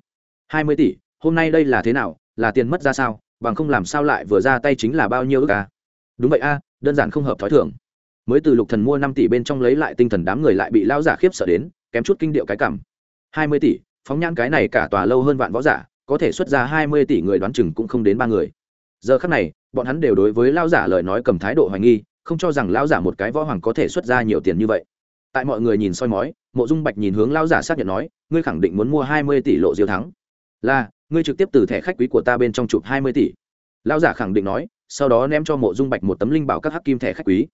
hai mươi tỷ, hôm nay đây là thế nào? Là tiền mất ra sao? Bằng không làm sao lại vừa ra tay chính là bao nhiêu ước à? đúng vậy a, đơn giản không hợp thói thường. Mới từ lục thần mua năm tỷ bên trong lấy lại tinh thần đám người lại bị lão giả khiếp sợ đến, kém chút kinh điệu cái cảm. Hai mươi tỷ, phóng nhãn cái này cả tòa lâu hơn vạn võ giả, có thể xuất ra hai mươi tỷ người đoán chừng cũng không đến ba người. Giờ khắc này, bọn hắn đều đối với lão giả lời nói cầm thái độ hoài nghi, không cho rằng lão giả một cái võ hoàng có thể xuất ra nhiều tiền như vậy tại mọi người nhìn soi mói, mộ dung bạch nhìn hướng lão giả xác nhận nói, ngươi khẳng định muốn mua hai mươi tỷ lộ diêu thắng. Là, ngươi trực tiếp từ thẻ khách quý của ta bên trong chụp hai mươi tỷ. Lão giả khẳng định nói, sau đó ném cho mộ dung bạch một tấm linh bảo các hắc kim thẻ khách quý.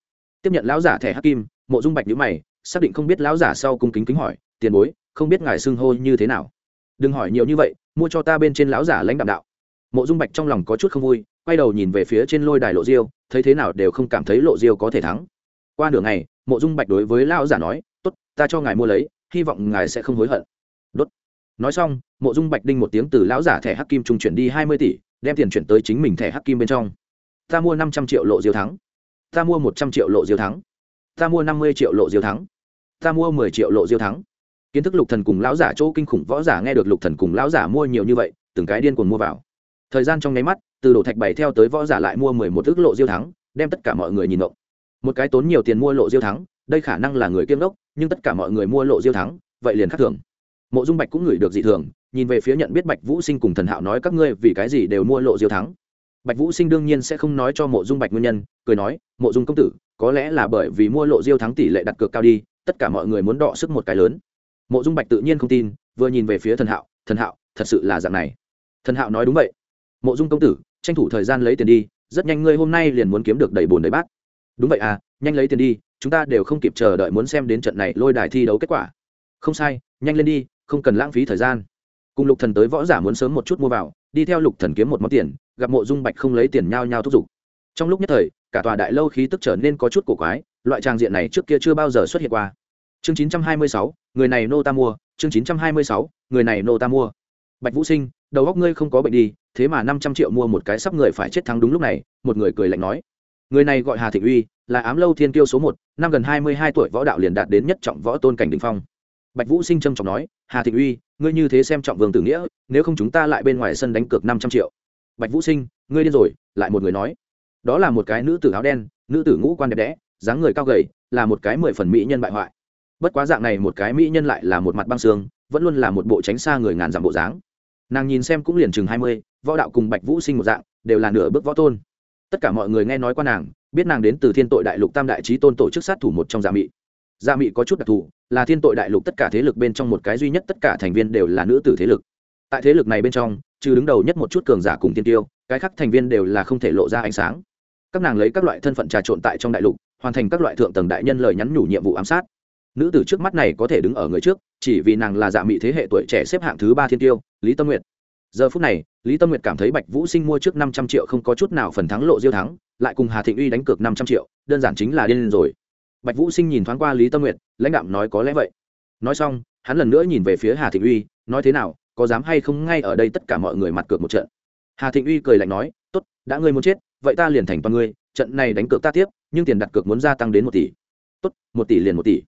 Tiếp nhận lão giả thẻ hắc kim, mộ dung bạch nhữ mày, xác định không biết lão giả sau cung kính kính hỏi, tiền bối, không biết ngài xưng hô như thế nào? Đừng hỏi nhiều như vậy, mua cho ta bên trên lão giả lãnh đạo đạo. Mộ dung bạch trong lòng có chút không vui, quay đầu nhìn về phía trên lôi đài lộ diêu, thấy thế nào đều không cảm thấy lộ diêu có thể thắng. Qua nửa ngày mộ dung bạch đối với lão giả nói, tốt, ta cho ngài mua lấy, hy vọng ngài sẽ không hối hận. Đốt. Nói xong, mộ dung bạch đinh một tiếng từ lão giả thẻ hắc kim trung chuyển đi hai mươi tỷ, đem tiền chuyển tới chính mình thẻ hắc kim bên trong. Ta mua năm trăm triệu lộ diêu thắng. Ta mua một trăm triệu lộ diêu thắng. Ta mua năm mươi triệu lộ diêu thắng. Ta mua mười triệu lộ diêu thắng. Kiến thức lục thần cùng lão giả chỗ kinh khủng võ giả nghe được lục thần cùng lão giả mua nhiều như vậy, từng cái điên cuồng mua vào. Thời gian trong nháy mắt, từ đổ thạch bảy theo tới võ giả lại mua mười một ước lộ diêu thắng, đem tất cả mọi người nhìn ngộng một cái tốn nhiều tiền mua lộ diêu thắng, đây khả năng là người kiêm đốc, nhưng tất cả mọi người mua lộ diêu thắng, vậy liền khác thường. Mộ dung bạch cũng ngửi được dị thường, nhìn về phía nhận biết bạch vũ sinh cùng thần hạo nói các ngươi vì cái gì đều mua lộ diêu thắng. Bạch vũ sinh đương nhiên sẽ không nói cho mộ dung bạch nguyên nhân, cười nói, mộ dung công tử, có lẽ là bởi vì mua lộ diêu thắng tỷ lệ đặt cược cao đi, tất cả mọi người muốn đọ sức một cái lớn. Mộ dung bạch tự nhiên không tin, vừa nhìn về phía thần hạo thần hạo, thật sự là dạng này. Thần hạo nói đúng vậy. Mộ dung công tử, tranh thủ thời gian lấy tiền đi, rất nhanh ngươi hôm nay liền muốn kiếm được đầy bồn đầy bát đúng vậy à nhanh lấy tiền đi chúng ta đều không kịp chờ đợi muốn xem đến trận này lôi đài thi đấu kết quả. Không sai nhanh lên đi không cần lãng phí thời gian. Cùng lục thần tới võ giả muốn sớm một chút mua vào đi theo lục thần kiếm một món tiền gặp mộ dung bạch không lấy tiền nhao nhao thúc giục. Trong lúc nhất thời cả tòa đại lâu khí tức trở nên có chút cổ quái loại trang diện này trước kia chưa bao giờ xuất hiện qua. Chương 926, người này nô ta mua chương 926, người này nô ta mua. Bạch vũ sinh đầu óc ngươi không có bệnh đi thế mà năm trăm triệu mua một cái sắp người phải chết thắng đúng lúc này một người cười lạnh nói người này gọi hà thịnh uy, là ám lâu thiên kiêu số một, năm gần hai mươi hai tuổi võ đạo liền đạt đến nhất trọng võ tôn cảnh đình phong. Bạch vũ sinh trâm trọng nói, hà thịnh uy, ngươi như thế xem trọng vương tử nghĩa, nếu không chúng ta lại bên ngoài sân đánh cược năm trăm triệu. Bạch vũ sinh, ngươi điên rồi, lại một người nói. Đó là một cái nữ tử áo đen, nữ tử ngũ quan đẹp đẽ, dáng người cao gầy, là một cái mười phần mỹ nhân bại hoại. Bất quá dạng này một cái mỹ nhân lại là một mặt băng xương, vẫn luôn là một bộ tránh xa người ngàn dặm bộ dáng. Nàng nhìn xem cũng liền chừng hai mươi, võ đạo cùng bạch vũ sinh một dạng, đều là nửa bước võ tôn tất cả mọi người nghe nói qua nàng, biết nàng đến từ thiên tội đại lục tam đại trí tôn tổ chức sát thủ một trong gia dạ mị. Gia dạ mị có chút đặc thù, là thiên tội đại lục tất cả thế lực bên trong một cái duy nhất, tất cả thành viên đều là nữ tử thế lực. Tại thế lực này bên trong, trừ đứng đầu nhất một chút cường giả cùng tiên tiêu, cái khác thành viên đều là không thể lộ ra ánh sáng. Các nàng lấy các loại thân phận trà trộn tại trong đại lục, hoàn thành các loại thượng tầng đại nhân lời nhắn nhủ nhiệm vụ ám sát. Nữ tử trước mắt này có thể đứng ở người trước, chỉ vì nàng là dạ mị thế hệ tuổi trẻ xếp hạng thứ ba thiên tiêu, lý tâm nguyệt giờ phút này, lý tâm nguyệt cảm thấy bạch vũ sinh mua trước năm trăm triệu không có chút nào phần thắng lộ diêu thắng, lại cùng hà thịnh uy đánh cược năm trăm triệu, đơn giản chính là điên rồi. Bạch vũ sinh nhìn thoáng qua lý tâm nguyệt, lãnh đạo nói có lẽ vậy. Nói xong, hắn lần nữa nhìn về phía hà thịnh uy, nói thế nào, có dám hay không ngay ở đây tất cả mọi người mặt cược một trận. Hà thịnh uy cười lạnh nói, tốt, đã ngươi muốn chết, vậy ta liền thành toàn ngươi, trận này đánh cược ta tiếp, nhưng tiền đặt cược muốn gia tăng đến một tỷ. Tốt, một tỷ liền một tỷ.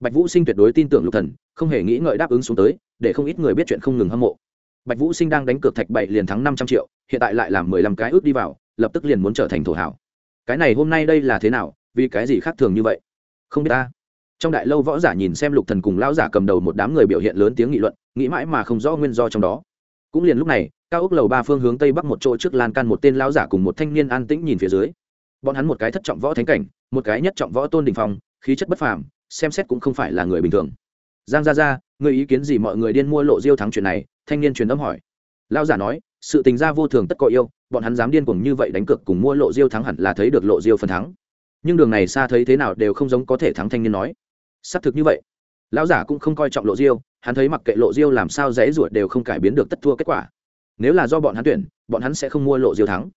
Bạch vũ sinh tuyệt đối tin tưởng lục thần, không hề nghĩ ngợi đáp ứng xuống tới, để không ít người biết chuyện không ngừng hâm mộ bạch vũ sinh đang đánh cược thạch bảy liền thắng năm trăm triệu, hiện tại lại làm mười lăm cái ước đi vào, lập tức liền muốn trở thành thổ hảo cái này hôm nay đây là thế nào, vì cái gì khác thường như vậy? Không biết ta. Trong đại lâu võ giả nhìn xem lục thần cùng lão giả cầm đầu một đám người biểu hiện lớn tiếng nghị luận, nghĩ mãi mà không rõ nguyên do trong đó. Cũng liền lúc này, cao ốc lầu ba phương hướng tây bắc một chỗ trước lan can một tên lão giả cùng một thanh niên an tĩnh nhìn phía dưới. Bọn hắn một cái thất trọng võ thánh cảnh, một cái nhất trọng võ tôn đình phong, khí chất bất phàm, xem xét cũng không phải là người bình thường. Giang gia gia người ý kiến gì mọi người điên mua lộ diêu thắng chuyện này, thanh niên truyền âm hỏi. Lão giả nói, sự tình gia vô thường tất có yêu, bọn hắn dám điên cuồng như vậy đánh cược cùng mua lộ diêu thắng hẳn là thấy được lộ diêu phần thắng. Nhưng đường này xa thấy thế nào đều không giống có thể thắng thanh niên nói. Xác thực như vậy. Lão giả cũng không coi trọng lộ diêu, hắn thấy mặc kệ lộ diêu làm sao dễ ruột đều không cải biến được tất thua kết quả. Nếu là do bọn hắn tuyển, bọn hắn sẽ không mua lộ diêu thắng.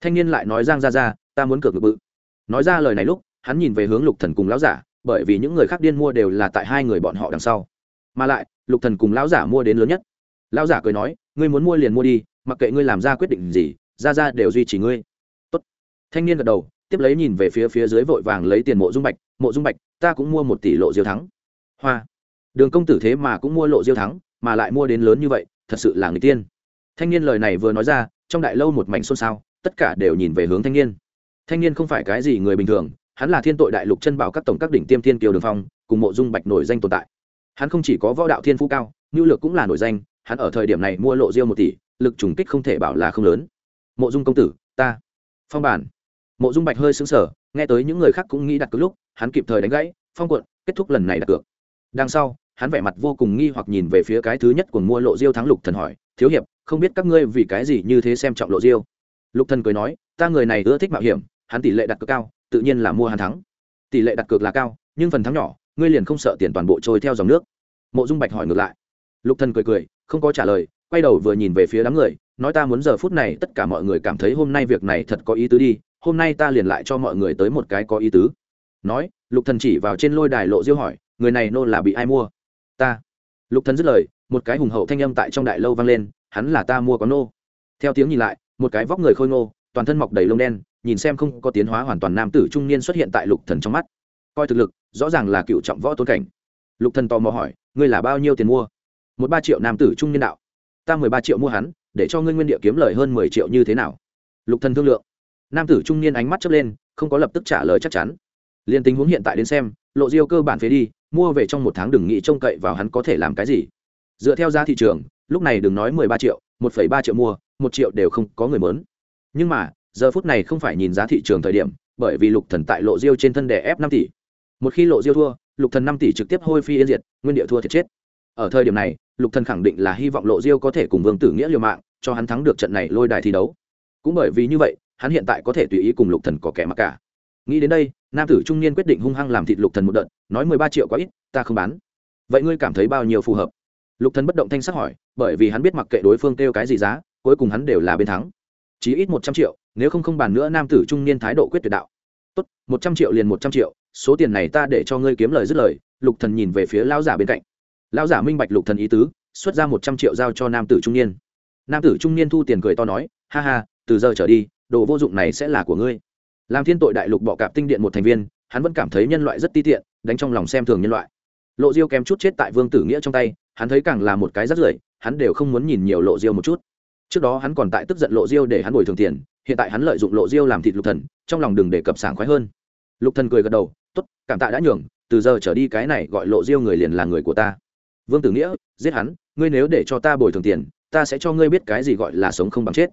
Thanh niên lại nói giang ra ra, ta muốn cược ngược bự. Nói ra lời này lúc, hắn nhìn về hướng lục thần cùng lão giả, bởi vì những người khác điên mua đều là tại hai người bọn họ đằng sau mà lại, lục thần cùng lão giả mua đến lớn nhất. Lão giả cười nói, ngươi muốn mua liền mua đi, mặc kệ ngươi làm ra quyết định gì, ra ra đều duy trì ngươi. Tốt. Thanh niên gật đầu, tiếp lấy nhìn về phía phía dưới vội vàng lấy tiền mộ dung bạch, mộ dung bạch, ta cũng mua một tỷ lộ diêu thắng. Hoa. Đường công tử thế mà cũng mua lộ diêu thắng, mà lại mua đến lớn như vậy, thật sự là người tiên. Thanh niên lời này vừa nói ra, trong đại lâu một mảnh xôn xao, tất cả đều nhìn về hướng thanh niên. Thanh niên không phải cái gì người bình thường, hắn là thiên tội đại lục chân bảo các tổng các đỉnh tiêm thiên kiều đường phong, cùng mộ dung bạch nổi danh tồn tại hắn không chỉ có võ đạo thiên phú cao nhu lược cũng là nổi danh, hắn ở thời điểm này mua lộ diêu một tỷ, lực trùng kích không thể bảo là không lớn. Mộ dung công tử, ta. Phong bản. Mộ dung bạch hơi xứng sở nghe tới những người khác cũng nghĩ đặt cược lúc, hắn kịp thời đánh gãy, phong quận kết thúc lần này đặt cược. Đằng sau, hắn vẻ mặt vô cùng nghi hoặc nhìn về phía cái thứ nhất của mua lộ diêu thắng lục thần hỏi, thiếu hiệp, không biết các ngươi vì cái gì như thế xem trọng lộ diêu? Lục thần cười nói, ta người này ưa thích mạo hiểm, hắn tỷ lệ đặt cược cao, tự nhiên là mua hắn thắng. Tỷ lệ đặt cược là cao, nhưng phần thắng nhỏ ngươi liền không sợ tiền toàn bộ trôi theo dòng nước? Mộ dung bạch hỏi ngược lại. Lục thần cười cười, không có trả lời, quay đầu vừa nhìn về phía đám người, nói ta muốn giờ phút này tất cả mọi người cảm thấy hôm nay việc này thật có ý tứ đi, hôm nay ta liền lại cho mọi người tới một cái có ý tứ. Nói, lục thần chỉ vào trên lôi đài lộ diêu hỏi, người này nô là bị ai mua? Ta. Lục thần dứt lời, một cái hùng hậu thanh âm tại trong đại lâu vang lên, hắn là ta mua có nô. Theo tiếng nhìn lại, một cái vóc người khôi ngô, toàn thân mọc đầy lông đen, nhìn xem không có tiến hóa hoàn toàn nam tử trung niên xuất hiện tại lục thần trong mắt coi thực lực, rõ ràng là cựu trọng võ tôn cảnh. Lục thần tò mò hỏi, ngươi là bao nhiêu tiền mua? Một ba triệu nam tử trung niên đạo. Ta mười ba triệu mua hắn, để cho ngươi nguyên địa kiếm lời hơn mười triệu như thế nào? Lục thần thương lượng. Nam tử trung niên ánh mắt chớp lên, không có lập tức trả lời chắc chắn. Liên tình huống hiện tại đến xem, lộ diêu cơ bản phế đi, mua về trong một tháng đừng nghĩ trông cậy vào hắn có thể làm cái gì. Dựa theo giá thị trường, lúc này đừng nói mười ba triệu, một phẩy ba triệu mua, một triệu đều không có người mớn. Nhưng mà, giờ phút này không phải nhìn giá thị trường thời điểm, bởi vì lục thần tại lộ diêu trên thân đè ép năm tỷ một khi lộ diêu thua, lục thần năm tỷ trực tiếp hôi phi yên diệt, nguyên địa thua thiệt chết. Ở thời điểm này, lục thần khẳng định là hy vọng lộ diêu có thể cùng vương tử nghĩa liều mạng, cho hắn thắng được trận này lôi đài thi đấu. Cũng bởi vì như vậy, hắn hiện tại có thể tùy ý cùng lục thần có kẻ mặc cả. Nghĩ đến đây, nam tử trung niên quyết định hung hăng làm thịt lục thần một đợt, nói mười ba triệu quá ít, ta không bán. Vậy ngươi cảm thấy bao nhiêu phù hợp? Lục thần bất động thanh sắc hỏi, bởi vì hắn biết mặc kệ đối phương kêu cái gì giá, cuối cùng hắn đều là bên thắng. Chỉ ít một trăm triệu, nếu không không bàn nữa, nam tử trung niên thái độ quyết tuyệt đạo tốt, một trăm triệu liền một trăm triệu, số tiền này ta để cho ngươi kiếm lời dứt lời. Lục thần nhìn về phía lão giả bên cạnh. Lão giả minh bạch lục thần ý tứ, xuất ra một trăm triệu giao cho nam tử trung niên. Nam tử trung niên thu tiền cười to nói, ha ha, từ giờ trở đi, đồ vô dụng này sẽ là của ngươi. Làm thiên tội đại lục bọ cạp tinh điện một thành viên, hắn vẫn cảm thấy nhân loại rất ti tiện, đánh trong lòng xem thường nhân loại. Lộ diêu kém chút chết tại vương tử nghĩa trong tay, hắn thấy càng là một cái rất rưởi, hắn đều không muốn nhìn nhiều lộ diêu một chút. Trước đó hắn còn tại tức giận lộ diêu để hắn bồi thường tiền hiện tại hắn lợi dụng lộ diêu làm thịt lục thần, trong lòng đừng để cập sảng khoái hơn. Lục thần cười gật đầu, tốt, cảm tạ đã nhường, từ giờ trở đi cái này gọi lộ diêu người liền là người của ta. Vương tử nghĩa, giết hắn, ngươi nếu để cho ta bồi thường tiền, ta sẽ cho ngươi biết cái gì gọi là sống không bằng chết.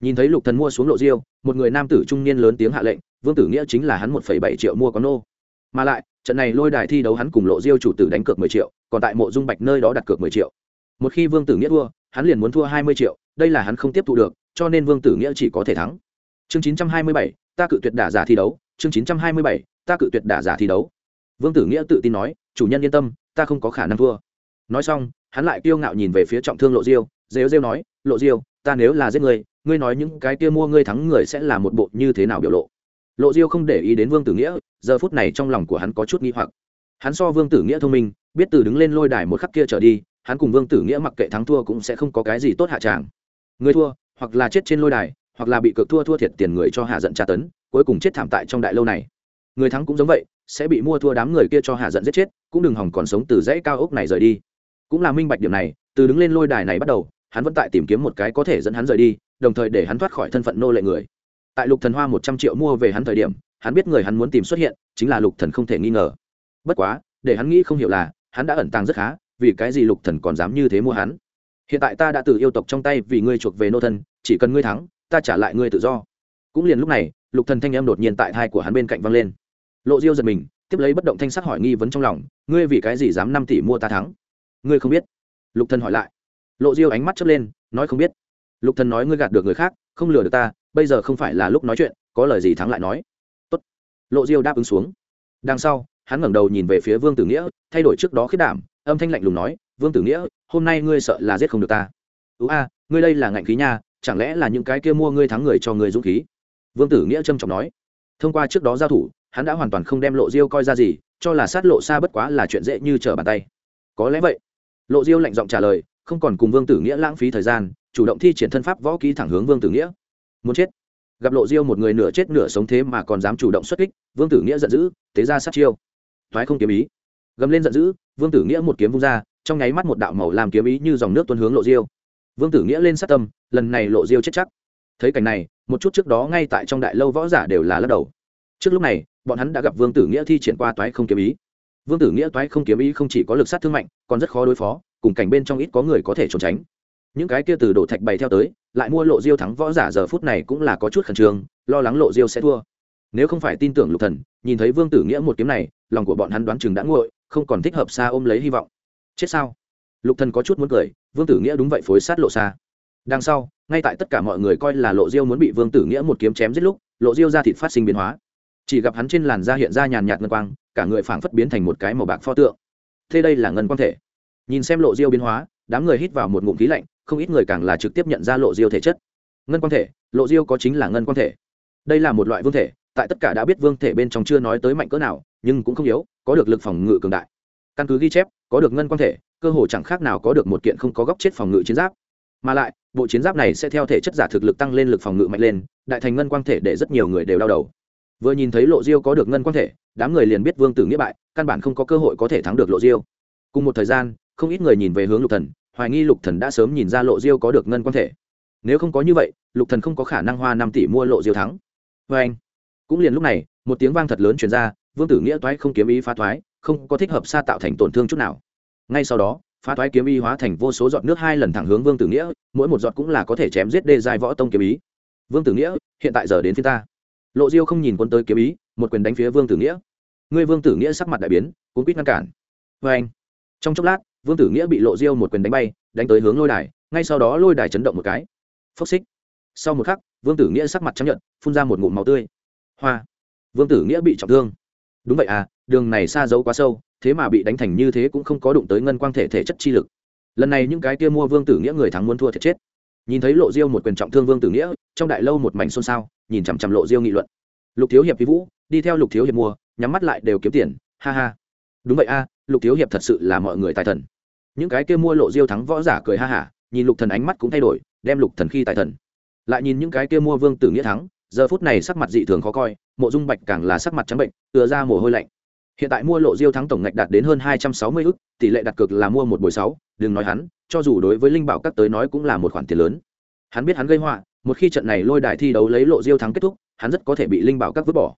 Nhìn thấy lục thần mua xuống lộ diêu, một người nam tử trung niên lớn tiếng hạ lệnh, vương tử nghĩa chính là hắn một phẩy bảy triệu mua có nô. Mà lại, trận này lôi đài thi đấu hắn cùng lộ diêu chủ tử đánh cược mười triệu, còn tại mộ dung bạch nơi đó đặt cược mười triệu. Một khi vương tử nghĩa thua, hắn liền muốn thua hai mươi triệu, đây là hắn không tiếp thu được cho nên vương tử nghĩa chỉ có thể thắng. Chương chín trăm hai mươi bảy, ta cự tuyệt đả giả thi đấu. Chương chín trăm hai mươi bảy, ta cự tuyệt đả giả thi đấu. Vương tử nghĩa tự tin nói, chủ nhân yên tâm, ta không có khả năng thua. Nói xong, hắn lại kiêu ngạo nhìn về phía trọng thương lộ diêu, rêu rêu nói, lộ diêu, ta nếu là giết người, ngươi nói những cái kia mua ngươi thắng người sẽ là một bộ như thế nào biểu lộ? Lộ diêu không để ý đến vương tử nghĩa, giờ phút này trong lòng của hắn có chút nghi hoặc. Hắn so vương tử nghĩa thông minh, biết từ đứng lên lôi đài một khắc kia trở đi, hắn cùng vương tử nghĩa mặc kệ thắng thua cũng sẽ không có cái gì tốt hạ tràng. Người thua hoặc là chết trên lôi đài, hoặc là bị cược thua thua thiệt tiền người cho hạ giận tra tấn, cuối cùng chết thảm tại trong đại lâu này. Người thắng cũng giống vậy, sẽ bị mua thua đám người kia cho hạ giận giết chết, cũng đừng hỏng còn sống từ dãy cao ốc này rời đi. Cũng là minh bạch điểm này, từ đứng lên lôi đài này bắt đầu, hắn vẫn tại tìm kiếm một cái có thể dẫn hắn rời đi, đồng thời để hắn thoát khỏi thân phận nô lệ người. Tại lục thần hoa một trăm triệu mua về hắn thời điểm, hắn biết người hắn muốn tìm xuất hiện, chính là lục thần không thể nghi ngờ. Bất quá, để hắn nghĩ không hiểu là, hắn đã ẩn tàng rất khá, vì cái gì lục thần còn dám như thế mua hắn? Hiện tại ta đã từ yêu tộc trong tay vì ngươi chuộc về nô thân, chỉ cần ngươi thắng, ta trả lại ngươi tự do. Cũng liền lúc này, lục thần thanh em đột nhiên tại thai của hắn bên cạnh văng lên. Lộ diêu giật mình, tiếp lấy bất động thanh sắc hỏi nghi vấn trong lòng, ngươi vì cái gì dám năm tỷ mua ta thắng? Ngươi không biết. Lục thần hỏi lại. Lộ diêu ánh mắt chớp lên, nói không biết. Lục thần nói ngươi gạt được người khác, không lừa được ta, bây giờ không phải là lúc nói chuyện, có lời gì thắng lại nói. Tốt. Lộ diêu đáp ứng xuống. Đằng sau, hắn ngẩng đầu nhìn về phía vương tử nghĩa, thay đổi trước đó khiết đảm, âm thanh lạnh lùng nói vương tử nghĩa, hôm nay ngươi sợ là giết không được ta. Ưu a, ngươi đây là ngạnh khí nha, chẳng lẽ là những cái kia mua ngươi thắng người cho người dũng khí? Vương tử nghĩa trâm trọng nói. Thông qua trước đó giao thủ, hắn đã hoàn toàn không đem lộ diêu coi ra gì, cho là sát lộ xa bất quá là chuyện dễ như trở bàn tay. Có lẽ vậy. Lộ diêu lạnh giọng trả lời, không còn cùng vương tử nghĩa lãng phí thời gian, chủ động thi triển thân pháp võ ký thẳng hướng vương tử nghĩa. Muốn chết. Gặp lộ diêu một người nửa chết nửa sống thế mà còn dám chủ động xuất kích, vương tử nghĩa giận dữ, tế ra sát chiêu. Thoái không kiếm ý. Gầm lên giận dữ, vương tử nghĩa một kiếm vung ra trong nháy mắt một đạo màu làm kiếm ý như dòng nước tuôn hướng lộ diêu. Vương tử nghĩa lên sát tâm, lần này lộ diêu chết chắc. Thấy cảnh này, một chút trước đó ngay tại trong đại lâu võ giả đều là lắc đầu. Trước lúc này, bọn hắn đã gặp vương tử nghĩa thi triển qua toái không kiếm ý. Vương tử nghĩa toái không kiếm ý không chỉ có lực sát thương mạnh, còn rất khó đối phó, cùng cảnh bên trong ít có người có thể trốn tránh. Những cái kia từ đổ thạch bày theo tới, lại mua lộ diêu thắng võ giả giờ phút này cũng là có chút khẩn trương, lo lắng lộ diêu sẽ thua. Nếu không phải tin tưởng lục thần, nhìn thấy vương tử nghĩa một kiếm này, lòng của bọn hắn đoán chừng đã nguội, không còn thích hợp xa ôm lấy hy vọng chết sao? Lục thần có chút muốn cười, vương tử nghĩa đúng vậy phối sát lộ xa đằng sau, ngay tại tất cả mọi người coi là lộ diêu muốn bị vương tử nghĩa một kiếm chém giết lúc, lộ diêu ra thịt phát sinh biến hóa. Chỉ gặp hắn trên làn da hiện ra nhàn nhạt ngân quang, cả người phảng phất biến thành một cái màu bạc pho tượng. Thế đây là ngân quang thể. Nhìn xem lộ diêu biến hóa, đám người hít vào một ngụm khí lạnh, không ít người càng là trực tiếp nhận ra lộ diêu thể chất. Ngân quang thể, lộ diêu có chính là ngân quang thể. Đây là một loại vương thể, tại tất cả đã biết vương thể bên trong chưa nói tới mạnh cỡ nào, nhưng cũng không yếu, có được lực phòng ngự cường đại. Căn cứ ghi chép có được ngân quang thể, cơ hồ chẳng khác nào có được một kiện không có góc chết phòng ngự chiến giáp. Mà lại, bộ chiến giáp này sẽ theo thể chất giả thực lực tăng lên lực phòng ngự mạnh lên, đại thành ngân quang thể để rất nhiều người đều đau đầu. Vừa nhìn thấy lộ diêu có được ngân quang thể, đám người liền biết vương tử nghĩa bại, căn bản không có cơ hội có thể thắng được lộ diêu. Cùng một thời gian, không ít người nhìn về hướng lục thần, hoài nghi lục thần đã sớm nhìn ra lộ diêu có được ngân quang thể. Nếu không có như vậy, lục thần không có khả năng hoa năm tỷ mua lộ diêu thắng. Với anh cũng liền lúc này, một tiếng vang thật lớn truyền ra, vương tử nghĩa toái không kiếm ý phá thoái không có thích hợp xa tạo thành tổn thương chút nào. Ngay sau đó, phá thoái kiếm ý hóa thành vô số giọt nước hai lần thẳng hướng vương tử nghĩa, mỗi một giọt cũng là có thể chém giết đê giai võ tông kiếm ý. Vương tử nghĩa, hiện tại giờ đến phía ta. Lộ diêu không nhìn quân tới kiếm ý, một quyền đánh phía vương tử nghĩa. Ngươi vương tử nghĩa sắc mặt đại biến, cuốn quýt ngăn cản. Vê anh, trong chốc lát, vương tử nghĩa bị lộ diêu một quyền đánh bay, đánh tới hướng lôi đài, ngay sau đó lôi đài chấn động một cái. Phốc xích. Sau một khắc, vương tử nghĩa sắc mặt chấp nhận phun ra một ngụm máu tươi. Hoa. Vương tử nghĩa bị trọng thương. Đúng vậy à đường này xa giấu quá sâu, thế mà bị đánh thành như thế cũng không có đụng tới ngân quang thể thể chất chi lực. Lần này những cái kia mua vương tử nghĩa người thắng muốn thua thiệt chết. Nhìn thấy lộ diêu một quyền trọng thương vương tử nghĩa, trong đại lâu một mảnh xôn xao, nhìn chằm chằm lộ diêu nghị luận. Lục thiếu hiệp vi vũ, đi theo lục thiếu hiệp mua, nhắm mắt lại đều kiếm tiền, ha ha. Đúng vậy a, lục thiếu hiệp thật sự là mọi người tài thần. Những cái kia mua lộ diêu thắng võ giả cười ha hả, nhìn lục thần ánh mắt cũng thay đổi, đem lục thần khi tài thần. Lại nhìn những cái kia mua vương tử nghĩa thắng, giờ phút này sắc mặt dị thường khó coi, mộ dung bạch càng là sắc mặt trắng bệnh, tựa ra mồ hôi lạnh hiện tại mua lộ diêu thắng tổng ngạch đạt đến hơn hai trăm sáu mươi ức, tỷ lệ đặt cược là mua một buổi sáu, đừng nói hắn, cho dù đối với linh bảo các tới nói cũng là một khoản tiền lớn. Hắn biết hắn gây họa, một khi trận này lôi đài thi đấu lấy lộ diêu thắng kết thúc, hắn rất có thể bị linh bảo các vứt bỏ.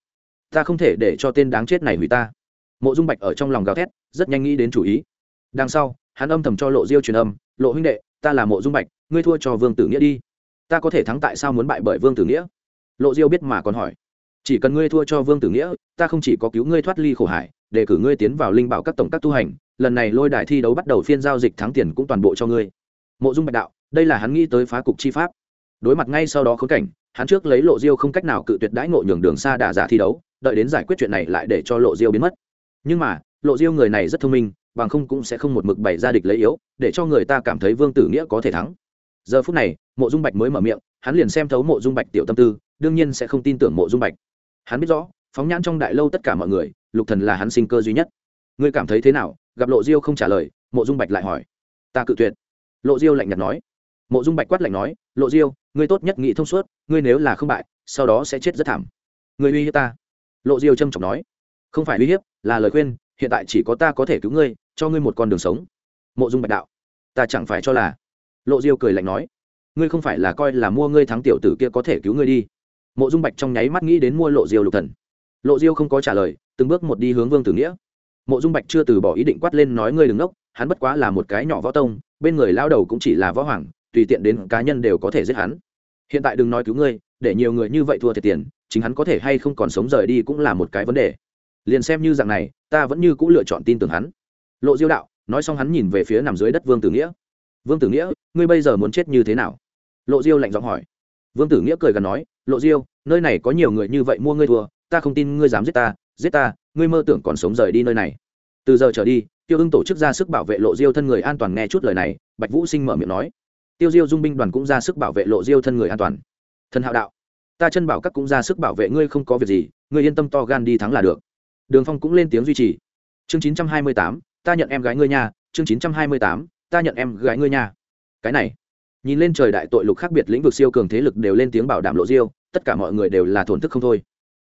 Ta không thể để cho tên đáng chết này hủy ta. Mộ dung bạch ở trong lòng gào thét, rất nhanh nghĩ đến chủ ý. Đằng sau, hắn âm thầm cho lộ diêu truyền âm, lộ huynh đệ, ta là mộ dung bạch, ngươi thua cho vương tử nghĩa đi. Ta có thể thắng tại sao muốn bại bởi vương tử nghĩa? Lộ diêu biết mà còn hỏi chỉ cần ngươi thua cho vương tử nghĩa, ta không chỉ có cứu ngươi thoát ly khổ hải, để cử ngươi tiến vào linh bảo các tổng các tu hành, lần này lôi đài thi đấu bắt đầu phiên giao dịch thắng tiền cũng toàn bộ cho ngươi. Mộ dung bạch đạo, đây là hắn nghĩ tới phá cục chi pháp. Đối mặt ngay sau đó khốn cảnh, hắn trước lấy lộ diêu không cách nào cự tuyệt đãi ngộ nhường đường xa đà giả thi đấu, đợi đến giải quyết chuyện này lại để cho lộ diêu biến mất. Nhưng mà, lộ diêu người này rất thông minh, bằng không cũng sẽ không một mực bày ra địch lấy yếu, để cho người ta cảm thấy vương tử nghĩa có thể thắng. Giờ phút này, mộ dung bạch mới mở miệng, hắn liền xem thấu mộ dung bạch tiểu tâm tư, đương nhiên sẽ không tin tưởng mộ dung bạch hắn biết rõ, phóng nhãn trong đại lâu tất cả mọi người, lục thần là hắn sinh cơ duy nhất. Ngươi cảm thấy thế nào? Gặp lộ diêu không trả lời, mộ dung bạch lại hỏi. Ta cự tuyệt. Lộ diêu lạnh nhạt nói. Mộ dung bạch quát lạnh nói, lộ diêu, ngươi tốt nhất nghĩ thông suốt, ngươi nếu là không bại, sau đó sẽ chết rất thảm. Ngươi uy hiếp ta. Lộ diêu trâm trọng nói. Không phải uy hiếp, là lời khuyên, hiện tại chỉ có ta có thể cứu ngươi, cho ngươi một con đường sống. Mộ dung bạch đạo. Ta chẳng phải cho là. Lộ diêu cười lạnh nói. Ngươi không phải là coi là mua ngươi thắng tiểu tử kia có thể cứu ngươi đi mộ dung bạch trong nháy mắt nghĩ đến mua lộ diêu lục thần. Lộ diêu không có trả lời, từng bước một đi hướng vương tử nghĩa. Mộ dung bạch chưa từ bỏ ý định quát lên nói ngươi đừng ngốc, hắn bất quá là một cái nhỏ võ tông, bên người lao đầu cũng chỉ là võ hoàng, tùy tiện đến cá nhân đều có thể giết hắn. Hiện tại đừng nói cứu ngươi, để nhiều người như vậy thua thiệt tiền, chính hắn có thể hay không còn sống rời đi cũng là một cái vấn đề. Liền xem như dạng này, ta vẫn như c ũ lựa chọn tin tưởng hắn. Lộ diêu đạo, nói xong hắn nhìn về phía nằm dưới đất vương tử nghĩa. Vương tử nghĩa, ngươi bây giờ muốn chết như thế nào? Lộ diêu lạnh giọng hỏi. Vương tử nghĩa cười gần nói lộ diêu, nơi này có nhiều người như vậy mua ngươi thua, ta không tin ngươi dám giết ta giết ta, ngươi mơ tưởng còn sống rời đi nơi này. Từ giờ trở đi, tiêu ưng tổ chức ra sức bảo vệ lộ diêu thân người an toàn nghe chút lời này, bạch vũ sinh mở miệng nói. Tiêu diêu dung binh đoàn cũng ra sức bảo vệ lộ diêu thân người an toàn. Thần hạo đạo, ta chân bảo các cũng ra sức bảo vệ ngươi không có việc gì, ngươi yên tâm to gan đi thắng là được. Đường phong cũng lên tiếng duy trì. Chương chín trăm hai mươi tám, ta nhận em gái ngươi nhà chương chín trăm hai mươi tám, ta nhận em gái ngươi nhà cái này nhìn lên trời đại tội lục khác biệt lĩnh vực siêu cường thế lực đều lên tiếng bảo đảm lộ diêu, tất cả mọi người đều là thổn thức không thôi.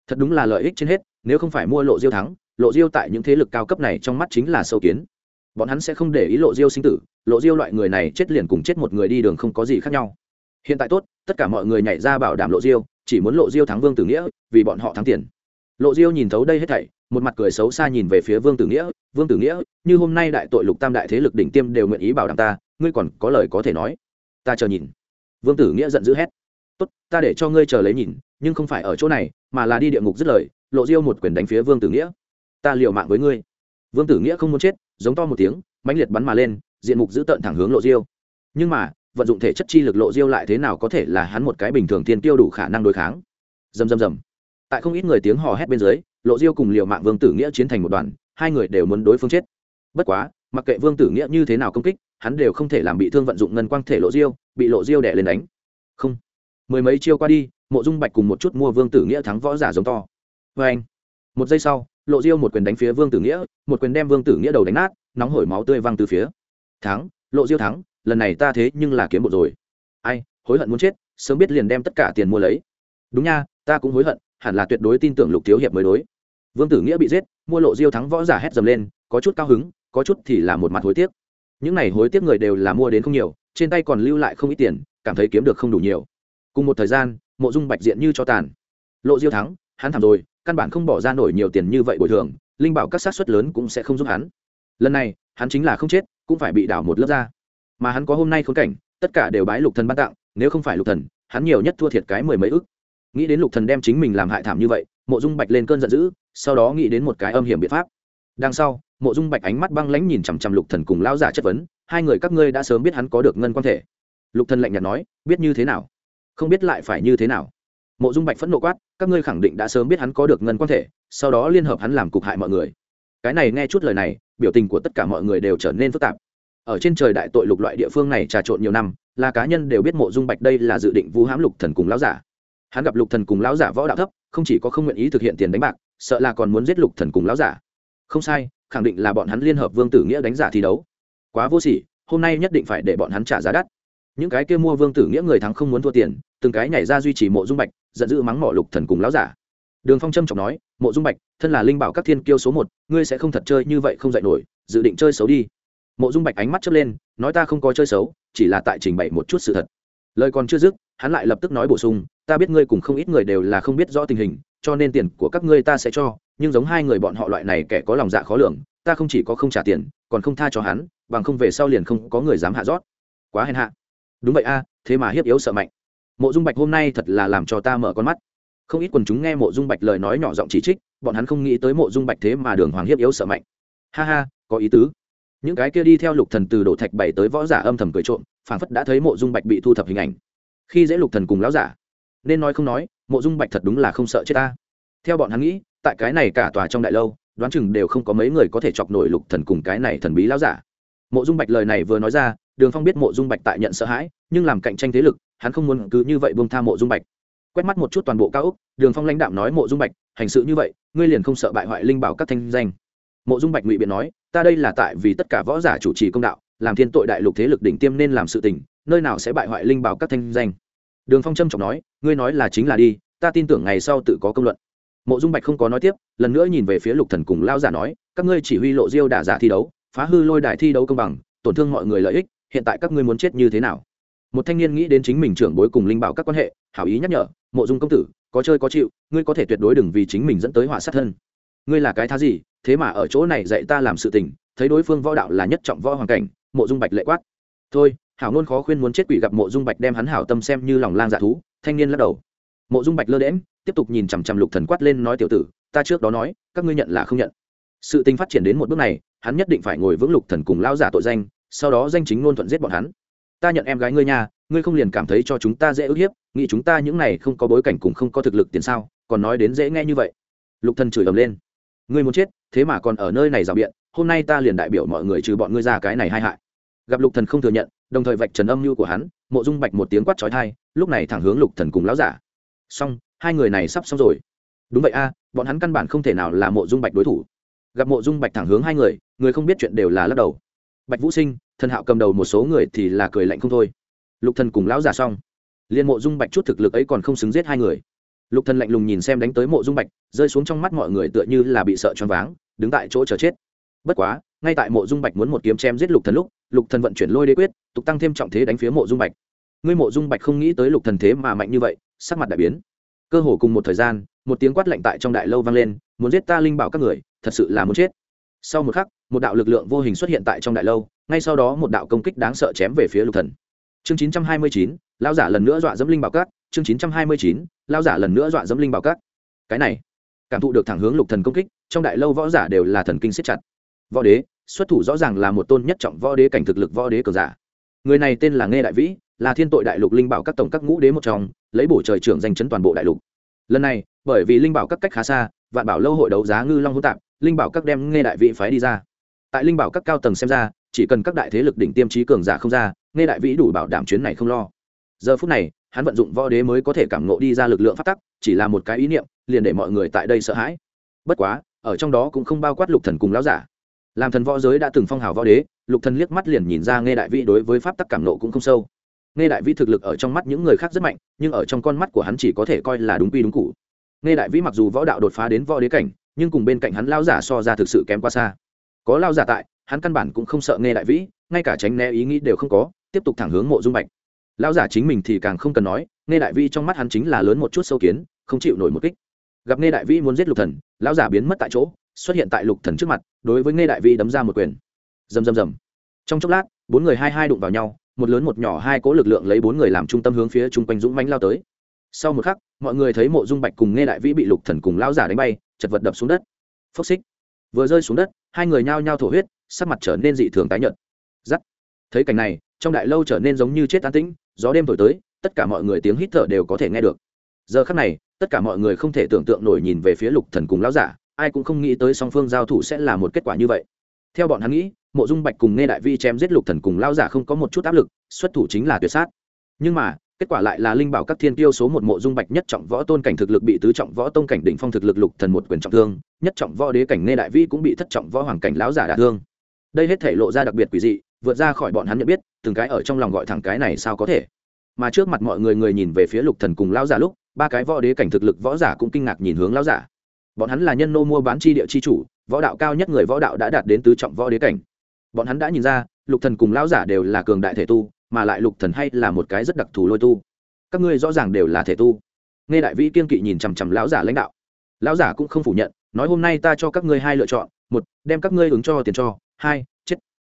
Thật đúng là lợi ích trên hết, nếu không phải mua lộ diêu thắng, lộ diêu tại những thế lực cao cấp này trong mắt chính là sâu kiến. Bọn hắn sẽ không để ý lộ diêu sinh tử, lộ diêu loại người này chết liền cùng chết một người đi đường không có gì khác nhau. Hiện tại tốt, tất cả mọi người nhảy ra bảo đảm lộ diêu, chỉ muốn lộ diêu thắng vương tử nghĩa, vì bọn họ thắng tiền. Lộ diêu nhìn thấu đây hết thảy, một mặt cười xấu xa nhìn về phía vương tử nghĩa, vương tử nghĩa, như hôm nay đại tội lục tam đại thế lực đỉnh tiêm đều nguyện ý bảo đảm ta, ngươi còn có lời có thể nói ta chờ nhìn. Vương tử nghĩa giận dữ hét. Tốt, ta để cho ngươi chờ lấy nhìn, nhưng không phải ở chỗ này, mà là đi địa ngục dứt lời, lộ diêu một quyền đánh phía vương tử nghĩa. Ta liều mạng với ngươi. Vương tử nghĩa không muốn chết, giống to một tiếng, mãnh liệt bắn mà lên, diện mục giữ tợn thẳng hướng lộ diêu. Nhưng mà, vận dụng thể chất chi lực lộ diêu lại thế nào có thể là hắn một cái bình thường tiên tiêu đủ khả năng đối kháng. Dầm dầm dầm tại không ít người tiếng hò hét bên dưới, lộ diêu cùng liệu mạng vương tử nghĩa chiến thành một đoàn, hai người đều muốn đối phương chết. Bất quá, mặc kệ vương tử nghĩa như thế nào công kích hắn đều không thể làm bị thương vận dụng ngân quang thể lộ diêu, bị lộ diêu đẻ lên đánh. Không. Mười mấy chiêu qua đi, mộ dung bạch cùng một chút mua vương tử nghĩa thắng võ giả giống to. Vê anh. Một giây sau, lộ diêu một quyền đánh phía vương tử nghĩa, một quyền đem vương tử nghĩa đầu đánh nát, nóng hổi máu tươi văng từ phía. Thắng, lộ diêu thắng, lần này ta thế nhưng là kiếm một rồi. Ai, hối hận muốn chết, sớm biết liền đem tất cả tiền mua lấy. Đúng nha, ta cũng hối hận, hẳn là tuyệt đối tin tưởng lục thiếu hiệp mới đối. Vương tử nghĩa bị giết, mua lộ diêu thắng võ giả hét dầm lên, có chút cao hứng, có chút thì là một mặt hối tiếc những này hối tiếc người đều là mua đến không nhiều, trên tay còn lưu lại không ít tiền, cảm thấy kiếm được không đủ nhiều. Cùng một thời gian, mộ dung bạch diện như cho tàn. Lộ diêu thắng, hắn thảm rồi, căn bản không bỏ ra nổi nhiều tiền như vậy bồi thường, linh bảo các sát xuất lớn cũng sẽ không giúp hắn. Lần này, hắn chính là không chết, cũng phải bị đảo một lớp ra. Mà hắn có hôm nay khốn cảnh, tất cả đều bái lục thần ban tặng, nếu không phải lục thần, hắn nhiều nhất thua thiệt cái mười mấy ức. Nghĩ đến lục thần đem chính mình làm hại thảm như vậy, mộ dung bạch lên cơn giận dữ, sau đó nghĩ đến một cái âm hiểm biện pháp. Đằng sau mộ dung bạch ánh mắt băng lãnh nhìn chằm chằm lục thần cùng lão giả chất vấn, hai người các ngươi đã sớm biết hắn có được ngân quan thể. Lục thần lạnh nhạt nói, biết như thế nào? Không biết lại phải như thế nào? Mộ dung bạch phẫn nộ quát, các ngươi khẳng định đã sớm biết hắn có được ngân quan thể, sau đó liên hợp hắn làm cục hại mọi người. Cái này nghe chút lời này, biểu tình của tất cả mọi người đều trở nên phức tạp. Ở trên trời đại tội lục loại địa phương này trà trộn nhiều năm, là cá nhân đều biết mộ dung bạch đây là dự định vũ hãm lục thần cùng lão giả. Hắn gặp lục thần cùng lão giả võ đạo thấp, không chỉ có không nguyện ý thực hiện tiền đánh bạc, sợ là còn muốn giết lục thần cùng lão giả. Không sai khẳng định là bọn hắn liên hợp vương tử nghĩa đánh giả thi đấu. Quá vô sỉ, hôm nay nhất định phải để bọn hắn trả giá đắt. Những cái kia mua vương tử nghĩa người thắng không muốn thua tiền, từng cái nhảy ra duy trì mộ dung bạch, giận dữ mắng mỏ lục thần cùng lão giả. Đường phong trâm trọng nói, mộ dung bạch, thân là linh bảo các thiên kiêu số một, ngươi sẽ không thật chơi như vậy không dạy nổi, dự định chơi xấu đi. Mộ dung bạch ánh mắt chớp lên, nói, ta không có chơi xấu, chỉ là tại trình bày một chút sự thật. Lời còn chưa dứt, hắn lại lập tức nói bổ sung, ta biết ngươi cùng không ít người đều là không biết rõ tình hình, cho nên tiền của các ngươi ta sẽ cho nhưng giống hai người bọn họ loại này kẻ có lòng dạ khó lường, ta không chỉ có không trả tiền, còn không tha cho hắn, bằng không về sau liền không có người dám hạ rót quá hèn hạ. Đúng vậy a, thế mà hiếp yếu sợ mạnh. Mộ dung bạch hôm nay thật là làm cho ta mở con mắt. Không ít quần chúng nghe mộ dung bạch lời nói nhỏ giọng chỉ trích, bọn hắn không nghĩ tới mộ dung bạch thế mà đường hoàng hiếp yếu sợ mạnh. Ha ha, có ý tứ. Những cái kia đi theo lục thần từ đổ thạch bảy tới võ giả âm thầm cười trộm, phảng phất đã thấy mộ dung bạch bị thu thập hình ảnh. Khi dễ lục thần cùng lão giả, nên nói không nói, mộ dung bạch thật đúng là không sợ chết ta theo bọn hắn nghĩ, tại cái này cả tòa trong đại lâu, đoán chừng đều không có mấy người có thể chọc nổi lục thần cùng cái này thần bí lão giả. Mộ dung bạch lời này vừa nói ra, đường phong biết mộ dung bạch tại nhận sợ hãi, nhưng làm cạnh tranh thế lực, hắn không muốn cứ như vậy buông tha mộ dung bạch. Quét mắt một chút toàn bộ cao úc đường phong lãnh đạm nói, mộ dung bạch, hành sự như vậy, ngươi liền không sợ bại hoại linh bảo các thanh danh. Mộ dung bạch ngụy biện nói, ta đây là tại vì tất cả võ giả chủ trì công đạo, làm thiên tội đại lục thế lực đỉnh tiêm nên làm sự tình, nơi nào sẽ bại hoại linh bảo các thanh danh? Đường phong trâm trọng nói, ngươi nói là chính là đi, ta tin tưởng ngày sau tự có công luận mộ dung bạch không có nói tiếp, lần nữa nhìn về phía lục thần cùng lao giả nói, các ngươi chỉ huy lộ diêu đả giả thi đấu, phá hư lôi đài thi đấu công bằng, tổn thương mọi người lợi ích, hiện tại các ngươi muốn chết như thế nào? Một thanh niên nghĩ đến chính mình trưởng bối cùng linh bảo các quan hệ, hảo ý nhắc nhở, mộ dung công tử, có chơi có chịu, ngươi có thể tuyệt đối đừng vì chính mình dẫn tới họa sát thân. Ngươi là cái thá gì, thế mà ở chỗ này dạy ta làm sự tình, thấy đối phương võ đạo là nhất trọng võ hoàng cảnh, mộ dung bạch lệ quát. Thôi, hảo ngôn khó khuyên muốn chết quỷ gặp mộ dung bạch đem hắn hảo tâm xem như lòng lang dạ thú, thanh niên lắc đầu mộ dung bạch lơ đễm tiếp tục nhìn chằm chằm lục thần quát lên nói, tiểu tử, ta trước đó nói, các ngươi nhận là không nhận. Sự tình phát triển đến một bước này, hắn nhất định phải ngồi vững lục thần cùng lao giả tội danh, sau đó danh chính ngôn thuận giết bọn hắn. Ta nhận em gái ngươi nha, ngươi không liền cảm thấy cho chúng ta dễ ức hiếp, nghĩ chúng ta những này không có bối cảnh cùng không có thực lực tiền sao, còn nói đến dễ nghe như vậy. Lục thần chửi ầm lên. Ngươi muốn chết, thế mà còn ở nơi này rào biện, hôm nay ta liền đại biểu mọi người trừ bọn ngươi ra cái này hai hại. Gặp lục thần không thừa nhận, đồng thời vạch trần âm mưu của hắn, mộ dung bạch một tiếng quát chói tai, lúc này thẳng hướng lục thần cùng lão giả xong, hai người này sắp xong rồi. Đúng vậy a, bọn hắn căn bản không thể nào là mộ dung bạch đối thủ. Gặp mộ dung bạch thẳng hướng hai người người không biết chuyện đều là lắc đầu. Bạch vũ sinh, thần hạo cầm đầu một số người thì là cười lạnh không thôi. Lục thần cùng lão già xong. Liên mộ dung bạch chút thực lực ấy còn không xứng giết hai người. Lục thần lạnh lùng nhìn xem đánh tới mộ dung bạch, rơi xuống trong mắt mọi người tựa như là bị sợ choáng váng, đứng tại chỗ chờ chết. Bất quá, ngay tại mộ dung bạch muốn một kiếm chém giết lục thần lúc, lục thần vận chuyển lôi đế quyết, tục tăng thêm trọng thế đánh phía mộ dung bạch. Ngươi mộ dung bạch không nghĩ tới lục thần thế mà mạnh như vậy sắc mặt đại biến. Cơ hồ cùng một thời gian một tiếng quát lạnh tại trong đại lâu vang lên muốn giết ta linh bảo các người thật sự là muốn chết. Sau một khắc một đạo lực lượng vô hình xuất hiện tại trong đại lâu ngay sau đó một đạo công kích đáng sợ chém về phía lục thần. Chương 929, lão giả lần nữa dọa dẫm linh bảo các. Chương 929, lão giả lần nữa dọa dẫm linh bảo các. Cái này cảm thụ được thẳng hướng lục thần công kích trong đại lâu võ giả đều là thần kinh siết chặt. Võ đế xuất thủ rõ ràng là một tôn nhất trọng võ đế cảnh thực lực võ đế cường giả. Người này tên là nghe đại vĩ là thiên tội đại lục linh bảo các tổng các ngũ đế một trong, lấy bổ trời trưởng danh chấn toàn bộ đại lục. Lần này, bởi vì linh bảo các cách khá xa, vạn bảo lâu hội đấu giá ngư long hữu tạp, linh bảo các đem nghe đại vĩ phái đi ra. Tại linh bảo các cao tầng xem ra, chỉ cần các đại thế lực đỉnh tiêm trí cường giả không ra nghe đại vĩ đủ bảo đảm chuyến này không lo. Giờ phút này, hắn vận dụng võ đế mới có thể cảm ngộ đi ra lực lượng phát tắc, chỉ là một cái ý niệm, liền để mọi người tại đây sợ hãi. Bất quá, ở trong đó cũng không bao quát lục thần cùng lão giả. Làm thần võ giới đã từng phong hào võ đế, lục thần liếc mắt liền nhìn ra nghe đại vĩ đối với pháp tắc cảm nộ cũng không sâu nghe đại vĩ thực lực ở trong mắt những người khác rất mạnh, nhưng ở trong con mắt của hắn chỉ có thể coi là đúng quy đúng cụ nghe đại vĩ mặc dù võ đạo đột phá đến võ đế cảnh, nhưng cùng bên cạnh hắn lao giả so ra thực sự kém quá xa. Có lao giả tại, hắn căn bản cũng không sợ nghe đại vĩ, ngay cả tránh né ý nghĩ đều không có, tiếp tục thẳng hướng mộ dung bạch. Lao giả chính mình thì càng không cần nói, nghe đại vĩ trong mắt hắn chính là lớn một chút sâu kiến, không chịu nổi một kích. Gặp nghe đại vĩ muốn giết lục thần lao giả biến mất tại chỗ, xuất hiện tại lục thần trước mặt, đối với nghe đại vĩ đấm ra một quyền. Rầm rầm rầm. Trong chốc lát, bốn người hai hai đụng vào nhau một lớn một nhỏ hai cỗ lực lượng lấy bốn người làm trung tâm hướng phía chung quanh dũng mãnh lao tới. Sau một khắc, mọi người thấy mộ dung bạch cùng nghe đại vĩ bị lục thần cùng lao giả đánh bay, chật vật đập xuống đất. Phốc xích. Vừa rơi xuống đất, hai người nhao nhao thổ huyết, sắc mặt trở nên dị thường tái nhợt. Giắt. Thấy cảnh này, trong đại lâu trở nên giống như chết tán tĩnh, gió đêm thổi tới, tất cả mọi người tiếng hít thở đều có thể nghe được. Giờ khắc này, tất cả mọi người không thể tưởng tượng nổi nhìn về phía lục thần cùng lão giả, ai cũng không nghĩ tới song phương giao thủ sẽ là một kết quả như vậy. Theo bọn hắn nghĩ mộ dung bạch cùng nghe đại vi chém giết lục thần cùng lão giả không có một chút áp lực, xuất thủ chính là tuyệt sát. Nhưng mà, kết quả lại là linh bảo các thiên tiêu số một mộ dung bạch nhất trọng võ tôn cảnh thực lực bị tứ trọng võ tôn cảnh đỉnh phong thực lực lục thần một quyền trọng thương, nhất trọng võ đế cảnh nghe đại vi cũng bị thất trọng võ hoàng cảnh lão giả đả thương. Đây hết thể lộ ra đặc biệt quỷ dị, vượt ra khỏi bọn hắn nhận biết, từng cái ở trong lòng gọi thẳng cái này sao có thể? Mà trước mặt mọi người người nhìn về phía lục thần cùng lão giả lúc, ba cái võ đế cảnh thực lực võ giả cũng kinh ngạc nhìn hướng lão giả. Bọn hắn là nhân nô mua bán chi địa chi chủ, võ đạo cao nhất người võ đạo đã đạt đến tứ trọng võ đế cảnh bọn hắn đã nhìn ra, lục thần cùng lão giả đều là cường đại thể tu, mà lại lục thần hay là một cái rất đặc thù lôi tu. Các ngươi rõ ràng đều là thể tu. Nghe đại vĩ kiên kỵ nhìn chằm chằm lão giả lãnh đạo. Lão giả cũng không phủ nhận, nói hôm nay ta cho các ngươi hai lựa chọn, một, đem các ngươi ứng cho tiền cho, hai, chết.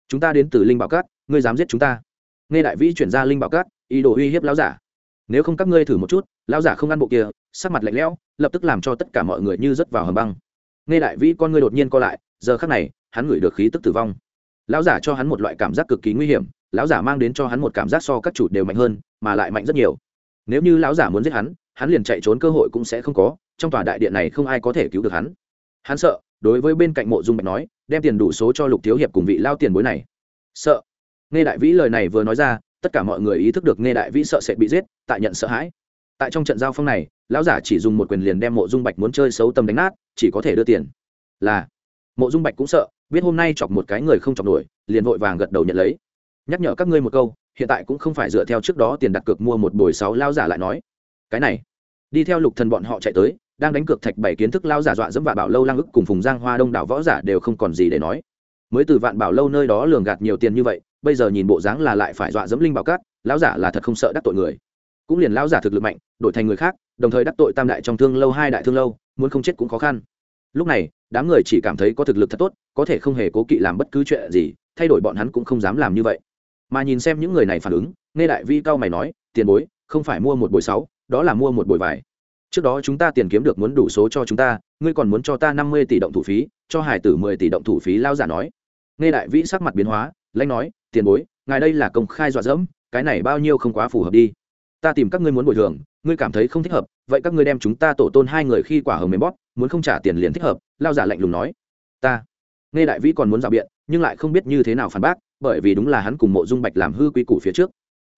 Chúng ta đến từ linh bảo cát, ngươi dám giết chúng ta. Nghe đại vĩ chuyển ra linh bảo cát, ý đồ uy hiếp lão giả. Nếu không các ngươi thử một chút, lão giả không ăn bộ kia, sắc mặt lạnh lẽo, lập tức làm cho tất cả mọi người như rớt vào hầm băng. Nghe đại vĩ con ngươi đột nhiên co lại, giờ khắc này, hắn ngửi được khí tức tử vong lão giả cho hắn một loại cảm giác cực kỳ nguy hiểm, lão giả mang đến cho hắn một cảm giác so các chủ đều mạnh hơn, mà lại mạnh rất nhiều. Nếu như lão giả muốn giết hắn hắn liền chạy trốn cơ hội cũng sẽ không có, trong tòa đại điện này không ai có thể cứu được hắn. Hắn sợ, đối với bên cạnh mộ dung bạch nói, đem tiền đủ số cho lục thiếu hiệp cùng vị lao tiền bối này. Sợ. Nghe đại vĩ lời này vừa nói ra, tất cả mọi người ý thức được nghe đại vĩ sợ sẽ bị giết, tại nhận sợ hãi. Tại trong trận giao phong này, lão giả chỉ dùng một quyền liền đem mộ dung bạch muốn chơi xấu tâm đánh nát, chỉ có thể đưa tiền. Là mộ dung bạch cũng sợ, biết hôm nay chọc một cái người không chọc nổi, liền vội vàng gật đầu nhận lấy. Nhắc nhở các ngươi một câu, hiện tại cũng không phải dựa theo trước đó tiền đặt cược mua một bồi sáu lao giả lại nói. Cái này, đi theo lục thần bọn họ chạy tới, đang đánh cược thạch bảy kiến thức lao giả dọa dẫm vạn bảo lâu lang ức cùng phùng giang hoa đông đảo võ giả đều không còn gì để nói. Mới từ vạn bảo lâu nơi đó lường gạt nhiều tiền như vậy, bây giờ nhìn bộ dáng là lại phải dọa dẫm linh bảo cát, lão giả là thật không sợ đắc tội người. Cũng liền lão giả thực lực mạnh, đổi thành người khác, đồng thời đắc tội tam đại trong thương lâu hai đại thương lâu, muốn không chết cũng khó khăn. Lúc này đám người chỉ cảm thấy có thực lực thật tốt, có thể không hề cố kỵ làm bất cứ chuyện gì, thay đổi bọn hắn cũng không dám làm như vậy. Mà nhìn xem những người này phản ứng, nghe đại vi cao mày nói, tiền bối, không phải mua một bồi sáu, đó là mua một bồi vải trước đó chúng ta tiền kiếm được muốn đủ số cho chúng ta, ngươi còn muốn cho ta năm mươi tỷ động thủ phí, cho hải tử mười tỷ động thủ phí lao giả nói. Nghe đại vĩ sắc mặt biến hóa lãnh nói, tiền bối, ngài đây là công khai dọa dẫm, cái này bao nhiêu không quá phù hợp đi. Ta tìm các ngươi muốn bồi thường, ngươi cảm thấy không thích hợp, vậy các ngươi đem chúng ta tổ tôn hai người khi quả hồng mềm bóp muốn không trả tiền liền thích hợp, lao giả lạnh lùng nói. Ta, nghe đại vĩ còn muốn rào biện, nhưng lại không biết như thế nào phản bác, bởi vì đúng là hắn cùng mộ dung bạch làm hư quy củ phía trước.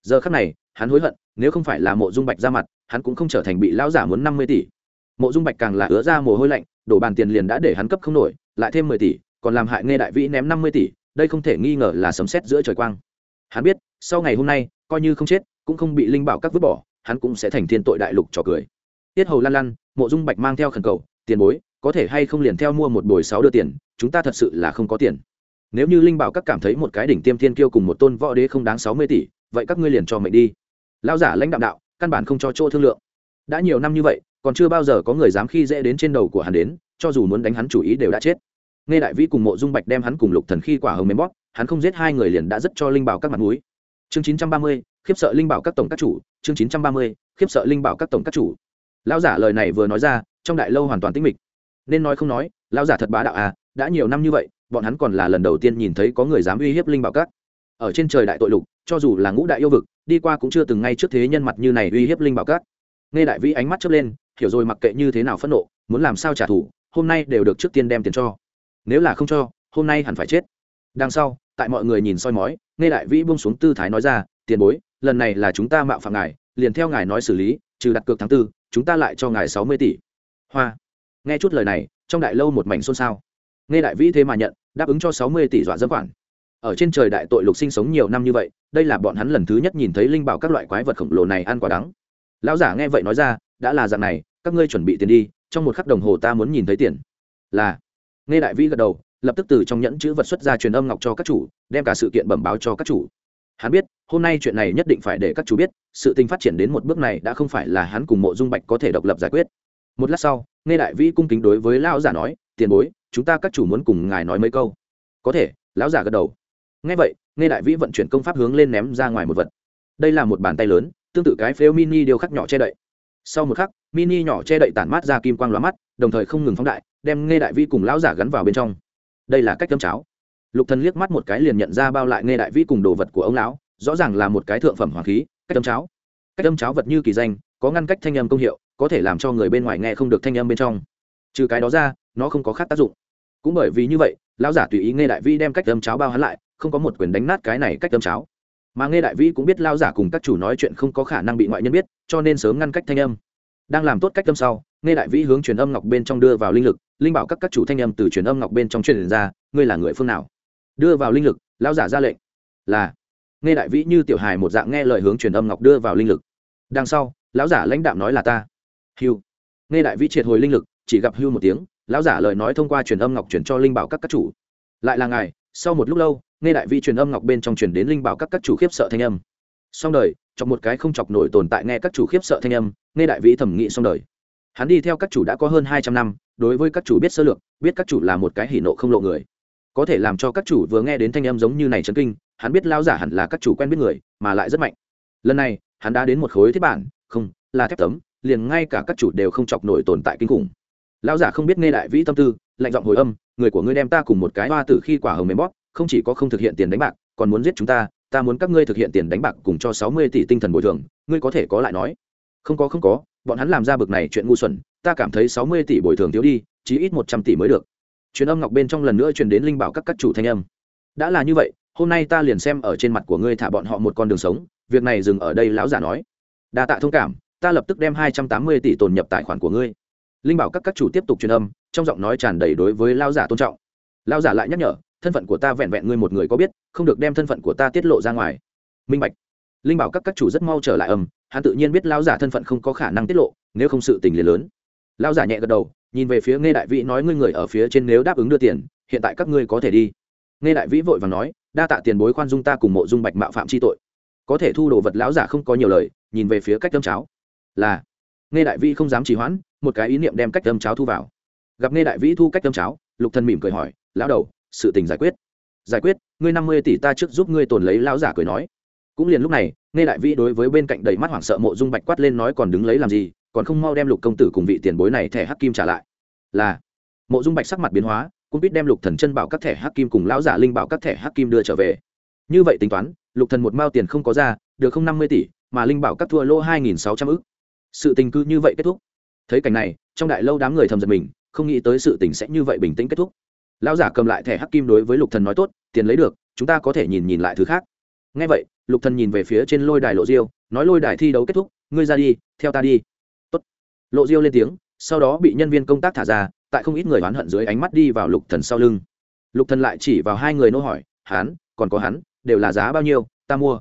Giờ khắc này, hắn hối hận, nếu không phải là mộ dung bạch ra mặt, hắn cũng không trở thành bị lão giả muốn năm mươi tỷ. Mộ dung bạch càng là ứa ra mồ hôi lạnh, đổ bàn tiền liền đã để hắn cấp không nổi, lại thêm mười tỷ, còn làm hại nghe đại vĩ ném năm mươi tỷ, đây không thể nghi ngờ là sấm xét giữa trời quang. Hắn biết, sau ngày hôm nay, coi như không chết, cũng không bị linh bảo các vứt bỏ, hắn cũng sẽ thành thiên tội đại lục trò cười. Tiết hầu lan lăn, mộ dung bạch mang theo khẩn cầu tiền bối, có thể hay không liền theo mua một bồi sáu đưa tiền, chúng ta thật sự là không có tiền. Nếu như linh bảo các cảm thấy một cái đỉnh tiêm thiên kiêu cùng một tôn võ đế không đáng sáu mươi tỷ, vậy các ngươi liền cho mệnh đi. Lao giả lãnh đạo đạo, căn bản không cho chỗ thương lượng. Đã nhiều năm như vậy, còn chưa bao giờ có người dám khi dễ đến trên đầu của hắn đến, cho dù muốn đánh hắn chủ ý đều đã chết. Nghe đại vĩ cùng mộ dung bạch đem hắn cùng lục thần khi quả hồng mềm bóp, hắn không giết hai người liền đã rất cho linh bảo các mặt mũi. Chương chín trăm ba mươi, khiếp sợ linh bảo các tổng các chủ, chương chín trăm ba mươi, khiếp sợ linh bảo các tổng các chủ. Lão giả lời này vừa nói ra trong đại lâu hoàn toàn tĩnh mịch. Nên nói không nói, lão giả thật bá đạo à đã nhiều năm như vậy, bọn hắn còn là lần đầu tiên nhìn thấy có người dám uy hiếp linh bảo các. Ở trên trời đại tội lục, cho dù là ngũ đại yêu vực, đi qua cũng chưa từng ngay trước thế nhân mặt như này uy hiếp linh bảo các. Nghe đại vĩ ánh mắt chớp lên, hiểu rồi mặc kệ như thế nào phẫn nộ, muốn làm sao trả thù, hôm nay đều được trước tiên đem tiền cho. Nếu là không cho, hôm nay hẳn phải chết. Đằng sau, tại mọi người nhìn soi mói, nghe đại vĩ buông xuống tư thái nói ra, tiền bối, lần này là chúng ta mạo phạm ngài, liền theo ngài nói xử lý, trừ đặt cược tháng tư, chúng ta lại cho ngài sáu mươi tỷ hoa. Nghe chút lời này, trong đại lâu một mảnh xôn xao. Nghe đại vĩ thế mà nhận, đáp ứng cho sáu mươi tỷ dọa dẫm khoản. Ở trên trời đại tội lục sinh sống nhiều năm như vậy, đây là bọn hắn lần thứ nhất nhìn thấy linh bảo các loại quái vật khổng lồ này ăn quả đắng. Lão giả nghe vậy nói ra, đã là dạng này, các ngươi chuẩn bị tiền đi, trong một khắc đồng hồ ta muốn nhìn thấy tiền. Là. Nghe đại vĩ gật đầu, lập tức từ trong nhẫn chữ vật xuất ra truyền âm ngọc cho các chủ, đem cả sự kiện bẩm báo cho các chủ. Hắn biết, hôm nay chuyện này nhất định phải để các chủ biết, sự tình phát triển đến một bước này đã không phải là hắn cùng mộ dung bạch có thể độc lập giải quyết một lát sau, nghe đại vĩ cung kính đối với lão giả nói, tiền bối, chúng ta các chủ muốn cùng ngài nói mấy câu. Có thể, lão giả gật đầu. Nghe vậy, nghe đại vĩ vận chuyển công pháp hướng lên ném ra ngoài một vật. Đây là một bàn tay lớn, tương tự cái phếu mini điều khắc nhỏ che đậy. Sau một khắc, mini nhỏ che đậy tản mát ra kim quang lóa mắt, đồng thời không ngừng phóng đại, đem nghe đại vĩ cùng lão giả gắn vào bên trong. Đây là cách tâm cháo. Lục thần liếc mắt một cái liền nhận ra bao lại nghe đại vĩ cùng đồ vật của ông lão, rõ ràng là một cái thượng phẩm hoàng khí, cách tâm cháo. Cách tâm cháo vật như kỳ danh, có ngăn cách thanh âm công hiệu có thể làm cho người bên ngoài nghe không được thanh âm bên trong. Trừ cái đó ra, nó không có khác tác dụng. Cũng bởi vì như vậy, lão giả tùy ý nghe đại vĩ đem cách âm cháo bao hắn lại, không có một quyền đánh nát cái này cách âm cháo. Mà nghe đại vĩ cũng biết lão giả cùng các chủ nói chuyện không có khả năng bị ngoại nhân biết, cho nên sớm ngăn cách thanh âm. Đang làm tốt cách âm sau nghe đại vĩ hướng truyền âm ngọc bên trong đưa vào linh lực, linh bảo các các chủ thanh âm từ truyền âm ngọc bên trong truyền ra, ngươi là người phương nào? Đưa vào linh lực, lão giả ra lệnh, là. Nghe đại vĩ như tiểu hài một dạng nghe lời hướng truyền âm ngọc đưa vào linh lực. Đằng sau, lão giả lãnh đạm nói là ta hưu. Nghe đại vĩ triệt hồi linh lực, chỉ gặp hưu một tiếng, lão giả lời nói thông qua truyền âm ngọc chuyển cho linh bảo các các chủ. Lại là ngài, sau một lúc lâu, nghe đại vĩ truyền âm ngọc bên trong truyền đến linh bảo các các chủ khiếp sợ thanh âm. Xong đời, chọc một cái không chọc nổi tồn tại nghe các chủ khiếp sợ thanh âm, nghe đại vĩ thẩm nghị xong đời. Hắn đi theo các chủ đã có hơn hai trăm năm, đối với các chủ biết sơ lược, biết các chủ là một cái hỉ nộ không lộ người. Có thể làm cho các chủ vừa nghe đến thanh âm giống như này chấn kinh, hắn biết lao giả hẳn là các chủ quen biết người, mà lại rất mạnh. Lần này, hắn đã đến một khối thiết bản, không, là thép tấm liền ngay cả các chủ đều không chọc nổi tồn tại kinh khủng. Lão giả không biết nghe đại vĩ tâm tư, lạnh giọng hồi âm, người của ngươi đem ta cùng một cái hoa tử khi quả hồng mềm bóp, không chỉ có không thực hiện tiền đánh bạc, còn muốn giết chúng ta ta muốn các ngươi thực hiện tiền đánh bạc cùng cho sáu mươi tỷ tinh thần bồi thường, ngươi có thể có lại nói. Không có không có, bọn hắn làm ra bực này chuyện ngu xuẩn, ta cảm thấy sáu mươi tỷ bồi thường thiếu đi, chí ít một trăm tỷ mới được. Truyền âm ngọc bên trong lần nữa truyền đến linh bảo các các chủ thanh âm. Đã là như vậy, hôm nay ta liền xem ở trên mặt của ngươi thả bọn họ một con đường sống, việc này dừng ở đây, lão giả nói. Đa tạ thông cảm ta lập tức đem hai trăm tám mươi tỷ tồn nhập tài khoản của ngươi. Linh bảo các các chủ tiếp tục truyền âm, trong giọng nói tràn đầy đối với lão giả tôn trọng. Lão giả lại nhắc nhở, thân phận của ta vẹn vẹn ngươi một người có biết, không được đem thân phận của ta tiết lộ ra ngoài. Minh bạch. Linh bảo các các chủ rất mau trở lại âm, hắn tự nhiên biết lão giả thân phận không có khả năng tiết lộ, nếu không sự tình liền lớn. Lão giả nhẹ gật đầu, nhìn về phía nghe đại vĩ nói ngươi người ở phía trên nếu đáp ứng đưa tiền, hiện tại các ngươi có thể đi. Nghe đại vĩ vội và nói, đa tạ tiền bối khoan dung ta cùng mộ dung bạch mạo phạm chi tội. Có thể thu đồ vật lão giả không có nhiều lời, nhìn về phía cách tấm cháo là nghe đại vĩ không dám trì hoãn, một cái ý niệm đem cách âm cháo thu vào. Gặp nghe đại vĩ thu cách âm cháo, lục thần mỉm cười hỏi, lão đầu, sự tình giải quyết. Giải quyết? Ngươi năm mươi tỷ ta trước giúp ngươi tồn lấy lão giả cười nói. Cũng liền lúc này nghe đại vĩ đối với bên cạnh đầy mắt hoảng sợ mộ dung bạch quát lên nói còn đứng lấy làm gì, còn không mau đem lục công tử cùng vị tiền bối này thẻ hắc kim trả lại. Là. Mộ dung bạch sắc mặt biến hóa, cũng biết đem lục thần chân bảo các thẻ hắc kim cùng lão giả linh bảo các thẻ hắc kim đưa trở về. Như vậy tính toán, lục thần một mao tiền không có ra, được không năm mươi tỷ, mà linh bảo các thua lỗ hai nghìn sáu trăm ức sự tình cứ như vậy kết thúc. Thấy cảnh này, trong đại lâu đám người thầm giật mình, không nghĩ tới sự tình sẽ như vậy bình tĩnh kết thúc. Lão giả cầm lại thẻ hắc kim đối với lục thần nói tốt, tiền lấy được, chúng ta có thể nhìn nhìn lại thứ khác. Nghe vậy, lục thần nhìn về phía trên lôi đài lộ diêu, nói, lôi đài thi đấu kết thúc, ngươi ra đi, theo ta đi. Tốt. Lộ diêu lên tiếng, sau đó bị nhân viên công tác thả ra, tại không ít người oán hận dưới ánh mắt đi vào lục thần sau lưng. Lục thần lại chỉ vào hai người nô hỏi hắn còn có hắn, đều là giá bao nhiêu, ta mua?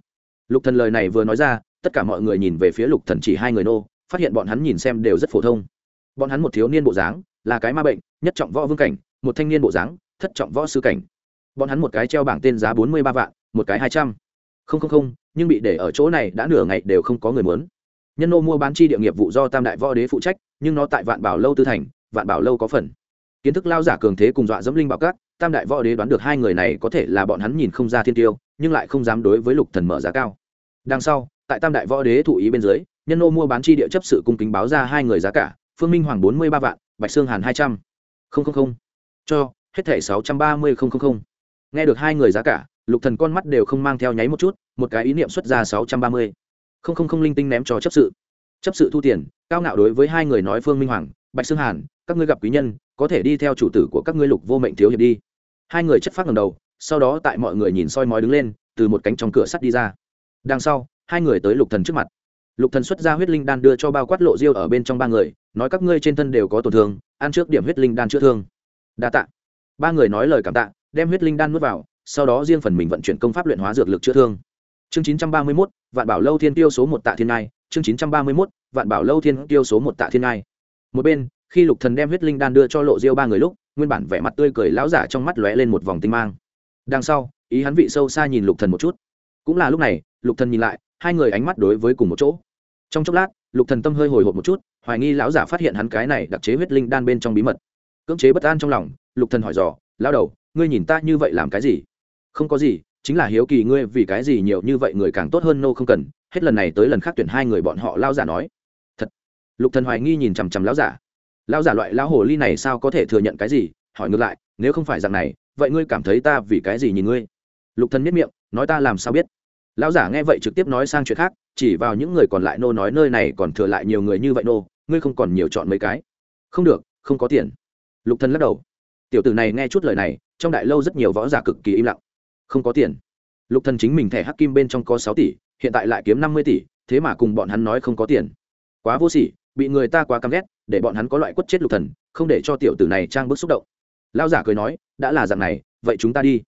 Lục thần lời này vừa nói ra, tất cả mọi người nhìn về phía lục thần chỉ hai người nô phát hiện bọn hắn nhìn xem đều rất phổ thông. Bọn hắn một thiếu niên bộ dáng, là cái ma bệnh, nhất trọng võ vương cảnh, một thanh niên bộ dáng, thất trọng võ sư cảnh. Bọn hắn một cái treo bảng tên giá bốn mươi ba vạn, một cái hai trăm. Không không không, nhưng bị để ở chỗ này đã nửa ngày đều không có người muốn. Nhân nô mua bán chi địa nghiệp vụ do tam đại võ đế phụ trách, nhưng nó tại vạn bảo lâu tư thành, vạn bảo lâu có phần. Kiến thức lao giả cường thế cùng dọa dẫm linh bảo các, tam đại võ đế đoán được hai người này có thể là bọn hắn nhìn không ra thiên tiêu, nhưng lại không dám đối với lục thần mở giá cao. Đằng sau, tại tam đại võ đế thụ ý bên dưới nhân nô mua bán chi địa chấp sự cung kính báo ra hai người giá cả, phương minh hoàng bốn mươi ba vạn, bạch sương hàn hai trăm. Không không không. Cho, hết thẻ sáu trăm ba mươi nghe được hai người giá cả, lục thần con mắt đều không mang theo nháy một chút, một cái ý niệm xuất ra sáu trăm ba mươi. Không không không linh tinh ném cho chấp sự. Chấp sự thu tiền, cao ngạo đối với hai người nói phương minh hoàng, bạch Sương hàn, các ngươi gặp quý nhân, có thể đi theo chủ tử của các ngươi lục vô mệnh thiếu hiệp đi. Hai người chất phát ngầm đầu, sau đó tại mọi người nhìn soi mói đứng lên, từ một cánh trong cửa sắt đi ra. Đằng sau, hai người tới lục thần trước mặt lục thần xuất ra huyết linh đan đưa cho bao quát lộ diêu ở bên trong ba người nói các ngươi trên thân đều có tổn thương ăn trước điểm huyết linh đan chữa thương. Đa tạ. Ba người nói lời cảm tạ đem huyết linh đan nuốt vào sau đó riêng phần mình vận chuyển công pháp luyện hóa dược lực chữa thương. Chương 931, vạn bảo lâu thiên tiêu số một tạ thiên ngai. Chương 931, vạn bảo lâu thiên tiêu số một tạ thiên ngai. Một bên khi lục thần đem huyết linh đan đưa cho lộ diêu ba người lúc nguyên bản vẻ mặt tươi cười lão giả trong mắt lóe lên một vòng tinh mang. Đằng sau ý hắn vị sâu xa nhìn lục thần một chút. Cũng là lúc này lục thần nhìn lại hai người ánh mắt đối với cùng một chỗ. Trong chốc lát, lục thần tâm hơi hồi hộp một chút, hoài nghi lão giả phát hiện hắn cái này đặc chế huyết linh đan bên trong bí mật. Cưỡng chế bất an trong lòng, lục thần hỏi dò, lão đầu, ngươi nhìn ta như vậy làm cái gì? Không có gì, chính là hiếu kỳ ngươi vì cái gì nhiều như vậy người càng tốt hơn nô không cần. Hết lần này tới lần khác tuyển hai người bọn họ lão giả nói. Thật. Lục thần hoài nghi nhìn chằm chằm lão giả. Lão giả loại lão hồ ly này sao có thể thừa nhận cái gì? Hỏi ngược lại, nếu không phải dạng này, vậy ngươi cảm thấy ta vì cái gì nhìn ngươi? Lục thần miết miệng, nói ta làm sao biết? Lão giả nghe vậy trực tiếp nói sang chuyện khác, chỉ vào những người còn lại nô nói nơi này còn thừa lại nhiều người như vậy nô, ngươi không còn nhiều chọn mấy cái. Không được, không có tiền. Lục thần lắc đầu. Tiểu tử này nghe chút lời này, trong đại lâu rất nhiều võ giả cực kỳ im lặng. Không có tiền. Lục thần chính mình thẻ hắc kim bên trong có sáu tỷ, hiện tại lại kiếm năm mươi tỷ, thế mà cùng bọn hắn nói không có tiền. Quá vô sỉ, bị người ta quá căm ghét, để bọn hắn có loại quất chết lục thần, không để cho tiểu tử này trang bức xúc động. Lão giả cười nói, đã là dạng này, vậy chúng ta đi.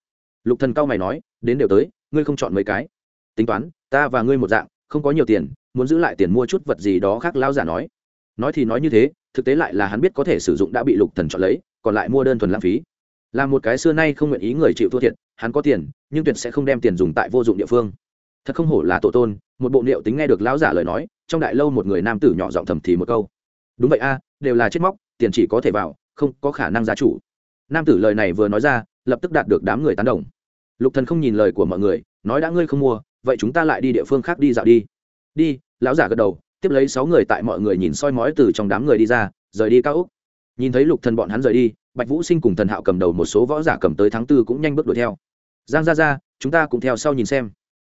Lục thần cao mày nói, đến đều tới, ngươi không chọn mấy cái tính toán, ta và ngươi một dạng, không có nhiều tiền, muốn giữ lại tiền mua chút vật gì đó khác, lão giả nói. Nói thì nói như thế, thực tế lại là hắn biết có thể sử dụng đã bị lục thần chọn lấy, còn lại mua đơn thuần lãng phí. Là một cái xưa nay không nguyện ý người chịu thua thiệt, hắn có tiền, nhưng tuyệt sẽ không đem tiền dùng tại vô dụng địa phương. Thật không hổ là tổ tôn, một bộ liệu tính nghe được lão giả lời nói, trong đại lâu một người nam tử nhỏ giọng thầm thì một câu. Đúng vậy a, đều là chết móc, tiền chỉ có thể vào, không có khả năng giá chủ. Nam tử lời này vừa nói ra, lập tức đạt được đám người tán đồng. Lục thần không nhìn lời của mọi người, nói đã ngươi không mua vậy chúng ta lại đi địa phương khác đi dạo đi. Đi, lão giả gật đầu, tiếp lấy sáu người tại mọi người nhìn soi mói từ trong đám người đi ra, rời đi cao úc nhìn thấy lục thần bọn hắn rời đi, bạch vũ sinh cùng thần hạo cầm đầu một số võ giả cầm tới tháng tư cũng nhanh bước đuổi theo. Giang ra ra chúng ta cũng theo sau nhìn xem.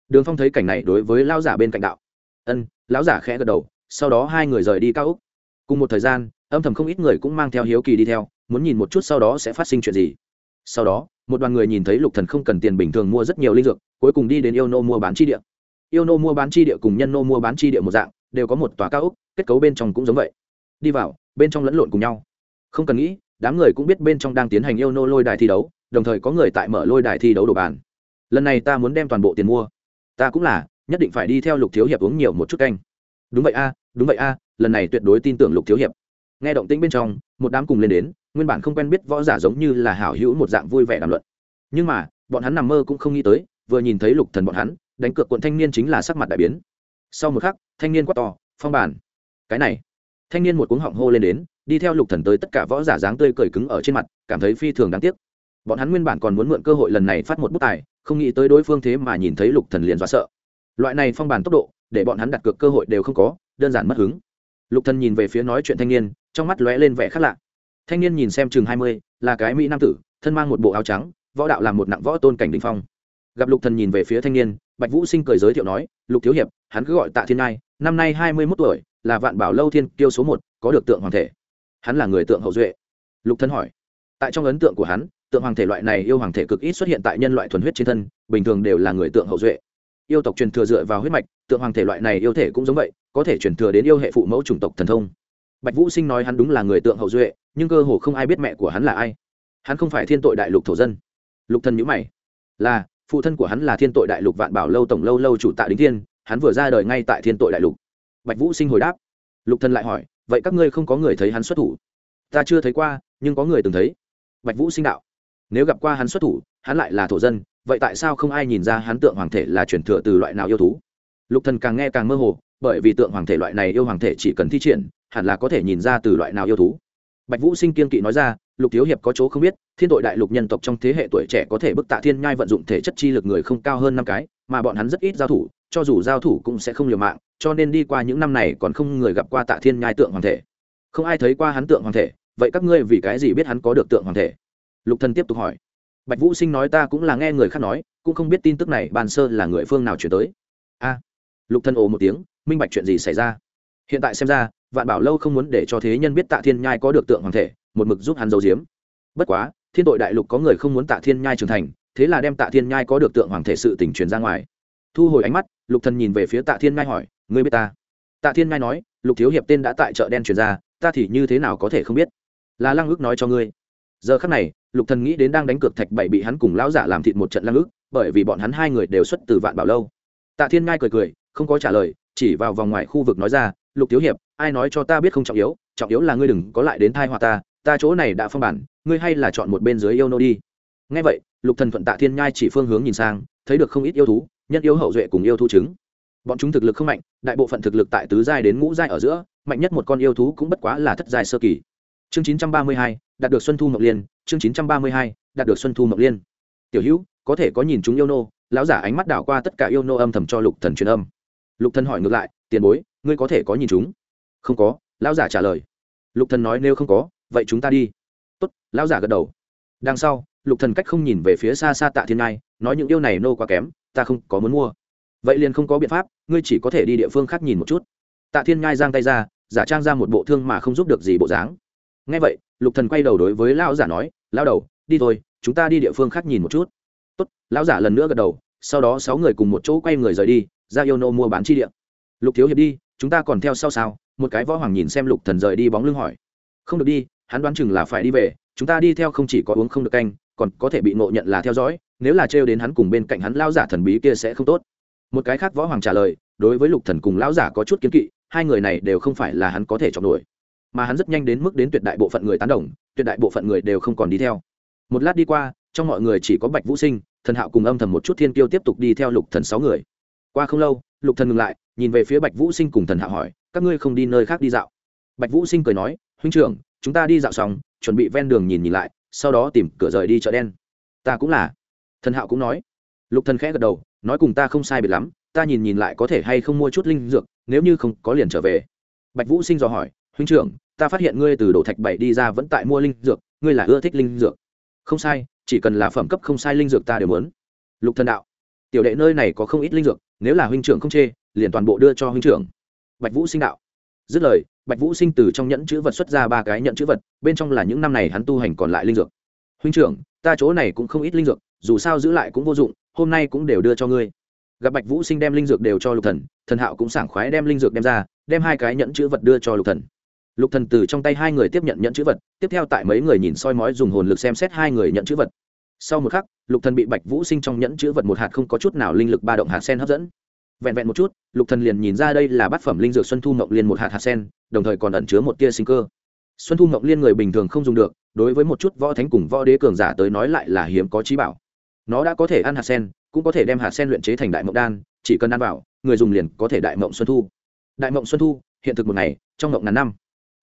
Đường phong thấy cảnh này đối với lão giả bên cạnh đạo. Ân, lão giả khẽ gật đầu, sau đó hai người rời đi cao úc cùng một thời gian, âm thầm không ít người cũng mang theo hiếu kỳ đi theo, muốn nhìn một chút sau đó sẽ phát sinh chuyện gì. Sau đó, một đoàn người nhìn thấy lục thần không cần tiền bình thường mua rất nhiều linh dược cuối cùng đi đến yêu nô mua bán chi địa. Yêu nô mua bán chi địa cùng nhân nô mua bán chi địa một dạng đều có một tòa cao ốc, kết cấu bên trong cũng giống vậy. Đi vào bên trong lẫn lộn cùng nhau. Không cần nghĩ đám người cũng biết bên trong đang tiến hành yêu nô lôi đài thi đấu đồng thời có người tại mở lôi đài thi đấu đồ bàn. Lần này ta muốn đem toàn bộ tiền mua. Ta cũng là nhất định phải đi theo lục thiếu hiệp uống nhiều một chút canh. Đúng vậy a đúng vậy a lần này tuyệt đối tin tưởng lục thiếu hiệp. Nghe động tĩnh bên trong một đám cùng lên đến nguyên bản không quen biết võ giả giống như là hảo hữu một dạng vui vẻ đàm luận. Nhưng mà bọn hắn nằm mơ cũng không nghĩ tới vừa nhìn thấy lục thần bọn hắn, đánh cược quận thanh niên chính là sắc mặt đại biến. Sau một khắc, thanh niên quát to, phong bản, cái này. Thanh niên một cuống họng hô lên đến, đi theo lục thần tới tất cả võ giả dáng tươi cười cứng ở trên mặt, cảm thấy phi thường đáng tiếc. Bọn hắn nguyên bản còn muốn mượn cơ hội lần này phát một bút tài, không nghĩ tới đối phương thế mà nhìn thấy lục thần liền dọa sợ. Loại này phong bản tốc độ, để bọn hắn đặt cược cơ hội đều không có, đơn giản mất hứng. Lục thần nhìn về phía nói chuyện thanh niên, trong mắt lóe lên vẻ khác lạ. Thanh niên nhìn xem chừng hai mươi, là cái mỹ nam tử, thân mang một bộ áo trắng, võ đạo làm một nặng võ tôn cảnh đình phong gặp lục thần nhìn về phía thanh niên, bạch vũ sinh cười giới thiệu nói, lục thiếu hiệp, hắn cứ gọi tạ thiên ngai, năm nay hai mươi 21 tuổi, là vạn bảo lâu thiên kiêu số một, có được tượng hoàng thể. Hắn là người tượng hậu duệ. Lục thân hỏi. Tại trong ấn tượng của hắn, tượng hoàng thể loại này yêu hoàng thể cực ít xuất hiện tại nhân loại thuần huyết trên thân, bình thường đều là người tượng hậu duệ. Yêu tộc truyền thừa dựa vào huyết mạch, tượng hoàng thể loại này yêu thể cũng giống vậy, có thể truyền thừa đến yêu hệ phụ mẫu chủng tộc thần thông. Bạch vũ sinh nói hắn đúng là người tượng hậu duệ, nhưng cơ hồ không ai biết mẹ của hắn là ai. Hắn không phải thiên tội đại lục thổ dân. Lục thần nhữ mày. Là phụ thân của hắn là thiên tội đại lục vạn bảo lâu tổng lâu lâu chủ tạ đính thiên, hắn vừa ra đời ngay tại thiên tội đại lục. Bạch vũ sinh hồi đáp. Lục thần lại hỏi, vậy các ngươi không có người thấy hắn xuất thủ? Ta chưa thấy qua, nhưng có người từng thấy. Bạch vũ sinh đạo. Nếu gặp qua hắn xuất thủ, hắn lại là thổ dân, vậy tại sao không ai nhìn ra hắn tượng hoàng thể là chuyển thừa từ loại nào yêu thú? Lục thần càng nghe càng mơ hồ, bởi vì tượng hoàng thể loại này yêu hoàng thể chỉ cần thi triển, hẳn là có thể nhìn ra từ loại nào yêu thú. Bạch vũ sinh kiên kỵ nói ra lục thiếu hiệp có chỗ không biết, thiên tội đại lục nhân tộc trong thế hệ tuổi trẻ có thể bức tạ thiên nhai vận dụng thể chất chi lực người không cao hơn năm cái, mà bọn hắn rất ít giao thủ, cho dù giao thủ cũng sẽ không liều mạng, cho nên đi qua những năm này còn không người gặp qua tạ thiên nhai tượng hoàng thể. Không ai thấy qua hắn tượng hoàng thể, vậy các ngươi vì cái gì biết hắn có được tượng hoàng thể? Lục thần tiếp tục hỏi. Bạch vũ sinh nói ta cũng là nghe người khác nói, cũng không biết tin tức này bàn sơ là người phương nào chuyển tới. A. Lục thần ồ một tiếng, minh bạch chuyện gì xảy ra? Hiện tại xem ra, vạn bảo lâu không muốn để cho thế nhân biết tạ thiên nhai có được tượng hoàng thể một mực giúp hắn giấu giếm. Bất quá, thiên tội đại lục có người không muốn tạ thiên nhai trưởng thành, thế là đem tạ thiên nhai có được tượng hoàng thể sự tình truyền ra ngoài. Thu hồi ánh mắt, lục thần nhìn về phía tạ thiên nhai hỏi, ngươi biết ta? Tạ thiên nhai nói, lục thiếu hiệp tên đã tại chợ đen truyền ra, ta thì như thế nào có thể không biết? Là lăng ước nói cho ngươi. Giờ khắc này, lục thần nghĩ đến đang đánh cược thạch bảy bị hắn cùng lão giả làm thịt một trận lăng ước, bởi vì bọn hắn hai người đều xuất từ vạn bảo lâu. Tạ thiên nhai cười cười, không có trả lời, chỉ vào vòng ngoài khu vực nói ra, lục thiếu hiệp, ai nói cho ta biết không trọng yếu trọng yếu là ngươi đừng có lại đến thai họa ta ta chỗ này đã phong bản ngươi hay là chọn một bên dưới yêu nô đi. Ngay vậy lục thần thuận tạ thiên nhai chỉ phương hướng nhìn sang thấy được không ít yêu thú nhân yêu hậu duệ cùng yêu thú trứng. Bọn chúng thực lực không mạnh đại bộ phận thực lực tại tứ giai đến ngũ giai ở giữa mạnh nhất một con yêu thú cũng bất quá là thất giai sơ kỳ. Chương 932, đạt được xuân thu mộc liên chương 932, đạt được xuân thu mộc liên. Tiểu hữu có thể có nhìn chúng yêu nô lão giả ánh mắt đảo qua tất cả yêu nô âm thầm cho lục thần truyền âm. Lục thần hỏi ngược lại tiền bối ngươi có thể có nhìn chúng? Không có lão giả trả lời. Lục thần nói nếu không có vậy chúng ta đi. Tốt, lão giả gật đầu. Đằng sau, lục thần cách không nhìn về phía xa xa tạ thiên ngai, nói những yêu này nô quá kém, ta không có muốn mua. Vậy liền không có biện pháp, ngươi chỉ có thể đi địa phương khác nhìn một chút. Tạ thiên ngai giang tay ra, giả trang ra một bộ thương mà không giúp được gì bộ dáng. Nghe vậy, lục thần quay đầu đối với lão giả nói, lão đầu, đi thôi, chúng ta đi địa phương khác nhìn một chút. Tốt, lão giả lần nữa gật đầu, sau đó sáu người cùng một chỗ quay người rời đi, ra yêu nô mua bán chi địa. Lục thiếu hiệp đi, chúng ta còn theo sau sao? Một cái võ hoàng nhìn xem lục thần rời đi bóng lưng hỏi. Không được đi hắn đoán chừng là phải đi về, chúng ta đi theo không chỉ có uống không được canh, còn có thể bị ngộ nhận là theo dõi, nếu là trêu đến hắn cùng bên cạnh hắn lao giả thần bí kia sẽ không tốt. Một cái khác võ hoàng trả lời, đối với lục thần cùng lão giả có chút kiến kỵ, hai người này đều không phải là hắn có thể chọn đuổi. Mà hắn rất nhanh đến mức đến tuyệt đại bộ phận người tán đồng, tuyệt đại bộ phận người đều không còn đi theo. Một lát đi qua, trong mọi người chỉ có bạch vũ sinh, thần hạo cùng âm thầm một chút thiên kiêu tiếp tục đi theo lục thần sáu người. Qua không lâu, lục thần ngừng lại, nhìn về phía bạch vũ sinh cùng thần hạo hỏi, các ngươi không đi nơi khác đi dạo? Bạch vũ sinh cười nói, huynh trưởng chúng ta đi dạo xong, chuẩn bị ven đường nhìn nhìn lại, sau đó tìm cửa rời đi chợ đen. Ta cũng là. Thần hạo cũng nói. Lục thần khẽ gật đầu, nói cùng ta không sai biệt lắm, ta nhìn nhìn lại có thể hay không mua chút linh dược, nếu như không có liền trở về. Bạch vũ sinh dò hỏi, huynh trưởng, ta phát hiện ngươi từ đổ thạch bảy đi ra vẫn tại mua linh dược, ngươi là ưa thích linh dược. Không sai, chỉ cần là phẩm cấp không sai linh dược ta đều muốn. Lục thần đạo, tiểu đệ nơi này có không ít linh dược, nếu là huynh trưởng không chê, liền toàn bộ đưa cho huynh trưởng. Bạch vũ sinh đạo, dứt lời bạch vũ sinh từ trong nhẫn chữ vật xuất ra ba cái nhẫn chữ vật, bên trong là những năm này hắn tu hành còn lại linh dược. Huynh trưởng, ta chỗ này cũng không ít linh dược, dù sao giữ lại cũng vô dụng, hôm nay cũng đều đưa cho ngươi. Gặp bạch vũ sinh đem linh dược đều cho lục thần thần hạo cũng sảng khoái đem linh dược đem ra, đem hai cái nhẫn chữ vật đưa cho lục thần. Lục thần từ trong tay hai người tiếp nhận nhẫn chữ vật, tiếp theo tại mấy người nhìn soi mói dùng hồn lực xem xét hai người nhận chữ vật. Sau một khắc, lục thần bị bạch vũ sinh trong nhẫn chữ vật một hạt không có chút nào linh lực ba động hạt sen hấp dẫn vẹn vẹn một chút, lục thần liền nhìn ra đây là bát phẩm linh dược xuân thu mộng liên một hạt hạt sen, đồng thời còn ẩn chứa một tia sinh cơ. Xuân thu mộng liên người bình thường không dùng được, đối với một chút võ thánh cùng võ đế cường giả tới nói lại là hiếm có trí bảo. Nó đã có thể ăn hạt sen, cũng có thể đem hạt sen luyện chế thành đại mộng đan, chỉ cần ăn vào, người dùng liền có thể đại mộng xuân thu. Đại mộng xuân thu, hiện thực một ngày, trong mộng ngàn năm.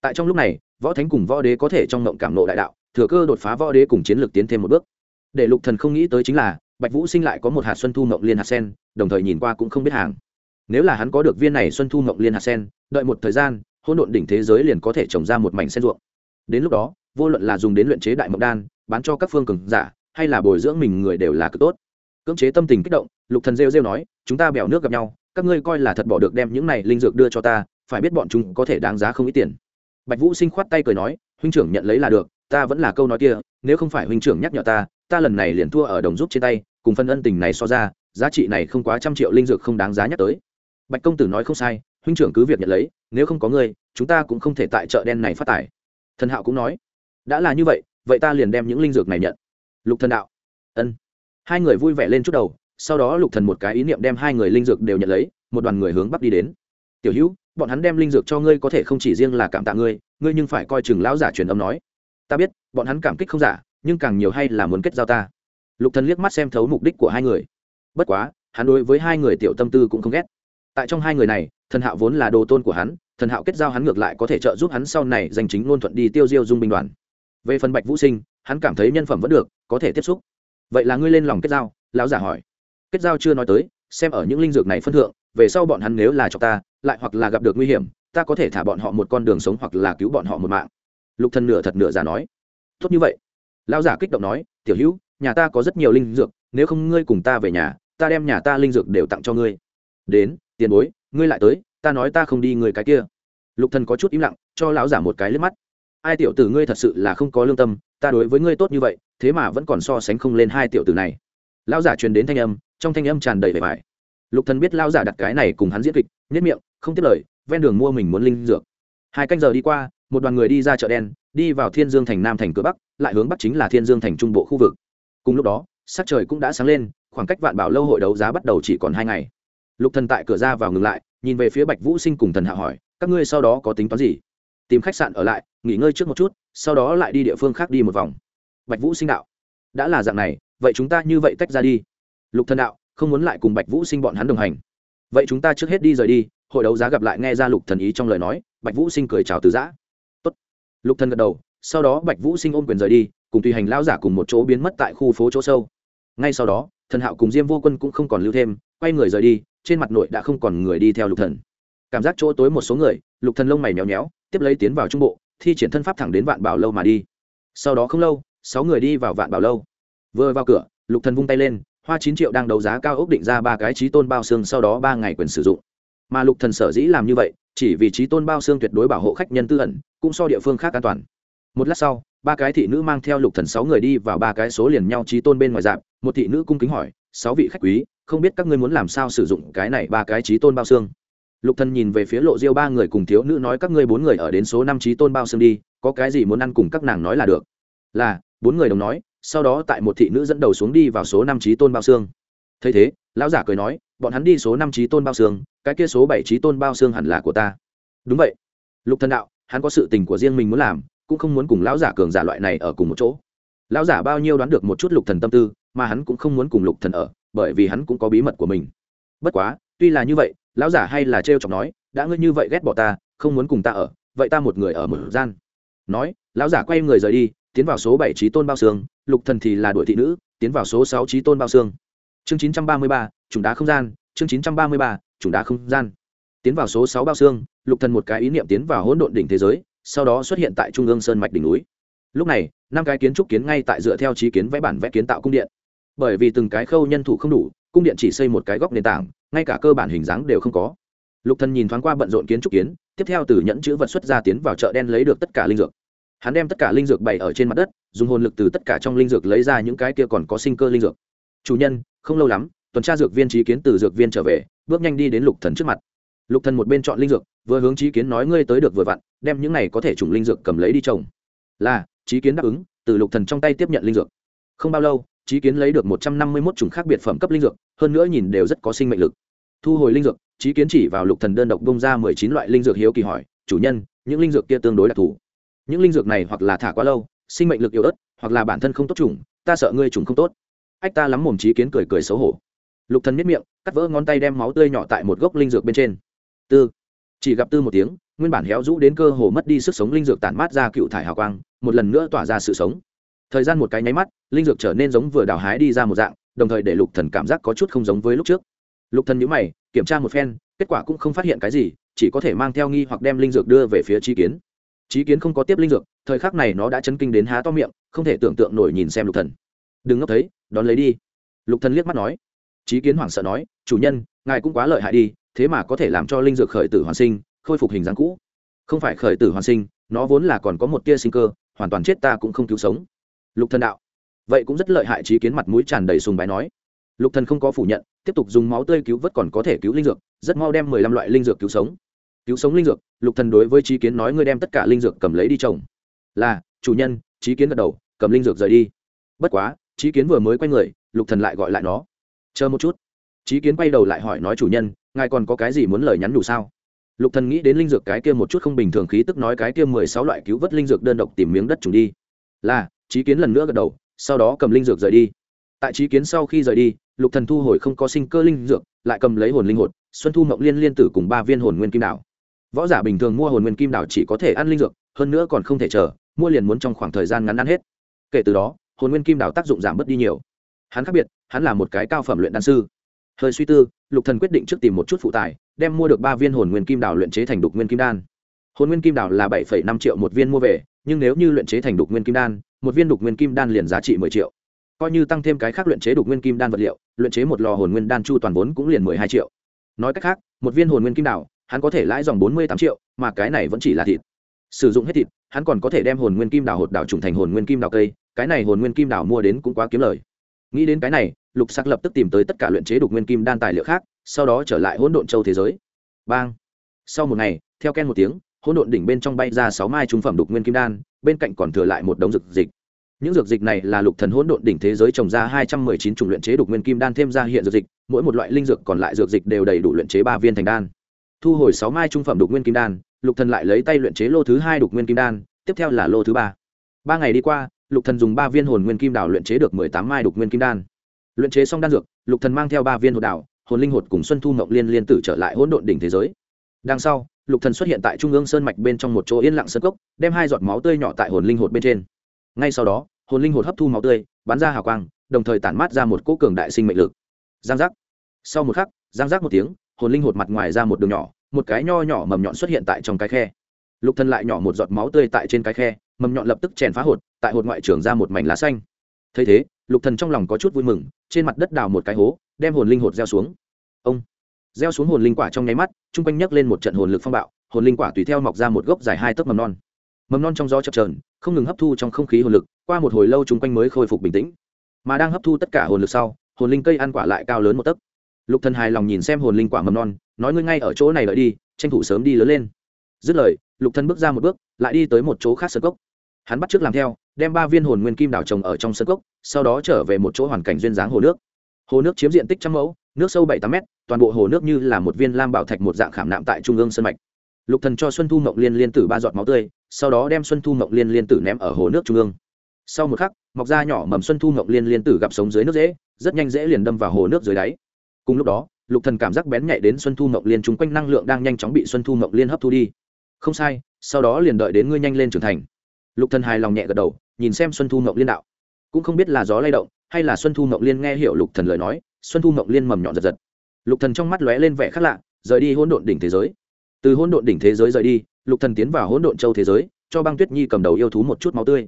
Tại trong lúc này, võ thánh cùng võ đế có thể trong mộng cảm nộ đại đạo, thừa cơ đột phá võ đế cùng chiến lược tiến thêm một bước. Để lục thần không nghĩ tới chính là, bạch vũ sinh lại có một hạt xuân thu mộng liên hạt sen đồng thời nhìn qua cũng không biết hàng. Nếu là hắn có được viên này xuân thu mộng liên hạt sen, đợi một thời gian, hỗn độn đỉnh thế giới liền có thể trồng ra một mảnh sen ruộng. Đến lúc đó, vô luận là dùng đến luyện chế đại mộng đan, bán cho các phương cường giả, hay là bồi dưỡng mình người đều là cực tốt. Cưỡng chế tâm tình kích động, lục thần rêu rêu nói, chúng ta bèo nước gặp nhau, các ngươi coi là thật bỏ được đem những này linh dược đưa cho ta, phải biết bọn chúng có thể đáng giá không ít tiền. Bạch vũ sinh khoát tay cười nói, huynh trưởng nhận lấy là được, ta vẫn là câu nói kia, nếu không phải huynh trưởng nhắc nhở ta ta lần này liền thua ở đồng giúp trên tay, cùng phân ân tình này so ra giá trị này không quá trăm triệu linh dược không đáng giá nhắc tới. Bạch công tử nói không sai, huynh trưởng cứ việc nhận lấy, nếu không có ngươi, chúng ta cũng không thể tại chợ đen này phát tài. Thần hạo cũng nói, đã là như vậy vậy ta liền đem những linh dược này nhận. Lục thần đạo, ân. Hai người vui vẻ lên chút đầu, sau đó lục thần một cái ý niệm đem hai người linh dược đều nhận lấy, một đoàn người hướng bắc đi đến. Tiểu hữu, bọn hắn đem linh dược cho ngươi có thể không chỉ riêng là cảm tạ ngươi ngươi nhưng phải coi chừng lão giả truyền âm nói. Ta biết, bọn hắn cảm kích không giả, nhưng càng nhiều hay là muốn kết giao ta. Lục thần liếc mắt xem thấu mục đích của hai người bất quá, hắn đối với hai người tiểu tâm tư cũng không ghét. Tại trong hai người này, thần hạo vốn là đồ tôn của hắn, thần hạo kết giao hắn ngược lại có thể trợ giúp hắn sau này giành chính ngôn thuận đi tiêu diêu dung binh đoàn. Về phần bạch vũ sinh, hắn cảm thấy nhân phẩm vẫn được, có thể tiếp xúc. Vậy là ngươi lên lòng kết giao, lão giả hỏi. Kết giao chưa nói tới, xem ở những linh dược này phân thượng, về sau bọn hắn nếu là cho ta, lại hoặc là gặp được nguy hiểm, ta có thể thả bọn họ một con đường sống hoặc là cứu bọn họ một mạng. Lục thần nửa thật nửa giả nói. Tốt như vậy. Lão giả kích động nói, tiểu hữu, nhà ta có rất nhiều linh dược nếu không ngươi cùng ta về nhà, ta đem nhà ta linh dược đều tặng cho ngươi. Đến, tiền bối, ngươi lại tới, ta nói ta không đi người cái kia. Lục thần có chút im lặng, cho lão giả một cái liếc mắt. Ai tiểu tử ngươi thật sự là không có lương tâm, ta đối với ngươi tốt như vậy, thế mà vẫn còn so sánh không lên hai tiểu tử này. Lão giả truyền đến thanh âm, trong thanh âm tràn đầy vẻ vải. Lục thần biết lão giả đặt cái này cùng hắn diễn kịch, nhất miệng, không tiếp lời, ven đường mua mình muốn linh dược. Hai canh giờ đi qua, một đoàn người đi ra chợ đen, đi vào thiên dương thành nam thành cửa bắc, lại hướng bắc chính là thiên dương thành trung bộ khu vực. Cùng lúc đó sắc trời cũng đã sáng lên, khoảng cách vạn bảo lâu hội đấu giá bắt đầu chỉ còn hai ngày. Lục thần tại cửa ra vào ngừng lại, nhìn về phía bạch vũ sinh cùng thần hạ hỏi, các ngươi sau đó có tính toán gì? Tìm khách sạn ở lại, nghỉ ngơi trước một chút, sau đó lại đi địa phương khác đi một vòng. Bạch vũ sinh đạo, đã là dạng này, vậy chúng ta như vậy tách ra đi. Lục thần đạo, không muốn lại cùng bạch vũ sinh bọn hắn đồng hành. Vậy chúng ta trước hết đi rời đi, hội đấu giá gặp lại nghe ra lục thần ý trong lời nói. Bạch vũ sinh cười chào từ giã. Tốt. Lục thần gật đầu, sau đó bạch vũ sinh ôm quyền rời đi, cùng tùy hành lao giả cùng một chỗ biến mất tại khu phố chỗ sâu ngay sau đó thần hạo cùng diêm vô quân cũng không còn lưu thêm quay người rời đi trên mặt nội đã không còn người đi theo lục thần. Cảm giác chỗ tối một số người lục thần lông mày nhéo nhéo, tiếp lấy tiến vào trung bộ thi triển thân pháp thẳng đến vạn bảo lâu mà đi. Sau đó không lâu sáu người đi vào vạn bảo lâu. Vừa vào cửa lục thần vung tay lên hoa chín triệu đang đấu giá cao ốc định ra ba cái trí tôn bao xương sau đó ba ngày quyền sử dụng. Mà lục thần sở dĩ làm như vậy chỉ vì trí tôn bao xương tuyệt đối bảo hộ khách nhân tư ẩn cũng so địa phương khác an toàn. Một lát sau ba cái thị nữ mang theo lục thần sáu người đi vào ba cái số liền nhau trí tôn bên ngoài dạp một thị nữ cung kính hỏi, sáu vị khách quý, không biết các ngươi muốn làm sao sử dụng cái này ba cái trí tôn bao xương? Lục thần nhìn về phía lộ diêu ba người cùng thiếu nữ nói, các ngươi bốn người ở đến số năm trí tôn bao xương đi, có cái gì muốn ăn cùng các nàng nói là được. Là, bốn người đồng nói, sau đó tại một thị nữ dẫn đầu xuống đi vào số năm trí tôn bao xương. Thấy thế, lão giả cười nói, bọn hắn đi số năm trí tôn bao xương, cái kia số bảy trí tôn bao xương hẳn là của ta. Đúng vậy. Lục thần đạo, hắn có sự tình của riêng mình muốn làm, cũng không muốn cùng lão giả cường giả loại này ở cùng một chỗ. Lão giả bao nhiêu đoán được một chút lục thần tâm tư mà hắn cũng không muốn cùng lục thần ở, bởi vì hắn cũng có bí mật của mình. Bất quá, tuy là như vậy, lão giả hay là trêu chọc nói, đã ngươi như vậy ghét bỏ ta, không muốn cùng ta ở, vậy ta một người ở một gian. Nói, lão giả quay người rời đi, tiến vào số bảy trí tôn bao xương, lục thần thì là đuổi thị nữ, tiến vào số sáu trí tôn bao xương. Chương chín trăm ba mươi ba trùng đá không gian, chương chín trăm ba mươi ba trùng đá không gian. Tiến vào số sáu bao xương, lục thần một cái ý niệm tiến vào hỗn độn đỉnh thế giới, sau đó xuất hiện tại trung ương sơn mạch đỉnh núi. Lúc này, năm cái kiến trúc kiến ngay tại dựa theo trí kiến vẽ bản vẽ kiến tạo cung điện bởi vì từng cái khâu nhân thủ không đủ, cung điện chỉ xây một cái góc nền tảng, ngay cả cơ bản hình dáng đều không có. Lục thần nhìn thoáng qua bận rộn kiến trúc kiến, tiếp theo từ nhẫn chữ vật xuất ra tiến vào chợ đen lấy được tất cả linh dược. Hắn đem tất cả linh dược bày ở trên mặt đất, dùng hồn lực từ tất cả trong linh dược lấy ra những cái kia còn có sinh cơ linh dược. Chủ nhân, không lâu lắm, tuần tra dược viên trí kiến từ dược viên trở về, bước nhanh đi đến lục thần trước mặt. Lục thần một bên chọn linh dược, vừa hướng trí kiến nói, ngươi tới được vừa vặn, đem những này có thể trùng linh dược cầm lấy đi trồng. Là, trí kiến đáp ứng. Từ lục thần trong tay tiếp nhận linh dược. Không bao lâu trí kiến lấy được một trăm năm mươi 151 chủng khác biệt phẩm cấp linh dược, hơn nữa nhìn đều rất có sinh mệnh lực. Thu hồi linh dược, trí kiến chỉ vào lục thần đơn độc bông ra mười chín loại linh dược hiếu kỳ hỏi, chủ nhân, những linh dược kia tương đối đặc thù. Những linh dược này hoặc là thả quá lâu, sinh mệnh lực yếu ớt, hoặc là bản thân không tốt chủng, ta sợ ngươi chủng không tốt. Ách ta lắm mồm trí kiến cười cười xấu hổ. Lục thần miết miệng, cắt vỡ ngón tay đem máu tươi nhỏ tại một gốc linh dược bên trên. Tư. Chỉ gặp tư một tiếng, nguyên bản héo rũ đến cơ hồ mất đi sức sống linh dược tản mát ra cựu thải hào quang, một lần nữa tỏa ra sự sống thời gian một cái nháy mắt, linh dược trở nên giống vừa đào hái đi ra một dạng, đồng thời để lục thần cảm giác có chút không giống với lúc trước. Lục thần nhíu mày, kiểm tra một phen, kết quả cũng không phát hiện cái gì, chỉ có thể mang theo nghi hoặc đem linh dược đưa về phía trí kiến. Trí kiến không có tiếp linh dược, thời khắc này nó đã chấn kinh đến há to miệng, không thể tưởng tượng nổi nhìn xem lục thần. Đừng ngốc thấy, đón lấy đi. Lục thần liếc mắt nói. Trí kiến hoảng sợ nói, chủ nhân, ngài cũng quá lợi hại đi, thế mà có thể làm cho linh dược khởi tử hoàn sinh, khôi phục hình dáng cũ. Không phải khởi tử hoàn sinh, nó vốn là còn có một tia sinh cơ, hoàn toàn chết ta cũng không cứu sống lục thần đạo. Vậy cũng rất lợi hại trí kiến mặt mũi tràn đầy sùng bái nói. Lục thần không có phủ nhận, tiếp tục dùng máu tươi cứu vớt còn có thể cứu linh dược, rất mau đem mười lăm loại linh dược cứu sống. Cứu sống linh dược, lục thần đối với trí kiến nói ngươi đem tất cả linh dược cầm lấy đi trồng. Là, chủ nhân, trí kiến gật đầu, cầm linh dược rời đi. Bất quá, trí kiến vừa mới quay người, lục thần lại gọi lại nó. Chờ một chút. Trí kiến quay đầu lại hỏi nói chủ nhân, ngài còn có cái gì muốn lời nhắn đủ sao? Lục thần nghĩ đến linh dược cái kia một chút không bình thường khí tức nói cái kia mười sáu loại cứu vớt linh dược đơn độc tìm miếng đất trùng đi. Là trí kiến lần nữa gật đầu, sau đó cầm linh dược rời đi. Tại trí kiến sau khi rời đi, lục thần thu hồi không có sinh cơ linh dược, lại cầm lấy hồn linh hồn xuân thu mộng liên liên tử cùng ba viên hồn nguyên kim đảo. Võ giả bình thường mua hồn nguyên kim đảo chỉ có thể ăn linh dược, hơn nữa còn không thể chờ, mua liền muốn trong khoảng thời gian ngắn ăn hết. Kể từ đó, hồn nguyên kim đảo tác dụng giảm bớt đi nhiều. Hắn khác biệt, hắn là một cái cao phẩm luyện đan sư. Hơi suy tư, lục thần quyết định trước tìm một chút phụ tài, đem mua được ba viên hồn nguyên kim đảo luyện chế thành đục nguyên kim đan. Hồn nguyên kim đảo là bảy năm triệu một viên mua về, nhưng nếu như luyện chế thành đục nguyên kim đan một viên đục nguyên kim đan liền giá trị mười triệu. Coi như tăng thêm cái khác luyện chế đục nguyên kim đan vật liệu, luyện chế một lò hồn nguyên đan chu toàn vốn cũng liền mười hai triệu. Nói cách khác, một viên hồn nguyên kim đảo, hắn có thể lãi dòng bốn mươi tám triệu, mà cái này vẫn chỉ là thịt. Sử dụng hết thịt, hắn còn có thể đem hồn nguyên kim đảo hột đảo trùng thành hồn nguyên kim đảo cây, cái này hồn nguyên kim đảo mua đến cũng quá kiếm lời. Nghĩ đến cái này, lục sắc lập tức tìm tới tất cả luyện chế đục nguyên kim đan tài liệu khác, sau đó trở lại hỗn độn châu thế giới. Bang! Sau một ngày, theo ken một tiếng, hỗn độn đỉnh bên trong bay ra sáu mai trung phẩm đục nguyên kim đan bên cạnh còn thừa lại một đống dược dịch. Những dược dịch này là lục thần hỗn độn đỉnh thế giới trồng ra hai trăm mười chín chủng luyện chế đục nguyên kim đan thêm ra hiện dược dịch, mỗi một loại linh dược còn lại dược dịch đều đầy đủ luyện chế ba viên thành đan. Thu hồi sáu mai trung phẩm đục nguyên kim đan, lục thần lại lấy tay luyện chế lô thứ hai đục nguyên kim đan, tiếp theo là lô thứ ba. Ba ngày đi qua, lục thần dùng ba viên hồn nguyên kim đảo luyện chế được mười tám mai đục nguyên kim đan. Luyện chế xong đan dược, lục thần mang theo ba viên hồn đảo, hồn linh hột cùng xuân thu ngọc liên liên tử trở lại hỗn độn đỉnh thế giới. Đằng sau lục thần xuất hiện tại trung ương sơn mạch bên trong một chỗ yên lặng sơn cốc, đem hai giọt máu tươi nhỏ tại hồn linh hột bên trên. Ngay sau đó, hồn linh hột hấp thu máu tươi, bắn ra hào quang, đồng thời tản mát ra một cỗ cường đại sinh mệnh lực. Giang giác. Sau một khắc, giang giác một tiếng, hồn linh hột mặt ngoài ra một đường nhỏ, một cái nho nhỏ mầm nhọn xuất hiện tại trong cái khe. Lục thần lại nhỏ một giọt máu tươi tại trên cái khe, mầm nhọn lập tức chèn phá hột, tại hột ngoại trưởng ra một mảnh lá xanh. Thấy thế, lục thần trong lòng có chút vui mừng, trên mặt đất đào một cái hố, đem hồn linh hột gieo xuống. Ông gieo xuống hồn linh quả trong nháy mắt, chung quanh nhấc lên một trận hồn lực phong bạo, hồn linh quả tùy theo mọc ra một gốc dài hai tấc mầm non. Mầm non trong gió chập trờn không ngừng hấp thu trong không khí hồn lực, qua một hồi lâu chung quanh mới khôi phục bình tĩnh. Mà đang hấp thu tất cả hồn lực sau, hồn linh cây ăn quả lại cao lớn một tấc. Lục thần hài lòng nhìn xem hồn linh quả mầm non, nói ngươi ngay ở chỗ này đợi đi, tranh thủ sớm đi lớn lên. Dứt lời, lục thần bước ra một bước, lại đi tới một chỗ khác sân cốc. Hắn bắt trước làm theo, đem ba viên hồn nguyên kim đảo trồng ở trong sân cốc, sau đó trở về một chỗ hoàn cảnh duyên dáng hồ nước. Hồ nước chiếm diện tích trăm mẫu nước sâu bảy tám mét, toàn bộ hồ nước như là một viên lam bảo thạch một dạng khảm nạm tại trung ương sân mạch. Lục thần cho xuân thu mộng liên liên tử ba giọt máu tươi, sau đó đem xuân thu mộng liên liên tử ném ở hồ nước trung ương. Sau một khắc, mọc ra nhỏ mầm xuân thu mộng liên liên tử gặp sống dưới nước dễ, rất nhanh dễ liền đâm vào hồ nước dưới đáy. Cùng lúc đó, lục thần cảm giác bén nhạy đến xuân thu mộng liên chung quanh năng lượng đang nhanh chóng bị xuân thu mộng liên hấp thu đi. Không sai, sau đó liền đợi đến ngươi nhanh lên trưởng thành. Lục thần hài lòng nhẹ gật đầu, nhìn xem xuân thu mộng liên đạo. Cũng không biết là gió lay động, hay là xuân thu mộng liên nghe hiểu lục thần lời nói xuân thu mộng liên mầm nhọn giật giật. Lục thần trong mắt lóe lên vẻ khác lạ, rời đi hỗn độn đỉnh thế giới. Từ hỗn độn đỉnh thế giới rời đi, lục thần tiến vào hỗn độn châu thế giới, cho băng tuyết nhi cầm đầu yêu thú một chút máu tươi.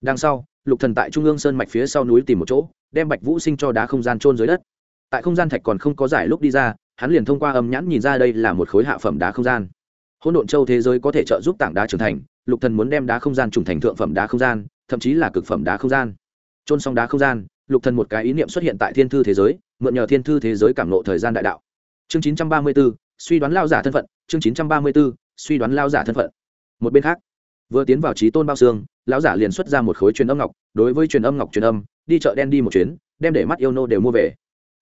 Đằng sau, lục thần tại trung ương sơn mạch phía sau núi tìm một chỗ, đem bạch vũ sinh cho đá không gian trôn dưới đất. Tại không gian thạch còn không có giải lúc đi ra, hắn liền thông qua âm nhãn nhìn ra đây là một khối hạ phẩm đá không gian. Hỗn độn châu thế giới có thể trợ giúp tảng đá trưởng thành, lục thần muốn đem đá không gian trùng thành thượng phẩm đá không gian, thậm chí là cực phẩm đá không gian. Trôn xong đá không gian, lục thần một cái ý niệm xuất hiện tại thiên thư thế giới mượn nhờ thiên thư thế giới cảm nộ thời gian đại đạo. Chương 934, suy đoán lao giả thân phận. Chương 934, suy đoán lao giả thân phận. Một bên khác vừa tiến vào trí tôn bao xương lão giả liền xuất ra một khối truyền âm ngọc đối với truyền âm ngọc truyền âm đi chợ đen đi một chuyến đem để mắt yêu nô đều mua về.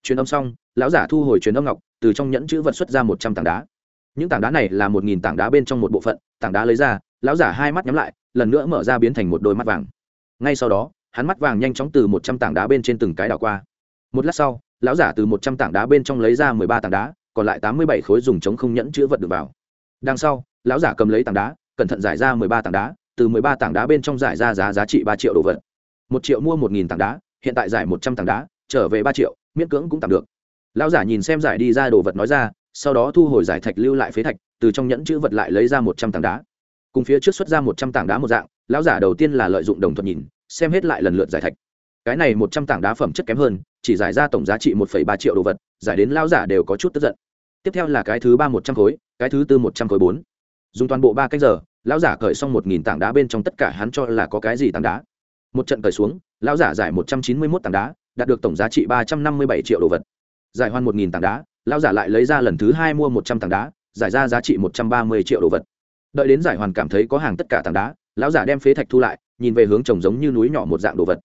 Truyền âm xong lão giả thu hồi truyền âm ngọc từ trong nhẫn chữ vật xuất ra một trăm tảng đá. Những tảng đá này là một nghìn tảng đá bên trong một bộ phận tảng đá lấy ra lão giả hai mắt nhắm lại lần nữa mở ra biến thành một đôi mắt vàng. Ngay sau đó hắn mắt vàng nhanh chóng từ một trăm tảng đá bên trên từng cái đảo qua. Một lát sau lão giả từ một trăm tảng đá bên trong lấy ra mười ba tảng đá, còn lại tám mươi bảy khối dùng chống không nhẫn chữ vật được vào. Đằng sau, lão giả cầm lấy tảng đá, cẩn thận giải ra mười ba tảng đá, từ mười ba tảng đá bên trong giải ra giá giá trị ba triệu đồ vật. Một triệu mua một nghìn tảng đá, hiện tại giải một trăm tảng đá, trở về ba triệu, miễn cưỡng cũng tạm được. Lão giả nhìn xem giải đi ra đồ vật nói ra, sau đó thu hồi giải thạch lưu lại phế thạch, từ trong nhẫn chữ vật lại lấy ra một trăm tảng đá. Cùng phía trước xuất ra một trăm tảng đá một dạng, lão giả đầu tiên là lợi dụng đồng thuận nhìn, xem hết lại lần lượt giải thạch cái này một trăm tảng đá phẩm chất kém hơn, chỉ giải ra tổng giá trị một phẩy ba triệu đồ vật, giải đến lão giả đều có chút tức giận. Tiếp theo là cái thứ ba một trăm khối, cái thứ tư một trăm khối bốn. Dùng toàn bộ ba cách giờ, lão giả cởi xong một nghìn tảng đá bên trong tất cả hắn cho là có cái gì tảng đá. Một trận cởi xuống, lão giả giải một trăm chín mươi mốt tảng đá, đạt được tổng giá trị ba trăm năm mươi bảy triệu đồ vật. Giải hoàn một nghìn tảng đá, lão giả lại lấy ra lần thứ hai mua một trăm tảng đá, giải ra giá trị một trăm ba mươi triệu đồ vật. Đợi đến giải hoàn cảm thấy có hàng tất cả tảng đá, lão giả đem phế thạch thu lại, nhìn về hướng trồng giống như núi nhỏ một dạng đồ vật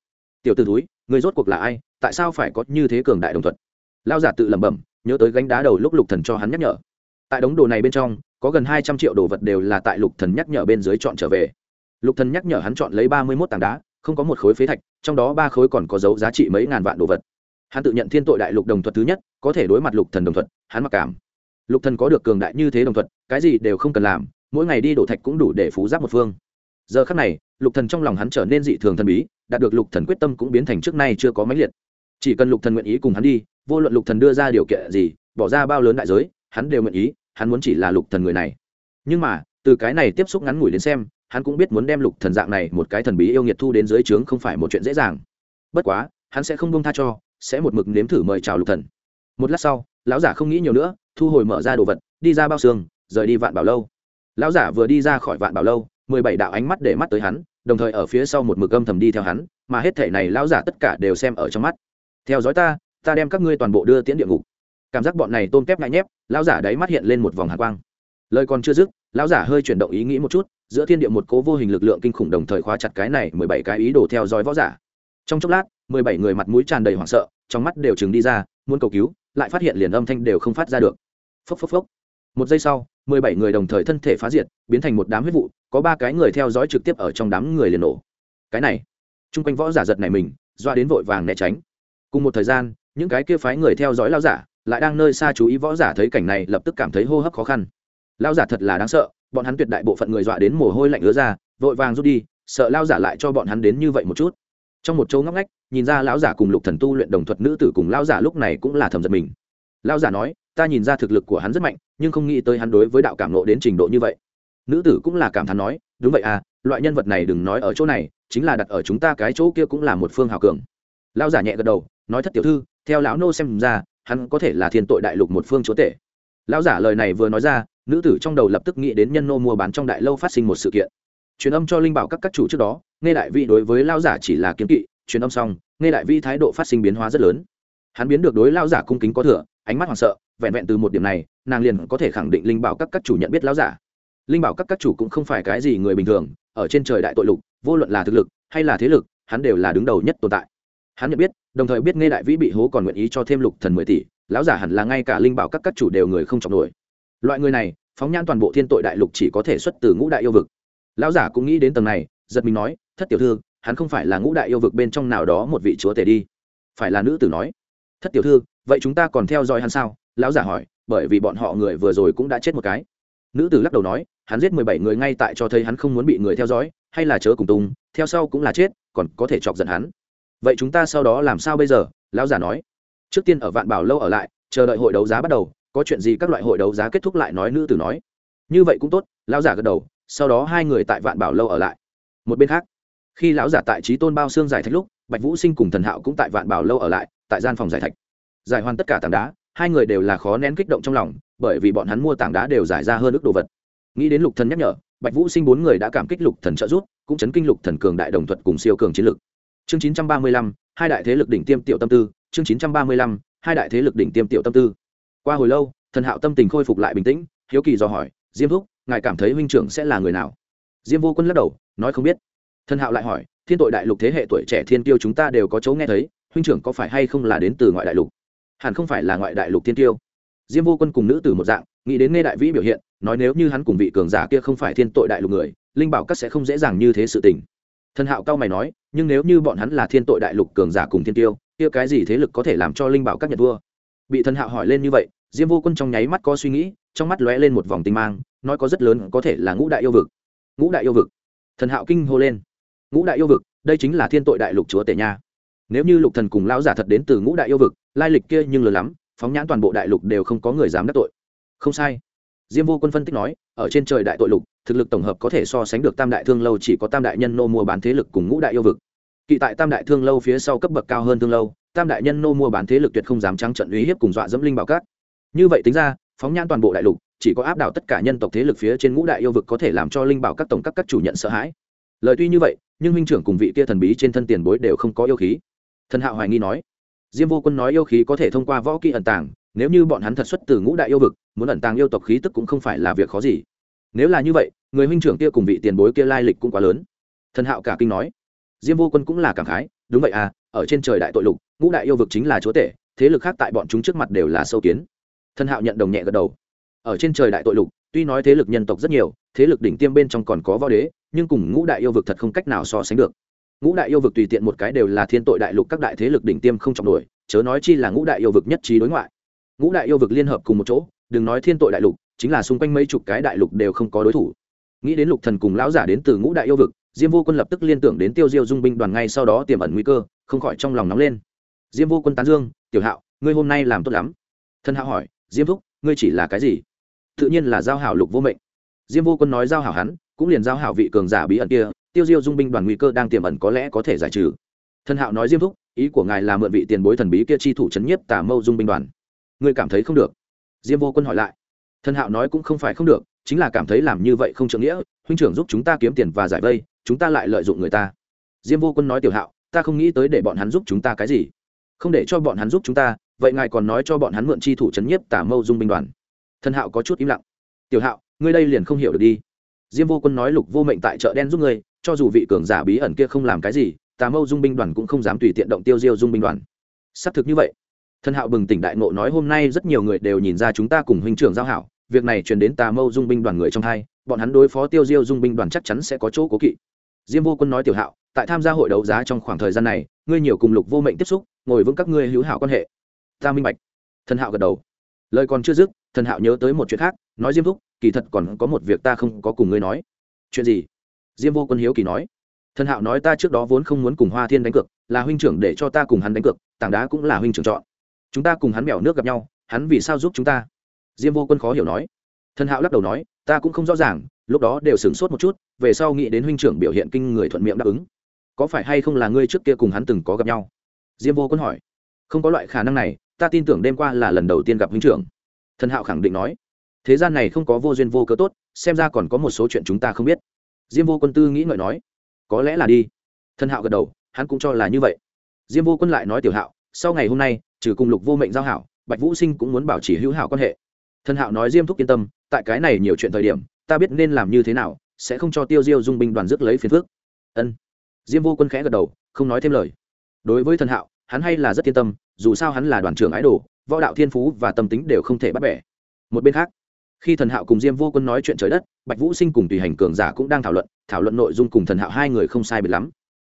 tiểu t ử túi người rốt cuộc là ai, tại sao phải có như thế cường đại đồng thuận? Lao giả tự lẩm bẩm, nhớ tới gánh đá đầu lúc lục thần cho hắn nhắc nhở. Tại đống đồ này bên trong, có gần hai trăm triệu đồ vật đều là tại lục thần nhắc nhở bên dưới chọn trở về. Lục thần nhắc nhở hắn chọn lấy ba mươi mốt tảng đá, không có một khối phế thạch, trong đó ba khối còn có dấu giá trị mấy ngàn vạn đồ vật. Hắn tự nhận thiên tội đại lục đồng thuật thứ nhất, có thể đối mặt lục thần đồng thuật hắn mặc cảm. Lục thần có được cường đại như thế đồng thuật cái gì đều không cần làm, mỗi ngày đi đổ thạch cũng đủ để phú giáp một phương giờ khắc này, lục thần trong lòng hắn trở nên dị thường thần bí, đạt được lục thần quyết tâm cũng biến thành trước nay chưa có mấy liệt. Chỉ cần lục thần nguyện ý cùng hắn đi, vô luận lục thần đưa ra điều kiện gì, bỏ ra bao lớn đại giới, hắn đều nguyện ý, hắn muốn chỉ là lục thần người này. Nhưng mà, từ cái này tiếp xúc ngắn ngủi đến xem, hắn cũng biết muốn đem lục thần dạng này một cái thần bí yêu nghiệt thu đến dưới trướng không phải một chuyện dễ dàng. Bất quá, hắn sẽ không buông tha cho, sẽ một mực nếm thử mời chào lục thần. Một lát sau, lão giả không nghĩ nhiều nữa, thu hồi mở ra đồ vật, đi ra bao xương, rời đi vạn bảo lâu. Lão giả vừa đi ra khỏi vạn bảo lâu mười bảy đạo ánh mắt để mắt tới hắn, đồng thời ở phía sau một mực âm thầm đi theo hắn, mà hết thể này lão giả tất cả đều xem ở trong mắt. Theo dõi ta ta đem các ngươi toàn bộ đưa tiễn địa ngục. Cảm giác bọn này tôm kép ngại nhép, lão giả đáy mắt hiện lên một vòng hạ quang. Lời còn chưa dứt, lão giả hơi chuyển động ý nghĩ một chút, giữa thiên địa một cố vô hình lực lượng kinh khủng đồng thời khóa chặt cái này mười bảy cái ý đồ theo dõi võ giả. Trong chốc lát, mười bảy người mặt mũi tràn đầy hoảng sợ, trong mắt đều chừng đi ra, muốn cầu cứu, lại phát hiện liền âm thanh đều không phát ra được. Phốc phốc phốc. Một giây sau, mười bảy người đồng thời thân thể phá diệt, biến thành một đám huyết vụ có ba cái người theo dõi trực tiếp ở trong đám người liền nổ. Cái này, chung quanh võ giả giật này mình, doa đến vội vàng né tránh. Cùng một thời gian, những cái kia phái người theo dõi lao giả lại đang nơi xa chú ý võ giả thấy cảnh này lập tức cảm thấy hô hấp khó khăn. Lao giả thật là đáng sợ, bọn hắn tuyệt đại bộ phận người dọa đến mồ hôi lạnh ứa ra, vội vàng rút đi, sợ lao giả lại cho bọn hắn đến như vậy một chút. Trong một chỗ ngóc ngách, nhìn ra lão giả cùng lục thần tu luyện đồng thuật nữ tử cùng lao giả lúc này cũng là thầm giật mình. Lao giả nói, ta nhìn ra thực lực của hắn rất mạnh, nhưng không nghĩ tới hắn đối với đạo cảm nộ đến trình độ như vậy nữ tử cũng là cảm thán nói, đúng vậy à loại nhân vật này đừng nói ở chỗ này, chính là đặt ở chúng ta cái chỗ kia cũng là một phương hào cường. Lao giả nhẹ gật đầu, nói, thất tiểu thư, theo lão nô xem ra, hắn có thể là thiên tội đại lục một phương chúa tể. Lão giả lời này vừa nói ra, nữ tử trong đầu lập tức nghĩ đến nhân nô mua bán trong đại lâu phát sinh một sự kiện. Truyền âm cho linh bảo các các chủ trước đó, nghe đại vi đối với lao giả chỉ là kiếm kỵ, truyền âm xong, nghe đại vi thái độ phát sinh biến hóa rất lớn. Hắn biến được đối lao giả cung kính có thừa, ánh mắt hoảng sợ, vẹn vẹn từ một điểm này, nàng liền có thể khẳng định linh bảo các các chủ nhận biết lao giả linh bảo các các chủ cũng không phải cái gì người bình thường, ở trên trời đại tội lục, vô luận là thực lực hay là thế lực, hắn đều là đứng đầu nhất tồn tại. Hắn nhận biết, đồng thời biết nghe đại vĩ bị hố còn nguyện ý cho thêm lục thần mười tỷ, lão giả hẳn là ngay cả linh bảo các các chủ đều người không chọc nổi. Loại người này, phóng nhãn toàn bộ thiên tội đại lục chỉ có thể xuất từ ngũ đại yêu vực. Lão giả cũng nghĩ đến tầng này, giật mình nói, thất tiểu thư, hắn không phải là ngũ đại yêu vực bên trong nào đó một vị chúa tể đi. Phải là nữ tử nói. Thất tiểu thư, vậy chúng ta còn theo dõi hắn sao? Lão giả hỏi, bởi vì bọn họ người vừa rồi cũng đã chết một cái nữ tử lắc đầu nói, hắn giết mười bảy người ngay tại cho thấy hắn không muốn bị người theo dõi, hay là chớ cùng tung theo sau cũng là chết, còn có thể chọc giận hắn. Vậy chúng ta sau đó làm sao bây giờ? Lão giả nói. Trước tiên ở vạn bảo lâu ở lại, chờ đợi hội đấu giá bắt đầu, có chuyện gì các loại hội đấu giá kết thúc lại nói nữ tử nói. Như vậy cũng tốt, lão giả gật đầu, sau đó hai người tại vạn bảo lâu ở lại. Một bên khác, khi lão giả tại trí tôn bao xương giải thạch lúc, bạch vũ sinh cùng thần hạo cũng tại vạn bảo lâu ở lại, tại gian phòng giải thạch. Giải hoàn tất cả tảng đá, hai người đều là khó nén kích động trong lòng bởi vì bọn hắn mua tảng đá đều giải ra hơn ước đồ vật. Nghĩ đến lục thần nhắc nhở, bạch vũ sinh bốn người đã cảm kích lục thần trợ giúp, cũng chấn kinh lục thần cường đại đồng thuật cùng siêu cường chiến lực. Chương chín trăm ba mươi lăm, hai đại thế lực đỉnh tiêm tiểu tâm tư, chương chín trăm ba mươi lăm, hai đại thế lực đỉnh tiêm tiểu tâm tư. Qua hồi lâu, thần hạo tâm tình khôi phục lại bình tĩnh, hiếu kỳ dò hỏi, diêm thúc, ngài cảm thấy huynh trưởng sẽ là người nào? Diêm vô quân lắc đầu, nói không biết. Thần hạo lại hỏi, thiên tội đại lục thế hệ tuổi trẻ thiên tiêu chúng ta đều có chỗ nghe thấy, huynh trưởng có phải hay không là đến từ ngoại đại lục? Hẳn không phải là ngoại đại lục thiên tiêu diêm vô quân cùng nữ tử một dạng, nghĩ đến nghe đại vĩ biểu hiện, nói nếu như hắn cùng vị cường giả kia không phải thiên tội đại lục người, linh bảo các sẽ không dễ dàng như thế sự tình. Thần hạo cao mày nói, nhưng nếu như bọn hắn là thiên tội đại lục cường giả cùng thiên tiêu, kia cái gì thế lực có thể làm cho linh bảo các nhật vua bị thần hạo hỏi lên như vậy, diêm vô quân trong nháy mắt có suy nghĩ, trong mắt lóe lên một vòng tinh mang, nói có rất lớn có thể là ngũ đại yêu vực. Ngũ đại yêu vực. Thần hạo kinh hô lên. Ngũ đại yêu vực, đây chính là thiên tội đại lục chúa tể nha. Nếu như lục thần cùng lão giả thật đến từ ngũ đại yêu vực, lai lịch kia nhưng lớn lắm phóng nhãn toàn bộ đại lục đều không có người dám đắc tội. Không sai. Diêm vô quân phân tích nói, ở trên trời đại tội lục, thực lực tổng hợp có thể so sánh được tam đại thương lâu chỉ có tam đại nhân nô mua bán thế lực cùng ngũ đại yêu vực. Kỵ tại tam đại thương lâu phía sau cấp bậc cao hơn thương lâu, tam đại nhân nô mua bán thế lực tuyệt không dám trắng trận uy hiếp cùng dọa dẫm linh bảo cát như vậy tính ra, phóng nhãn toàn bộ đại lục, chỉ có áp đảo tất cả nhân tộc thế lực phía trên ngũ đại yêu vực có thể làm cho linh bảo các tổng các các chủ nhận sợ hãi. Lời tuy như vậy, nhưng huynh trưởng cùng vị kia thần bí trên thân tiền bối đều không có yêu khí. Thần hạo hoài nghi nói diêm vô quân nói yêu khí có thể thông qua võ kỹ ẩn tàng, nếu như bọn hắn thật xuất từ ngũ đại yêu vực, muốn ẩn tàng yêu tộc khí tức cũng không phải là việc khó gì. Nếu là như vậy, người huynh trưởng kia cùng vị tiền bối kia lai lịch cũng quá lớn. Thần hạo cả kinh nói. Diêm vô quân cũng là cảm khái, đúng vậy à ở trên trời đại tội lục, ngũ đại yêu vực chính là chúa tể, thế lực khác tại bọn chúng trước mặt đều là sâu kiến. Thần hạo nhận đồng nhẹ gật đầu. Ở trên trời đại tội lục, tuy nói thế lực nhân tộc rất nhiều, thế lực đỉnh tiêm bên trong còn có võ đế, nhưng cùng ngũ đại yêu vực thật không cách nào so sánh được ngũ đại yêu vực tùy tiện một cái đều là thiên tội đại lục các đại thế lực đỉnh tiêm không trọng nổi, chớ nói chi là ngũ đại yêu vực nhất trí đối ngoại. Ngũ đại yêu vực liên hợp cùng một chỗ, đừng nói thiên tội đại lục, chính là xung quanh mấy chục cái đại lục đều không có đối thủ. Nghĩ đến lục thần cùng lão giả đến từ ngũ đại yêu vực, diêm vô quân lập tức liên tưởng đến tiêu diêu dung binh đoàn ngay sau đó tiềm ẩn nguy cơ, không khỏi trong lòng nóng lên. Diêm vô quân tán dương, tiểu hạo, ngươi hôm nay làm tốt lắm. Thân hạo hỏi, diêm thúc, ngươi chỉ là cái gì? Tự nhiên là giao hảo lục vô mệnh. Diêm vô quân nói giao hảo hắn, cũng liền giao hảo vị cường giả bí ẩn kia tiêu diêu dung binh đoàn nguy cơ đang tiềm ẩn có lẽ có thể giải trừ. Thân hạo nói diêm thúc, ý của ngài là mượn vị tiền bối thần bí kia chi thủ c h ấ n nhiếp tả mâu dung binh đoàn. Ngươi cảm thấy không được. Diêm vô quân hỏi lại. Thân hạo nói cũng không phải không được, chính là cảm thấy làm như vậy không trượng nghĩa, huynh trưởng giúp chúng ta kiếm tiền và giải vây, chúng ta lại lợi dụng người ta. Diêm vô quân nói tiểu hạo, ta không nghĩ tới để bọn hắn giúp chúng ta cái gì. Không để cho bọn hắn giúp chúng ta, vậy ngài còn nói cho bọn hắn mượn chi thủ c h ấ n nhiếp tả mâu dung binh đoàn. Thân hạo có chút im lặng. Tiểu hạo, ngươi đây liền không hiểu được đi. Diêm vô quân nói lục vô mệnh tại chợ đen giúp ngươi cho dù vị cường giả bí ẩn kia không làm cái gì, tà mâu dung binh đoàn cũng không dám tùy tiện động tiêu diêu dung binh đoàn. Xác thực như vậy thân hạo bừng tỉnh đại ngộ nói hôm nay rất nhiều người đều nhìn ra chúng ta cùng huynh trưởng giao hảo, việc này truyền đến tà mâu dung binh đoàn người trong hai, bọn hắn đối phó tiêu diêu dung binh đoàn chắc chắn sẽ có chỗ cố kỵ. Diêm vô quân nói tiểu hạo, tại tham gia hội đấu giá trong khoảng thời gian này, ngươi nhiều cùng lục vô mệnh tiếp xúc, ngồi vững các ngươi hữu hảo quan hệ. Ta minh bạch. Thân hạo gật đầu. Lời còn chưa dứt, thần hạo nhớ tới một chuyện khác, nói diêm thúc, kỳ thật còn có một việc ta không có cùng ngươi nói. Chuyện gì? Diêm vô quân hiếu kỳ nói, thần hạo nói ta trước đó vốn không muốn cùng hoa thiên đánh cược, là huynh trưởng để cho ta cùng hắn đánh cược, tảng đá cũng là huynh trưởng chọn. Chúng ta cùng hắn mèo nước gặp nhau, hắn vì sao giúp chúng ta? Diêm vô quân khó hiểu nói. Thần hạo lắc đầu nói, ta cũng không rõ ràng, lúc đó đều sửng sốt một chút, về sau nghĩ đến huynh trưởng biểu hiện kinh người thuận miệng đáp ứng. Có phải hay không là ngươi trước kia cùng hắn từng có gặp nhau? Diêm vô quân hỏi. Không có loại khả năng này, ta tin tưởng đêm qua là lần đầu tiên gặp huynh trưởng. Thần hạo khẳng định nói. Thế gian này không có vô duyên vô cớ tốt, xem ra còn có một số chuyện chúng ta không biết diêm vô quân tư nghĩ ngợi nói, có lẽ là đi. Thân hạo gật đầu, hắn cũng cho là như vậy. Diêm vô quân lại nói tiểu hạo, sau ngày hôm nay, trừ cùng lục vô mệnh giao hảo, bạch vũ sinh cũng muốn bảo trì hữu hảo quan hệ. Thân hạo nói diêm thúc yên tâm, tại cái này nhiều chuyện thời điểm, ta biết nên làm như thế nào, sẽ không cho tiêu diêu dung binh đoàn rước lấy phiền phước ân. Diêm vô quân khẽ gật đầu, không nói thêm lời. Đối với thần hạo, hắn hay là rất yên tâm, dù sao hắn là đoàn trưởng ái đồ, võ đạo thiên phú và tâm tính đều không thể bắt bẻ. Một bên khác khi thần hạo cùng diêm vô quân nói chuyện trời đất bạch vũ sinh cùng tùy hành cường giả cũng đang thảo luận thảo luận nội dung cùng thần hạo hai người không sai biệt lắm.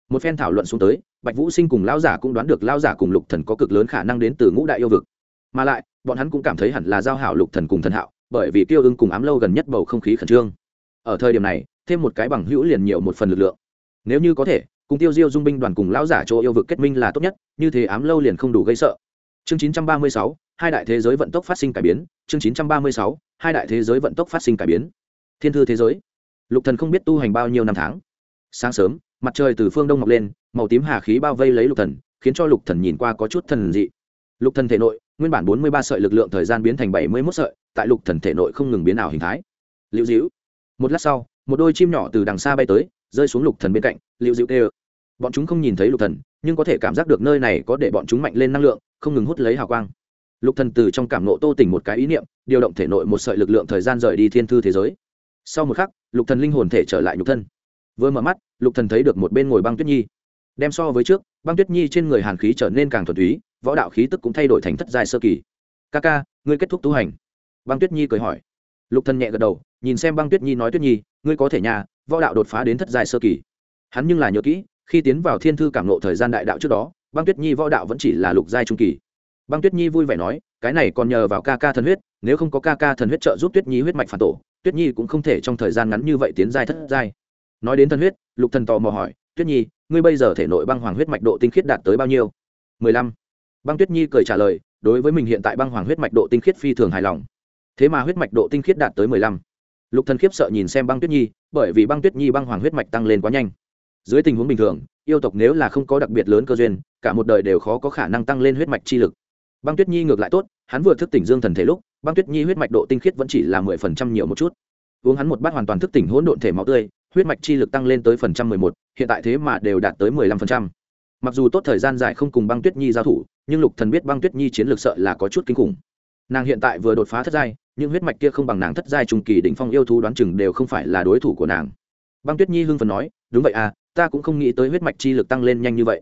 Một phen thảo luận xuống tới bạch vũ sinh cùng lão giả cũng đoán được lão giả cùng lục thần có cực lớn khả năng đến từ ngũ đại yêu vực. Mà lại bọn hắn cũng cảm thấy hẳn là giao hảo lục thần cùng thần hạo bởi vì tiêu ưng cùng ám lâu gần nhất bầu không khí khẩn trương. Ở thời điểm này thêm một cái bằng hữu liền nhiều một phần lực lượng. Nếu như có thể cùng tiêu diêu dung binh đoàn cùng lão giả chỗ yêu vực kết minh là tốt nhất như thế ám lâu liền không đủ gây sợ. Chương 936, hai đại thế giới vận tốc phát sinh cải biến chương 936, hai đại thế giới vận tốc phát sinh cải biến. Thiên thư thế giới. Lục thần không biết tu hành bao nhiêu năm tháng. Sáng sớm mặt trời từ phương đông mọc lên màu tím hà khí bao vây lấy lục thần khiến cho lục thần nhìn qua có chút thần dị. Lục thần thể nội nguyên bản bốn mươi ba sợi lực lượng thời gian biến thành bảy mươi 71 sợi tại lục thần thể nội không ngừng biến ảo hình thái. Liễu diễu. Một lát sau một đôi chim nhỏ từ đằng xa bay tới rơi xuống lục thần bên cạnh liễu diễu kêu. Bọn chúng không nhìn thấy lục thần nhưng có thể cảm giác được nơi này có để bọn chúng mạnh lên năng lượng không ngừng hút lấy hào quang lục thần từ trong cảm nộ tô tỉnh một cái ý niệm, điều động thể nội một sợi lực lượng thời gian rời đi thiên thư thế giới. Sau một khắc, lục thần linh hồn thể trở lại nhục thân. Vừa mở mắt, lục thần thấy được một bên ngồi băng tuyết nhi. Đem so với trước, băng tuyết nhi trên người hàn khí trở nên càng thuần túy, võ đạo khí tức cũng thay đổi thành thất giai sơ kỳ. Ca ca, ngươi kết thúc tu hành. Băng tuyết nhi cười hỏi. Lục thần nhẹ gật đầu, nhìn xem băng tuyết nhi nói, tuyết nhi, ngươi có thể nhà, võ đạo đột phá đến thất giai sơ kỳ. Hắn nhưng là nhớ kỹ, khi tiến vào thiên thư cảm nộ thời gian đại đạo trước đó, băng tuyết nhi võ đạo vẫn chỉ là lục giai trung kỳ băng tuyết nhi vui vẻ nói, cái này còn nhờ vào ca ca thần huyết, nếu không có ca ca thần huyết trợ giúp tuyết nhi huyết mạch phản tổ, tuyết nhi cũng không thể trong thời gian ngắn như vậy tiến giai thất giai. Nói đến thần huyết, lục thần tò mò hỏi, tuyết nhi, ngươi bây giờ thể nội băng hoàng huyết mạch độ tinh khiết đạt tới bao nhiêu? Mười lăm. Băng tuyết nhi cười trả lời, đối với mình hiện tại băng hoàng huyết mạch độ tinh khiết phi thường hài lòng. Thế mà huyết mạch độ tinh khiết đạt tới mười lăm. Lục thần khiếp sợ nhìn xem băng tuyết nhi, bởi vì băng tuyết nhi băng hoàng huyết mạch tăng lên quá nhanh. Dưới tình huống bình thường, yêu tộc nếu là không có đặc biệt lớn cơ duyên, cả một đời đều khó có khả năng tăng lên huyết mạch chi lực băng tuyết nhi ngược lại tốt, hắn vừa thức tỉnh dương thần thể lúc, băng tuyết nhi huyết mạch độ tinh khiết vẫn chỉ là mười phần trăm nhiều một chút. Uống hắn một bát hoàn toàn thức tỉnh hỗn độn thể máu tươi, huyết mạch chi lực tăng lên tới phần trăm mười một, hiện tại thế mà đều đạt tới mười lăm phần trăm. Mặc dù tốt thời gian dài không cùng băng tuyết nhi giao thủ, nhưng lục thần biết băng tuyết nhi chiến lược sợ là có chút kinh khủng. Nàng hiện tại vừa đột phá thất giai, nhưng huyết mạch kia không bằng nàng thất giai trùng kỳ đỉnh phong yêu thú đoán chừng đều không phải là đối thủ của nàng. Băng tuyết nhi hưng phần nói, đúng vậy à ta cũng không nghĩ tới huyết mạch chi lực tăng lên nhanh như vậy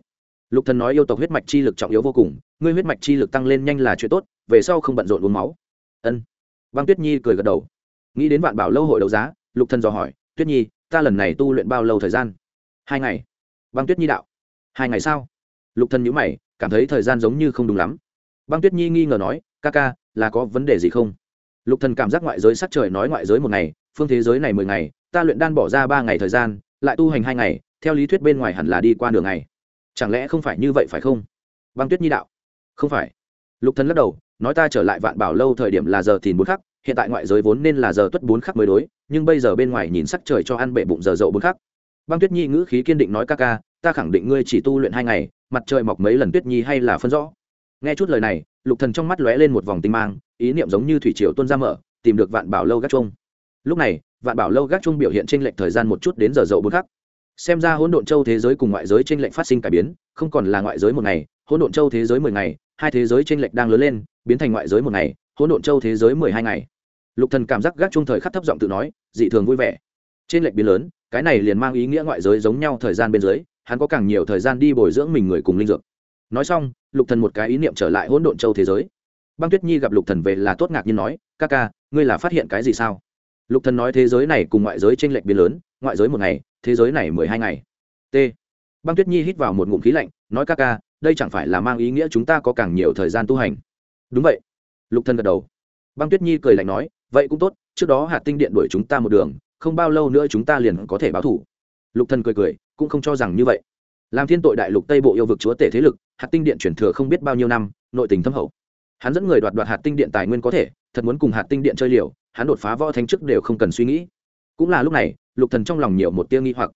lục thần nói yêu tộc huyết mạch chi lực trọng yếu vô cùng, ngươi huyết mạch chi lực tăng lên nhanh là chuyện tốt, về sau không bận rộn uống máu. Ân. Băng tuyết nhi cười gật đầu. Nghĩ đến vạn bảo lâu hội đấu giá, lục thần dò hỏi, tuyết nhi, ta lần này tu luyện bao lâu thời gian? Hai ngày. Băng tuyết nhi đạo. Hai ngày sao? Lục thần nhíu mày, cảm thấy thời gian giống như không đúng lắm. Băng tuyết nhi nghi ngờ nói, ca ca, là có vấn đề gì không? Lục thần cảm giác ngoại giới sắc trời nói ngoại giới một ngày, phương thế giới này mười ngày, ta luyện đan bỏ ra ba ngày thời gian, lại tu hành hai ngày, theo lý thuyết bên ngoài hẳn là đi qua đường ngày chẳng lẽ không phải như vậy phải không? Băng tuyết nhi đạo. Không phải. Lục thần lắc đầu, nói ta trở lại vạn bảo lâu thời điểm là giờ thìn bốn khắc, hiện tại ngoại giới vốn nên là giờ tuất bốn khắc mới đối, nhưng bây giờ bên ngoài nhìn sắc trời cho ăn bệ bụng giờ dậu bốn khắc. Băng tuyết nhi ngữ khí kiên định nói ca ca, ta khẳng định ngươi chỉ tu luyện hai ngày, mặt trời mọc mấy lần tuyết nhi hay là phân rõ. Nghe chút lời này, lục thần trong mắt lóe lên một vòng tinh mang, ý niệm giống như thủy triều tuôn ra mở, tìm được vạn bảo lâu gác chung lúc này, vạn bảo lâu gác chung biểu hiện trên lệnh thời gian một chút đến giờ dậu bốn khắc xem ra hỗn độn châu thế giới cùng ngoại giới trên lệnh phát sinh cải biến, không còn là ngoại giới một ngày, hỗn độn châu thế giới mười ngày, hai thế giới trên lệnh đang lớn lên, biến thành ngoại giới một ngày, hỗn độn châu thế giới mười hai ngày. Lục thần cảm giác gác chung thời khắc thấp giọng tự nói, dị thường vui vẻ. Trên lệnh biến lớn, cái này liền mang ý nghĩa ngoại giới giống nhau thời gian bên dưới, hắn có càng nhiều thời gian đi bồi dưỡng mình người cùng linh dược. Nói xong, lục thần một cái ý niệm trở lại hỗn độn châu thế giới. Băng tuyết nhi gặp lục thần về là tốt ngạc nhiên nói, ca ca, ngươi là phát hiện cái gì sao? Lục thần nói thế giới này cùng ngoại giới trên lệnh biến lớn, ngoại giới một ngày thế giới này mười hai ngày. T. Băng tuyết nhi hít vào một ngụm khí lạnh, nói ca ca, đây chẳng phải là mang ý nghĩa chúng ta có càng nhiều thời gian tu hành. Đúng vậy. Lục thần gật đầu. Băng tuyết nhi cười lạnh nói, vậy cũng tốt, trước đó hạt tinh điện đuổi chúng ta một đường, không bao lâu nữa chúng ta liền có thể báo thủ. Lục thần cười cười, cũng không cho rằng như vậy. Làm thiên tội đại lục tây bộ yêu vực chúa tể thế lực, hạt tinh điện chuyển thừa không biết bao nhiêu năm, nội tình thâm hậu. Hắn dẫn người đoạt đoạt hạt tinh điện tài nguyên có thể, thật muốn cùng hạt tinh điện chơi liều, hắn đột phá võ thánh chức đều không cần suy nghĩ. Cũng là lúc này lục thần trong lòng nhiều một tia nghi hoặc.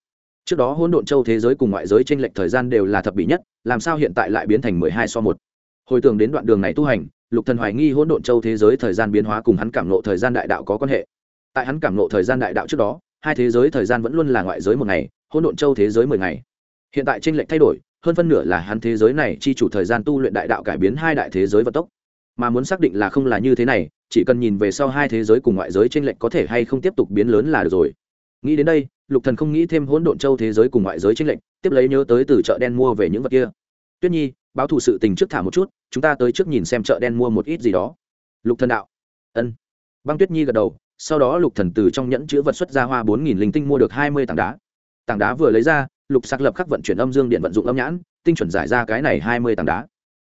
Trước đó hỗn độn châu thế giới cùng ngoại giới trên lệch thời gian đều là thập bị nhất, làm sao hiện tại lại biến thành mười hai so một? Hồi tưởng đến đoạn đường này tu hành, lục thần hoài nghi hỗn độn châu thế giới thời gian biến hóa cùng hắn cảm nộ thời gian đại đạo có quan hệ. Tại hắn cảm nộ thời gian đại đạo trước đó, hai thế giới thời gian vẫn luôn là ngoại giới một ngày, hỗn độn châu thế giới mười ngày. Hiện tại trên lệch thay đổi, hơn phân nửa là hắn thế giới này chi chủ thời gian tu luyện đại đạo cải biến hai đại thế giới vận tốc. Mà muốn xác định là không là như thế này, chỉ cần nhìn về sau hai thế giới cùng ngoại giới trên lệch có thể hay không tiếp tục biến lớn là được rồi nghĩ đến đây, lục thần không nghĩ thêm hỗn độn châu thế giới cùng ngoại giới tranh lệch, tiếp lấy nhớ tới từ chợ đen mua về những vật kia. Tuyết nhi, báo thủ sự tình trước thả một chút, chúng ta tới trước nhìn xem chợ đen mua một ít gì đó. Lục thần đạo. Ân. Băng tuyết nhi gật đầu, sau đó lục thần từ trong nhẫn chứa vật xuất ra hoa bốn nghìn linh tinh mua được hai mươi tảng đá. Tảng đá vừa lấy ra, lục sạc lập khắc vận chuyển âm dương điện vận dụng âm nhãn, tinh chuẩn giải ra cái này hai mươi tảng đá.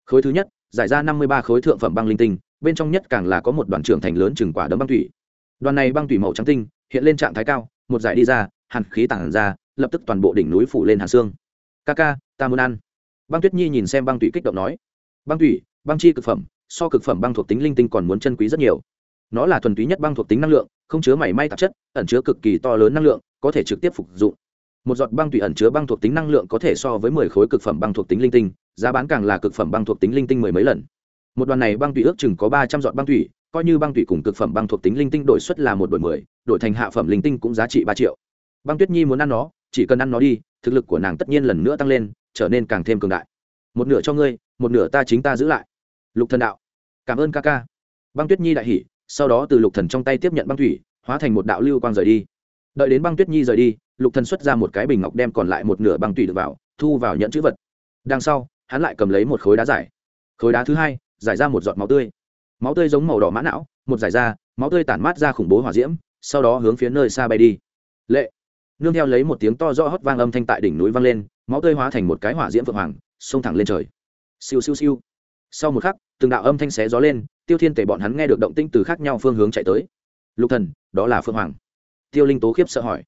Khối thứ nhất, giải ra năm mươi ba khối thượng phẩm băng linh tinh, bên trong nhất càng là có một đoàn trưởng thành lớn chừng quả đấm băng thủy đoàn này băng thủy màu trắng tinh, hiện lên trạng thái cao một giải đi ra, hàn khí tản ra, lập tức toàn bộ đỉnh núi phủ lên hàn xương. Ca ca, ta muốn ăn. Băng tuyết nhi nhìn xem băng thủy kích động nói. Băng thủy băng chi cực phẩm, so cực phẩm băng thuộc tính linh tinh còn muốn chân quý rất nhiều. Nó là thuần túy nhất băng thuộc tính năng lượng, không chứa mảy may tạp chất, ẩn chứa cực kỳ to lớn năng lượng, có thể trực tiếp phục dụng. Một giọt băng thủy ẩn chứa băng thuộc tính năng lượng có thể so với mười khối cực phẩm băng thuộc tính linh tinh, giá bán càng là cực phẩm băng thuộc tính linh tinh mười mấy lần. Một đoàn này băng thủy ước chừng có ba trăm giọt băng thủy coi như băng thủy cùng cực phẩm băng thuộc tính linh tinh đổi suất là một đổi mười, đổi thành hạ phẩm linh tinh cũng giá trị ba triệu. Băng tuyết nhi muốn ăn nó, chỉ cần ăn nó đi, thực lực của nàng tất nhiên lần nữa tăng lên, trở nên càng thêm cường đại. Một nửa cho ngươi, một nửa ta chính ta giữ lại. Lục thần đạo. Cảm ơn ca ca. Băng tuyết nhi đại hỉ, sau đó từ lục thần trong tay tiếp nhận băng thủy, hóa thành một đạo lưu quang rời đi. Đợi đến băng tuyết nhi rời đi, lục thần xuất ra một cái bình ngọc đem còn lại một nửa băng thủy được vào, thu vào nhận chữ vật. Đằng sau, hắn lại cầm lấy một khối đá giải. Khối đá thứ hai, giải ra một giọt máu tươi máu tươi giống màu đỏ mã não, một giải ra máu tươi tản mát ra khủng bố hỏa diễm, sau đó hướng phía nơi xa bay đi. Lệ. Nương theo lấy một tiếng to rõ hót vang âm thanh tại đỉnh núi vang lên, máu tươi hóa thành một cái hỏa diễm phượng hoàng, xông thẳng lên trời. Siêu siêu siêu. Sau một khắc, từng đạo âm thanh xé gió lên, tiêu thiên tể bọn hắn nghe được động tinh từ khác nhau phương hướng chạy tới. Lục thần, đó là phượng hoàng. Tiêu linh tố khiếp sợ hỏi.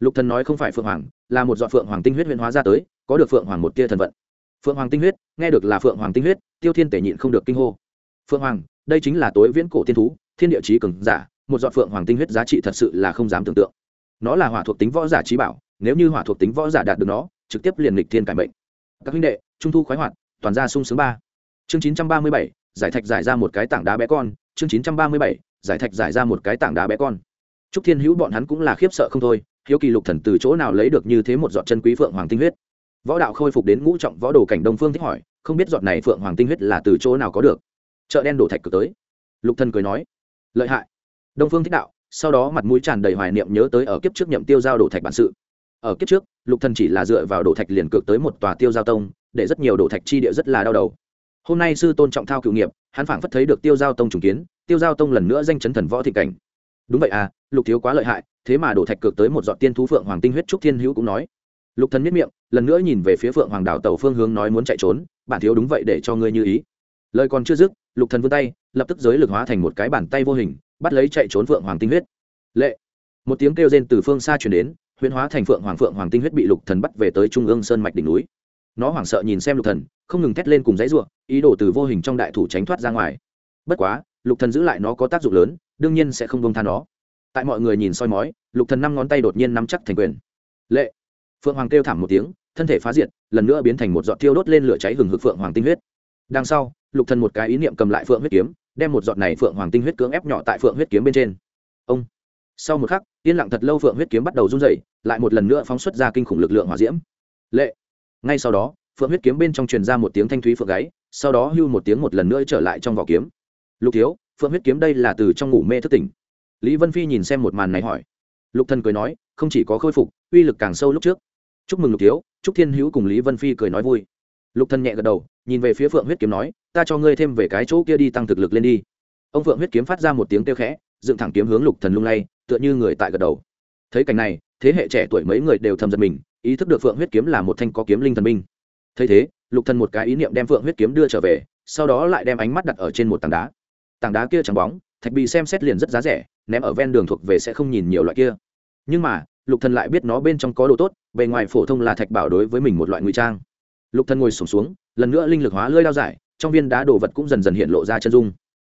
Lục thần nói không phải phượng hoàng, là một dọn phượng hoàng tinh huyết huyền hóa ra tới, có được phượng hoàng một tia thần vận. Phượng hoàng tinh huyết, nghe được là phượng hoàng tinh huyết, tiêu thiên tể nhịn không được kinh hô. Phượng hoàng đây chính là tối viễn cổ tiên thú, thiên địa trí cường giả, một dọn phượng hoàng tinh huyết giá trị thật sự là không dám tưởng tượng. Nó là hỏa thuộc tính võ giả trí bảo, nếu như hỏa thuộc tính võ giả đạt được nó, trực tiếp liền lịch thiên cải mệnh. Các huynh đệ, trung thu khoái hoạt, toàn gia sung sướng ba. Chương chín trăm ba mươi bảy, giải thạch giải ra một cái tảng đá bé con. Chương chín trăm ba mươi bảy, giải thạch giải ra một cái tảng đá bé con. Trúc thiên hữu bọn hắn cũng là khiếp sợ không thôi, hiếu kỳ lục thần từ chỗ nào lấy được như thế một giọt chân quý phượng hoàng tinh huyết. Võ đạo khôi phục đến ngũ trọng võ đồ cảnh đông phương thích hỏi, không biết giọt này phượng hoàng tinh huyết là từ chỗ nào có được chợ đen đổ thạch cực tới. Lục thần cười nói, lợi hại. Đông phương thích đạo, sau đó mặt mũi tràn đầy hoài niệm nhớ tới ở kiếp trước nhậm tiêu giao đổ thạch bản sự. Ở kiếp trước, lục thần chỉ là dựa vào đổ thạch liền cược tới một tòa tiêu giao tông, để rất nhiều đổ thạch chi địa rất là đau đầu. Hôm nay sư tôn trọng thao cựu nghiệp, hắn phảng phất thấy được tiêu giao tông trùng kiến, tiêu giao tông lần nữa danh chấn thần võ thị cảnh. Đúng vậy à lục thiếu quá lợi hại, thế mà đổ thạch cược tới một dọn tiên thú phượng hoàng tinh huyết trúc thiên hữu cũng nói. Lục thần miết miệng, lần nữa nhìn về phía phượng hoàng đảo tàu phương hướng nói muốn chạy trốn, bản thiếu đúng vậy để cho ngươi như ý. Lời còn chưa dứt lục thần vươn tay, lập tức giới lực hóa thành một cái bàn tay vô hình, bắt lấy chạy trốn phượng hoàng tinh huyết. Lệ! Một tiếng kêu rên từ phương xa truyền đến, huyễn hóa thành phượng hoàng phượng hoàng tinh huyết bị lục thần bắt về tới trung ương sơn mạch đỉnh núi. Nó hoảng sợ nhìn xem lục thần, không ngừng thét lên cùng dãy ruộng ý đồ từ vô hình trong đại thủ tránh thoát ra ngoài. Bất quá, lục thần giữ lại nó có tác dụng lớn, đương nhiên sẽ không buông tha nó. Tại mọi người nhìn soi mói, lục thần năm ngón tay đột nhiên nắm chắc thành quyền. Lệ! Phượng hoàng kêu thảm một tiếng, thân thể phá diệt, lần nữa biến thành một giọt tiêu đốt lên lửa cháy hừng hực phượng hoàng tinh huyết đằng sau, lục thần một cái ý niệm cầm lại phượng huyết kiếm, đem một giọt này phượng hoàng tinh huyết cưỡng ép nhỏ tại phượng huyết kiếm bên trên. Ông. Sau một khắc, yên lặng thật lâu phượng huyết kiếm bắt đầu run rẩy, lại một lần nữa phóng xuất ra kinh khủng lực lượng hỏa diễm. Lệ. Ngay sau đó, phượng huyết kiếm bên trong truyền ra một tiếng thanh thúy phượng gáy, sau đó hưu một tiếng một lần nữa trở lại trong vỏ kiếm. Lục thiếu, phượng huyết kiếm đây là từ trong ngủ mê thức tỉnh. Lý vân phi nhìn xem một màn này hỏi. Lục thần cười nói, không chỉ có khôi phục, uy lực càng sâu lúc trước. Chúc mừng lục thiếu, chúc thiên hữu cùng lý vân phi cười nói vui. Lục thần nhẹ gật đầu nhìn về phía phượng huyết kiếm nói ta cho ngươi thêm về cái chỗ kia đi tăng thực lực lên đi ông phượng huyết kiếm phát ra một tiếng kêu khẽ dựng thẳng kiếm hướng lục thần lung lay tựa như người tại gật đầu thấy cảnh này thế hệ trẻ tuổi mấy người đều thầm giật mình ý thức được phượng huyết kiếm là một thanh có kiếm linh thần binh thấy thế lục thần một cái ý niệm đem phượng huyết kiếm đưa trở về sau đó lại đem ánh mắt đặt ở trên một tảng đá tảng đá kia trắng bóng thạch bị xem xét liền rất giá rẻ ném ở ven đường thuộc về sẽ không nhìn nhiều loại kia nhưng mà lục thần lại biết nó bên trong có đồ tốt bề ngoài phổ thông là thạch bảo đối với mình một loại ngụy trang lục thần ngồi sụp xuống, xuống lần nữa linh lực hóa lơi đao giải, trong viên đá đồ vật cũng dần dần hiện lộ ra chân dung.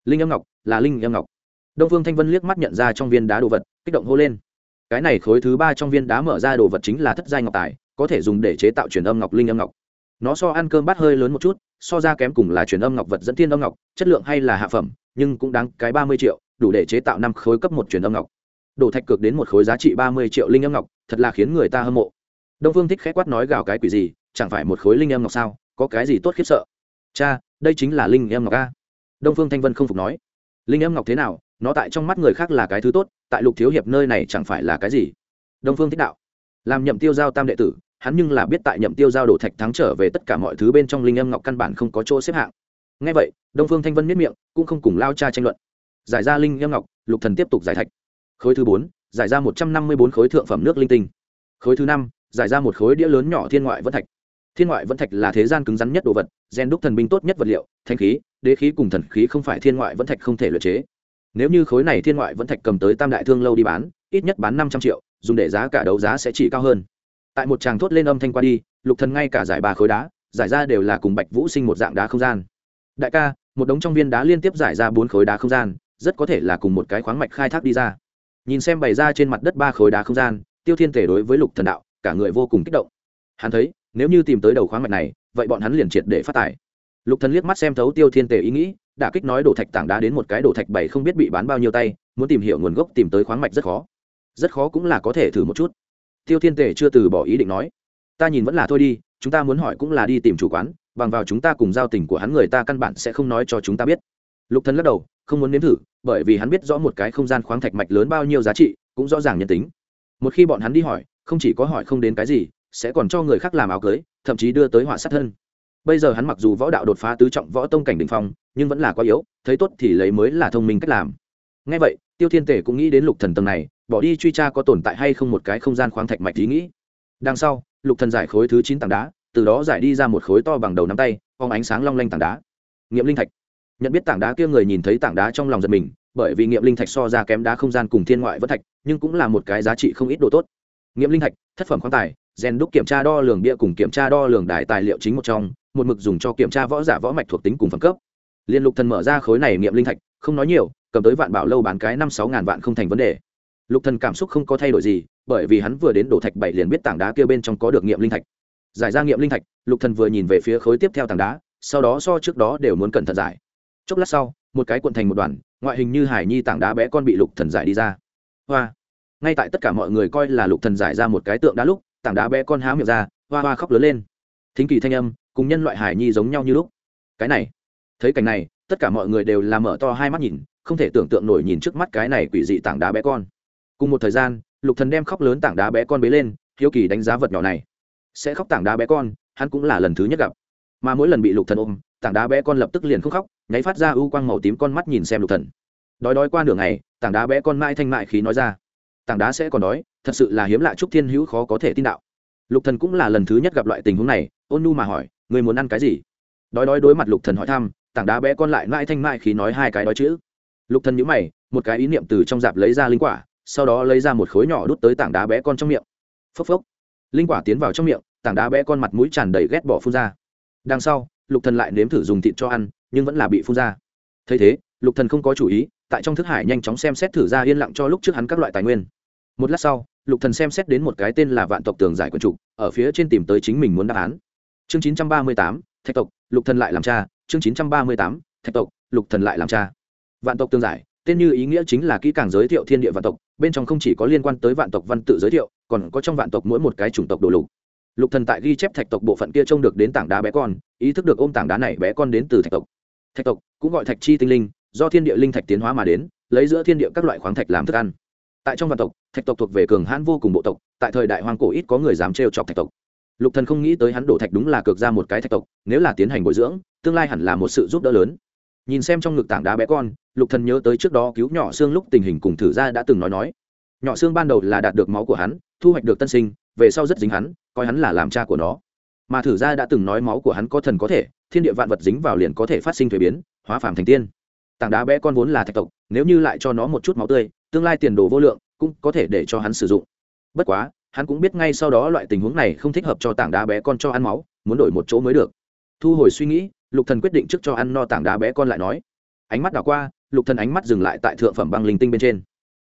Linh âm ngọc, là linh âm ngọc. Đông phương thanh vân liếc mắt nhận ra trong viên đá đồ vật, kích động hô lên. Cái này khối thứ ba trong viên đá mở ra đồ vật chính là thất giai ngọc tài, có thể dùng để chế tạo truyền âm ngọc linh âm ngọc. Nó so ăn cơm bát hơi lớn một chút, so ra kém cùng là truyền âm ngọc vật dẫn thiên âm ngọc, chất lượng hay là hạ phẩm, nhưng cũng đáng cái ba mươi triệu, đủ để chế tạo năm khối cấp một truyền âm ngọc. Đổ thạch cược đến một khối giá trị ba mươi triệu linh âm ngọc, thật là khiến người ta hâm mộ. Đông phương thích khẽ quát nói gào cái quỷ gì, chẳng phải một khối linh âm ngọc sao? Có cái gì tốt khiếp sợ? Cha, đây chính là linh em ngọc a. Đông phương thanh vân không phục nói. Linh em ngọc thế nào? Nó tại trong mắt người khác là cái thứ tốt, tại lục thiếu hiệp nơi này chẳng phải là cái gì? Đông phương thích đạo. Làm nhậm tiêu giao tam đệ tử, hắn nhưng là biết tại nhậm tiêu giao đổ thạch thắng trở về tất cả mọi thứ bên trong linh em ngọc căn bản không có chỗ xếp hạng. Ngay vậy, đông phương thanh vân miết miệng, cũng không cùng lao cha tranh luận. Giải ra linh em ngọc, lục thần tiếp tục giải thạch. Khối thứ bốn, giải ra một trăm năm mươi bốn khối thượng phẩm nước linh tinh. Khối thứ năm, giải ra một khối đĩa lớn nhỏ thiên ngoại vân thạch thiên ngoại vẫn thạch là thế gian cứng rắn nhất đồ vật, gen đúc thần binh tốt nhất vật liệu thanh khí, đế khí cùng thần khí không phải thiên ngoại vẫn thạch không thể luyện chế. Nếu như khối này thiên ngoại vẫn thạch cầm tới tam đại thương lâu đi bán, ít nhất bán năm trăm triệu, dùng để giá cả đấu giá sẽ chỉ cao hơn. Tại một tràng thốt lên âm thanh qua đi, lục thần ngay cả giải ba khối đá, giải ra đều là cùng bạch vũ sinh một dạng đá không gian. Đại ca, một đống trong viên đá liên tiếp giải ra bốn khối đá không gian, rất có thể là cùng một cái khoáng mạch khai thác đi ra. Nhìn xem bày ra trên mặt đất ba khối đá không gian, tiêu thiên tể đối với lục thần đạo, cả người vô cùng kích động. Hắn thấy nếu như tìm tới đầu khoáng mạch này, vậy bọn hắn liền triệt để phát tài. Lục thần liếc mắt xem thấu tiêu thiên Tề ý nghĩ đã kích nói đổ thạch tảng đá đến một cái đổ thạch bảy không biết bị bán bao nhiêu tay, muốn tìm hiểu nguồn gốc tìm tới khoáng mạch rất khó. Rất khó cũng là có thể thử một chút. Tiêu thiên Tề chưa từ bỏ ý định nói, ta nhìn vẫn là thôi đi, chúng ta muốn hỏi cũng là đi tìm chủ quán, bằng vào chúng ta cùng giao tình của hắn người ta căn bản sẽ không nói cho chúng ta biết. Lục thần lắc đầu, không muốn nếm thử, bởi vì hắn biết rõ một cái không gian khoáng thạch mạch lớn bao nhiêu giá trị, cũng rõ ràng nhân tính. Một khi bọn hắn đi hỏi, không chỉ có hỏi không đến cái gì sẽ còn cho người khác làm áo cưới, thậm chí đưa tới họa sát thân. Bây giờ hắn mặc dù võ đạo đột phá tứ trọng võ tông cảnh đ ỉ n h phong, nhưng vẫn là quá yếu, thấy tốt thì lấy mới là thông minh cách làm. Ngay vậy, tiêu thiên tể cũng nghĩ đến lục thần tầng này, bỏ đi truy tra có tồn tại hay không một cái không gian khoáng thạch mạch ý nghĩ. Đằng sau, lục thần giải khối thứ chín tảng đá, từ đó giải đi ra một khối to bằng đầu nắm tay, phóng ánh sáng long lanh tảng đá. Nghiệm linh thạch. Nhận biết tảng đá kia người nhìn thấy tảng đá trong lòng giật mình, bởi vì nghiệm linh thạch so ra kém đá không gian cùng thiên ngoại vẫn thạch, nhưng cũng là một cái giá trị không ít đồ tốt. Nghiệm linh thạch, thất phẩm khoáng tài rèn đúc kiểm tra đo lường bia cùng kiểm tra đo lường đài tài liệu chính một trong, một mực dùng cho kiểm tra võ giả võ mạch thuộc tính cùng phẩm cấp. Liên lục thần mở ra khối này nghiệm linh thạch, không nói nhiều, cầm tới vạn bảo lâu bán cái năm sáu ngàn vạn không thành vấn đề. Lục thần cảm xúc không có thay đổi gì, bởi vì hắn vừa đến đổ thạch bảy liền biết tảng đá kia bên trong có được nghiệm linh thạch. Giải ra nghiệm linh thạch, lục thần vừa nhìn về phía khối tiếp theo tảng đá, sau đó so trước đó đều muốn cẩn thận giải. Chốc lát sau, một cái cuộn thành một đoàn, ngoại hình như hải nhi tảng đá bé con bị lục thần giải đi ra. Hoa! Ngay tại tất cả mọi người coi là lục thần giải ra một cái tượng đá lúc tảng đá bé con há miệng ra, hoa hoa khóc lớn lên. Thính kỳ thanh âm, cùng nhân loại hải nhi giống nhau như lúc. Cái này, thấy cảnh này, tất cả mọi người đều làm mở to hai mắt nhìn, không thể tưởng tượng nổi nhìn trước mắt cái này quỷ dị tảng đá bé con. Cùng một thời gian, lục thần đem khóc lớn tảng đá bé con bế lên, hiếu kỳ đánh giá vật nhỏ này. Sẽ khóc tảng đá bé con, hắn cũng là lần thứ nhất gặp. Mà mỗi lần bị lục thần ôm, tảng đá bé con lập tức liền không khóc, nháy phát ra ưu quang màu tím con mắt nhìn xem lục thần. Đói đói qua nửa ngày, tảng đá bé con mãi thanh mại khí nói ra tảng đá sẽ còn đói, thật sự là hiếm lạ trúc thiên hữu khó có thể tin đạo. Lục thần cũng là lần thứ nhất gặp loại tình huống này, ôn nu mà hỏi người muốn ăn cái gì? Đói đói đối mặt lục thần hỏi thăm, tảng đá bé con lại mãi thanh mại khi nói hai cái đói chữ. Lục thần nhíu mày, một cái ý niệm từ trong dạp lấy ra linh quả, sau đó lấy ra một khối nhỏ đút tới tảng đá bé con trong miệng. Phốc phốc. Linh quả tiến vào trong miệng, tảng đá bé con mặt mũi tràn đầy ghét bỏ phun ra. Đằng sau, lục thần lại nếm thử dùng thịt cho ăn, nhưng vẫn là bị phun ra. Thấy thế, lục thần không có chủ ý tại trong thức hải nhanh chóng xem xét thử ra yên lặng cho lúc trước hắn các loại tài nguyên. Một lát sau lục thần xem xét đến một cái tên là vạn tộc tường giải quân trục ở phía trên tìm tới chính mình muốn đáp án. Chương 938, thạch tộc lục thần lại làm cha. Chương 938, thạch tộc lục thần lại làm cha. Vạn tộc tường giải tên như ý nghĩa chính là kỹ càng giới thiệu thiên địa vạn tộc bên trong không chỉ có liên quan tới vạn tộc văn tự giới thiệu còn có trong vạn tộc mỗi một cái chủng tộc đồ lục. Lục thần tại ghi chép thạch tộc bộ phận kia trông được đến tảng đá bé con ý thức được ôm tảng đá này bé con đến từ thạch tộc. Thạch tộc cũng gọi thạch chi tinh linh do thiên địa linh thạch tiến hóa mà đến, lấy giữa thiên địa các loại khoáng thạch làm thức ăn. Tại trong vạn tộc, thạch tộc thuộc về cường hãn vô cùng bộ tộc, tại thời đại hoang cổ ít có người dám trêu chọc thạch tộc. Lục thần không nghĩ tới hắn đổ thạch đúng là cược ra một cái thạch tộc, nếu là tiến hành bồi dưỡng, tương lai hẳn là một sự giúp đỡ lớn. Nhìn xem trong ngực tảng đá bé con, lục thần nhớ tới trước đó cứu nhỏ xương lúc tình hình cùng thử ra đã từng nói nói. Nhỏ xương ban đầu là đạt được máu của hắn, thu hoạch được tân sinh, về sau rất dính hắn, coi hắn là làm cha của nó. Mà thử ra đã từng nói máu của hắn có thần có thể, thiên địa vạn vật dính vào liền có thể phát sinh thuế biến, hóa phàm thành tiên tảng đá bé con vốn là thạch tộc, nếu như lại cho nó một chút máu tươi, tương lai tiền đồ vô lượng, cũng có thể để cho hắn sử dụng. Bất quá, hắn cũng biết ngay sau đó loại tình huống này không thích hợp cho tảng đá bé con cho ăn máu, muốn đổi một chỗ mới được. Thu hồi suy nghĩ, lục thần quyết định trước cho ăn no tảng đá bé con lại nói. Ánh mắt đảo qua, lục thần ánh mắt dừng lại tại thượng phẩm băng linh tinh bên trên.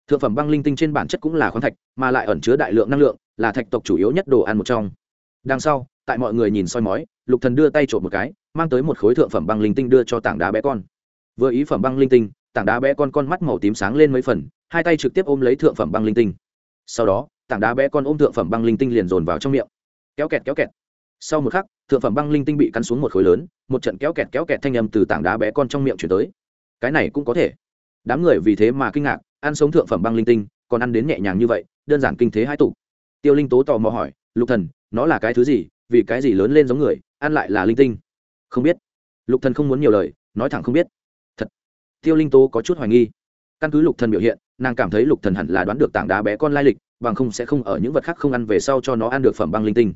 Thượng phẩm băng linh tinh trên bản chất cũng là khoáng thạch, mà lại ẩn chứa đại lượng năng lượng, là thạch tộc chủ yếu nhất đồ ăn một trong. Đằng sau, tại mọi người nhìn soi mói, lục thần đưa tay trộm một cái, mang tới một khối thượng phẩm băng linh tinh đưa cho tảng đá bé con vừa ý phẩm băng linh tinh, tảng đá bé con con mắt màu tím sáng lên mấy phần, hai tay trực tiếp ôm lấy thượng phẩm băng linh tinh. Sau đó, tảng đá bé con ôm thượng phẩm băng linh tinh liền dồn vào trong miệng. Kéo kẹt kéo kẹt. Sau một khắc, thượng phẩm băng linh tinh bị cắn xuống một khối lớn, một trận kéo kẹt kéo kẹt thanh âm từ tảng đá bé con trong miệng chuyển tới. Cái này cũng có thể. Đám người vì thế mà kinh ngạc, ăn sống thượng phẩm băng linh tinh, còn ăn đến nhẹ nhàng như vậy, đơn giản kinh thế hai tụ. Tiêu linh tố tò mò hỏi, lục thần, nó là cái thứ gì? Vì cái gì lớn lên giống người, ăn lại là linh tinh? Không biết. Lục thần không muốn nhiều lời, nói thẳng không biết tiêu linh tố có chút hoài nghi. Căn cứ lục thần biểu hiện, nàng cảm thấy lục thần hẳn là đoán được tảng đá bé con lai lịch, bằng không sẽ không ở những vật khác không ăn về sau cho nó ăn được phẩm băng linh tinh.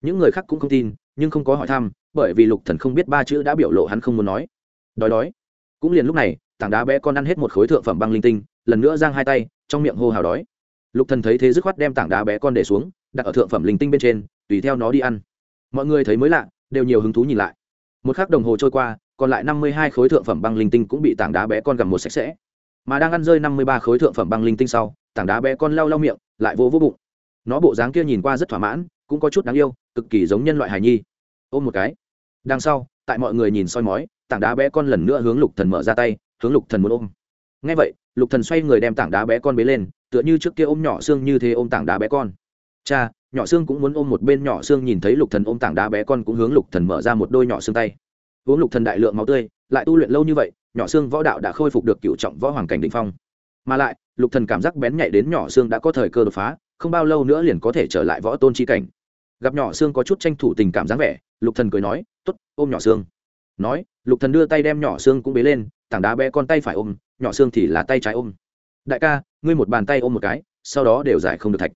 Những người khác cũng không tin, nhưng không có hỏi thăm, bởi vì lục thần không biết ba chữ đã biểu lộ hắn không muốn nói. Đói đói. Cũng liền lúc này, tảng đá bé con ăn hết một khối thượng phẩm băng linh tinh, lần nữa giang hai tay, trong miệng hô hào đói. Lục thần thấy thế dứt khoát đem tảng đá bé con để xuống, đặt ở thượng phẩm linh tinh bên trên, tùy theo nó đi ăn. Mọi người thấy mới lạ, đều nhiều hứng thú nhìn lại. Một khắc đồng hồ trôi qua còn lại năm mươi hai khối thượng phẩm băng linh tinh cũng bị tảng đá bé con gặm một sạch sẽ. Mà đang ăn rơi năm mươi ba khối thượng phẩm băng linh tinh sau, tảng đá bé con lau lau miệng, lại vô vô bụng. Nó bộ dáng kia nhìn qua rất thỏa mãn, cũng có chút đáng yêu, cực kỳ giống nhân loại hài nhi. Ôm một cái. Đằng sau, tại mọi người nhìn soi mói, tảng đá bé con lần nữa hướng lục thần mở ra tay, hướng lục thần muốn ôm. Ngay vậy, lục thần xoay người đem tảng đá bé con bế lên, tựa như trước kia ôm nhỏ xương như thế ôm tảng đá bé con. Cha, nhỏ xương cũng muốn ôm một bên, nhỏ xương nhìn thấy lục thần ôm tảng đá bé con cũng hướng lục thần mở ra một đôi nhỏ xương tay uống lục thần đại lượng máu tươi, lại tu luyện lâu như vậy, nhỏ xương võ đạo đã khôi phục được cựu trọng võ hoàng cảnh đỉnh phong. Mà lại, lục thần cảm giác bén nhạy đến nhỏ xương đã có thời cơ đột phá, không bao lâu nữa liền có thể trở lại võ tôn chi cảnh. Gặp nhỏ xương có chút tranh thủ tình cảm dáng vẻ, lục thần cười nói, tốt, ôm nhỏ xương. Nói, lục thần đưa tay đem nhỏ xương cũng bế lên, tảng đá bé con tay phải ôm, nhỏ xương thì là tay trái ôm. Đại ca, ngươi một bàn tay ôm một cái, sau đó đều giải không được thạch.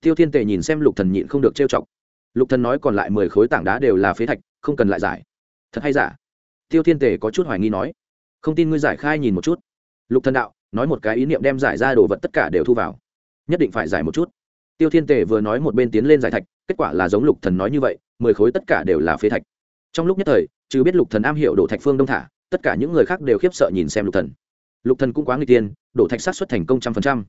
Tiêu thiên tề nhìn xem lục thần nhịn không được trêu chọc. Lục thần nói còn lại mười khối tảng đá đều là phế thạch, không cần lại giải thật hay giả? Tiêu thiên tề có chút hoài nghi nói. Không tin ngươi giải khai nhìn một chút. Lục thần đạo, nói một cái ý niệm đem giải ra đồ vật tất cả đều thu vào. Nhất định phải giải một chút. Tiêu thiên tề vừa nói một bên tiến lên giải thạch, kết quả là giống lục thần nói như vậy, mười khối tất cả đều là phế thạch. Trong lúc nhất thời, chứ biết lục thần am hiểu đổ thạch phương đông thả, tất cả những người khác đều khiếp sợ nhìn xem lục thần. Lục thần cũng quá nguy tiên, đổ thạch sát xuất thành công trăm phần trăm.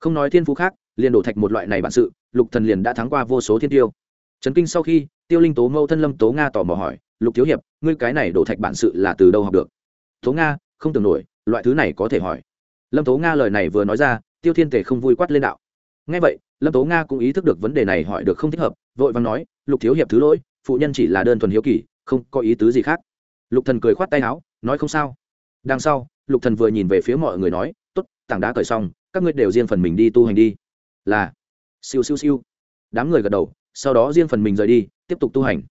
Không nói thiên phú khác, liền đổ thạch một loại này bản sự, lục thần liền đã thắng qua vô số thiên tiêu. Trấn kinh sau khi, tiêu linh tố mâu thân lâm tố nga tò mò hỏi lục thiếu hiệp, ngươi cái này đổ thạch bản sự là từ đâu học được? Tố nga, không tưởng nổi, loại thứ này có thể hỏi. Lâm tố nga lời này vừa nói ra, tiêu thiên tề không vui quát lên đạo. Ngay vậy, lâm tố nga cũng ý thức được vấn đề này hỏi được không thích hợp, vội vàng nói, lục thiếu hiệp thứ lỗi, phụ nhân chỉ là đơn thuần hiếu kỳ, không có ý tứ gì khác. Lục thần cười khoát tay áo, nói, không sao. Đằng sau, lục thần vừa nhìn về phía mọi người nói, tốt, tảng đá cởi xong, các ngươi đều riêng phần mình đi tu hành đi. Là, siêu siêu siêu. Đám người gật đầu, sau đó riêng phần mình rời đi, tiếp tục tu hành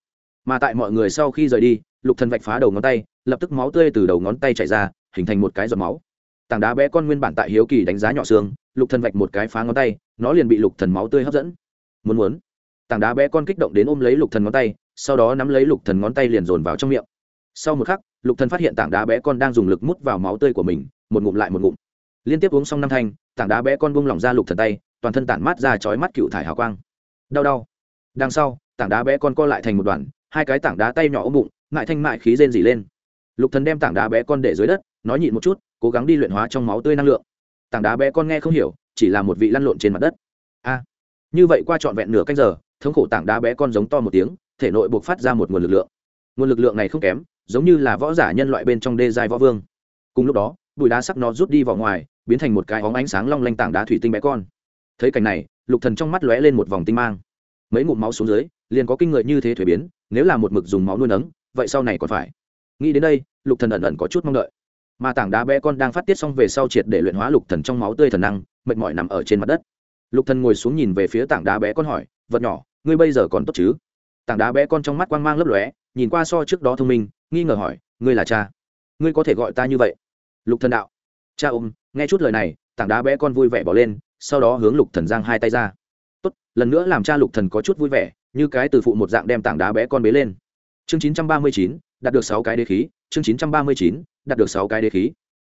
mà tại mọi người sau khi rời đi, lục thần vạch phá đầu ngón tay, lập tức máu tươi từ đầu ngón tay chảy ra, hình thành một cái giọt máu. Tảng đá bé con nguyên bản tại hiếu kỳ đánh giá nhỏ xương, lục thần vạch một cái phá ngón tay, nó liền bị lục thần máu tươi hấp dẫn. Muốn muốn. Tảng đá bé con kích động đến ôm lấy lục thần ngón tay, sau đó nắm lấy lục thần ngón tay liền dồn vào trong miệng. Sau một khắc, lục thần phát hiện tảng đá bé con đang dùng lực mút vào máu tươi của mình, một ngụm lại một ngụm. Liên tiếp uống xong năm thanh, tảng đá bé con buông lỏng ra lục thần tay, toàn thân tản mát ra chói mắt cựu thải hào quang. Đau đau. Đằng sau, tảng đá bé con co lại thành một đoàn hai cái tảng đá tay nhỏ ôm bụng, ngại thanh mại khí rên dỉ lên. Lục thần đem tảng đá bé con để dưới đất, nói nhịn một chút, cố gắng đi luyện hóa trong máu tươi năng lượng. Tảng đá bé con nghe không hiểu, chỉ là một vị lăn lộn trên mặt đất. A! Như vậy qua trọn vẹn nửa canh giờ, thống khổ tảng đá bé con giống to một tiếng, thể nội buộc phát ra một nguồn lực lượng. Nguồn lực lượng này không kém, giống như là võ giả nhân loại bên trong đê giai võ vương. Cùng lúc đó, bụi đá sắc nó rút đi vào ngoài, biến thành một cái óng ánh sáng long lanh tảng đá thủy tinh bé con. Thấy cảnh này, lục thần trong mắt lóe lên một vòng tinh mang. Mấy ngụm máu xuống dưới, liền có kinh người như thế thủy biến nếu là một mực dùng máu nuôi nấng, vậy sau này còn phải. Nghĩ đến đây, lục thần ẩn ẩn có chút mong đợi. Mà tảng đá bé con đang phát tiết xong về sau triệt để luyện hóa lục thần trong máu tươi thần năng, mệt mỏi nằm ở trên mặt đất. Lục thần ngồi xuống nhìn về phía tảng đá bé con hỏi, vật nhỏ, ngươi bây giờ còn tốt chứ? Tảng đá bé con trong mắt quang mang lấp lóe, nhìn qua so trước đó thông minh, nghi ngờ hỏi, ngươi là cha? Ngươi có thể gọi ta như vậy? Lục thần đạo, cha ôm, nghe chút lời này. Tảng đá bé con vui vẻ bỏ lên, sau đó hướng lục thần giang hai tay ra. Tốt, lần nữa làm cha lục thần có chút vui vẻ như cái từ phụ một dạng đem tảng đá bé con bế lên. Chương 939, đạt được sáu cái đế khí. Chương 939, đạt được sáu cái đế khí.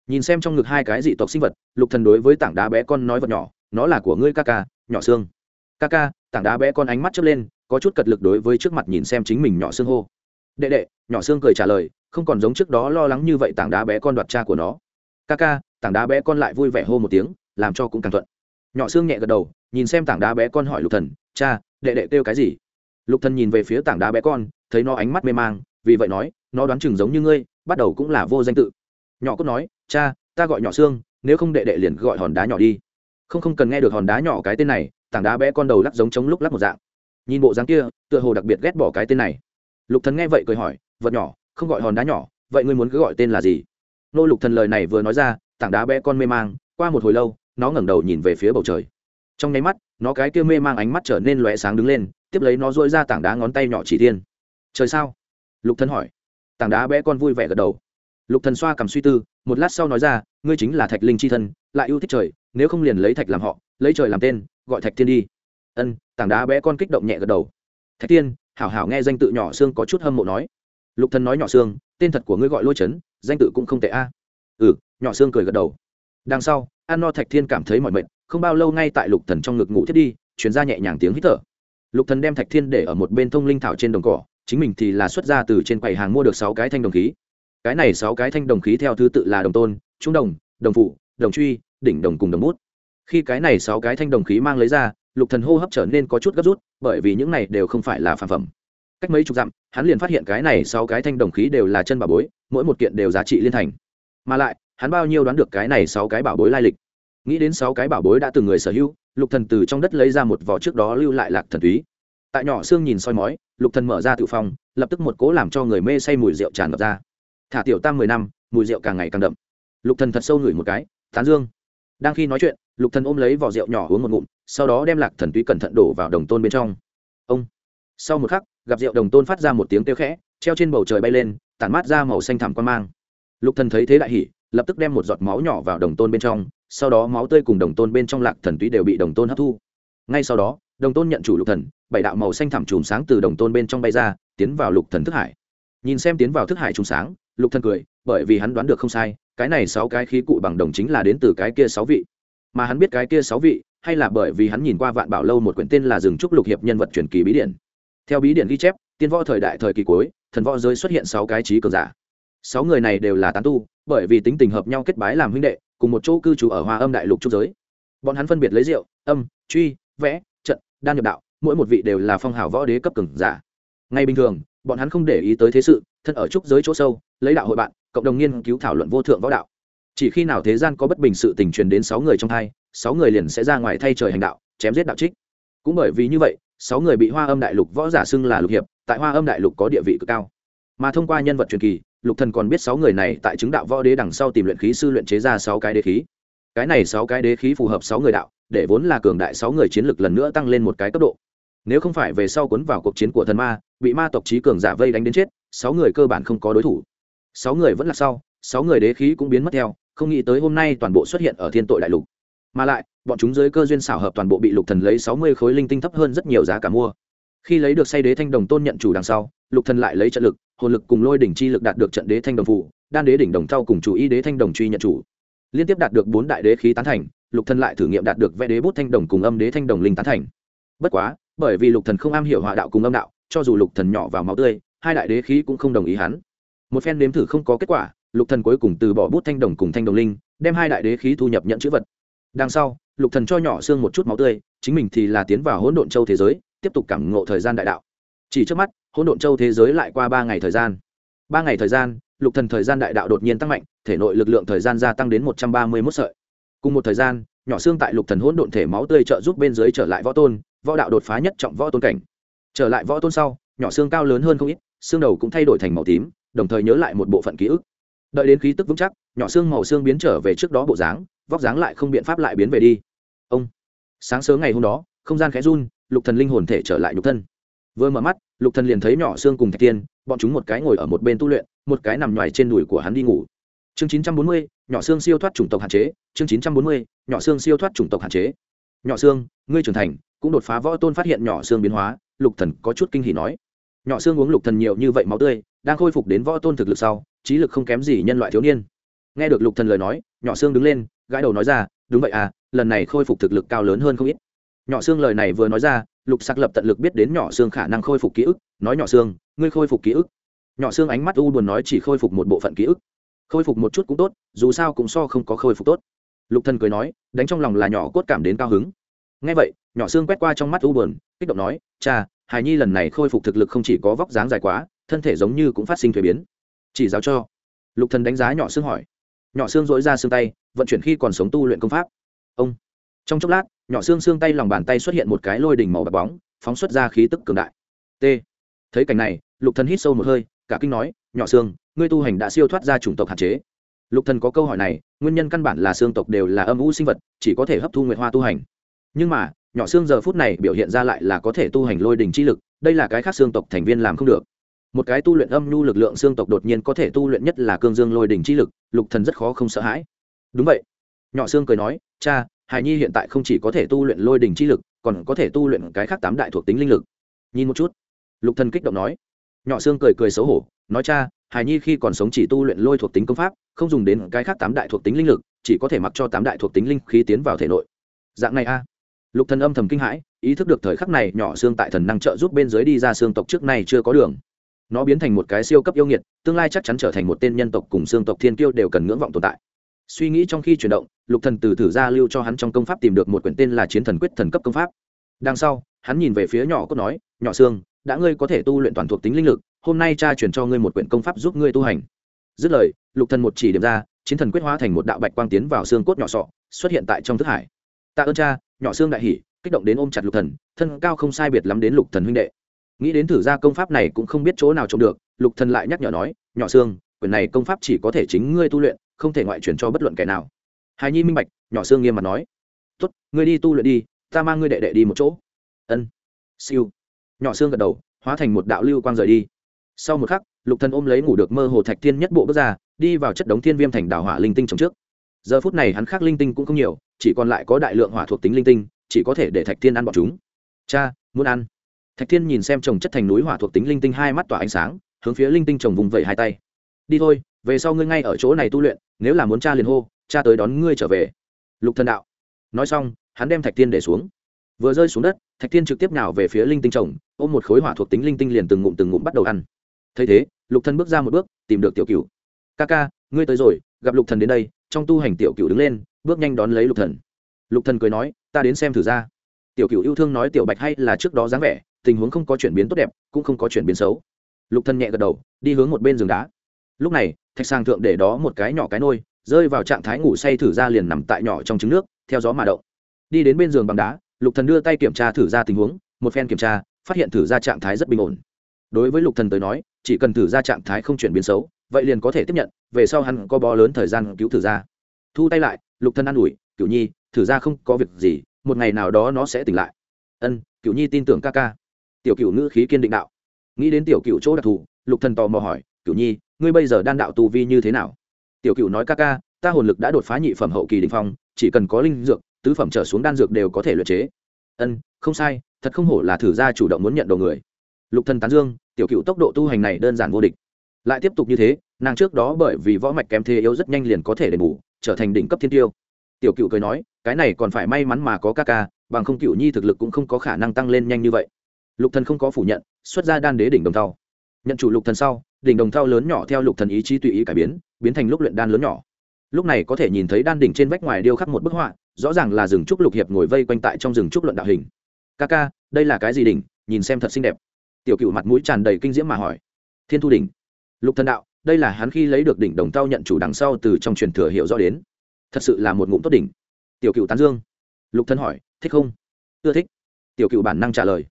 Nhìn xem trong ngực hai cái dị tộc sinh vật lục thần đối với tảng đá bé con nói vật nhỏ nó là của ngươi ca ca nhỏ xương. Ca ca tảng đá bé con ánh mắt chớp lên có chút cật lực đối với trước mặt nhìn xem chính mình nhỏ xương hô. Đệ đệ nhỏ xương cười trả lời không còn giống trước đó lo lắng như vậy tảng đá bé con đoạt cha của nó. Ca ca tảng đá bé con lại vui vẻ hô một tiếng làm cho cũng càng thuận. Nhỏ xương nhẹ gật đầu nhìn xem tảng đá bé con hỏi lục thần cha đệ đệ kêu cái gì? Lục thần nhìn về phía tảng đá bé con, thấy nó ánh mắt mê mang, vì vậy nói, nó đoán chừng giống như ngươi, bắt đầu cũng là vô danh tự. Nhỏ cốt nói, cha, ta gọi nhỏ xương nếu không đệ đệ liền gọi hòn đá nhỏ đi. Không không cần nghe được hòn đá nhỏ cái tên này, tảng đá bé con đầu lắc giống chống lúc lắc một dạng. Nhìn bộ dáng kia, tựa hồ đặc biệt ghét bỏ cái tên này. Lục thần nghe vậy cười hỏi, vật nhỏ, không gọi hòn đá nhỏ, vậy ngươi muốn cứ gọi tên là gì? Nô lục thần lời này vừa nói ra, tảng đá bé con mê mang, qua một hồi lâu, nó ngẩng đầu nhìn về phía bầu trời. Trong nháy mắt, nó cái kia mê mang ánh mắt trở nên lóe sáng đứng lên tiếp lấy nó dội ra tảng đá ngón tay nhỏ chỉ thiên. Trời sao? Lục thần hỏi. Tảng đá bé con vui vẻ gật đầu. Lục thần xoa cầm suy tư, một lát sau nói ra, ngươi chính là thạch linh chi thân, lại yêu thích trời, nếu không liền lấy thạch làm họ, lấy trời làm tên, gọi thạch thiên đi. Ân, tảng đá bé con kích động nhẹ gật đầu. Thạch thiên, hảo hảo nghe danh tự nhỏ xương có chút hâm mộ nói. Lục thần nói nhỏ xương, tên thật của ngươi gọi lôi chấn, danh tự cũng không tệ a. Ừ nhỏ xương cười gật đầu. Đằng sau, an no thạch thiên cảm thấy mỏi mệt, không bao lâu ngay tại lục thần trong ngực ngủ thiết đi chuyển ra nhẹ nhàng tiếng hít thở lục thần đem thạch thiên để ở một bên thông linh thảo trên đồng cỏ, chính mình thì là xuất ra từ trên quầy hàng mua được sáu cái thanh đồng khí. Cái này sáu cái thanh đồng khí theo thứ tự là đồng tôn, trung đồng đồng phụ, đồng truy, đỉnh đồng cùng đồng bút. Khi cái này sáu cái thanh đồng khí mang lấy ra, lục thần hô hấp trở nên có chút gấp rút, bởi vì những này đều không phải là phàm phẩm. Cách mấy chục dặm, hắn liền phát hiện cái này sáu cái thanh đồng khí đều là chân bảo bối, mỗi một kiện đều giá trị liên thành. Mà lại, hắn bao nhiêu đoán được cái này sáu cái bảo bối lai lịch? Nghĩ đến sáu cái bảo bối đã từng người sở hữu lục thần từ trong đất lấy ra một vỏ trước đó lưu lại lạc thần túy. Tại nhỏ xương nhìn soi mói, lục thần mở ra tự phòng lập tức một cố làm cho người mê say mùi rượu tràn ngập ra. Thả tiểu tam mười năm, mùi rượu càng ngày càng đậm. Lục thần thật sâu ngửi một cái, tán dương. Đang khi nói chuyện, lục thần ôm lấy vỏ rượu nhỏ uống một ngụm, sau đó đem lạc thần túy cẩn thận đổ vào đồng tôn bên trong. Ông. Sau một khắc, gặp rượu đồng tôn phát ra một tiếng kêu khẽ, treo trên bầu trời bay lên, tản mát ra màu xanh thẳm quan mang. Lục thần thấy thế đại hỉ, lập tức đem một giọt máu nhỏ vào đồng tôn bên trong sau đó máu tươi cùng đồng tôn bên trong lạc thần túy đều bị đồng tôn hấp thu. Ngay sau đó, đồng tôn nhận chủ lục thần, bảy đạo màu xanh thẳm chùm sáng từ đồng tôn bên trong bay ra, tiến vào lục thần thức hải. Nhìn xem tiến vào thức hải chùm sáng, lục thần cười, bởi vì hắn đoán được không sai, cái này sáu cái khí cụ bằng đồng chính là đến từ cái kia sáu vị. Mà hắn biết cái kia sáu vị, hay là bởi vì hắn nhìn qua vạn bảo lâu một quyển tên là rừng trúc lục hiệp nhân vật truyền kỳ bí điển. Theo bí điển ghi chép, tiên võ thời đại thời kỳ cuối, thần võ giới xuất hiện sáu cái trí cường giả. Sáu người này đều là tán tu, bởi vì tính tình hợp nhau kết bái làm huynh đệ cùng một chỗ cư trú ở hoa âm đại lục trúc giới. Bọn hắn phân biệt lấy rượu, âm, truy, vẽ, trận, đan nhập đạo, mỗi một vị đều là phong hào võ đế cấp cường giả. Ngay bình thường, bọn hắn không để ý tới thế sự, thân ở trúc giới chỗ sâu, lấy đạo hội bạn, cộng đồng nghiên cứu thảo luận vô thượng võ đạo. Chỉ khi nào thế gian có bất bình sự tình truyền đến sáu người trong thai sáu người liền sẽ ra ngoài thay trời hành đạo, chém giết đạo trích. Cũng bởi vì như vậy, sáu người bị hoa âm đại lục võ giả xưng là lục hiệp, tại hoa âm đại lục có địa vị cực cao. Mà thông qua nhân vật truyền kỳ lục thần còn biết sáu người này tại chứng đạo võ đế đằng sau tìm luyện khí sư luyện chế ra sáu cái đế khí. Cái này sáu cái đế khí phù hợp sáu người đạo, để vốn là cường đại sáu người chiến lực lần nữa tăng lên một cái cấp độ. Nếu không phải về sau cuốn vào cuộc chiến của thần ma, bị ma tộc trí cường giả vây đánh đến chết, sáu người cơ bản không có đối thủ. Sáu người vẫn là sau, sáu người đế khí cũng biến mất theo, không nghĩ tới hôm nay toàn bộ xuất hiện ở thiên tội đại lục. Mà lại, bọn chúng dưới cơ duyên xảo hợp toàn bộ bị lục thần lấy sáu mươi khối linh tinh thấp hơn rất nhiều giá cả mua. Khi lấy được say đế thanh đồng tôn nhận chủ đằng sau, lục thần lại lấy trận lực hồn lực cùng lôi đỉnh chi lực đạt được trận đế thanh đồng phụ, đan đế đỉnh đồng thau cùng chủ y đế thanh đồng truy nhận chủ. Liên tiếp đạt được bốn đại đế khí tán thành, lục thần lại thử nghiệm đạt được vẽ đế bút thanh đồng cùng âm đế thanh đồng linh tán thành. Bất quá, bởi vì lục thần không am hiểu hỏa đạo cùng âm đạo, cho dù lục thần nhỏ vào máu tươi, hai đại đế khí cũng không đồng ý hắn. Một phen nếm thử không có kết quả, lục thần cuối cùng từ bỏ bút thanh đồng cùng thanh đồng linh, đem hai đại đế khí thu nhập nhận chữ vật. Đằng sau, lục thần cho nhỏ xương một chút máu tươi, chính mình thì là tiến vào hỗn độn châu thế giới, tiếp tục cảm ngộ thời gian đại đạo chỉ trước mắt, hỗn độn châu thế giới lại qua ba ngày thời gian. Ba ngày thời gian, lục thần thời gian đại đạo đột nhiên tăng mạnh, thể nội lực lượng thời gian gia tăng đến một trăm ba mươi 131 sợi. Cùng một thời gian, nhỏ xương tại lục thần hỗn độn thể máu tươi trợ giúp bên dưới trở lại võ tôn, võ đạo đột phá nhất trọng võ tôn cảnh. Trở lại võ tôn sau, nhỏ xương cao lớn hơn không ít, xương đầu cũng thay đổi thành màu tím, đồng thời nhớ lại một bộ phận ký ức. Đợi đến khí tức vững chắc, nhỏ xương màu xương biến trở về trước đó bộ dáng, vóc dáng lại không biện pháp lại biến về đi. Ông, sáng sớm ngày hôm đó, không gian khẽ run, lục thần linh hồn thể trở lại nhục thân vừa mở mắt lục thần liền thấy nhỏ xương cùng thạch tiên bọn chúng một cái ngồi ở một bên tu luyện một cái nằm ngoài trên đùi của hắn đi ngủ. Chương 940, nhỏ xương siêu thoát chủng tộc hạn chế chương 940, nhỏ xương siêu thoát chủng tộc hạn chế. Nhỏ xương ngươi trưởng thành cũng đột phá võ tôn phát hiện nhỏ xương biến hóa lục thần có chút kinh hỉ nói. Nhỏ xương uống lục thần nhiều như vậy máu tươi đang khôi phục đến võ tôn thực lực sau trí lực không kém gì nhân loại thiếu niên. Nghe được lục thần lời nói nhỏ xương đứng lên gãi đầu nói ra đúng vậy à lần này khôi phục thực lực cao lớn hơn không ít. Nhỏ xương lời này vừa nói ra lục sắc lập tận lực biết đến nhỏ xương khả năng khôi phục ký ức, nói nhỏ xương, ngươi khôi phục ký ức. Nhỏ xương ánh mắt u buồn nói chỉ khôi phục một bộ phận ký ức. Khôi phục một chút cũng tốt, dù sao cũng so không có khôi phục tốt. Lục thần cười nói, đánh trong lòng là nhỏ cốt cảm đến cao hứng. Nghe vậy, nhỏ xương quét qua trong mắt u buồn, kích động nói, cha, hài nhi lần này khôi phục thực lực không chỉ có vóc dáng dài quá, thân thể giống như cũng phát sinh thuế biến. Chỉ giáo cho. Lục thần đánh giá nhỏ xương hỏi. Nhỏ xương dỗi ra xương tay, vận chuyển khi còn sống tu luyện công pháp. Ông trong chốc lát, nhỏ xương xương tay lòng bàn tay xuất hiện một cái lôi đỉnh màu bạc bóng, phóng xuất ra khí tức cường đại. T. Thấy cảnh này, lục thần hít sâu một hơi, cả kinh nói, nhỏ xương, ngươi tu hành đã siêu thoát ra chủng tộc hạn chế. Lục thần có câu hỏi này, nguyên nhân căn bản là xương tộc đều là âm u sinh vật, chỉ có thể hấp thu nguyệt hoa tu hành. Nhưng mà, nhỏ xương giờ phút này biểu hiện ra lại là có thể tu hành lôi đỉnh chi lực, đây là cái khác xương tộc thành viên làm không được. Một cái tu luyện âm nhu lực lượng xương tộc đột nhiên có thể tu luyện nhất là cương dương lôi đỉnh chi lực, lục thần rất khó không sợ hãi. Đúng vậy. Nhỏ xương cười nói, cha hải nhi hiện tại không chỉ có thể tu luyện lôi đỉnh chi lực, còn có thể tu luyện cái khác tám đại thuộc tính linh lực. Nhìn một chút. Lục thần kích động nói. Nhỏ xương cười cười xấu hổ, nói cha, hải nhi khi còn sống chỉ tu luyện lôi thuộc tính công pháp, không dùng đến cái khác tám đại thuộc tính linh lực, chỉ có thể mặc cho tám đại thuộc tính linh khí tiến vào thể nội. Dạng này a. Lục thần âm thầm kinh hãi, ý thức được thời khắc này nhỏ xương tại thần năng trợ giúp bên dưới đi ra xương tộc trước này chưa có đường. Nó biến thành một cái siêu cấp yêu nghiệt, tương lai chắc chắn trở thành một tên nhân tộc cùng xương tộc thiên kiêu đều cần ngưỡng vọng tồn tại suy nghĩ trong khi chuyển động, lục thần từ thử ra lưu cho hắn trong công pháp tìm được một quyển tên là chiến thần quyết thần cấp công pháp. Đằng sau, hắn nhìn về phía nhỏ cốt nói, nhỏ xương đã ngươi có thể tu luyện toàn thuộc tính linh lực, hôm nay cha chuyển cho ngươi một quyển công pháp giúp ngươi tu hành. Dứt lời, lục thần một chỉ điểm ra, chiến thần quyết hóa thành một đạo bạch quang tiến vào xương cốt nhỏ sọ, xuất hiện tại trong thức hải. Tạ ơn cha, nhỏ xương đại hỉ, kích động đến ôm chặt lục thần, thân cao không sai biệt lắm đến lục thần huynh đệ. Nghĩ đến thử ra công pháp này cũng không biết chỗ nào trông được, lục thần lại nhắc nhở nói, nhỏ xương quyển này công pháp chỉ có thể chính ngươi tu luyện không thể ngoại truyền cho bất luận kẻ nào. Hài nhi minh bạch, nhỏ xương nghiêm mặt nói, tốt, ngươi đi tu luyện đi, ta mang ngươi đệ đệ đi một chỗ. Ân. Siêu. Nhỏ xương gật đầu, hóa thành một đạo lưu quang rời đi. Sau một khắc, lục thần ôm lấy ngủ được mơ hồ thạch thiên nhất bộ bước ra, đi vào chất đống thiên viêm thành đảo hỏa linh tinh trồng trước. Giờ phút này hắn khác linh tinh cũng không nhiều, chỉ còn lại có đại lượng hỏa thuộc tính linh tinh, chỉ có thể để thạch thiên ăn bọn chúng. Cha, muốn ăn? Thạch thiên nhìn xem trồng chất thành núi hỏa thuộc tính linh tinh hai mắt tỏa ánh sáng, hướng phía linh tinh trồng vùng vẩy hai tay. Đi thôi, về sau ngươi ngay ở chỗ này tu luyện nếu là muốn cha liền hô cha tới đón ngươi trở về. Lục thần đạo. Nói xong hắn đem thạch thiên để xuống. Vừa rơi xuống đất thạch thiên trực tiếp nào về phía linh tinh chồng, ôm một khối hỏa thuộc tính linh tinh liền từng ngụm từng ngụm bắt đầu ăn. Thấy thế lục thần bước ra một bước tìm được tiểu cửu. Ca ca ngươi tới rồi gặp lục thần đến đây. Trong tu hành tiểu cửu đứng lên bước nhanh đón lấy lục thần. Lục thần cười nói ta đến xem thử ra. Tiểu cửu yêu thương nói tiểu bạch hay là trước đó dáng vẻ tình huống không có chuyển biến tốt đẹp cũng không có chuyển biến xấu. Lục thần nhẹ gật đầu đi hướng một bên giường đá lúc này, thạch sang thượng để đó một cái nhỏ cái nôi, rơi vào trạng thái ngủ say thử ra liền nằm tại nhỏ trong trứng nước, theo gió mà động. Đi đến bên giường bằng đá, lục thần đưa tay kiểm tra thử ra tình huống, một phen kiểm tra, phát hiện thử ra trạng thái rất bình ổn. Đối với lục thần tới nói, chỉ cần thử ra trạng thái không chuyển biến xấu, vậy liền có thể tiếp nhận, về sau hắn có bó lớn thời gian cứu thử ra. Thu tay lại, lục thần an ủi, cửu nhi, thử ra không có việc gì, một ngày nào đó nó sẽ tỉnh lại. Ân, cửu nhi tin tưởng ca ca. Tiểu cửu ngữ khí kiên định đạo. Nghĩ đến tiểu cửu chỗ đặc thù, lục thần tò mò hỏi, cửu nhi ngươi bây giờ đan đạo tu vi như thế nào? Tiểu Cựu nói ca ca, ta hồn lực đã đột phá nhị phẩm hậu kỳ đỉnh phong, chỉ cần có linh dược, tứ phẩm trở xuống đan dược đều có thể luyện chế. Ân, không sai, thật không hổ là thử ra chủ động muốn nhận đầu người. Lục thần tán dương, tiểu Cựu tốc độ tu hành này đơn giản vô địch. Lại tiếp tục như thế, nàng trước đó bởi vì võ mạch kém thế yếu rất nhanh liền có thể đền bù, trở thành đỉnh cấp thiên tiêu. Tiểu Cựu cười nói, cái này còn phải may mắn mà có ca ca, bằng không Cựu nhi thực lực cũng không có khả năng tăng lên nhanh như vậy. Lục thần không có phủ nhận, xuất ra đan đế đỉnh đồng tàu nhận chủ lục thần sau đỉnh đồng thau lớn nhỏ theo lục thần ý chí tùy ý cải biến biến thành lúc luyện đan lớn nhỏ. Lúc này có thể nhìn thấy đan đỉnh trên vách ngoài điêu khắc một bức họa, rõ ràng là rừng trúc lục hiệp ngồi vây quanh tại trong rừng trúc luận đạo hình. Ca ca, đây là cái gì đỉnh? Nhìn xem thật xinh đẹp. Tiểu cựu mặt mũi tràn đầy kinh diễm mà hỏi. Thiên thu đỉnh. Lục thần đạo, đây là hắn khi lấy được đỉnh đồng thau nhận chủ đằng sau từ trong truyền thừa hiệu rõ đến. Thật sự là một ngụm tốt đỉnh. Tiểu cựu tán dương. Lục thần hỏi, thích không? Ưa thích. Tiểu cựu bản năng trả lời.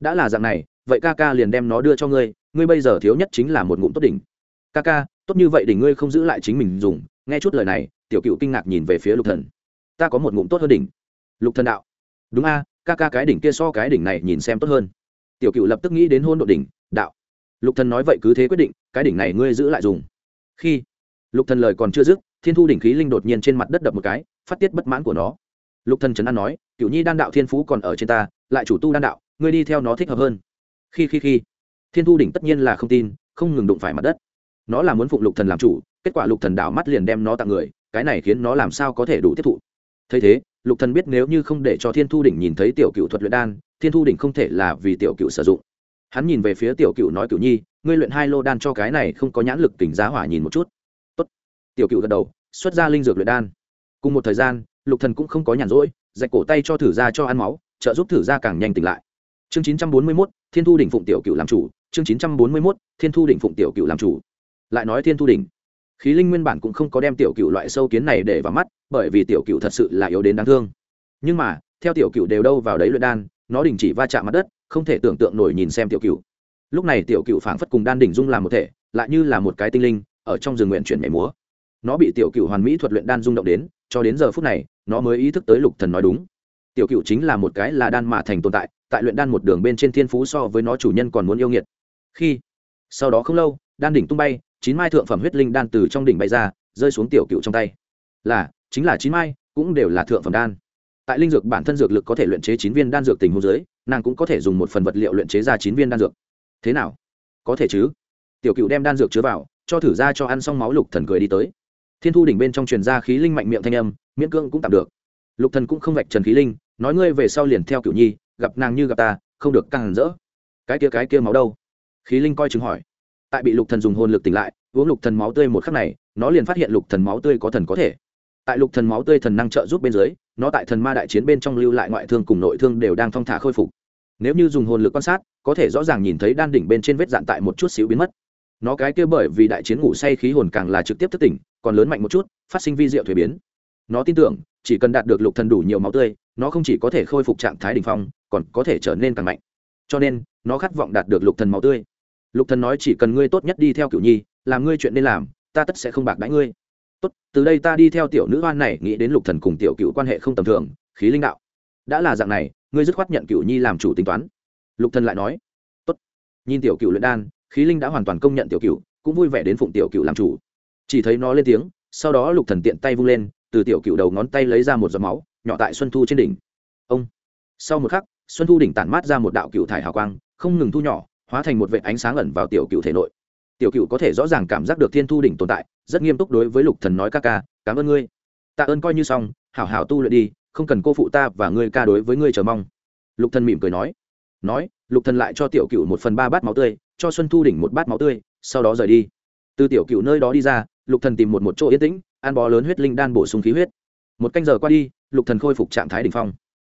Đã là dạng này vậy ca ca liền đem nó đưa cho ngươi ngươi bây giờ thiếu nhất chính là một ngụm tốt đỉnh. Ca ca, tốt như vậy đỉnh ngươi không giữ lại chính mình dùng. Nghe chút lời này, tiểu cựu kinh ngạc nhìn về phía lục thần. Ta có một ngụm tốt hơn đỉnh. Lục thần đạo. Đúng a, ca ca cái đỉnh kia so cái đỉnh này nhìn xem tốt hơn. Tiểu cựu lập tức nghĩ đến hôn độ đỉnh, đạo. Lục thần nói vậy cứ thế quyết định, cái đỉnh này ngươi giữ lại dùng. Khi, lục thần lời còn chưa dứt, thiên thu đỉnh khí linh đột nhiên trên mặt đất đập một cái, phát tiết bất mãn của nó. Lục thần trấn an nói cựu nhi đan đạo thiên phú còn ở trên ta, lại chủ tu đan đạo, ngươi đi theo nó thích hợp hơn khi khi khi. Thiên thu đỉnh tất nhiên là không tin, không ngừng đụng phải mặt đất. Nó là muốn phụng lục thần làm chủ, kết quả lục thần đảo mắt liền đem nó tặng người, cái này khiến nó làm sao có thể đủ tiếp thụ. Thấy thế, lục thần biết nếu như không để cho thiên thu đỉnh nhìn thấy tiểu cựu thuật luyện đan, thiên thu đỉnh không thể là vì tiểu cựu sử dụng. Hắn nhìn về phía tiểu cựu nói, cựu nhi, ngươi luyện hai lô đan cho cái này không có nhãn lực tỉnh giá hỏa nhìn một chút. Tốt. tiểu cựu gật đầu, xuất ra linh dược luyện đan. Cùng một thời gian, lục thần cũng không có nhàn rỗi dạch cổ tay cho thử ra cho ăn máu, trợ giúp thử ra càng nhanh tỉnh lại chương 941, thiên thu đỉnh phụng tiểu cựu làm chủ. Chương 941, thiên thu đỉnh phụng tiểu cựu làm chủ. Lại nói thiên thu đỉnh. Khí linh nguyên bản cũng không có đem tiểu cựu loại sâu kiến này để vào mắt bởi vì tiểu cựu thật sự là yếu đến đáng thương. Nhưng mà theo tiểu cựu đều đâu vào đấy luyện đan nó đình chỉ va chạm mặt đất không thể tưởng tượng nổi nhìn xem tiểu cựu lúc này tiểu cựu phảng phất cùng đan đỉnh dung làm một thể lại như là một cái tinh linh ở trong rừng nguyện chuyển nhảy múa. Nó bị tiểu cựu hoàn mỹ thuật luyện đan rung động đến cho đến giờ phút này nó mới ý thức tới lục thần nói đúng. Tiểu cựu chính là một cái là đan mà thành tồn tại tại luyện đan một đường bên trên thiên phú so với nó chủ nhân còn muốn yêu nghiệt. Khi, sau đó không lâu, đan đỉnh tung bay, chín mai thượng phẩm huyết linh đan từ trong đỉnh bay ra, rơi xuống tiểu cựu trong tay. Là, chính là chín mai, cũng đều là thượng phẩm đan. Tại linh dược bản thân dược lực có thể luyện chế chín viên đan dược tình hồ dưới, nàng cũng có thể dùng một phần vật liệu luyện chế ra chín viên đan dược. Thế nào? Có thể chứ? Tiểu cựu đem đan dược chứa vào, cho thử ra cho ăn xong máu lục thần cười đi tới. Thiên thu đỉnh bên trong truyền ra khí linh mạnh miệng thanh âm, miễn cưỡng cũng tạm được. Lục thần cũng không vạch trần khí linh, nói ngươi về sau liền theo cựu nhi gặp nàng như gặp ta, không được càng rỡ. Cái kia cái kia máu đâu? Khí linh coi chừng hỏi. Tại bị lục thần dùng hồn lực tỉnh lại, uống lục thần máu tươi một khắc này, nó liền phát hiện lục thần máu tươi có thần có thể. Tại lục thần máu tươi thần năng trợ giúp bên dưới, nó tại thần ma đại chiến bên trong lưu lại ngoại thương cùng nội thương đều đang thong thả khôi phục. Nếu như dùng hồn lực quan sát, có thể rõ ràng nhìn thấy đan đỉnh bên trên vết dạn tại một chút xíu biến mất. Nó cái kia bởi vì đại chiến ngủ say khí hồn càng là trực tiếp thức tỉnh, còn lớn mạnh một chút, phát sinh vi diệu thuế biến. Nó tin tưởng, chỉ cần đạt được lục thần đủ nhiều máu tươi, nó không chỉ có thể khôi phục trạng thái đỉnh phong còn có thể trở nên càng mạnh. Cho nên, nó khát vọng đạt được lục thần máu tươi. Lục thần nói chỉ cần ngươi tốt nhất đi theo cửu nhi, làm ngươi chuyện nên làm, ta tất sẽ không bạc đãi ngươi. Tốt, từ đây ta đi theo tiểu nữ hoan này, nghĩ đến lục thần cùng tiểu cựu quan hệ không tầm thường, khí linh đạo. Đã là dạng này, ngươi dứt khoát nhận cựu nhi làm chủ tính toán. Lục thần lại nói, tốt. Nhìn tiểu cựu luyện đan, khí linh đã hoàn toàn công nhận tiểu cựu cũng vui vẻ đến phụng tiểu cựu làm chủ. Chỉ thấy nó lên tiếng, sau đó lục thần tiện tay vung lên, từ tiểu cựu đầu ngón tay lấy ra một giọt máu, nhỏ tại xuân thu trên đỉnh. Ông. Sau một khắc xuân thu đỉnh tản mát ra một đạo cựu thải hào quang, không ngừng thu nhỏ, hóa thành một vệt ánh sáng ẩn vào tiểu cựu thể nội. Tiểu cựu có thể rõ ràng cảm giác được thiên thu đỉnh tồn tại, rất nghiêm túc đối với lục thần nói ca ca, cảm ơn ngươi. Tạ ơn coi như xong, hảo hảo tu luyện đi, không cần cô phụ ta và ngươi ca đối với ngươi chờ mong. Lục thần mỉm cười nói. Nói, lục thần lại cho tiểu cựu một phần ba bát máu tươi, cho xuân thu đỉnh một bát máu tươi, sau đó rời đi. Từ tiểu cựu nơi đó đi ra, lục thần tìm một một chỗ yên tĩnh, ăn bó lớn huyết linh đan bổ sung khí huyết. Một canh giờ qua đi, lục thần khôi phục trạng thái đỉnh phong.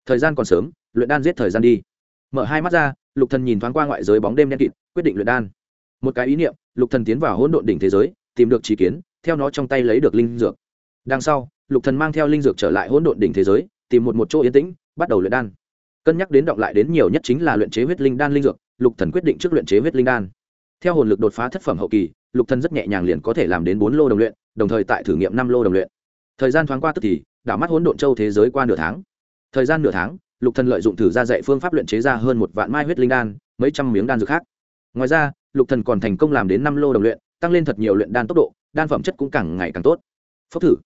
Thời gian còn sớm luyện đan giết thời gian đi. Mở hai mắt ra, lục thần nhìn thoáng qua ngoại giới bóng đêm đen kịt, quyết định luyện đan. Một cái ý niệm, lục thần tiến vào hỗn độn đỉnh thế giới, tìm được trí kiến, theo nó trong tay lấy được linh dược. Đằng sau, lục thần mang theo linh dược trở lại hỗn độn đỉnh thế giới, tìm một một chỗ yên tĩnh, bắt đầu luyện đan. Cân nhắc đến động lại đến nhiều nhất chính là luyện chế huyết linh đan linh dược, lục thần quyết định trước luyện chế huyết linh đan. Theo hồn lực đột phá thất phẩm hậu kỳ, lục thần rất nhẹ nhàng liền có thể làm đến bốn lô đồng luyện, đồng thời tại thử nghiệm năm lô đồng luyện. Thời gian thoáng qua tức thì, đảo mắt hỗn độn châu thế giới qua nửa tháng. Thời gian nửa tháng lục thần lợi dụng thử ra dạy phương pháp luyện chế ra hơn một vạn mai huyết linh đan, mấy trăm miếng đan dược khác. Ngoài ra, lục thần còn thành công làm đến năm lô đồng luyện, tăng lên thật nhiều luyện đan tốc độ, đan phẩm chất cũng càng ngày càng tốt. Phốc thử.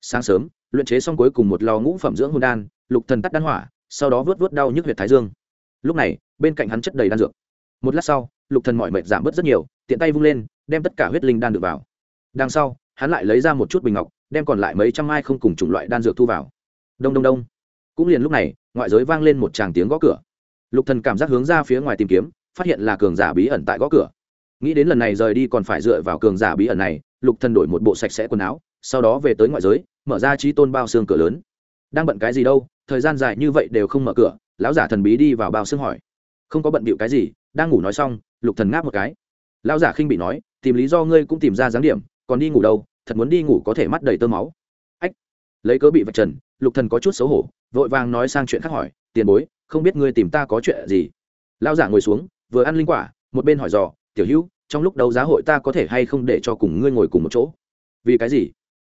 Sáng sớm, luyện chế xong cuối cùng một lò ngũ phẩm dưỡng hồn đan, lục thần tắt đan hỏa, sau đó vớt vớt đau nhức huyệt thái dương. Lúc này, bên cạnh hắn chất đầy đan dược. Một lát sau, lục thần mọi mệt giảm bớt rất nhiều, tiện tay vung lên, đem tất cả huyết linh đan được vào. Đằng sau, hắn lại lấy ra một chút bình ngọc, đem còn lại mấy trăm mai không cùng chủng loại đan dược thu vào. Đông đông đông. Cũng liền lúc này ngoại giới vang lên một tràng tiếng gõ cửa. Lục thần cảm giác hướng ra phía ngoài tìm kiếm, phát hiện là cường giả bí ẩn tại gõ cửa. Nghĩ đến lần này rời đi còn phải dựa vào cường giả bí ẩn này, lục thần đổi một bộ sạch sẽ quần áo, sau đó về tới ngoại giới, mở ra trí tôn bao xương cửa lớn. Đang bận cái gì đâu, thời gian dài như vậy đều không mở cửa, lão giả thần bí đi vào bao xương hỏi. Không có bận bịu cái gì, đang ngủ nói xong, lục thần ngáp một cái. Lão giả khinh bị nói, tìm lý do ngươi cũng tìm ra dáng điểm, còn đi ngủ đâu, thật muốn đi ngủ có thể mắt đầy tơ máu. Ách, lấy cớ bị vạch trần, lục thần có chút xấu hổ vội vàng nói sang chuyện khác hỏi, tiền bối, không biết ngươi tìm ta có chuyện gì? Lao giả ngồi xuống, vừa ăn linh quả, một bên hỏi dò, tiểu hữu, trong lúc đấu giá hội ta có thể hay không để cho cùng ngươi ngồi cùng một chỗ? Vì cái gì?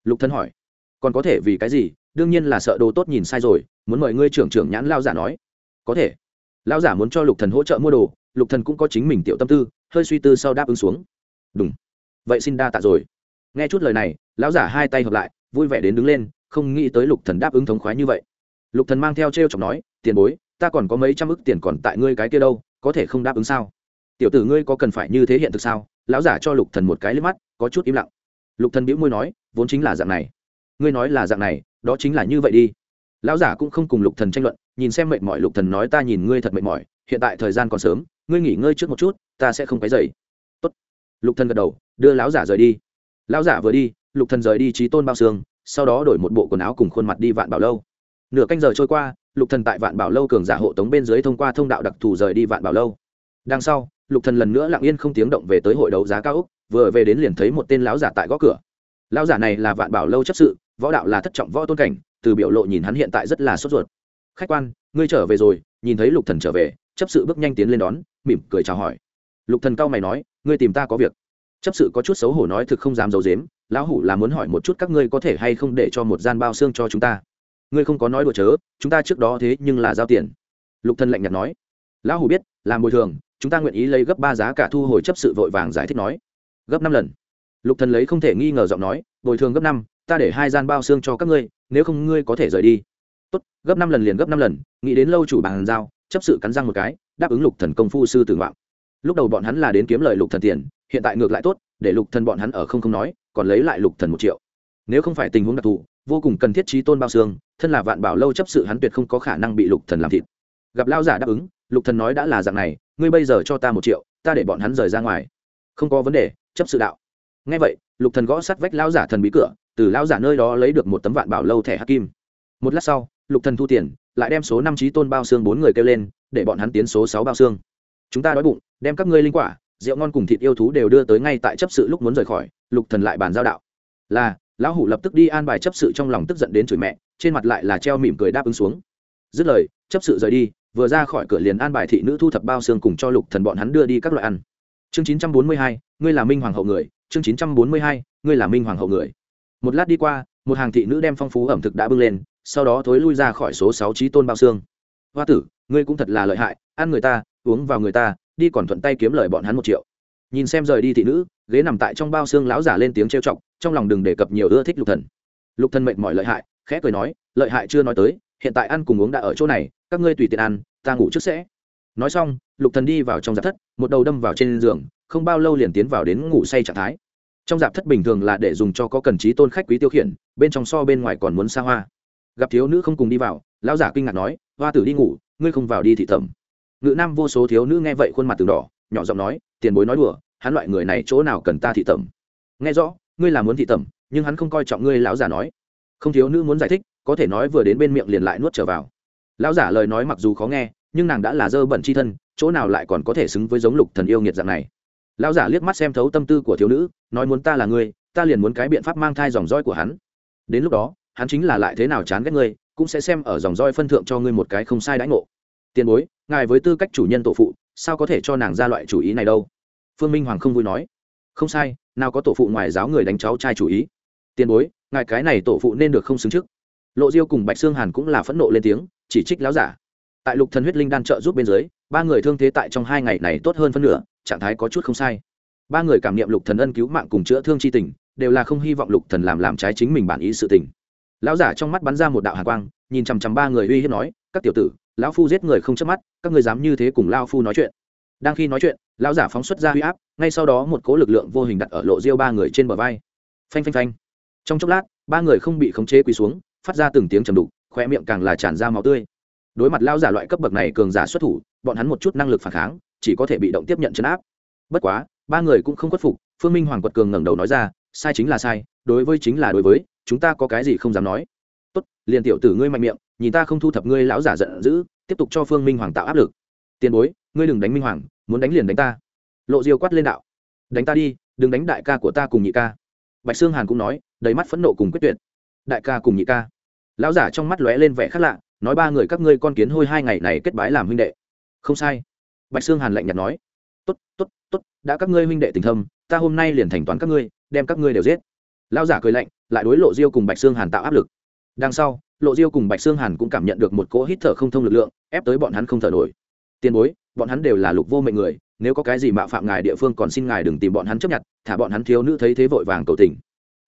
Lục thần hỏi. Còn có thể vì cái gì? Đương nhiên là sợ đồ tốt nhìn sai rồi, muốn mời ngươi trưởng trưởng nhãn lao giả nói. Có thể. Lao giả muốn cho lục thần hỗ trợ mua đồ, lục thần cũng có chính mình tiểu tâm tư, hơi suy tư sau đáp ứng xuống. Đúng vậy xin đa tạ rồi. Nghe chút lời này, lão giả hai tay hợp lại, vui vẻ đến đứng lên, không nghĩ tới lục thần đáp ứng thống khoái như vậy lục thần mang theo t r e o chọc nói, tiền bối, ta còn có mấy trăm ức tiền còn tại ngươi cái kia đâu, có thể không đáp ứng sao? Tiểu tử ngươi có cần phải như thế hiện thực sao? Lão giả cho lục thần một cái liếc mắt, có chút im lặng. Lục thần bĩu môi nói, vốn chính là dạng này. Ngươi nói là dạng này, đó chính là như vậy đi. Lão giả cũng không cùng lục thần tranh luận, nhìn xem mệt mỏi lục thần nói, ta nhìn ngươi thật mệt mỏi, hiện tại thời gian còn sớm, ngươi nghỉ ngơi trước một chút, ta sẽ không cái dậy tốt. Lục thần gật đầu, đưa lão giả rời đi. Lão giả vừa đi, lục thần rời đi trí tôn bao xương, sau đó đổi một bộ quần áo cùng khuôn mặt đi vạn bảo lâu nửa canh giờ trôi qua, lục thần tại vạn bảo lâu cường giả hộ tống bên dưới thông qua thông đạo đặc thù rời đi vạn bảo lâu. Đằng sau, lục thần lần nữa lặng yên không tiếng động về tới hội đấu giá cao úc vừa về đến liền thấy một tên lão giả tại gõ cửa. Lão giả này là vạn bảo lâu chấp sự, võ đạo là thất trọng võ tôn cảnh, từ biểu lộ nhìn hắn hiện tại rất là sốt ruột. Khách quan, ngươi trở về rồi. Nhìn thấy lục thần trở về, chấp sự bước nhanh tiến lên đón, mỉm cười chào hỏi. Lục thần cao mày nói, ngươi tìm ta có việc. Chấp sự có chút xấu hổ nói, thực không dám giấu dếm lão hủ là muốn hỏi một chút các ngươi có thể hay không để cho một gian bao xương cho chúng ta ngươi không có nói đùa chớ, chúng ta trước đó thế nhưng là giao tiền. Lục thần lạnh nhạt nói. Lão hủ biết, làm bồi thường, chúng ta nguyện ý lấy gấp ba giá cả thu hồi chấp sự vội vàng giải thích nói. Gấp năm lần. Lục thần lấy không thể nghi ngờ giọng nói, bồi thường gấp năm, ta để hai gian bao xương cho các ngươi, nếu không ngươi có thể rời đi. Tốt, gấp năm lần liền gấp năm lần, nghĩ đến lâu chủ bàn giao, chấp sự cắn răng một cái, đáp ứng lục thần công phu sư tử ngoạn. Lúc đầu bọn hắn là đến kiếm lời lục thần tiền, hiện tại ngược lại tốt, để lục thần bọn hắn ở không không nói, còn lấy lại lục thần một triệu. Nếu không phải tình huống đặc thù vô cùng cần thiết trí tôn bao xương, thân là vạn bảo lâu chấp sự hắn tuyệt không có khả năng bị lục thần làm thịt. Gặp lao giả đáp ứng, lục thần nói đã là dạng này, ngươi bây giờ cho ta một triệu, ta để bọn hắn rời ra ngoài. Không có vấn đề, chấp sự đạo. Nghe vậy, lục thần gõ sắt vách lao giả thần bí cửa, từ lao giả nơi đó lấy được một tấm vạn bảo lâu thẻ hắc kim. Một lát sau, lục thần thu tiền, lại đem số năm trí tôn bao xương bốn người kêu lên, để bọn hắn tiến số sáu bao xương. Chúng ta đói bụng, đem các ngươi linh quả, rượu ngon cùng thịt yêu thú đều đưa tới ngay tại chấp sự lúc muốn rời khỏi, lục thần lại bàn giao đạo. Là lão hủ lập tức đi an bài chấp sự trong lòng tức giận đến chửi mẹ, trên mặt lại là treo mỉm cười đáp ứng xuống. Dứt lời, chấp sự rời đi, vừa ra khỏi cửa liền an bài thị nữ thu thập bao xương cùng cho lục thần bọn hắn đưa đi các loại ăn. Chương chín trăm bốn mươi hai, ngươi là minh hoàng hậu người. Chương chín trăm bốn mươi hai, ngươi là minh hoàng hậu người. Một lát đi qua, một hàng thị nữ đem phong phú ẩm thực đã bưng lên, sau đó thối lui ra khỏi số sáu trí tôn bao xương. Hoa tử, ngươi cũng thật là lợi hại, ăn người ta, uống vào người ta, đi còn thuận tay kiếm lời bọn hắn một triệu. Nhìn xem rời đi thị nữ, ghế nằm tại trong bao xương lão giả lên tiếng trêu chọc trong lòng đừng đề cập nhiều ưa thích lục thần. Lục thần mệt mỏi lợi hại, khẽ cười nói, lợi hại chưa nói tới, hiện tại ăn cùng uống đã ở chỗ này, các ngươi tùy tiện ăn, ta ngủ trước sẽ. Nói xong, lục thần đi vào trong giáp thất, một đầu đâm vào trên giường, không bao lâu liền tiến vào đến ngủ say trạng thái. Trong dạp thất bình thường là để dùng cho có cần trí tôn khách quý tiêu khiển, bên trong so bên ngoài còn muốn xa hoa. Gặp thiếu nữ không cùng đi vào, lão giả kinh ngạc nói, hoa tử đi ngủ, ngươi không vào đi thị thẩm ngự nam vô số thiếu nữ nghe vậy khuôn mặt từng đỏ, nhỏ giọng nói, tiền bối nói đùa, hắn loại người này chỗ nào cần ta thị tẩm nghe rõ ngươi là muốn thị tẩm, nhưng hắn không coi trọng ngươi, lão giả nói. Không thiếu nữ muốn giải thích, có thể nói vừa đến bên miệng liền lại nuốt trở vào. Lão giả lời nói mặc dù khó nghe, nhưng nàng đã là dơ bẩn chi thân, chỗ nào lại còn có thể xứng với giống lục thần yêu nghiệt dạng này. Lão giả liếc mắt xem thấu tâm tư của thiếu nữ, nói muốn ta là ngươi, ta liền muốn cái biện pháp mang thai dòng roi của hắn. Đến lúc đó, hắn chính là lại thế nào chán ghét ngươi, cũng sẽ xem ở dòng roi phân thượng cho ngươi một cái không sai đãi ngộ. Tiền bối, ngài với tư cách chủ nhân tổ phụ, sao có thể cho nàng ra loại chủ ý này đâu? Phương minh hoàng không vui nói không sai, nào có tổ phụ ngoài giáo người đánh cháu trai chủ ý. Tiền bối, ngài cái này tổ phụ nên được không xứng trước. Lộ diêu cùng bạch sương hàn cũng là phẫn nộ lên tiếng, chỉ trích láo giả. Tại lục thần huyết linh đan trợ giúp bên dưới, ba người thương thế tại trong hai ngày này tốt hơn phân nửa, trạng thái có chút không sai. Ba người cảm nghiệm lục thần ân cứu mạng cùng chữa thương chi tình, đều là không hy vọng lục thần làm làm trái chính mình bản ý sự tình. Lão giả trong mắt bắn ra một đạo hàn quang, nhìn chằm chằm ba người uy hiếp nói, các tiểu tử, lão phu giết người không chớp mắt, các ngươi dám như thế cùng lão phu nói chuyện đang khi nói chuyện, lão giả phóng xuất ra huy áp, ngay sau đó một cố lực lượng vô hình đặt ở lộ diêu ba người trên bờ vai. Phanh phanh phanh. Trong chốc lát, ba người không bị khống chế quỳ xuống, phát ra từng tiếng trầm đục khoe miệng càng là tràn ra máu tươi. Đối mặt lao giả loại cấp bậc này cường giả xuất thủ, bọn hắn một chút năng lực phản kháng, chỉ có thể bị động tiếp nhận chấn áp. Bất quá, ba người cũng không khuất phục, phương minh hoàng quật cường ngẩng đầu nói ra, sai chính là sai, đối với chính là đối với, chúng ta có cái gì không dám nói. Tốt, liền tiểu tử ngươi mạnh miệng, nhìn ta không thu thập ngươi lão giả giận dữ, tiếp tục cho phương minh hoàng tạo áp lực. Tiền bối ngươi đừng đánh minh hoàng, muốn đánh liền đánh ta. Lộ diêu quát lên đạo. Đánh ta đi, đừng đánh đại ca của ta cùng nhị ca. Bạch sương hàn cũng nói, đầy mắt phẫn nộ cùng quyết tuyệt. Đại ca cùng nhị ca. Lão giả trong mắt lóe lên vẻ khác lạ, nói ba người các ngươi con kiến hôi hai ngày này kết bái làm huynh đệ. Không sai. Bạch sương hàn lạnh nhạt nói. Tốt tốt tốt, đã các ngươi huynh đệ tình thâm, ta hôm nay liền thành toán các ngươi, đem các ngươi đều giết. Lão giả cười lạnh, lại đối lộ diêu cùng bạch sương hàn tạo áp lực. Đằng sau, lộ diêu cùng bạch sương hàn cũng cảm nhận được một cỗ hít thở không thông lực lượng, ép tới bọn hắn không thở nổi tiền bối, bọn hắn đều là lục vô mệnh người, nếu có cái gì mạo phạm ngài địa phương còn xin ngài đừng tìm bọn hắn chấp nhận, thả bọn hắn thiếu nữ thấy thế vội vàng cầu tình.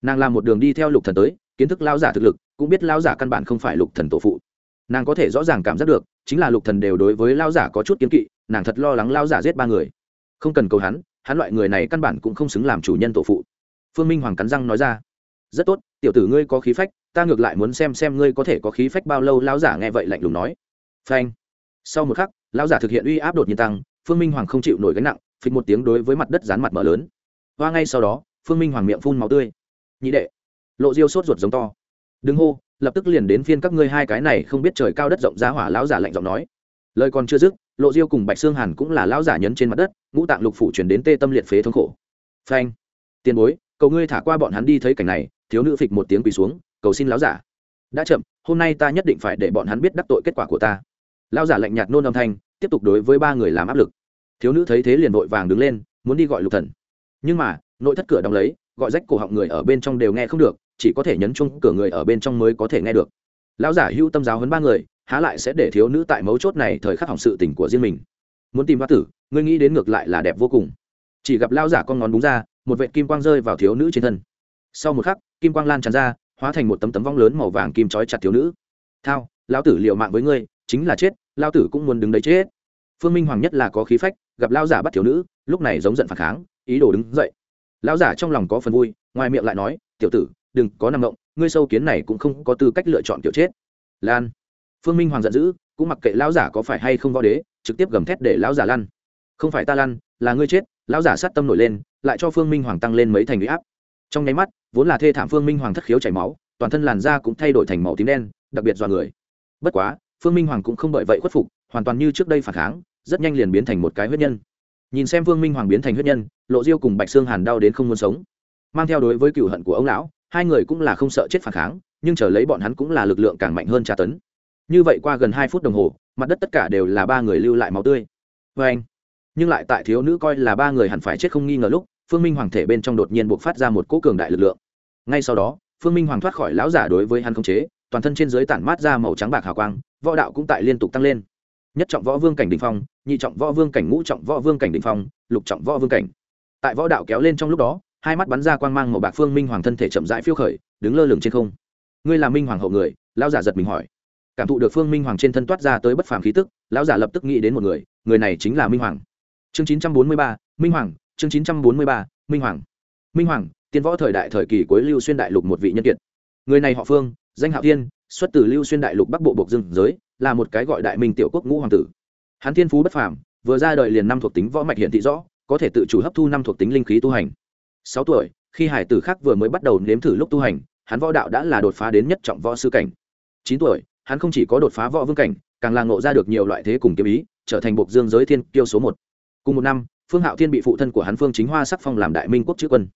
Nàng làm một đường đi theo lục thần tới, kiến thức lao giả thực lực, cũng biết lao giả căn bản không phải lục thần tổ phụ. Nàng có thể rõ ràng cảm giác được, chính là lục thần đều đối với lao giả có chút kiến kỵ, nàng thật lo lắng lao giả giết ba người. Không cần cầu hắn hắn loại người này căn bản cũng không xứng làm chủ nhân tổ phụ. Phương minh hoàng cắn răng nói ra, rất tốt, tiểu tử ngươi có khí phách, ta ngược lại muốn xem xem ngươi có thể có khí phách bao lâu. Lao giả nghe vậy lạnh lùng nói. Phanh. Sau một khắc lão giả thực hiện uy áp đột nhiên tăng, phương minh hoàng không chịu nổi gánh nặng, phịch một tiếng đối với mặt đất dán mặt mở lớn. Hoa ngay sau đó, phương minh hoàng miệng phun màu tươi. Nhị đệ. Lộ diêu sốt ruột giống to. Đừng hô, lập tức liền đến phiên các ngươi hai cái này không biết trời cao đất rộng giá hỏa lão giả lạnh giọng nói. Lời còn chưa dứt, lộ diêu cùng bạch xương hàn cũng là lão giả nhấn trên mặt đất, ngũ tạng lục phủ chuyển đến tê tâm liệt phế thống khổ. Phanh. Tiền bối, cầu ngươi thả qua bọn hắn đi thấy cảnh này, thiếu nữ phịch một tiếng quỳ xuống, cầu xin lão giả. Đã chậm, hôm nay ta nhất định phải để bọn hắn biết đắc tội kết quả của ta lão giả lạnh nhạt nôn âm thanh, tiếp tục đối với ba người làm áp lực. Thiếu nữ thấy thế liền vội vàng đứng lên, muốn đi gọi lục thần. Nhưng mà, nội thất cửa đóng lấy, gọi rách cổ họng người ở bên trong đều nghe không được, chỉ có thể nhấn chung cửa người ở bên trong mới có thể nghe được. Lão giả hưu tâm giáo hơn ba người, há lại sẽ để thiếu nữ tại mấu chốt này thời khắc hỏng sự tình của riêng mình. Muốn tìm hoa tử, ngươi nghĩ đến ngược lại là đẹp vô cùng. Chỉ gặp lão giả con ngón búng ra, một vệt kim quang rơi vào thiếu nữ trên thân. Sau một khắc, kim quang lan tràn ra, hóa thành một tấm tấm vong lớn màu vàng kim trói chặt thiếu nữ. Thao, lão tử liệu mạng với ngươi, chính là chết lão tử cũng muốn đứng đấy chết. Phương minh hoàng nhất là có khí phách, gặp lão giả bắt thiếu nữ, lúc này giống giận phản kháng, ý đồ đứng dậy. Lão giả trong lòng có phần vui, ngoài miệng lại nói, tiểu tử, đừng có nằm ngộng ngươi sâu kiến này cũng không có tư cách lựa chọn kiểu chết. Lan. Phương minh hoàng giận dữ, cũng mặc kệ lão giả có phải hay không võ đế, trực tiếp gầm thét để lão giả lăn. Không phải ta lăn, là ngươi chết. Lão giả sát tâm nổi lên, lại cho phương minh hoàng tăng lên mấy thành huy áp. Trong nháy mắt, vốn là thê thảm phương minh hoàng thất khiếu chảy máu, toàn thân làn da cũng thay đổi thành màu tím đen, đặc biệt do người. Bất quá phương minh hoàng cũng không bởi vậy khuất phục, hoàn toàn như trước đây phản kháng, rất nhanh liền biến thành một cái huyết nhân. Nhìn xem phương minh hoàng biến thành huyết nhân, lộ diêu cùng bạch sương hàn đau đến không muốn sống. Mang theo đối với cựu hận của ông lão, hai người cũng là không sợ chết phản kháng, nhưng chờ lấy bọn hắn cũng là lực lượng càng mạnh hơn tra tấn. Như vậy qua gần hai phút đồng hồ, mặt đất tất cả đều là ba người lưu lại máu tươi. Vê anh, nhưng lại tại thiếu nữ coi là ba người hẳn phải chết không nghi ngờ lúc, phương minh hoàng thể bên trong đột nhiên buộc phát ra một cỗ cường đại lực lượng. Ngay sau đó, phương minh hoàng thoát khỏi lão giả đối với hắn không chế toàn thân trên dưới tản mát ra màu trắng bạc hào quang, võ đạo cũng tại liên tục tăng lên. Nhất trọng võ vương cảnh đình phong, nhị trọng võ vương cảnh ngũ trọng võ vương cảnh đình phong, lục trọng võ vương cảnh. Tại võ đạo kéo lên trong lúc đó, hai mắt bắn ra quang mang màu bạc phương minh hoàng thân thể chậm rãi phiêu khởi, đứng lơ lửng trên không. Ngươi là minh hoàng hậu người, lão giả giật mình hỏi. Cảm thụ được phương minh hoàng trên thân toát ra tới bất phàm khí tức, lão giả lập tức nghĩ đến một người người này chính là minh hoàng. Chương chín trăm bốn mươi ba, minh hoàng, chương chín trăm bốn mươi ba, minh hoàng. Minh hoàng, tiên võ thời đại thời kỳ cuối lưu xuyên đại lục một vị nhân kiệt. Người này họ phương danh hạo thiên, xuất từ lưu xuyên đại lục bắc bộ bộc dương giới, là một cái gọi đại minh tiểu quốc ngũ hoàng tử. Hắn thiên phú bất phàm, vừa ra đời liền năm thuộc tính võ mạch hiện thị rõ, có thể tự chủ hấp thu năm thuộc tính linh khí tu hành. Sáu tuổi, khi hải tử khác vừa mới bắt đầu nếm thử lúc tu hành, hắn võ đạo đã là đột phá đến nhất trọng võ sư cảnh. Chín tuổi, hắn không chỉ có đột phá võ vương cảnh, càng là ngộ ra được nhiều loại thế cùng kiếm ý, trở thành bộc dương giới thiên kiêu số một. Cùng một năm, phương hạo thiên bị phụ thân của hắn phương chính hoa sắc phong làm đại minh quốc chữ quân.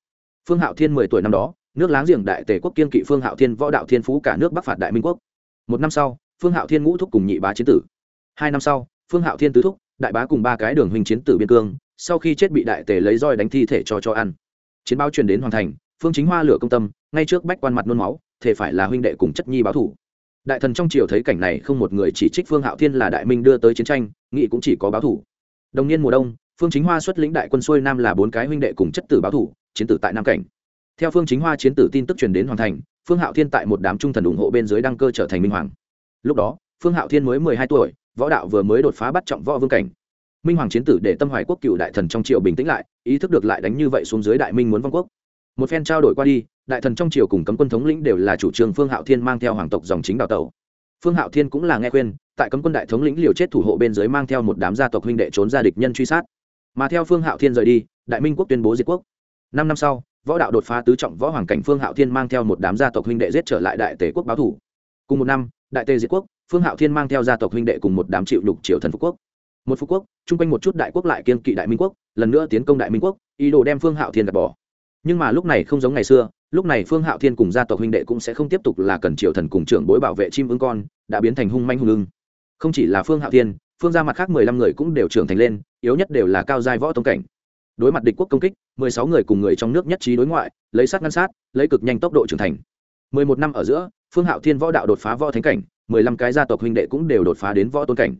Phương hạo thiên mười tuổi năm đó nước láng giềng đại tề quốc kiên kỵ phương hạo thiên võ đạo thiên phú cả nước bắc phạt đại minh quốc. Một năm sau, phương hạo thiên ngũ thúc cùng nhị bá chiến tử. Hai năm sau, phương hạo thiên tứ thúc, đại bá cùng ba cái đường huynh chiến tử biên cương, sau khi chết bị đại tề lấy roi đánh thi thể cho cho ăn. Chiến báo truyền đến hoàn thành, phương chính hoa lửa công tâm, ngay trước bách quan mặt nôn máu thể phải là huynh đệ cùng chất nhi báo thủ. Đại thần trong triều thấy cảnh này không một người chỉ trích phương hạo thiên là đại minh đưa tới chiến tranh nghị cũng chỉ có báo thủ. Đồng niên mùa đông, phương chính hoa xuất lĩnh đại quân xuôi nam là bốn cái huynh đệ cùng chất tử báo thủ, chiến tử tại nam cảnh theo phương chính hoa chiến tử tin tức truyền đến hoàn thành, phương hạo thiên tại một đám trung thần ủng hộ bên dưới đăng cơ trở thành minh hoàng. Lúc đó, phương hạo thiên mới mười hai tuổi, võ đạo vừa mới đột phá bắt trọng võ vương cảnh. Minh hoàng chiến tử để tâm hoài quốc cựu đại thần trong triều bình tĩnh lại, ý thức được lại đánh như vậy xuống dưới đại minh muốn vong quốc. Một phen trao đổi qua đi, đại thần trong triều cùng cấm quân thống lĩnh đều là chủ trương phương hạo thiên mang theo hoàng tộc dòng chính đào tẩu. Phương hạo thiên cũng là nghe khuyên, tại cấm quân đại thống lĩnh liều chết thủ hộ bên dưới mang theo một đám gia tộc huynh đệ trốn ra địch nhân truy sát. Mà theo phương hạo thiên rời đi, đại minh quốc tuyên bố diệt quốc. Năm năm sau võ đạo đột phá tứ trọng võ hoàng cảnh phương hạo thiên mang theo một đám gia tộc huynh đệ giết trở lại đại tề quốc báo thủ. Cùng một năm, đại tề diệt quốc, phương hạo thiên mang theo gia tộc huynh đệ cùng một đám chịu đục triều thần phú quốc. Một phú quốc, chung quanh một chút đại quốc lại kiên kỵ đại minh quốc, lần nữa tiến công đại minh quốc, ý đồ đem phương hạo thiên gạt bỏ. Nhưng mà lúc này không giống ngày xưa, lúc này phương hạo thiên cùng gia tộc huynh đệ cũng sẽ không tiếp tục là cần triều thần cùng trưởng bối bảo vệ chim ưng con, đã biến thành hung manh hung ưng. Không chỉ là phương hạo thiên, phương ra mặt khác mười lăm người cũng đều trưởng thành lên, yếu nhất đều là cao giai võ tông cảnh đối mặt địch quốc công kích, mười sáu người cùng người trong nước nhất trí đối ngoại, lấy sát ngăn sát, lấy cực nhanh tốc độ trưởng thành. mười một năm ở giữa, phương hạo thiên võ đạo đột phá võ thánh cảnh, mười lăm cái gia tộc huynh đệ cũng đều đột phá đến võ tôn cảnh.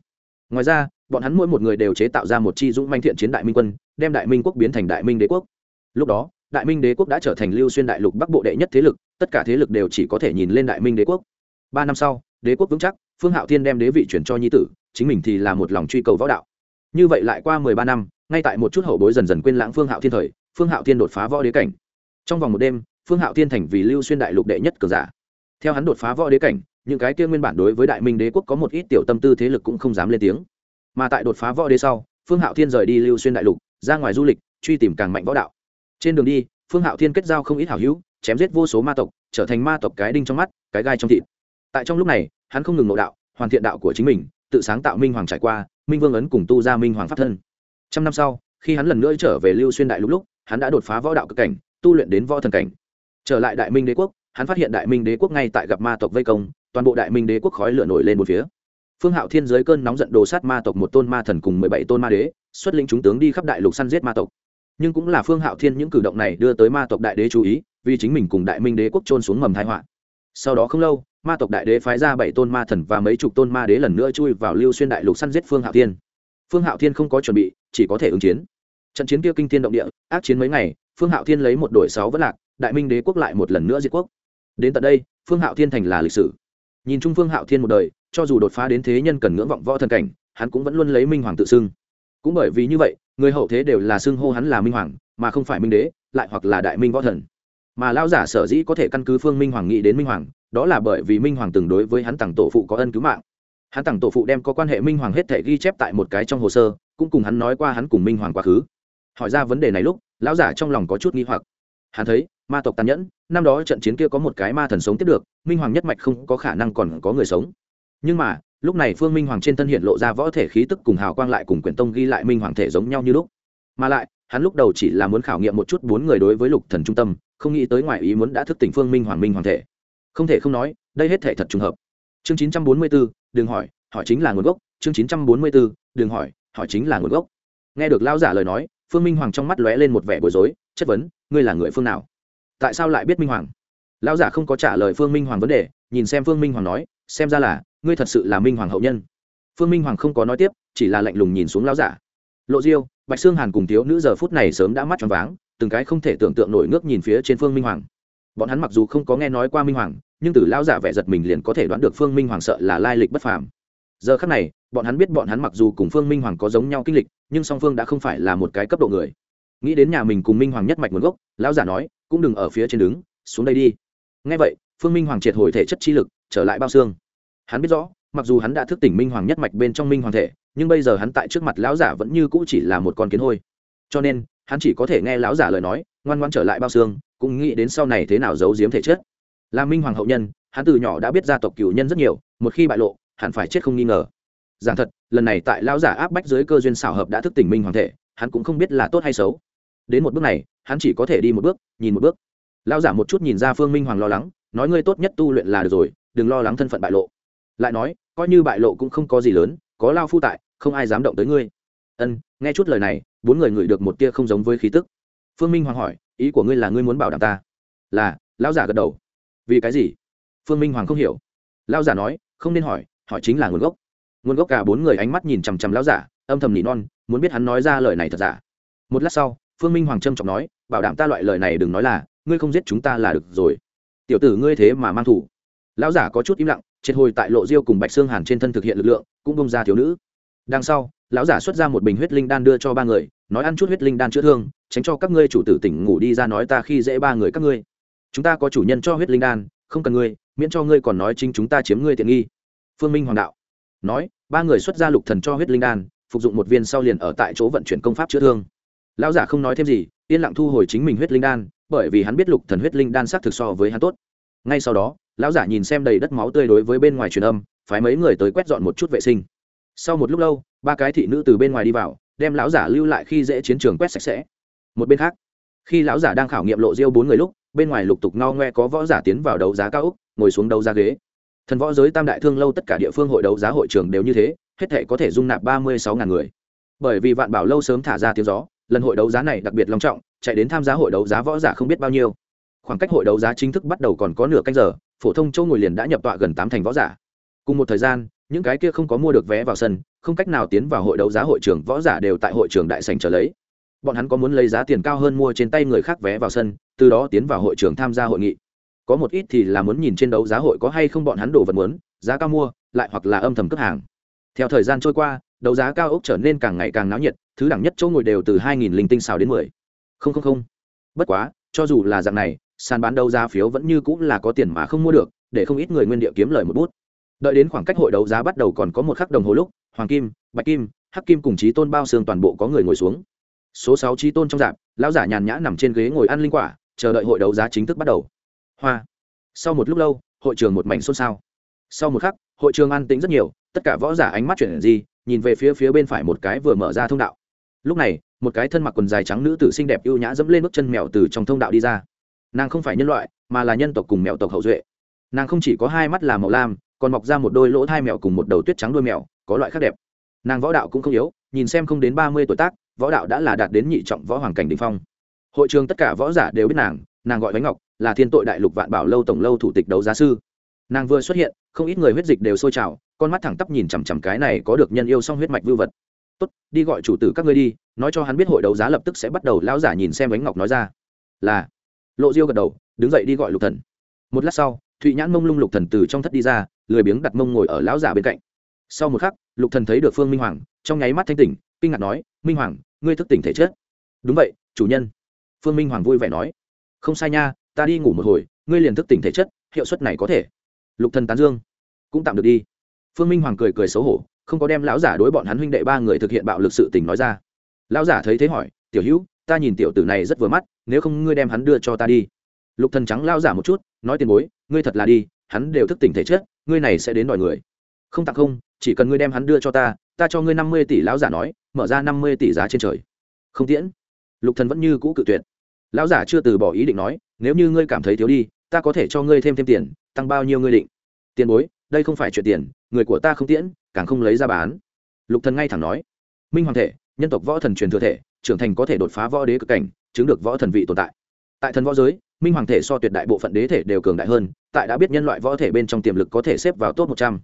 Ngoài ra, bọn hắn mỗi một người đều chế tạo ra một chi dũng manh thiện chiến đại minh quân, đem đại minh quốc biến thành đại minh đế quốc. Lúc đó, đại minh đế quốc đã trở thành lưu xuyên đại lục bắc bộ đệ nhất thế lực, tất cả thế lực đều chỉ có thể nhìn lên đại minh đế quốc. Ba năm sau, đế quốc vững chắc, phương hạo thiên đem đế vị chuyển cho nhi tử, chính mình thì là một lòng truy cầu võ đạo. Như vậy lại qua mười ba năm ngay tại một chút hậu bối dần dần quên lãng phương hạo thiên thời, phương hạo thiên đột phá võ đế cảnh. Trong vòng một đêm, phương hạo thiên thành vì lưu xuyên đại lục đệ nhất cường giả. Theo hắn đột phá võ đế cảnh, những cái kia nguyên bản đối với đại minh đế quốc có một ít tiểu tâm tư thế lực cũng không dám lên tiếng. Mà tại đột phá võ đế sau, phương hạo thiên rời đi lưu xuyên đại lục, ra ngoài du lịch, truy tìm càng mạnh võ đạo. Trên đường đi, phương hạo thiên kết giao không ít hảo hữu, chém giết vô số ma tộc, trở thành ma tộc cái đinh trong mắt, cái gai trong thịt. Tại trong lúc này, hắn không ngừng nội đạo, hoàn thiện đạo của chính mình, tự sáng tạo minh hoàng trải qua, minh vương ấn cùng tu ra minh hoàng pháp thân trăm năm sau, khi hắn lần nữa trở về lưu xuyên đại lúc lúc, hắn đã đột phá võ đạo cực cảnh, tu luyện đến võ thần cảnh. Trở lại đại minh đế quốc, hắn phát hiện đại minh đế quốc ngay tại gặp ma tộc vây công, toàn bộ đại minh đế quốc khói lửa nổi lên một phía. Phương hạo thiên giới cơn nóng giận đồ sát ma tộc một tôn ma thần cùng mười bảy tôn ma đế, xuất lĩnh chúng tướng đi khắp đại lục săn giết ma tộc. Nhưng cũng là phương hạo thiên những cử động này đưa tới ma tộc đại đế chú ý, vì chính mình cùng đại minh đế quốc trôn xuống mầm thái họa. Sau đó không lâu, ma tộc đại đế phái ra bảy tôn ma thần và mấy chục tôn ma đế lần nữa chui vào lưu xuyên đại lục săn giết phương hạo thiên phương hạo thiên không có chuẩn bị, chỉ có thể ứng chiến. Trận chiến kia kinh thiên động địa, ác chiến mấy ngày, phương hạo thiên lấy một đội sáu vất lạc, đại minh đế quốc lại một lần nữa diệt quốc. Đến tận đây, phương hạo thiên thành là lịch sử. Nhìn chung phương hạo thiên một đời, cho dù đột phá đến thế nhân cần ngưỡng vọng võ thần cảnh, hắn cũng vẫn luôn lấy minh hoàng tự xưng. Cũng bởi vì như vậy, người hậu thế đều là xưng hô hắn là minh hoàng, mà không phải minh đế, lại hoặc là đại minh võ thần. Mà lao giả sở dĩ có thể căn cứ phương minh hoàng nghĩ đến minh hoàng, đó là bởi vì minh hoàng từng đối với hắn tặng tổ phụ có ân cứu mạng hắn tặng tổ phụ đem có quan hệ minh hoàng hết thể ghi chép tại một cái trong hồ sơ cũng cùng hắn nói qua hắn cùng minh hoàng quá khứ. Hỏi ra vấn đề này lúc lão giả trong lòng có chút nghi hoặc. Hắn thấy ma tộc tàn nhẫn năm đó trận chiến kia có một cái ma thần sống tiếp được minh hoàng nhất mạch không có khả năng còn có người sống. Nhưng mà lúc này phương minh hoàng trên thân hiện lộ ra võ thể khí tức cùng hào quang lại cùng quyển tông ghi lại minh hoàng thể giống nhau như lúc. Mà lại hắn lúc đầu chỉ là muốn khảo nghiệm một chút bốn người đối với lục thần trung tâm không nghĩ tới ngoài ý muốn đã thức tỉnh phương minh hoàng minh hoàng thể. Không thể không nói đây hết thể thật trùng hợp. Chương 944, đừng hỏi hỏi chính là nguồn gốc chương 944, đừng hỏi hỏi chính là nguồn gốc. Nghe được lao giả lời nói phương minh hoàng trong mắt lóe lên một vẻ bối rối chất vấn ngươi là người phương nào? Tại sao lại biết minh hoàng? Lao giả không có trả lời phương minh hoàng vấn đề nhìn xem phương minh hoàng nói xem ra là ngươi thật sự là minh hoàng hậu nhân. Phương minh hoàng không có nói tiếp chỉ là lạnh lùng nhìn xuống lao giả. Lộ diêu bạch sương hàn cùng thiếu nữ giờ phút này sớm đã mắt tròn váng từng cái không thể tưởng tượng nổi ngước nhìn phía trên phương minh hoàng. Bọn hắn mặc dù không có nghe nói qua minh hoàng nhưng từ lão giả vẻ giật mình liền có thể đoán được phương minh hoàng sợ là lai lịch bất phàm. Giờ khắc này, bọn hắn biết bọn hắn mặc dù cùng phương minh hoàng có giống nhau kinh lịch, nhưng song phương đã không phải là một cái cấp độ người. Nghĩ đến nhà mình cùng minh hoàng nhất mạch nguồn gốc, lão giả nói, cũng đừng ở phía trên đứng, xuống đây đi. Ngay vậy, phương minh hoàng triệt hồi thể chất chi lực, trở lại bao xương. Hắn biết rõ, mặc dù hắn đã thức tỉnh minh hoàng nhất mạch bên trong minh hoàng thể, nhưng bây giờ hắn tại trước mặt lão giả vẫn như cũ chỉ là một con kiến hôi. Cho nên, hắn chỉ có thể nghe lão giả lời nói, ngoan ngoan trở lại bao xương, cũng nghĩ đến sau này thế nào giấu giếm thể chất là minh hoàng hậu nhân, hắn từ nhỏ đã biết gia tộc cửu nhân rất nhiều, một khi bại lộ hắn phải chết không nghi ngờ. Giảng thật, lần này tại lão giả áp bách dưới cơ duyên xảo hợp đã thức tỉnh minh hoàng thể, hắn cũng không biết là tốt hay xấu. Đến một bước này, hắn chỉ có thể đi một bước, nhìn một bước. Lão giả một chút nhìn ra phương minh hoàng lo lắng, nói ngươi tốt nhất tu luyện là được rồi, đừng lo lắng thân phận bại lộ. Lại nói, coi như bại lộ cũng không có gì lớn, có lao phu tại, không ai dám động tới ngươi. Ân, nghe chút lời này, bốn người ngửi được một tia không giống với khí tức. Phương minh hoàng hỏi, ý của ngươi là ngươi muốn bảo đảm ta? Là, lão giả gật đầu vì cái gì? Phương minh hoàng không hiểu. Lão giả nói, không nên hỏi hỏi chính là nguồn gốc. Nguồn gốc cả bốn người ánh mắt nhìn chằm chằm lão giả, âm thầm nỉ non, muốn biết hắn nói ra lời này thật giả. Một lát sau, phương minh hoàng trâm trọng nói, bảo đảm ta loại lời này đừng nói là, ngươi không giết chúng ta là được rồi. Tiểu tử ngươi thế mà mang thủ. Lão giả có chút im lặng, triệt hồi tại lộ diêu cùng bạch xương hàn trên thân thực hiện lực lượng, cũng bông ra thiếu nữ. Đằng sau, lão giả xuất ra một bình huyết linh đan đưa cho ba người, nói ăn chút huyết linh đan chữa thương, tránh cho các ngươi chủ tử tỉnh ngủ đi ra nói ta khi dễ ba người các ngươi chúng ta có chủ nhân cho huyết linh đan, không cần ngươi, miễn cho ngươi còn nói chính chúng ta chiếm ngươi tiện nghi. Phương minh hoàng đạo nói, ba người xuất ra lục thần cho huyết linh đan, phục dụng một viên sau liền ở tại chỗ vận chuyển công pháp chữa thương. Lão giả không nói thêm gì, yên lặng thu hồi chính mình huyết linh đan, bởi vì hắn biết lục thần huyết linh đan sắc thực so với hắn tốt. Ngay sau đó, lão giả nhìn xem đầy đất máu tươi đối với bên ngoài truyền âm, phái mấy người tới quét dọn một chút vệ sinh. Sau một lúc lâu, ba cái thị nữ từ bên ngoài đi vào, đem lão giả lưu lại khi dễ chiến trường quét sạch sẽ. Một bên khác, khi lão giả đang khảo nghiệm lộ diêu bốn người lúc bên ngoài lục tục no ngoe có võ giả tiến vào đấu giá cao úc, ngồi xuống đấu giá ghế. Thần võ giới tam đại thương lâu tất cả địa phương hội đấu giá hội trường đều như thế, hết thể có thể dung nạp ba mươi sáu ngàn người. Bởi vì vạn bảo lâu sớm thả ra tiếng gió, lần hội đấu giá này đặc biệt long trọng, chạy đến tham gia hội đấu giá võ giả không biết bao nhiêu. Khoảng cách hội đấu giá chính thức bắt đầu còn có nửa canh giờ, phổ thông châu ngồi liền đã nhập tọa gần tám thành võ giả. Cùng một thời gian, những cái kia không có mua được vé vào sân, không cách nào tiến vào hội đấu giá hội trường, võ giả đều tại hội trường đại sành trở lấy bọn hắn có muốn lấy giá tiền cao hơn mua trên tay người khác vé vào sân, từ đó tiến vào hội trường tham gia hội nghị. Có một ít thì là muốn nhìn trên đấu giá hội có hay không bọn hắn đồ vật muốn, giá cao mua, lại hoặc là âm thầm cướp hàng. Theo thời gian trôi qua, đấu giá cao ốc trở nên càng ngày càng náo nhiệt, thứ đẳng nhất chỗ ngồi đều từ hai nghìn linh tinh xào đến mười. Không không không. Bất quá, cho dù là dạng này, sàn bán đấu giá phiếu vẫn như cũng là có tiền mà không mua được, để không ít người nguyên địa kiếm lời một bút. Đợi đến khoảng cách hội đấu giá bắt đầu còn có một khắc đồng hồ lúc, hoàng kim, bạch kim, hắc kim cùng chí tôn bao xương toàn bộ có người ngồi xuống số sáu trí tôn trong dạp, lão giả nhàn nhã nằm trên ghế ngồi ăn linh quả, chờ đợi hội đấu giá chính thức bắt đầu. Hoa. Sau một lúc lâu, hội trường một mảnh xôn xao. Sau một khắc, hội trường an tĩnh rất nhiều, tất cả võ giả ánh mắt chuyển gì nhìn về phía phía bên phải một cái vừa mở ra thông đạo. Lúc này, một cái thân mặc quần dài trắng nữ tử xinh đẹp ưu nhã dẫm lên bước chân mèo từ trong thông đạo đi ra. Nàng không phải nhân loại, mà là nhân tộc cùng mèo tộc hậu duệ. Nàng không chỉ có hai mắt là màu lam, còn mọc ra một đôi lỗ thai mèo cùng một đầu tuyết trắng đuôi mèo, có loại khác đẹp. Nàng võ đạo cũng không yếu, nhìn xem không đến ba mươi tuổi tác võ đạo đã là đạt đến nhị trọng võ hoàng cảnh đình phong. Hội trường tất cả võ giả đều biết nàng nàng gọi bánh ngọc, là thiên tội đại lục vạn bảo lâu tổng lâu thủ tịch đấu giá sư. Nàng vừa xuất hiện, không ít người huyết dịch đều sôi trào, con mắt thẳng tắp nhìn chằm chằm cái này có được nhân yêu song huyết mạch vưu vật. Tốt, đi gọi chủ tử các ngươi đi, nói cho hắn biết hội đấu giá lập tức sẽ bắt đầu. Lão giả nhìn xem bánh ngọc nói ra. Là. Lộ diêu gật đầu, đứng dậy đi gọi lục thần. Một lát sau, thụy nhãn mông lung lục thần từ trong thất đi ra, lười biếng đặt mông ngồi ở lão giả bên cạnh. Sau một khắc, lục thần thấy được phương minh hoàng, trong nháy mắt thanh tỉnh kinh ngạc nói, minh hoàng, ngươi thức tỉnh thể chất. Đúng vậy, chủ nhân. Phương minh hoàng vui vẻ nói, không sai nha, ta đi ngủ một hồi, ngươi liền thức tỉnh thể chất, hiệu suất này có thể. Lục thần tán dương, cũng tạm được đi. Phương minh hoàng cười cười xấu hổ, không có đem lão giả đối bọn hắn huynh đệ ba người thực hiện bạo lực sự tình nói ra. Lão giả thấy thế hỏi, tiểu hữu, ta nhìn tiểu tử này rất vừa mắt, nếu không ngươi đem hắn đưa cho ta đi. Lục thần trắng lão giả một chút, nói tiền bối, ngươi thật là đi, hắn đều thức tỉnh thể chất, ngươi này sẽ đến đòi người. Không tặng không chỉ cần ngươi đem hắn đưa cho ta ta cho ngươi năm mươi tỷ lão giả nói, mở ra năm mươi tỷ giá trên trời. Không tiễn. Lục thần vẫn như cũ cự tuyệt. Lão giả chưa từ bỏ ý định nói, nếu như ngươi cảm thấy thiếu đi, ta có thể cho ngươi thêm thêm tiền, tăng bao nhiêu ngươi định. Tiền bối, đây không phải chuyện tiền, người của ta không tiễn, càng không lấy ra bán. Lục thần ngay thẳng nói, minh hoàng thể, nhân tộc võ thần truyền thừa thể, trưởng thành có thể đột phá võ đế cực cảnh, chứng được võ thần vị tồn tại. Tại thần võ giới, minh hoàng thể so tuyệt đại bộ phận đế thể đều cường đại hơn, tại đã biết nhân loại võ thể bên trong tiềm lực có thể xếp vào top một trăm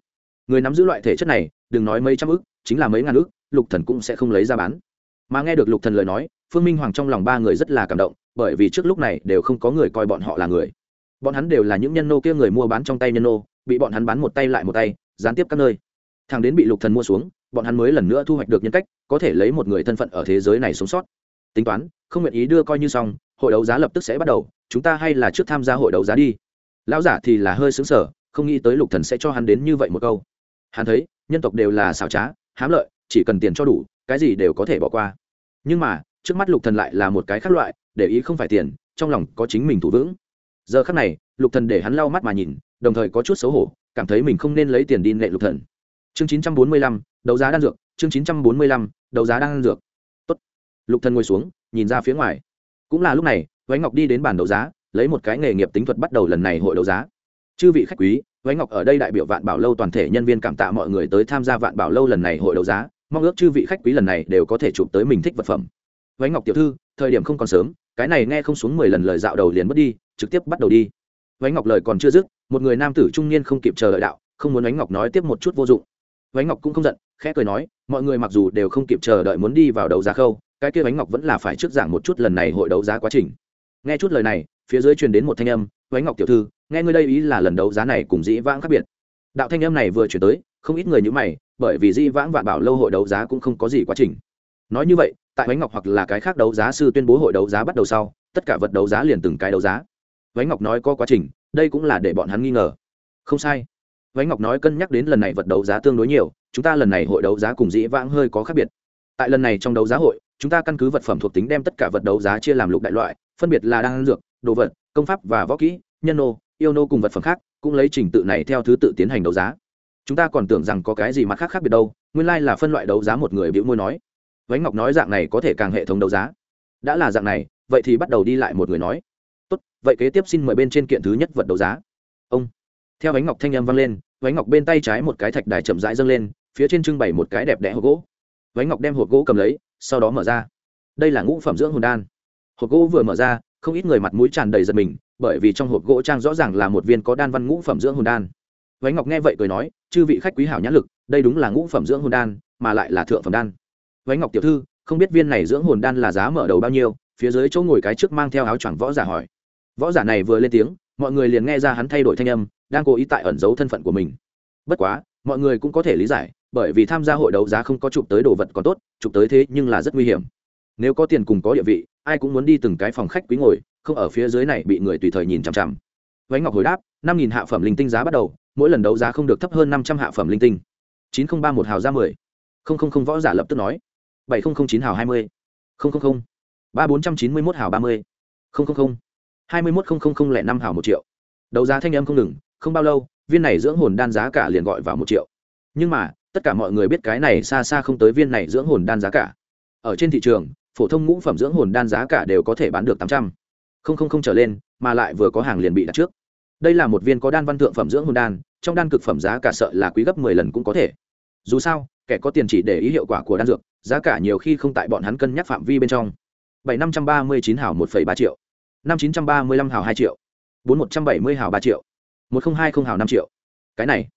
người nắm giữ loại thể chất này, đừng nói mấy trăm ức, chính là mấy ngàn ức, lục thần cũng sẽ không lấy ra bán. Mà nghe được lục thần lời nói, phương minh hoàng trong lòng ba người rất là cảm động, bởi vì trước lúc này đều không có người coi bọn họ là người. Bọn hắn đều là những nhân nô kia người mua bán trong tay nhân nô, bị bọn hắn bán một tay lại một tay, gián tiếp các nơi. Thằng đến bị lục thần mua xuống, bọn hắn mới lần nữa thu hoạch được nhân cách, có thể lấy một người thân phận ở thế giới này sống sót. Tính toán, không nguyện ý đưa coi như xong, hội đấu giá lập tức sẽ bắt đầu, chúng ta hay là trước tham gia hội đấu giá đi. Lão giả thì là hơi xứng sở không nghĩ tới lục thần sẽ cho hắn đến như vậy một câu hắn thấy nhân tộc đều là xảo trá hám lợi chỉ cần tiền cho đủ cái gì đều có thể bỏ qua. Nhưng mà trước mắt lục thần lại là một cái khác loại để ý không phải tiền trong lòng có chính mình thủ vững. Giờ khắc này lục thần để hắn lau mắt mà nhìn đồng thời có chút xấu hổ cảm thấy mình không nên lấy tiền đi nệ lục thần. Chương 945, đấu giá đan dược chương 945, đấu giá đan dược. Tốt. Lục thần ngồi xuống nhìn ra phía ngoài. Cũng là lúc này vánh ngọc đi đến bàn đấu giá lấy một cái nghề nghiệp tính thuật bắt đầu lần này hội đấu giá. Chư vị khách quý vánh ngọc ở đây đại biểu vạn bảo lâu toàn thể nhân viên cảm tạ mọi người tới tham gia vạn bảo lâu lần này hội đấu giá, mong ước chư vị khách quý lần này đều có thể chụp tới mình thích vật phẩm. Vánh ngọc tiểu thư, thời điểm không còn sớm, cái này nghe không xuống mười lần lời dạo đầu liền mất đi, trực tiếp bắt đầu đi. Vánh ngọc lời còn chưa dứt, một người nam tử trung niên không kịp chờ đợi đạo, không muốn vánh ngọc nói tiếp một chút vô dụng. Vánh ngọc cũng không giận, khẽ cười nói, mọi người mặc dù đều không kịp chờ đợi muốn đi vào đấu giá khâu, cái kia vánh ngọc vẫn là phải trước giảng một chút lần này hội đấu giá quá trình. Nghe chút lời này, phía dưới truyền đến một thanh âm, vánh ngọc tiểu thư nghe ngươi đây ý là lần đấu giá này cùng dĩ vãng khác biệt. Đạo thanh âm này vừa chuyển tới, không ít người như mày, bởi vì dĩ vãng vạn bảo lâu hội đấu giá cũng không có gì quá trình. Nói như vậy, tại bánh ngọc hoặc là cái khác đấu giá sư tuyên bố hội đấu giá bắt đầu sau, tất cả vật đấu giá liền từng cái đấu giá. Bánh ngọc nói có quá trình, đây cũng là để bọn hắn nghi ngờ. Không sai. Bánh ngọc nói cân nhắc đến lần này vật đấu giá tương đối nhiều, chúng ta lần này hội đấu giá cùng dĩ vãng hơi có khác biệt. Tại lần này trong đấu giá hội, chúng ta căn cứ vật phẩm thuộc tính đem tất cả vật đấu giá chia làm lục đại loại, phân biệt là đan dược, đồ vật, công pháp và võ kỹ, nhân nô yêu nô cùng vật phẩm khác, cũng lấy trình tự này theo thứ tự tiến hành đấu giá. Chúng ta còn tưởng rằng có cái gì mặt khác khác biệt đâu, nguyên lai、like、là phân loại đấu giá một người biểu môi nói. Vánh ngọc nói dạng này có thể càng hệ thống đấu giá. Đã là dạng này, vậy thì bắt đầu đi lại một người nói. Tốt, vậy kế tiếp xin mời bên trên kiện thứ nhất vật đấu giá. Ông. Theo vánh ngọc thanh âm vang lên, vánh ngọc bên tay trái một cái thạch đài chậm rãi dâng lên, phía trên trưng bày một cái đẹp đẽ hộp gỗ. Vánh ngọc đem hộp gỗ cầm lấy, sau đó mở ra. Đây là ngũ phẩm dưỡng hồn đan. Hộp gỗ vừa mở ra, không ít người mặt mũi tràn đầy giật mình bởi vì trong hộp gỗ trang rõ ràng là một viên có đan văn ngũ phẩm dưỡng hồn đan. Vánh ngọc nghe vậy cười nói, chư vị khách quý hảo nhãn lực, đây đúng là ngũ phẩm dưỡng hồn đan, mà lại là thượng phẩm đan. Vánh ngọc tiểu thư, không biết viên này dưỡng hồn đan là giá mở đầu bao nhiêu, phía dưới chỗ ngồi cái trước mang theo áo choàng võ giả hỏi. Võ giả này vừa lên tiếng, mọi người liền nghe ra hắn thay đổi thanh âm, đang cố ý tại ẩn giấu thân phận của mình. Bất quá, mọi người cũng có thể lý giải, bởi vì tham gia hội đấu giá không có chụp tới đồ vật còn tốt, chụp tới thế nhưng là rất nguy hiểm. Nếu có tiền cùng có địa vị, ai cũng muốn đi từng cái phòng khách quý ngồi không ở phía dưới này bị người tùy thời nhìn chằm chằm. Vánh ngọc hồi đáp, năm nghìn hạ phẩm linh tinh giá bắt đầu, mỗi lần đấu giá không được thấp hơn năm trăm hạ phẩm linh tinh. Chín trăm ba một hào ra mười. Không không không võ giả lập tức nói. Bảy không không chín hào hai mươi. Không không không. Ba bốn trăm chín mươi mốt hào ba mươi. Không không không. Hai mươi mốt không không không lẻ năm hào một triệu. Đấu giá thanh âm không ngừng, không bao lâu, viên này dưỡng hồn đan giá cả liền gọi vào một triệu. Nhưng mà, tất cả mọi người biết cái này xa xa không tới viên này dưỡng hồn đan giá cả. Ở trên thị trường, phổ thông ngũ phẩm dưỡng hồn đan giá cả đều có thể bán được tám trăm không không không trở lên, mà lại vừa có hàng liền bị đặt trước. Đây là một viên có đan văn thượng phẩm dưỡng hồn đan, trong đan cực phẩm giá cả sợ là quý gấp mười lần cũng có thể. Dù sao, kẻ có tiền chỉ để ý hiệu quả của đan dược, giá cả nhiều khi không tại bọn hắn cân nhắc phạm vi bên trong. Bảy năm trăm ba mươi chín hào một phẩy ba triệu. Năm chín trăm ba mươi lăm hào hai triệu. Bốn một trăm bảy mươi hào ba triệu. Một không hai không hào năm triệu. Cái này,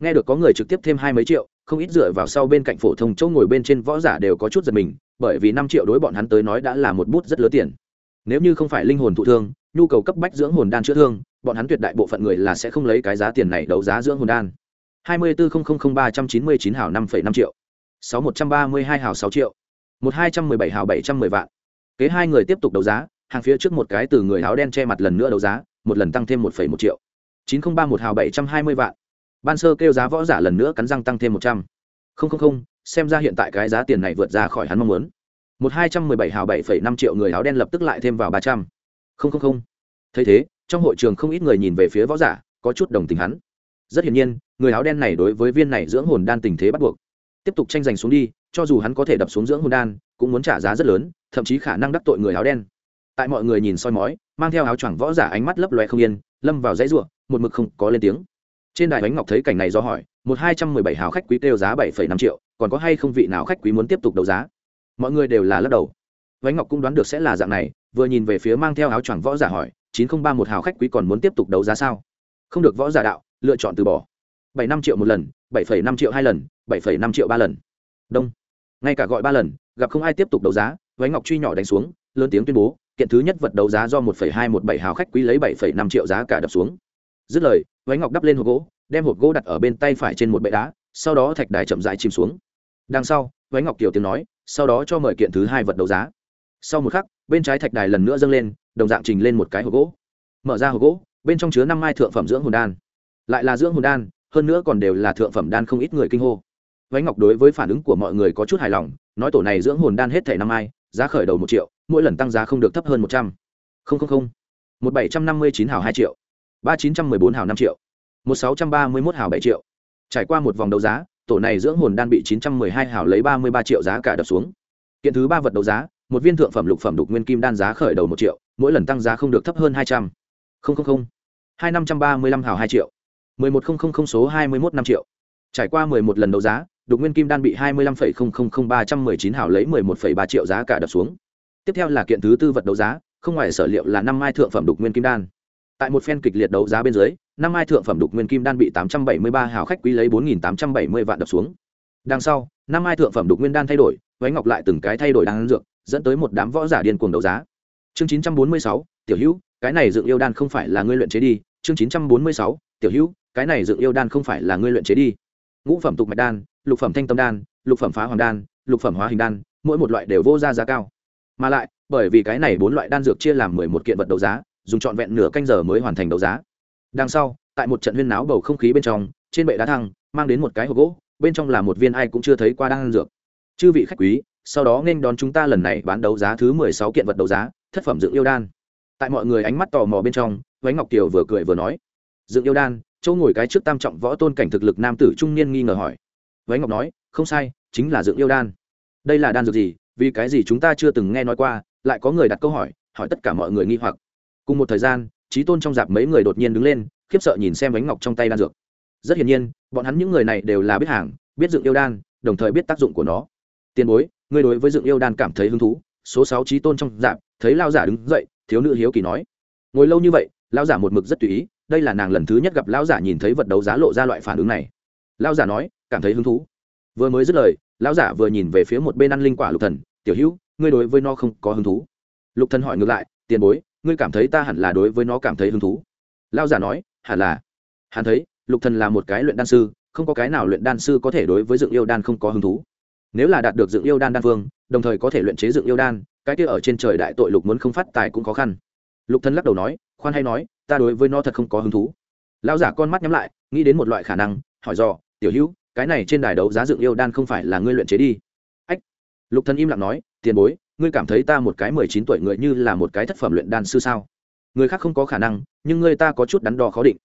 nghe được có người trực tiếp thêm hai mấy triệu, không ít dựa vào sau bên cạnh phổ thông chỗ ngồi bên trên võ giả đều có chút giật mình, bởi vì năm triệu đối bọn hắn tới nói đã là một bút rất lớn tiền nếu như không phải linh hồn thụ thương, nhu cầu cấp bách dưỡng hồn đan chữa thương, bọn hắn tuyệt đại bộ phận người là sẽ không lấy cái giá tiền này đấu giá dưỡng hồn đan. hai mươi bốn ba trăm chín mươi chín hào năm năm triệu. sáu một trăm ba mươi hai hào sáu triệu. một hai trăm mười bảy hào bảy trăm mười vạn. Kế hai người tiếp tục đấu giá, hàng phía trước một cái từ người áo đen che mặt lần nữa đấu giá, một lần tăng thêm một một triệu. chín nghìn ba một hào bảy trăm hai mươi vạn. Ban sơ kêu giá võ giả lần nữa cắn răng tăng thêm một trăm. Linh xem ra hiện tại cái giá tiền này vượt ra khỏi hắn mong muốn một hai trăm mười bảy hào bảy phẩy năm triệu người áo đen lập tức lại thêm vào ba trăm. Không. thấy thế, trong hội trường không ít người nhìn về phía võ giả, có chút đồng tình hắn. Rất hiển nhiên, người áo đen này đối với viên này dưỡng hồn đan tình thế bắt buộc. Tiếp tục tranh giành xuống đi, cho dù hắn có thể đập xuống dưỡng hồn đan, cũng muốn trả giá rất lớn, thậm chí khả năng đắc tội người áo đen. Tại mọi người nhìn soi mói, mang theo áo choàng võ giả ánh mắt lấp loe không yên, lâm vào dãy ruộng, một mực không có lên tiếng. Trên đài bánh ngọc thấy cảnh này do hỏi, một hai trăm mười bảy hào khách quý kêu giá bảy phẩy năm triệu, còn có hay không vị nào khách quý muốn tiếp tục đấu giá? Mọi người đều là lắc đầu. Vánh ngọc cũng đoán được sẽ là dạng này, vừa nhìn về phía mang theo áo choàng võ giả hỏi, chín không ba một hào khách quý còn muốn tiếp tục đấu giá sao? Không được võ giả đạo, lựa chọn từ bỏ. Bảy năm triệu một lần, bảy phẩy năm triệu hai lần, bảy phẩy năm triệu ba lần. Đông. Ngay cả gọi ba lần, gặp không ai tiếp tục đấu giá, vánh ngọc truy nhỏ đánh xuống, lớn tiếng tuyên bố, kiện thứ nhất vật đấu giá do một phẩy hai một bảy hào khách quý lấy bảy phẩy năm triệu giá cả đập xuống. Dứt lời, vánh ngọc đắp lên hộp gỗ, đem hộp gỗ đặt ở bên tay phải trên một bệ đá, sau đó thạch đài chậm rãi chìm xuống đằng sau váy ngọc kiều tiếng nói, sau đó cho mời kiện thứ hai vật đấu giá. Sau một khắc, bên trái thạch đài lần nữa dâng lên, đồng dạng trình lên một cái hộp gỗ. Mở ra hộp gỗ, bên trong chứa năm mai thượng phẩm dưỡng hồn đan. Lại là dưỡng hồn đan, hơn nữa còn đều là thượng phẩm đan không ít người kinh hô. Váy ngọc đối với phản ứng của mọi người có chút hài lòng, nói tổ này dưỡng hồn đan hết thẻ năm mai, giá khởi đầu một triệu, mỗi lần tăng giá không được thấp hơn một trăm. Linh một bảy trăm năm mươi chín hào hai triệu. Ba chín trăm mười bốn hào năm triệu. Một sáu trăm ba mươi một hào bảy triệu. Trải qua một vòng đấu giá tổ này dưỡng hồn đan bị 912 hảo lấy 33 triệu giá cả đập xuống. Kiện thứ ba vật đấu giá, một viên thượng phẩm lục phẩm đục nguyên kim đan giá khởi đầu 1 triệu, mỗi lần tăng giá không được thấp hơn 200. 000. 2535 hảo 2 triệu. 11000 số 21 5 triệu. Trải qua 11 lần đấu giá, đục nguyên kim đan bị 25,000319 hảo lấy 11,3 triệu giá cả đập xuống. Tiếp theo là kiện thứ tư vật đấu giá, không ngoài sở liệu là năm mai thượng phẩm đục nguyên kim đan tại một phen kịch liệt đấu giá bên dưới, năm mai thượng phẩm đục nguyên kim đan bị tám trăm bảy mươi ba hào khách quý lấy bốn nghìn tám trăm bảy mươi vạn đập xuống. Đằng sau, năm mai thượng phẩm đục nguyên đan thay đổi, váy ngọc lại từng cái thay đổi đan dược, dẫn tới một đám võ giả điên cuồng đấu giá. Chương chín trăm bốn mươi sáu, tiểu hữu, cái này dựng yêu đan không phải là ngươi luyện chế đi. Chương chín trăm bốn mươi sáu, tiểu hữu, cái này dựng yêu đan không phải là ngươi luyện chế đi. Ngũ phẩm tục mạch đan, lục phẩm thanh tâm đan, lục phẩm phá hoàng đan, lục phẩm hóa hình đan, mỗi một loại đều vô ra giá cao. Mà lại, bởi vì cái này bốn loại đan dược chia làm mười một kiện vật đấu giá dùng trọn vẹn nửa canh giờ mới hoàn thành đấu giá. Đằng sau, tại một trận huyên náo bầu không khí bên trong, trên bệ đá thăng, mang đến một cái hộp gỗ, bên trong là một viên ai cũng chưa thấy qua đan dược. Chư vị khách quý, sau đó nên đón chúng ta lần này bán đấu giá thứ mười sáu kiện vật đấu giá, thất phẩm dựng yêu đan. Tại mọi người ánh mắt tò mò bên trong, vánh ngọc kiều vừa cười vừa nói dựng yêu đan, chỗ ngồi cái trước tam trọng võ tôn cảnh thực lực nam tử trung niên nghi ngờ hỏi. Vánh ngọc nói, không sai, chính là dựng yêu đan. Đây là đan dược gì? Vì cái gì chúng ta chưa từng nghe nói qua, lại có người đặt câu hỏi hỏi tất cả mọi người nghi hoặc cùng một thời gian trí tôn trong dạp mấy người đột nhiên đứng lên, khiếp sợ nhìn xem bánh ngọc trong tay đan dược. Rất hiển nhiên, bọn hắn những người này đều là biết hàng, biết dựng yêu đan, đồng thời biết tác dụng của nó. Tiền bối, ngươi đối với dựng yêu đan cảm thấy hứng thú, số sáu trí tôn trong dạp, thấy lao giả đứng dậy, thiếu nữ hiếu kỳ nói. Ngồi lâu như vậy lao giả một mực rất tùy ý, đây là nàng lần thứ nhất gặp lao giả nhìn thấy vật đấu giá lộ ra loại phản ứng này. Lao giả nói, cảm thấy hứng thú. Vừa mới dứt lời, lão giả vừa nhìn về phía một bên ăn linh quả lục thần, tiểu hữu, ngươi đối với nó không có hứng thú. Lục thần hỏi ngược lại, tiền bối ngươi cảm thấy ta hẳn là đối với nó cảm thấy hứng thú? Lão giả nói, hẳn là. Hắn thấy, lục thần là một cái luyện đan sư, không có cái nào luyện đan sư có thể đối với dựng yêu đan không có hứng thú. Nếu là đạt được dựng yêu đan đan phương đồng thời có thể luyện chế dựng yêu đan, cái kia ở trên trời đại tội lục muốn không phát tài cũng khó khăn. Lục thần lắc đầu nói, khoan hay nói, ta đối với nó thật không có hứng thú. Lão giả con mắt nhắm lại, nghĩ đến một loại khả năng, hỏi dò, tiểu hữu, cái này trên đài đấu giá dựng yêu đan không phải là ngươi luyện chế đi? Ách. Lục thần im lặng nói, tiền bối ngươi cảm thấy ta một cái mười chín tuổi người như là một cái thất phẩm luyện đan sư sao? Người khác không có khả năng, nhưng ngươi ta có chút đắn đo khó định.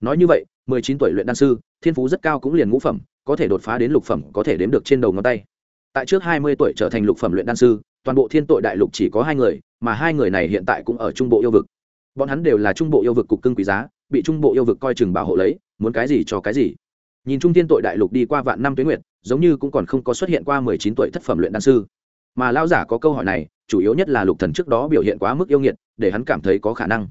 Nói như vậy, mười chín tuổi luyện đan sư, thiên phú rất cao cũng liền ngũ phẩm, có thể đột phá đến lục phẩm, có thể đếm được trên đầu ngón tay. Tại trước hai mươi tuổi trở thành lục phẩm luyện đan sư, toàn bộ thiên tội đại lục chỉ có hai người, mà hai người này hiện tại cũng ở trung bộ yêu vực. Bọn hắn đều là trung bộ yêu vực cục cưng quý giá, bị trung bộ yêu vực coi chừng bảo hộ lấy, muốn cái gì cho cái gì. Nhìn trung thiên tội đại lục đi qua vạn năm tuyến nguyệt, giống như cũng còn không có xuất hiện qua mười chín tuổi thất phẩm luyện đan sư mà lão giả có câu hỏi này, chủ yếu nhất là lục thần trước đó biểu hiện quá mức yêu nghiệt, để hắn cảm thấy có khả năng.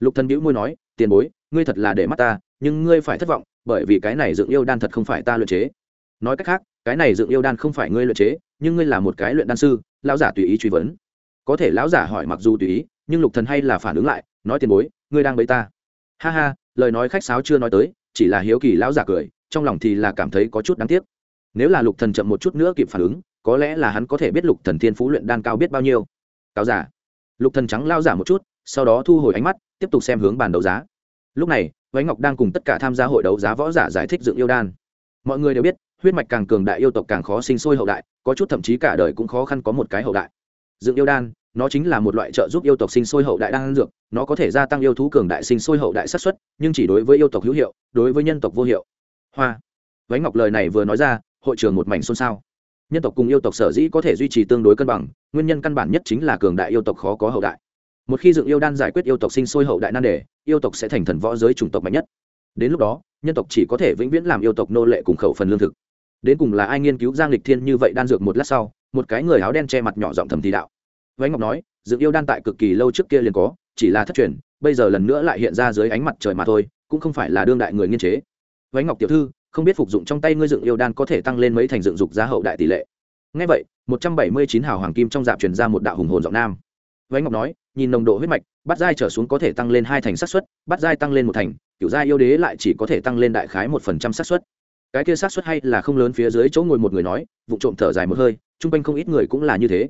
Lục thần bĩu môi nói, tiền bối, ngươi thật là để mắt ta, nhưng ngươi phải thất vọng, bởi vì cái này dựng yêu đan thật không phải ta luyện chế. Nói cách khác, cái này dựng yêu đan không phải ngươi luyện chế, nhưng ngươi là một cái luyện đan sư, lão giả tùy ý truy vấn. Có thể lão giả hỏi mặc dù tùy ý, nhưng lục thần hay là phản ứng lại, nói, tiền bối, ngươi đang bấy ta. Ha ha, lời nói khách sáo chưa nói tới, chỉ là hiếu kỳ lão giả cười, trong lòng thì là cảm thấy có chút đáng tiếc. Nếu là lục thần chậm một chút nữa kịp phản ứng có lẽ là hắn có thể biết lục thần thiên phú luyện đan cao biết bao nhiêu. Cáo giả. Lục thần trắng lao giả một chút, sau đó thu hồi ánh mắt, tiếp tục xem hướng bàn đấu giá. Lúc này, vánh ngọc đang cùng tất cả tham gia hội đấu giá võ giả giải thích dựng yêu đan. Mọi người đều biết, huyết mạch càng cường đại yêu tộc càng khó sinh sôi hậu đại, có chút thậm chí cả đời cũng khó khăn có một cái hậu đại. Dựng yêu đan, nó chính là một loại trợ giúp yêu tộc sinh sôi hậu đại đang ăn dược, nó có thể gia tăng yêu thú cường đại sinh sôi hậu đại sát xuất nhưng chỉ đối với yêu tộc hữu hiệu, đối với nhân tộc vô hiệu. Hoa. Vánh ngọc lời này vừa nói ra, hội trường một mảnh xôn xao nhân tộc cùng yêu tộc sở dĩ có thể duy trì tương đối cân bằng, nguyên nhân căn bản nhất chính là cường đại yêu tộc khó có hậu đại. Một khi dựng yêu đan giải quyết yêu tộc sinh sôi hậu đại nan đề, yêu tộc sẽ thành thần võ giới chủng tộc mạnh nhất. Đến lúc đó, nhân tộc chỉ có thể vĩnh viễn làm yêu tộc nô lệ cùng khẩu phần lương thực. Đến cùng là ai nghiên cứu giang lịch thiên như vậy đan dược một lát sau, một cái người áo đen che mặt nhỏ giọng thầm thì đạo. Vánh ngọc nói, dựng yêu đan tại cực kỳ lâu trước kia liền có, chỉ là thất truyền, bây giờ lần nữa lại hiện ra dưới ánh mặt trời mà thôi, cũng không phải là đương đại người nghiên chế. Vánh ngọc tiểu thư không biết phục dụng trong tay ngươi dựng yêu đan có thể tăng lên mấy thành dựng dục giá hậu đại tỷ lệ. Ngay vậy, một trăm bảy mươi chín hào hoàng kim trong dạp truyền ra một đạo hùng hồn giọng nam. Vánh ngọc nói, nhìn nồng độ huyết mạch bắt giai trở xuống có thể tăng lên hai thành xác suất bắt giai tăng lên một thành kiểu giai yêu đế lại chỉ có thể tăng lên đại khái một phần trăm xác suất. Cái kia xác suất hay là không lớn phía dưới chỗ ngồi một người nói vụ trộm thở dài một hơi, chung quanh không ít người cũng là như thế.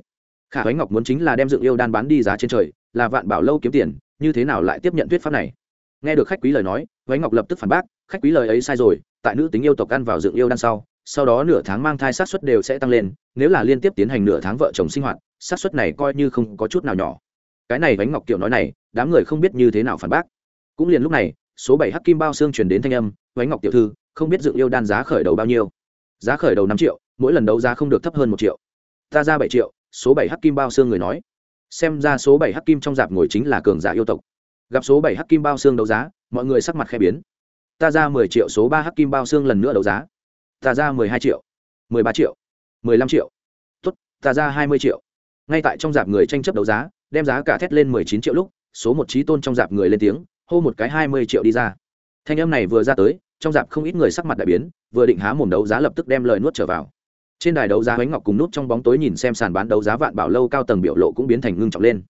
Khả ánh ngọc muốn chính là đem dựng yêu đan bán đi giá trên trời, là vạn bảo lâu kiếm tiền, như thế nào lại tiếp nhận thuyết pháp này? Nghe được khách quý lời nói ánh ngọc lập tức phản bác, khách quý lời ấy sai rồi tại nữ tính yêu tộc ăn vào dựng yêu đan sau sau đó nửa tháng mang thai sát suất đều sẽ tăng lên, nếu là liên tiếp tiến hành nửa tháng vợ chồng sinh hoạt sát suất này coi như không có chút nào nhỏ. Cái này bánh ngọc kiểu nói này, đám người không biết như thế nào phản bác. Cũng liền lúc này, số bảy hắc kim bao xương chuyển đến thanh âm, bánh ngọc tiểu thư, không biết dựng yêu đan giá khởi đầu bao nhiêu? Giá khởi đầu năm triệu, mỗi lần đấu giá không được thấp hơn một triệu. Ta ra bảy triệu, số bảy hắc kim bao xương người nói. Xem ra số bảy hắc kim trong dạp ngồi chính là cường giả yêu tộc. Gặp số bảy hắc kim bao xương đấu giá, mọi người sắc mặt khe biến ta ra mười triệu số ba hắc kim bao xương lần nữa đấu giá. Ta ra mười hai triệu, mười ba triệu, mười lăm triệu. Tốt, ta ra hai mươi triệu. Ngay tại trong dạp người tranh chấp đấu giá, đem giá cả thét lên mười chín triệu lúc, số một trí tôn trong dạp người lên tiếng, hô một cái hai mươi triệu đi ra. Thanh âm này vừa ra tới, trong dạp không ít người sắc mặt đại biến, vừa định há mồm đấu giá lập tức đem lời nuốt trở vào. Trên đài đấu giá bánh ngọc cùng nút trong bóng tối nhìn xem sàn bán đấu giá vạn bảo lâu cao tầng biểu lộ cũng biến thành ngưng trọng lên.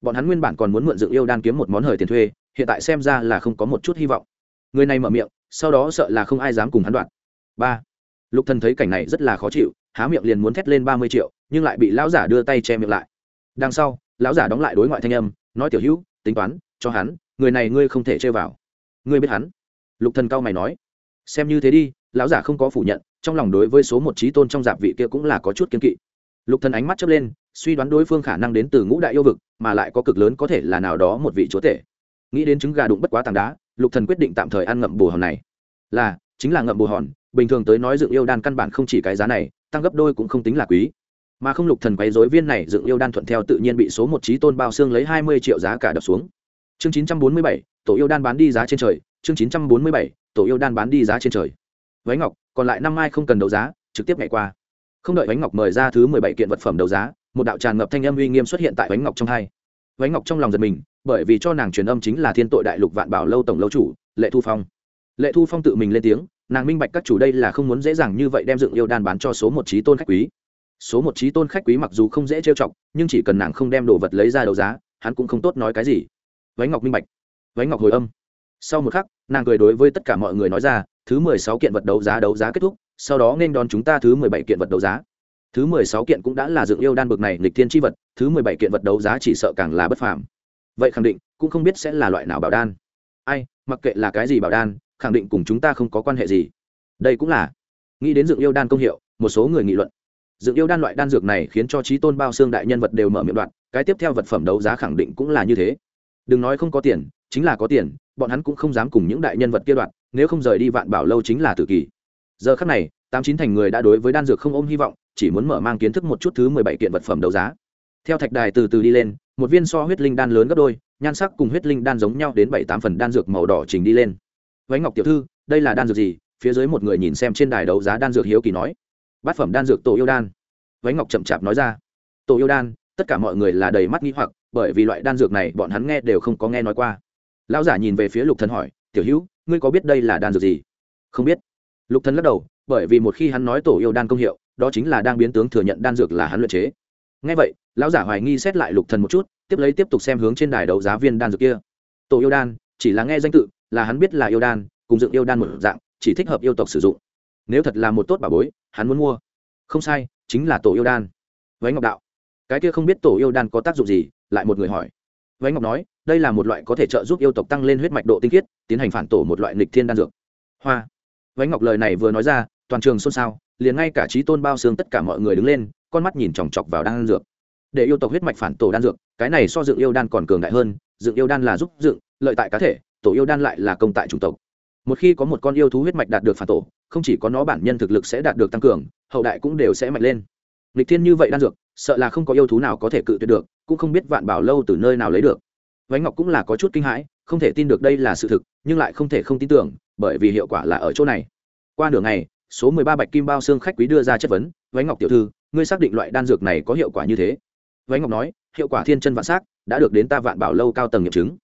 Bọn hắn nguyên bản còn muốn mượn dựng yêu đan kiếm một món hời tiền thuê, hiện tại xem ra là không có một chút hy vọng người này mở miệng, sau đó sợ là không ai dám cùng hắn đoạn. Ba. Lục thần thấy cảnh này rất là khó chịu, há miệng liền muốn thét lên ba mươi triệu, nhưng lại bị lão giả đưa tay che miệng lại. Đằng sau, lão giả đóng lại đối ngoại thanh âm, nói tiểu hữu, tính toán, cho hắn, người này ngươi không thể chơi vào. Ngươi biết hắn? Lục thần cao mày nói. Xem như thế đi, lão giả không có phủ nhận, trong lòng đối với số một trí tôn trong dạp vị kia cũng là có chút kiên kỵ. Lục thần ánh mắt chớp lên, suy đoán đối phương khả năng đến từ ngũ đại yêu vực, mà lại có cực lớn có thể là nào đó một vị chúa tể. Nghĩ đến trứng gà đụng bất quá tảng đá lục thần quyết định tạm thời ăn ngậm bù hòn này. Là, chính là ngậm bù hòn, bình thường tới nói dựng yêu đan căn bản không chỉ cái giá này, tăng gấp đôi cũng không tính là quý. Mà không lục thần quấy rối viên này dựng yêu đan thuận theo tự nhiên bị số một trí tôn bao xương lấy hai mươi triệu giá cả đập xuống. Chương chín trăm bốn mươi bảy, tổ yêu đan bán đi giá trên trời. Chương chín trăm bốn mươi bảy, tổ yêu đan bán đi giá trên trời. Váy ngọc, còn lại năm mai không cần đấu giá, trực tiếp ngày qua. Không đợi váy ngọc mời ra thứ mười bảy kiện vật phẩm đấu giá, một đạo tràn ngập thanh âm uy nghiêm xuất hiện tại váy ngọc trong hai váy ngọc trong lòng giật mình, bởi vì cho nàng truyền âm chính là thiên tội đại lục vạn bảo lâu tổng lâu chủ, lệ thu phong. Lệ thu phong tự mình lên tiếng, nàng minh bạch các chủ đây là không muốn dễ dàng như vậy đem dựng yêu đan bán cho số một trí tôn khách quý. Số một trí tôn khách quý mặc dù không dễ trêu chọc, nhưng chỉ cần nàng không đem đồ vật lấy ra đấu giá, hắn cũng không tốt nói cái gì. Váy ngọc minh bạch. Váy ngọc hồi âm. Sau một khắc, nàng cười đối với tất cả mọi người nói ra, thứ mười sáu kiện vật đấu giá đấu giá kết thúc, sau đó nên đón chúng ta thứ mười bảy kiện vật đấu giá thứ mười sáu kiện cũng đã là dựng yêu đan bực này lịch thiên tri vật, thứ mười bảy kiện vật đấu giá chỉ sợ càng là bất phàm. Vậy khẳng định, cũng không biết sẽ là loại nào bảo đan. Ai, mặc kệ là cái gì bảo đan, khẳng định cùng chúng ta không có quan hệ gì. Đây cũng là, nghĩ đến dựng yêu đan công hiệu, một số người nghị luận. Dựng yêu đan loại đan dược này khiến cho trí tôn bao xương đại nhân vật đều mở miệng đoạn, cái tiếp theo vật phẩm đấu giá khẳng định cũng là như thế. Đừng nói không có tiền, chính là có tiền, bọn hắn cũng không dám cùng những đại nhân vật kia đoạn, nếu không rời đi vạn bảo lâu chính là tử kỳ. Giờ khắc này tám chín thành người đã đối với đan dược không ôm hy vọng, chỉ muốn mở mang kiến thức một chút thứ mười bảy kiện vật phẩm đấu giá. Theo thạch đài từ từ đi lên, một viên so huyết linh đan lớn gấp đôi, nhan sắc cùng huyết linh đan giống nhau đến bảy tám phần đan dược màu đỏ trình đi lên. Vánh ngọc tiểu thư, đây là đan dược gì? Phía dưới một người nhìn xem trên đài đấu giá đan dược hiếu kỳ nói. Bát phẩm đan dược tổ yêu đan. Vánh ngọc chậm chạp nói ra. Tổ yêu đan, tất cả mọi người là đầy mắt nghi hoặc, bởi vì loại đan dược này bọn hắn nghe đều không có nghe nói qua. Lão giả nhìn về phía lục thần hỏi, tiểu hữu, ngươi có biết đây là đan dược gì? Không biết. Lục thần lắc đầu bởi vì một khi hắn nói tổ yêu đan công hiệu, đó chính là đang biến tướng thừa nhận đan dược là hắn luyện chế. Nghe vậy, lão giả hoài nghi xét lại lục thần một chút, tiếp lấy tiếp tục xem hướng trên đài đấu giá viên đan dược kia. Tổ yêu đan, chỉ là nghe danh tự, là hắn biết là yêu đan, cùng dựng yêu đan một dạng, chỉ thích hợp yêu tộc sử dụng. Nếu thật là một tốt bà bối, hắn muốn mua. Không sai, chính là tổ yêu đan. Vánh ngọc đạo. Cái kia không biết tổ yêu đan có tác dụng gì, lại một người hỏi. Vánh ngọc nói, đây là một loại có thể trợ giúp yêu tộc tăng lên huyết mạch độ tinh khiết, tiến hành phản tổ một loại nghịch thiên đan dược. Hoa. Vánh ngọc lời này vừa nói ra toàn trường xôn xao, liền ngay cả trí tôn bao xương tất cả mọi người đứng lên, con mắt nhìn chòng chọc vào đan dược. Để yêu tộc huyết mạch phản tổ đan dược, cái này so dựng yêu đan còn cường đại hơn, dựng yêu đan là giúp dựng, lợi tại cá thể, tổ yêu đan lại là công tại chủng tộc. Một khi có một con yêu thú huyết mạch đạt được phản tổ, không chỉ có nó bản nhân thực lực sẽ đạt được tăng cường, hậu đại cũng đều sẽ mạnh lên. Lịch thiên như vậy đan dược, sợ là không có yêu thú nào có thể cự tuyệt được, cũng không biết vạn bảo lâu từ nơi nào lấy được. Vánh ngọc cũng là có chút kinh hãi, không thể tin được đây là sự thực, nhưng lại không thể không tin tưởng, bởi vì hiệu quả là ở chỗ này. Qua nửa ngày số mười ba bạch kim bao xương khách quý đưa ra chất vấn, vánh ngọc tiểu thư, ngươi xác định loại đan dược này có hiệu quả như thế? Vánh ngọc nói, hiệu quả thiên chân vạn s á c đã được đến ta vạn bảo lâu cao tầng nghiệm chứng.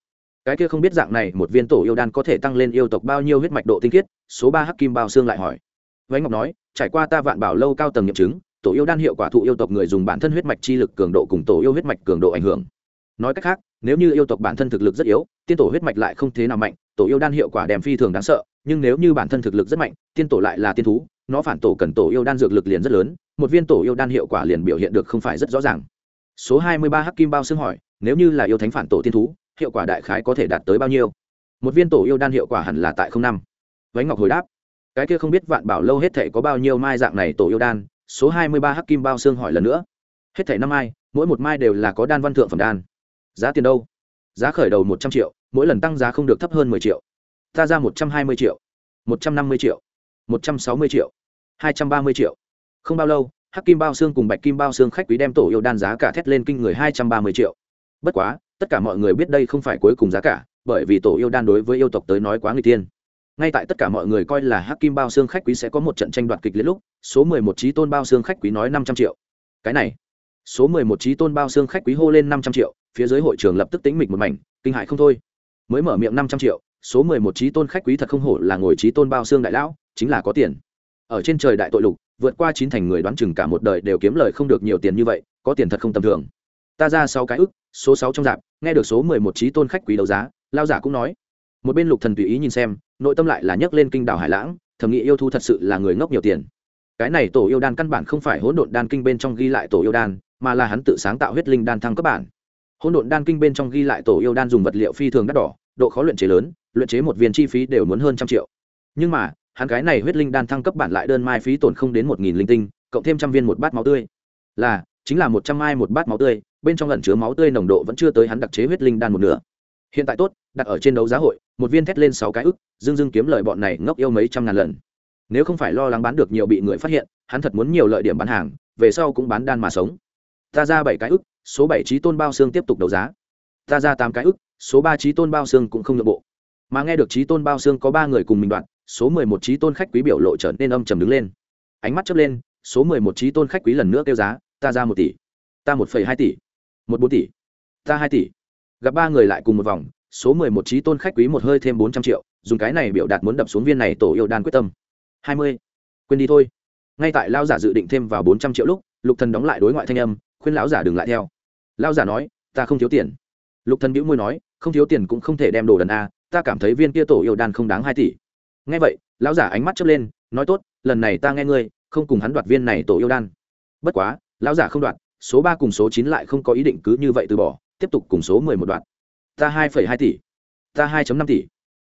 Cái kia không biết dạng này, một viên tổ yêu đan có thể tăng lên yêu tộc bao nhiêu huyết mạch độ tinh khiết? Số ba hắc kim bao xương lại hỏi. Vánh ngọc nói, trải qua ta vạn bảo lâu cao tầng nghiệm chứng, tổ yêu đan hiệu quả thụ yêu tộc người dùng bản thân huyết mạch chi lực cường độ cùng tổ yêu huyết mạch cường độ ảnh hưởng. Nói cách khác, nếu như yêu tộc bản thân thực lực rất yếu, tiên tổ huyết mạch lại không thế nào mạnh tổ yêu đan hiệu quả đem phi thường đáng sợ, nhưng nếu như bản thân thực lực rất mạnh, tiên tổ lại là tiên thú, nó phản tổ cần tổ yêu đan dược lực liền rất lớn, một viên tổ yêu đan hiệu quả liền biểu hiện được không phải rất rõ ràng. Số hai mươi ba hắc kim bao xương hỏi, nếu như là yêu thánh phản tổ tiên thú, hiệu quả đại khái có thể đạt tới bao nhiêu? Một viên tổ yêu đan hiệu quả hẳn là tại không năm. Vánh ngọc hồi đáp, cái kia không biết vạn bảo lâu hết thể có bao nhiêu mai dạng này tổ yêu đan, số hai mươi ba hắc kim bao xương hỏi lần nữa. Hết thể năm mai, mỗi một mai đều là có đan văn thượng phẩm đan. Giá tiền đâu? Giá khởi đầu một trăm triệu, mỗi lần tăng giá không được thấp hơn mười triệu. Ta ra một trăm hai mươi triệu, một trăm năm mươi triệu, một trăm sáu mươi triệu, hai trăm ba mươi triệu. Không bao lâu, hắc kim bao xương cùng bạch kim bao xương khách quý đem tổ yêu đan giá cả thét lên kinh người hai trăm ba mươi triệu. Bất quá, tất cả mọi người biết đây không phải cuối cùng giá cả, bởi vì tổ yêu đan đối với yêu tộc tới nói quá người tiên ngay tại tất cả mọi người coi là hắc kim bao xương khách quý sẽ có một trận tranh đoạt kịch liệt lúc, số mười một trí tôn bao xương khách quý nói năm trăm triệu. Cái này, số mười một trí tôn bao xương khách quý hô lên năm trăm triệu phía dưới hội trường lập tức tính mịch một mảnh, kinh hại không thôi. Mới mở miệng năm trăm triệu, số mười một trí tôn khách quý thật không hổ là ngồi trí tôn bao xương đại lão, chính là có tiền. Ở trên trời đại tội lục, vượt qua chín thành người đoán chừng cả một đời đều kiếm lời không được nhiều tiền như vậy, có tiền thật không tầm thường. Ta ra sáu cái ức, số sáu trong dạp, nghe được số mười một trí tôn khách quý đấu giá lao giả cũng nói. Một bên lục thần tùy ý nhìn xem, nội tâm lại là nhấc lên kinh đảo hải lãng, thầm nghĩ yêu thu thật sự là người ngốc nhiều tiền. Cái này tổ yêu đan căn bản không phải hỗn độn đan kinh bên trong ghi lại tổ yêu đan, mà là hắn tự sáng tạo huyết linh đan thăng cấp bản hỗn độn đan kinh bên trong ghi lại tổ yêu đan dùng vật liệu phi thường đắt đỏ, độ khó luyện chế lớn, luyện chế một viên chi phí đều muốn hơn trăm triệu. Nhưng mà, hắn cái này huyết linh đan thăng cấp bản lại đơn mai phí tổn không đến một nghìn linh tinh, cộng thêm trăm viên một bát máu tươi. Là, chính là một trăm mai một bát máu tươi, bên trong lần chứa máu tươi nồng độ vẫn chưa tới hắn đặc chế huyết linh đan một nửa. Hiện tại tốt, đặt ở trên đấu giá hội, một viên thét lên sáu cái ức, dương dương kiếm lợi bọn này ngốc yêu mấy trăm ngàn lần. Nếu không phải lo lắng bán được nhiều bị người phát hiện, hắn thật muốn nhiều lợi điểm bán hàng, về sau cũng bán đan mà sống. Ta ra bảy cái ức số bảy trí tôn bao xương tiếp tục đấu giá. Ta ra tám cái ức, số ba trí tôn bao xương cũng không nội bộ. Mà nghe được trí tôn bao xương có ba người cùng mình đoạn, số mười một trí tôn khách quý biểu lộ trở nên âm trầm đứng lên. Ánh mắt chớp lên, số mười một trí tôn khách quý lần nữa kêu giá, ta ra một tỷ. Ta một phẩy hai tỷ. Một bốn tỷ. Ta hai tỷ. Gặp ba người lại cùng một vòng, số mười một trí tôn khách quý một hơi thêm bốn trăm triệu, dùng cái này biểu đạt muốn đập xuống viên này tổ yêu đan quyết tâm. Hai mươi. Quên đi thôi. Ngay tại lao giả dự định thêm vào bốn trăm triệu lúc, lục thần đóng lại đối ngoại thanh âm, khuyên lão giả đừng lại theo lao giả nói, ta không thiếu tiền. Lục thần bĩu môi nói, không thiếu tiền cũng không thể đem đồ đần a, ta cảm thấy viên kia tổ yêu đan không đáng hai tỷ. Nghe vậy, lão giả ánh mắt chớp lên, nói, tốt, lần này ta nghe ngươi, không cùng hắn đoạt viên này tổ yêu đan. Bất quá, lão giả không đoạt, số ba cùng số chín lại không có ý định cứ như vậy từ bỏ, tiếp tục cùng số mười một đoạt. Ta hai phẩy hai tỷ, ta hai năm tỷ,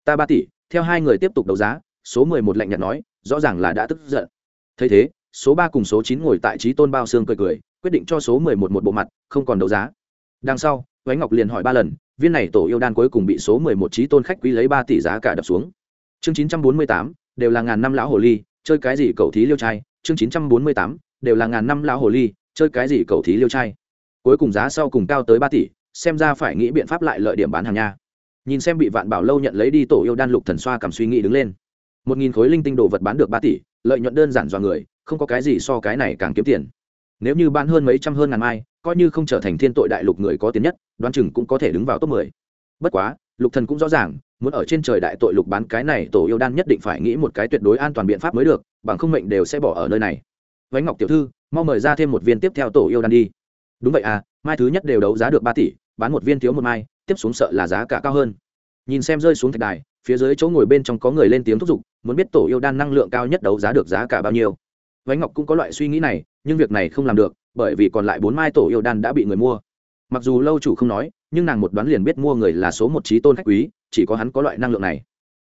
ta ba tỷ. Theo hai người tiếp tục đấu giá, số mười một lạnh nhạt nói, rõ ràng là đã tức giận. Thấy thế, số ba cùng số chín ngồi tại trí tôn bao xương cười cười quyết định cho số mười một một bộ mặt không còn đấu giá đằng sau Vánh Ngọc liền hỏi ba lần, viên này tổ yêu đan cuối cùng bị số mười một trí tôn khách quý lấy ba tỷ giá cả đập xuống. Chương chín trăm bốn mươi tám đều là ngàn năm lão hồ ly, chơi cái gì cầu thí liêu trai, chương chín trăm bốn mươi tám đều là ngàn năm lão hồ ly, chơi cái gì cầu thí liêu trai. Cuối cùng giá sau cùng cao tới ba tỷ, xem ra phải nghĩ biện pháp lại lợi điểm bán hàng nha. Nhìn xem bị Vạn Bảo lâu nhận lấy đi tổ yêu đan lục thần xoa cảm suy nghĩ đứng lên. Một nghìn khối linh tinh đồ vật bán được ba tỷ, lợi nhuận đơn giản do người, không có cái gì so cái này càng kiếm tiền. Nếu như bán hơn mấy trăm hơn ngàn mai, coi như không trở thành thiên tội đại lục người có tiền nhất đoán chừng cũng có thể đứng vào top mười. Bất quá lục thần cũng rõ ràng muốn ở trên trời đại tội lục bán cái này tổ yêu đan nhất định phải nghĩ một cái tuyệt đối an toàn biện pháp mới được bằng không mệnh đều sẽ bỏ ở nơi này. Vánh ngọc tiểu thư mau mời ra thêm một viên tiếp theo tổ yêu đan đi. Đúng vậy à mai thứ nhất đều đấu giá được ba tỷ bán một viên thiếu một mai tiếp xuống sợ là giá cả cao hơn. Nhìn xem rơi xuống thạch đài phía dưới chỗ ngồi bên trong có người lên tiếng thúc giục muốn biết tổ yêu đan năng lượng cao nhất đấu giá được giá cả bao nhiêu. Vánh ngọc cũng có loại suy nghĩ này nhưng việc này không làm được, bởi vì còn lại bốn mai tổ yêu đan đã bị người mua. Mặc dù lâu chủ không nói, nhưng nàng một đoán liền biết mua người là số một trí tôn khách quý, chỉ có hắn có loại năng lượng này.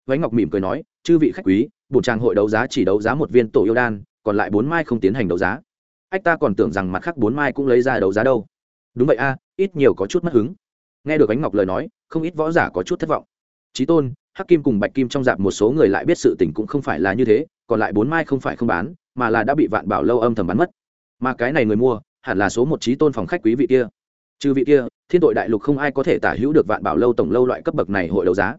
Vánh ngọc mỉm cười nói, chư vị khách quý, bổn trang hội đấu giá chỉ đấu giá một viên tổ yêu đan, còn lại bốn mai không tiến hành đấu giá. Ách ta còn tưởng rằng mặt khác bốn mai cũng lấy ra đấu giá đâu. Đúng vậy a, ít nhiều có chút mất hứng. Nghe được ánh ngọc lời nói, không ít võ giả có chút thất vọng. Trí tôn, hắc kim cùng bạch kim trong dạp một số người lại biết sự tình cũng không phải là như thế, còn lại bốn mai không phải không bán, mà là đã bị vạn bảo lâu âm thầm bán mất mà cái này người mua hẳn là số một trí tôn phòng khách quý vị kia. Trừ vị kia, thiên tội đại lục không ai có thể tả hữu được vạn bảo lâu tổng lâu loại cấp bậc này hội đấu giá.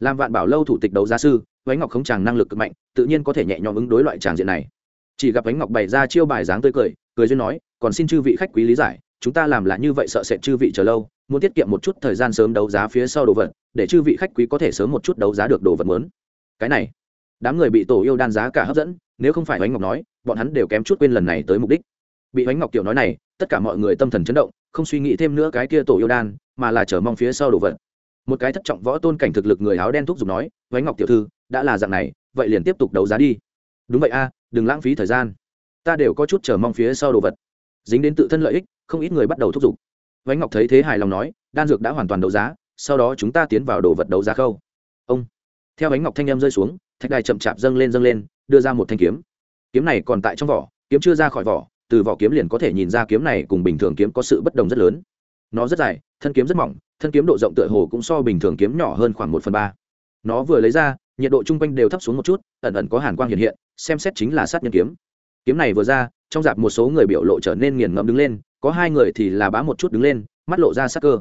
Làm vạn bảo lâu thủ tịch đấu giá sư, vánh ngọc không tràng năng lực cực mạnh, tự nhiên có thể nhẹ nhõm ứng đối loại tràng diện này. Chỉ gặp vánh ngọc bày ra chiêu bài dáng tươi cười cười duyên nói, còn xin chư vị khách quý lý giải, chúng ta làm là như vậy sợ sệt chư vị chờ lâu, muốn tiết kiệm một chút thời gian sớm đấu giá phía sau đồ vật, để chư vị khách quý có thể sớm một chút đấu giá được đồ vật lớn cái này, đám người bị tổ yêu đan giá cả hấp dẫn, nếu không phải Vánh ngọc nói, bọn hắn đều kém chút quên lần này tới mục đích bị bánh ngọc tiểu nói này, tất cả mọi người tâm thần chấn động, không suy nghĩ thêm nữa cái kia tổ yêu đan, mà là chờ mong phía sau đồ vật. Một cái thất trọng võ tôn cảnh thực lực người áo đen thúc giục nói bánh ngọc tiểu thư, đã là dạng này, vậy liền tiếp tục đấu giá đi. Đúng vậy a, đừng lãng phí thời gian. Ta đều có chút chờ mong phía sau đồ vật. Dính đến tự thân lợi ích, không ít người bắt đầu thúc giục. Bánh ngọc thấy thế hài lòng nói, đan dược đã hoàn toàn đấu giá, sau đó chúng ta tiến vào đồ vật đấu giá khâu. Ông. Theo bánh ngọc thanh em rơi xuống, thạch đài chậm chạp dâng lên dâng lên, đưa ra một thanh kiếm. Kiếm này còn tại trong vỏ, kiếm chưa ra khỏi vỏ từ vỏ kiếm liền có thể nhìn ra kiếm này cùng bình thường kiếm có sự bất đồng rất lớn. Nó rất dài, thân kiếm rất mỏng, thân kiếm độ rộng tựa hồ cũng so bình thường kiếm nhỏ hơn khoảng một phần ba. Nó vừa lấy ra, nhiệt độ chung quanh đều thấp xuống một chút, ẩn ẩn có hàn quang hiện hiện, xem xét chính là sát nhân kiếm. Kiếm này vừa ra, trong dạp một số người biểu lộ trở nên nghiền ngẫm đứng lên, có hai người thì là bá một chút đứng lên, mắt lộ ra sắc cơ.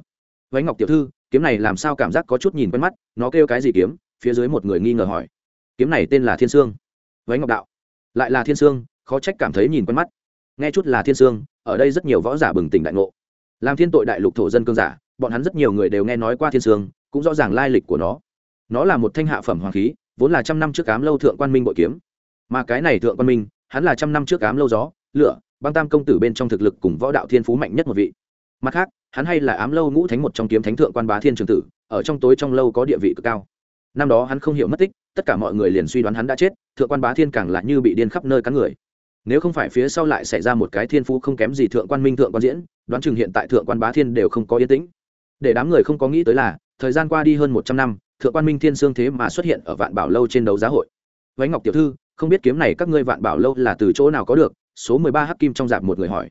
Vánh ngọc tiểu thư, kiếm này làm sao cảm giác có chút nhìn quen mắt, nó kêu cái gì kiếm? Phía dưới một người nghi ngờ hỏi. Kiếm này tên là thiên sương. Vánh ngọc đạo. Lại là thiên sương, khó trách cảm thấy nhìn quen mắt nghe chút là thiên sương, ở đây rất nhiều võ giả bừng tỉnh đại ngộ. Làm thiên tội đại lục thổ dân cương giả, bọn hắn rất nhiều người đều nghe nói qua thiên sương, cũng rõ ràng lai lịch của nó. Nó là một thanh hạ phẩm hoàng khí, vốn là trăm năm trước cám lâu thượng quan minh bội kiếm. Mà cái này thượng quan minh, hắn là trăm năm trước cám lâu gió, lửa, băng tam công tử bên trong thực lực cùng võ đạo thiên phú mạnh nhất một vị. Mặt khác, hắn hay là ám lâu ngũ thánh một trong kiếm thánh thượng quan bá thiên trường tử, ở trong tối trong lâu có địa vị cực cao. Năm đó hắn không hiểu mất tích, tất cả mọi người liền suy đoán hắn đã chết, thượng quan bá thiên càng lại như bị điên khắp nơi cắn người nếu không phải phía sau lại xảy ra một cái thiên phú không kém gì thượng quan minh thượng quan diễn, đoán chừng hiện tại thượng quan bá thiên đều không có yên tĩnh. Để đám người không có nghĩ tới là, thời gian qua đi hơn một trăm năm, thượng quan minh thiên sương thế mà xuất hiện ở vạn bảo lâu trên đấu giá hội. Vánh ngọc tiểu thư, không biết kiếm này các ngươi vạn bảo lâu là từ chỗ nào có được? Số mười ba hắc kim trong dạp một người hỏi.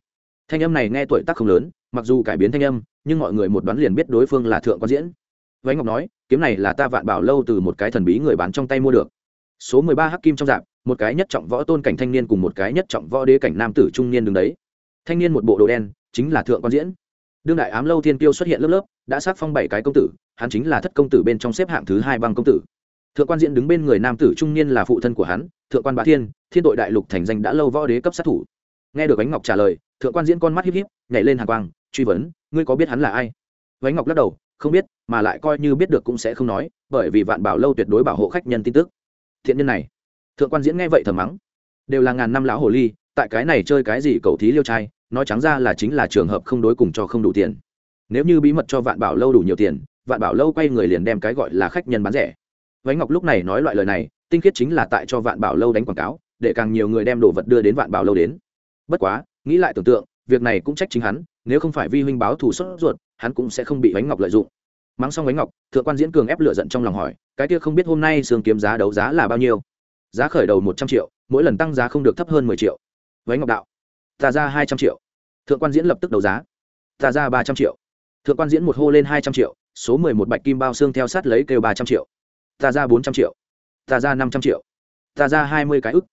Thanh âm này nghe tuổi tác không lớn, mặc dù cải biến thanh âm, nhưng mọi người một đoán liền biết đối phương là thượng quan diễn. Vánh ngọc nói, kiếm này là ta vạn bảo lâu từ một cái thần bí người bán trong tay mua được số mười ba hắc kim trong dạp, một cái nhất trọng võ tôn cảnh thanh niên cùng một cái nhất trọng võ đế cảnh nam tử trung niên đứng đấy. Thanh niên một bộ đồ đen, chính là thượng quan diễn. Đương đại ám lâu thiên tiêu xuất hiện lớp lớp, đã sát phong bảy cái công tử, hắn chính là thất công tử bên trong xếp hạng thứ hai băng công tử. Thượng quan diễn đứng bên người nam tử trung niên là phụ thân của hắn, thượng quan bá thiên thiên tội đại lục thành danh đã lâu võ đế cấp sát thủ. Nghe được ánh ngọc trả lời, thượng quan diễn con mắt híp híp, nhảy lên hàng quang, truy vấn, ngươi có biết hắn là ai? Ánh ngọc lắc đầu, không biết, mà lại coi như biết được cũng sẽ không nói, bởi vì vạn bảo lâu tuyệt đối bảo hộ khách nhân tin tức thiện nhân này. Thượng quan diễn nghe vậy thầm mắng. Đều là ngàn năm lão hồ ly, tại cái này chơi cái gì cầu thí liêu trai, nói trắng ra là chính là trường hợp không đối cùng cho không đủ tiền. Nếu như bí mật cho vạn bảo lâu đủ nhiều tiền, vạn bảo lâu quay người liền đem cái gọi là khách nhân bán rẻ. Vánh ngọc lúc này nói loại lời này, tinh khiết chính là tại cho vạn bảo lâu đánh quảng cáo, để càng nhiều người đem đồ vật đưa đến vạn bảo lâu đến. Bất quá, nghĩ lại tưởng tượng, việc này cũng trách chính hắn, nếu không phải vi huynh báo thủ sốt ruột, hắn cũng sẽ không bị vánh ngọc lợi dụng mắng xong ánh ngọc, thượng quan diễn cường ép lựa giận trong lòng hỏi, cái kia không biết hôm nay sương kiếm giá đấu giá là bao nhiêu? Giá khởi đầu một trăm triệu, mỗi lần tăng giá không được thấp hơn mười triệu. Vánh ngọc đạo, ta ra hai trăm triệu. Thượng quan diễn lập tức đấu giá, ta ra ba trăm triệu. Thượng quan diễn một hô lên hai trăm triệu, số mười một bạch kim bao xương theo sát lấy kêu ba trăm triệu. Ta ra bốn trăm triệu. Ta ra năm trăm triệu. Ta ra hai mươi cái ức.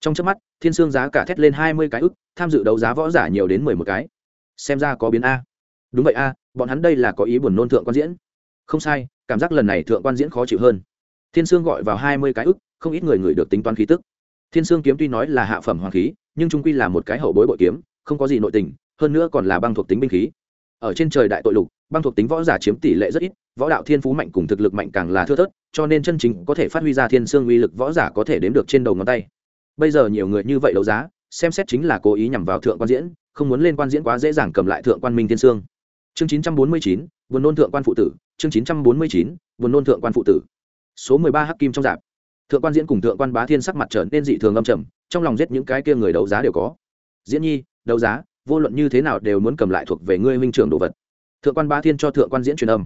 Trong trước mắt, thiên sương giá cả thét lên hai mươi cái ức, tham dự đấu giá võ giả nhiều đến mười một cái. Xem ra có biến a. Đúng vậy a, bọn hắn đây là có ý buồn nôn thượng quan diễn không sai, cảm giác lần này thượng quan diễn khó chịu hơn. Thiên sương gọi vào hai mươi cái ức, không ít người người được tính toán khí tức. Thiên sương kiếm tuy nói là hạ phẩm hoàng khí, nhưng trung quy là một cái hậu bối bội kiếm, không có gì nội tình, hơn nữa còn là băng thuộc tính binh khí. Ở trên trời đại tội lục, băng thuộc tính võ giả chiếm tỷ lệ rất ít, võ đạo thiên phú mạnh cùng thực lực mạnh càng là thưa thớt, cho nên chân chính có thể phát huy ra thiên sương uy lực võ giả có thể đếm được trên đầu ngón tay. Bây giờ nhiều người như vậy đấu giá, xem xét chính là cố ý nhằm vào thượng quan diễn, không muốn lên quan diễn quá dễ dàng cầm lại thượng quan minh thiên sương. Chương chín trăm bốn mươi chín vườn nôn thượng quan phụ tử chương chín trăm bốn mươi chín, buồn nôn thượng quan phụ tử. Số mười ba hắc kim trong dạp. Thượng quan diễn cùng thượng quan bá thiên sắc mặt trở nên dị thường âm trầm, trong lòng giết những cái kia người đấu giá đều có. Diễn nhi, đấu giá, vô luận như thế nào đều muốn cầm lại thuộc về ngươi huynh trưởng đồ vật. Thượng quan bá thiên cho thượng quan diễn truyền âm.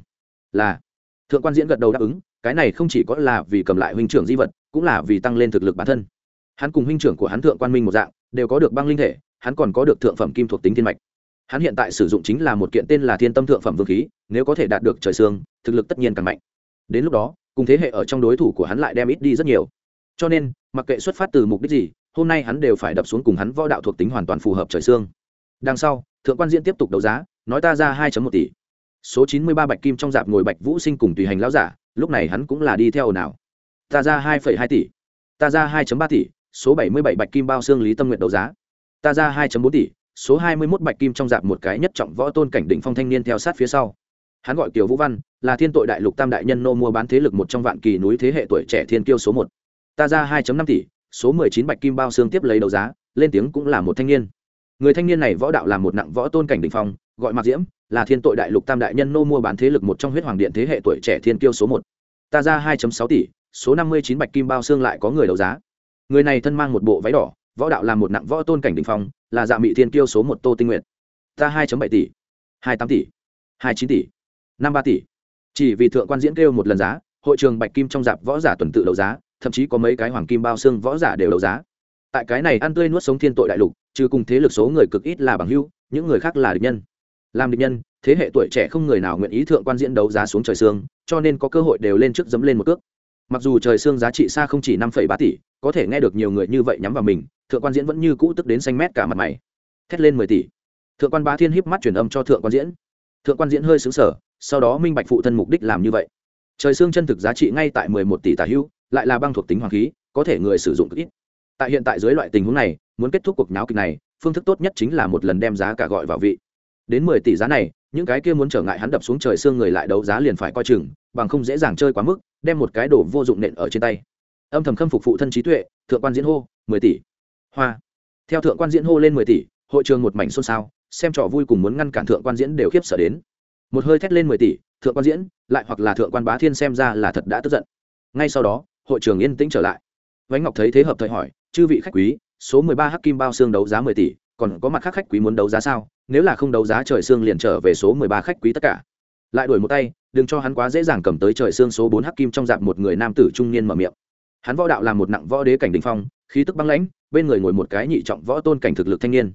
Là. Thượng quan diễn gật đầu đáp ứng, cái này không chỉ có là vì cầm lại huynh trưởng di vật, cũng là vì tăng lên thực lực bản thân. Hắn cùng huynh trưởng của hắn thượng quan minh một dạng, đều có được băng linh thể, hắn còn có được thượng phẩm kim thuộc tính thiên mạch hắn hiện tại sử dụng chính là một kiện tên là thiên tâm thượng phẩm vương khí, nếu có thể đạt được trời xương, thực lực tất nhiên càng mạnh. Đến lúc đó, cùng thế hệ ở trong đối thủ của hắn lại đem ít đi rất nhiều. Cho nên, mặc kệ xuất phát từ mục đích gì, hôm nay hắn đều phải đập xuống cùng hắn võ đạo thuộc tính hoàn toàn phù hợp trời xương. Đằng sau, thượng quan diễn tiếp tục đấu giá, nói ta ra hai một tỷ. Số chín mươi ba bạch kim trong dạp ngồi bạch vũ sinh cùng tùy hành lão giả, lúc này hắn cũng là đi theo nào ta ra hai hai tỷ. Ta ra hai ba tỷ, số bảy mươi bảy bạch kim bao xương lý tâm nguyện đấu giá. Ta ra hai bốn tỷ số hai mươi 21 bạch kim trong dạp một cái nhất trọng võ tôn cảnh đỉnh phong thanh niên theo sát phía sau. Hắn gọi kiều vũ văn, là thiên tội đại lục tam đại nhân nô mua bán thế lực một trong vạn kỳ núi thế hệ tuổi trẻ thiên kiêu số một. Ta ra hai năm tỷ, số mười chín bạch kim bao xương tiếp lấy đấu giá, lên tiếng cũng là một thanh niên. Người thanh niên này võ đạo là một nặng võ tôn cảnh đỉnh phong, gọi mạc diễm, là thiên tội đại lục tam đại nhân nô mua bán thế lực một trong huyết hoàng điện thế hệ tuổi trẻ thiên kiêu số một. Ta ra hai sáu tỷ, số năm mươi chín bạch kim bao xương lại có người đấu giá. Người này thân mang một bộ váy đỏ võ đạo là một nặng võ tôn cảnh đỉnh phong, là dạ mị thiên kiêu số một tô tinh nguyện ta hai bảy tỷ, hai tám tỷ, hai chín tỷ, năm ba tỷ. Chỉ vì thượng quan diễn kêu một lần giá, hội trường bạch kim trong dạp võ giả tuần tự đấu giá, thậm chí có mấy cái hoàng kim bao xương võ giả đều đấu giá. Tại cái này ăn tươi nuốt sống thiên tội đại lục, trừ cùng thế lực số người cực ít là bằng hưu những người khác là địch nhân. Làm địch nhân, thế hệ tuổi trẻ không người nào nguyện ý thượng quan diễn đấu giá xuống trời xương, cho nên có cơ hội đều lên trước dẫm lên một cước mặc dù trời xương giá trị xa không chỉ năm ba tỷ, có thể nghe được nhiều người như vậy nhắm vào mình, thượng quan diễn vẫn như cũ tức đến xanh mét cả mặt mày. Thét lên mười tỷ. Thượng quan bá thiên híp mắt truyền âm cho thượng quan diễn. Thượng quan diễn hơi xứng sở sau đó minh bạch phụ thân mục đích làm như vậy. Trời xương chân thực giá trị ngay tại mười một tỷ tả hữu, lại là băng thuộc tính hoàng khí, có thể người sử dụng cực ít. Tại hiện tại dưới loại tình huống này, muốn kết thúc cuộc náo kịch này, phương thức tốt nhất chính là một lần đem giá cả gọi vào vị. Đến mười tỷ giá này, những cái kia muốn trở ngại hắn đập xuống trời xương người lại đấu giá liền phải coi chừng, bằng không dễ dàng chơi quá mức đem một cái đồ vô dụng nện ở trên tay. Âm thầm khâm phục phụ thân trí tuệ, thượng quan diễn hô, mười tỷ. Hoa. Theo thượng quan diễn hô lên mười tỷ, hội trường một mảnh xôn xao, xem trò vui cùng muốn ngăn cản thượng quan diễn đều khiếp sợ đến. Một hơi thét lên mười tỷ, thượng quan diễn, lại hoặc là thượng quan bá thiên xem ra là thật đã tức giận. Ngay sau đó, hội trường yên tĩnh trở lại. Vánh ngọc thấy thế hợp thời hỏi, chư vị khách quý, số mười ba hắc kim bao xương đấu giá mười tỷ, còn có mặt khác khách quý muốn đấu giá sao? Nếu là không đấu giá trời xương liền trở về số mười ba khách quý tất cả. Lại đuổi một tay đừng cho hắn quá dễ dàng cầm tới trời xương số bốn hắc kim trong dạng một người nam tử trung niên mở miệng. Hắn võ đạo là một nặng võ đế cảnh đình phong, khí tức băng lãnh, bên người ngồi một cái nhị trọng võ tôn cảnh thực lực thanh niên.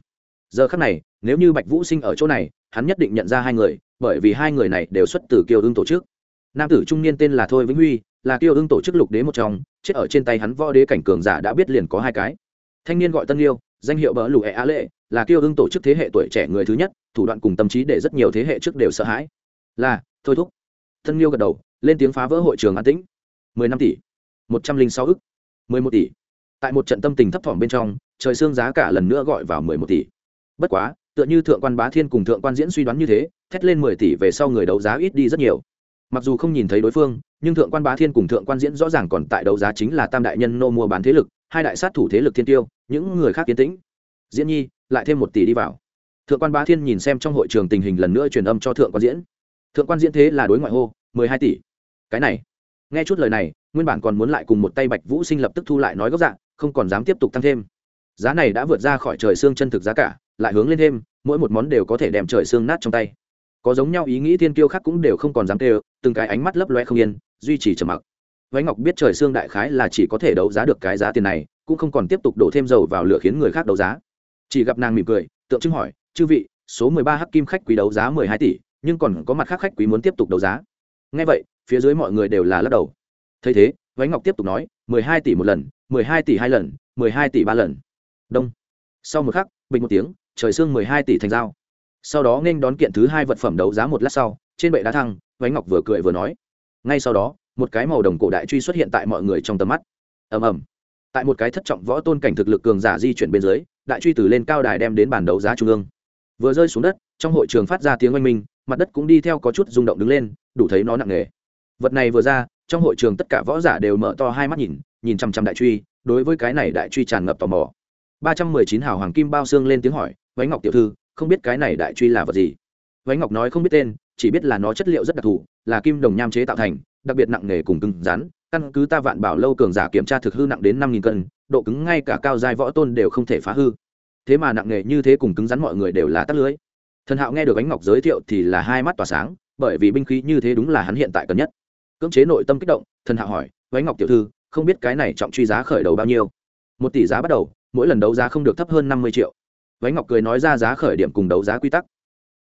Giờ khắc này, nếu như bạch vũ sinh ở chỗ này, hắn nhất định nhận ra hai người, bởi vì hai người này đều xuất từ kiều ưng tổ chức. Nam tử trung niên tên là thôi vĩnh huy, là kiều ưng tổ chức lục đế một trong, chết ở trên tay hắn võ đế cảnh cường giả đã biết liền có hai cái. Thanh niên gọi tân yêu danh hiệu bỡ lục ẹ á lệ, là kiêu ưng tổ chức thế hệ tuổi trẻ người thứ nhất, thủ đoạn cùng tâm trí để rất nhiều thế hệ trước đều sợ hãi. Là, thôi thúc tân yêu gật đầu, lên tiếng phá vỡ hội trường an tĩnh. Mười năm tỷ, một trăm linh sáu ức, mười một tỷ. Tại một trận tâm tình thấp thỏm bên trong, trời xương giá cả lần nữa gọi vào mười một tỷ. Bất quá, tựa như thượng quan bá thiên cùng thượng quan diễn suy đoán như thế, thét lên mười tỷ về sau người đấu giá ít đi rất nhiều. Mặc dù không nhìn thấy đối phương, nhưng thượng quan bá thiên cùng thượng quan diễn rõ ràng còn tại đấu giá chính là tam đại nhân nô mua bán thế lực, hai đại sát thủ thế lực thiên tiêu, những người khác kiến tĩnh. Diễn nhi, lại thêm một tỷ đi vào. Thượng quan bá thiên nhìn xem trong hội trường tình hình lần nữa truyền âm cho thượng quan diễn thượng quan diễn thế là đối ngoại hô, mười hai tỷ. Cái này, nghe chút lời này, nguyên bản còn muốn lại cùng một tay bạch vũ sinh lập tức thu lại nói gốc dạng, không còn dám tiếp tục tăng thêm. Giá này đã vượt ra khỏi trời xương chân thực giá cả, lại hướng lên thêm, mỗi một món đều có thể đem trời xương nát trong tay. Có giống nhau ý nghĩ thiên kiêu khác cũng đều không còn dám tê từng cái ánh mắt lấp loe không yên, duy trì trầm mặc. Vánh ngọc biết trời xương đại khái là chỉ có thể đấu giá được cái giá tiền này, cũng không còn tiếp tục đổ thêm dầu vào lửa khiến người khác đấu giá. Chỉ gặp nàng mỉm cười, tượng trưng hỏi, chư vị, số mười ba hắc kim khách quý đấu giá mười hai tỷ nhưng còn có mặt khác khách quý muốn tiếp tục đấu giá. Ngay vậy, phía dưới mọi người đều là lắc đầu. Thấy thế vánh ngọc tiếp tục nói, mười hai tỷ một lần, mười hai tỷ hai lần, mười hai tỷ ba lần. Đông. Sau một khắc, bình một tiếng, trời xương mười hai tỷ thành dao. Sau đó nên đón kiện thứ hai vật phẩm đấu giá một lát sau, trên bệ đá thăng vánh ngọc vừa cười vừa nói. Ngay sau đó, một cái màu đồng cổ đại truy xuất hiện tại mọi người trong tầm mắt. Ầm ầm. Tại một cái thất trọng võ tôn cảnh thực lực cường giả di chuyển bên dưới, đại truy từ lên cao đài đem đến bàn đấu giá trung ương. Vừa rơi xuống đất, trong hội trường phát ra tiếng oanh minh mặt đất cũng đi theo có chút rung động đứng lên, đủ thấy nó nặng nề. Vật này vừa ra, trong hội trường tất cả võ giả đều mở to hai mắt nhìn nhìn chăm chăm đại truy, đối với cái này đại truy tràn ngập tò mò. Ba trăm mười chín hào hoàng kim bao xương lên tiếng hỏi vánh ngọc tiểu thư, không biết cái này đại truy là vật gì? Vánh ngọc nói, không biết tên, chỉ biết là nó chất liệu rất đặc thù, là kim đồng nham chế tạo thành, đặc biệt nặng nề cùng cứng rắn, căn cứ ta vạn bảo lâu cường giả kiểm tra thực hư nặng đến năm nghìn cân, độ cứng ngay cả cao giai võ tôn đều không thể phá hư. Thế mà nặng nề như thế cùng cứng rắn mọi người đều là tắt lưới thần hạo nghe được ánh ngọc giới thiệu thì là hai mắt tỏa sáng, bởi vì binh khí như thế đúng là hắn hiện tại cần nhất. Cưỡng chế nội tâm kích động, thần hạo hỏi ánh ngọc tiểu thư, không biết cái này trọng truy giá khởi đầu bao nhiêu? Một tỷ giá bắt đầu, mỗi lần đấu giá không được thấp hơn năm mươi triệu. Ánh ngọc cười nói ra giá khởi điểm cùng đấu giá quy tắc.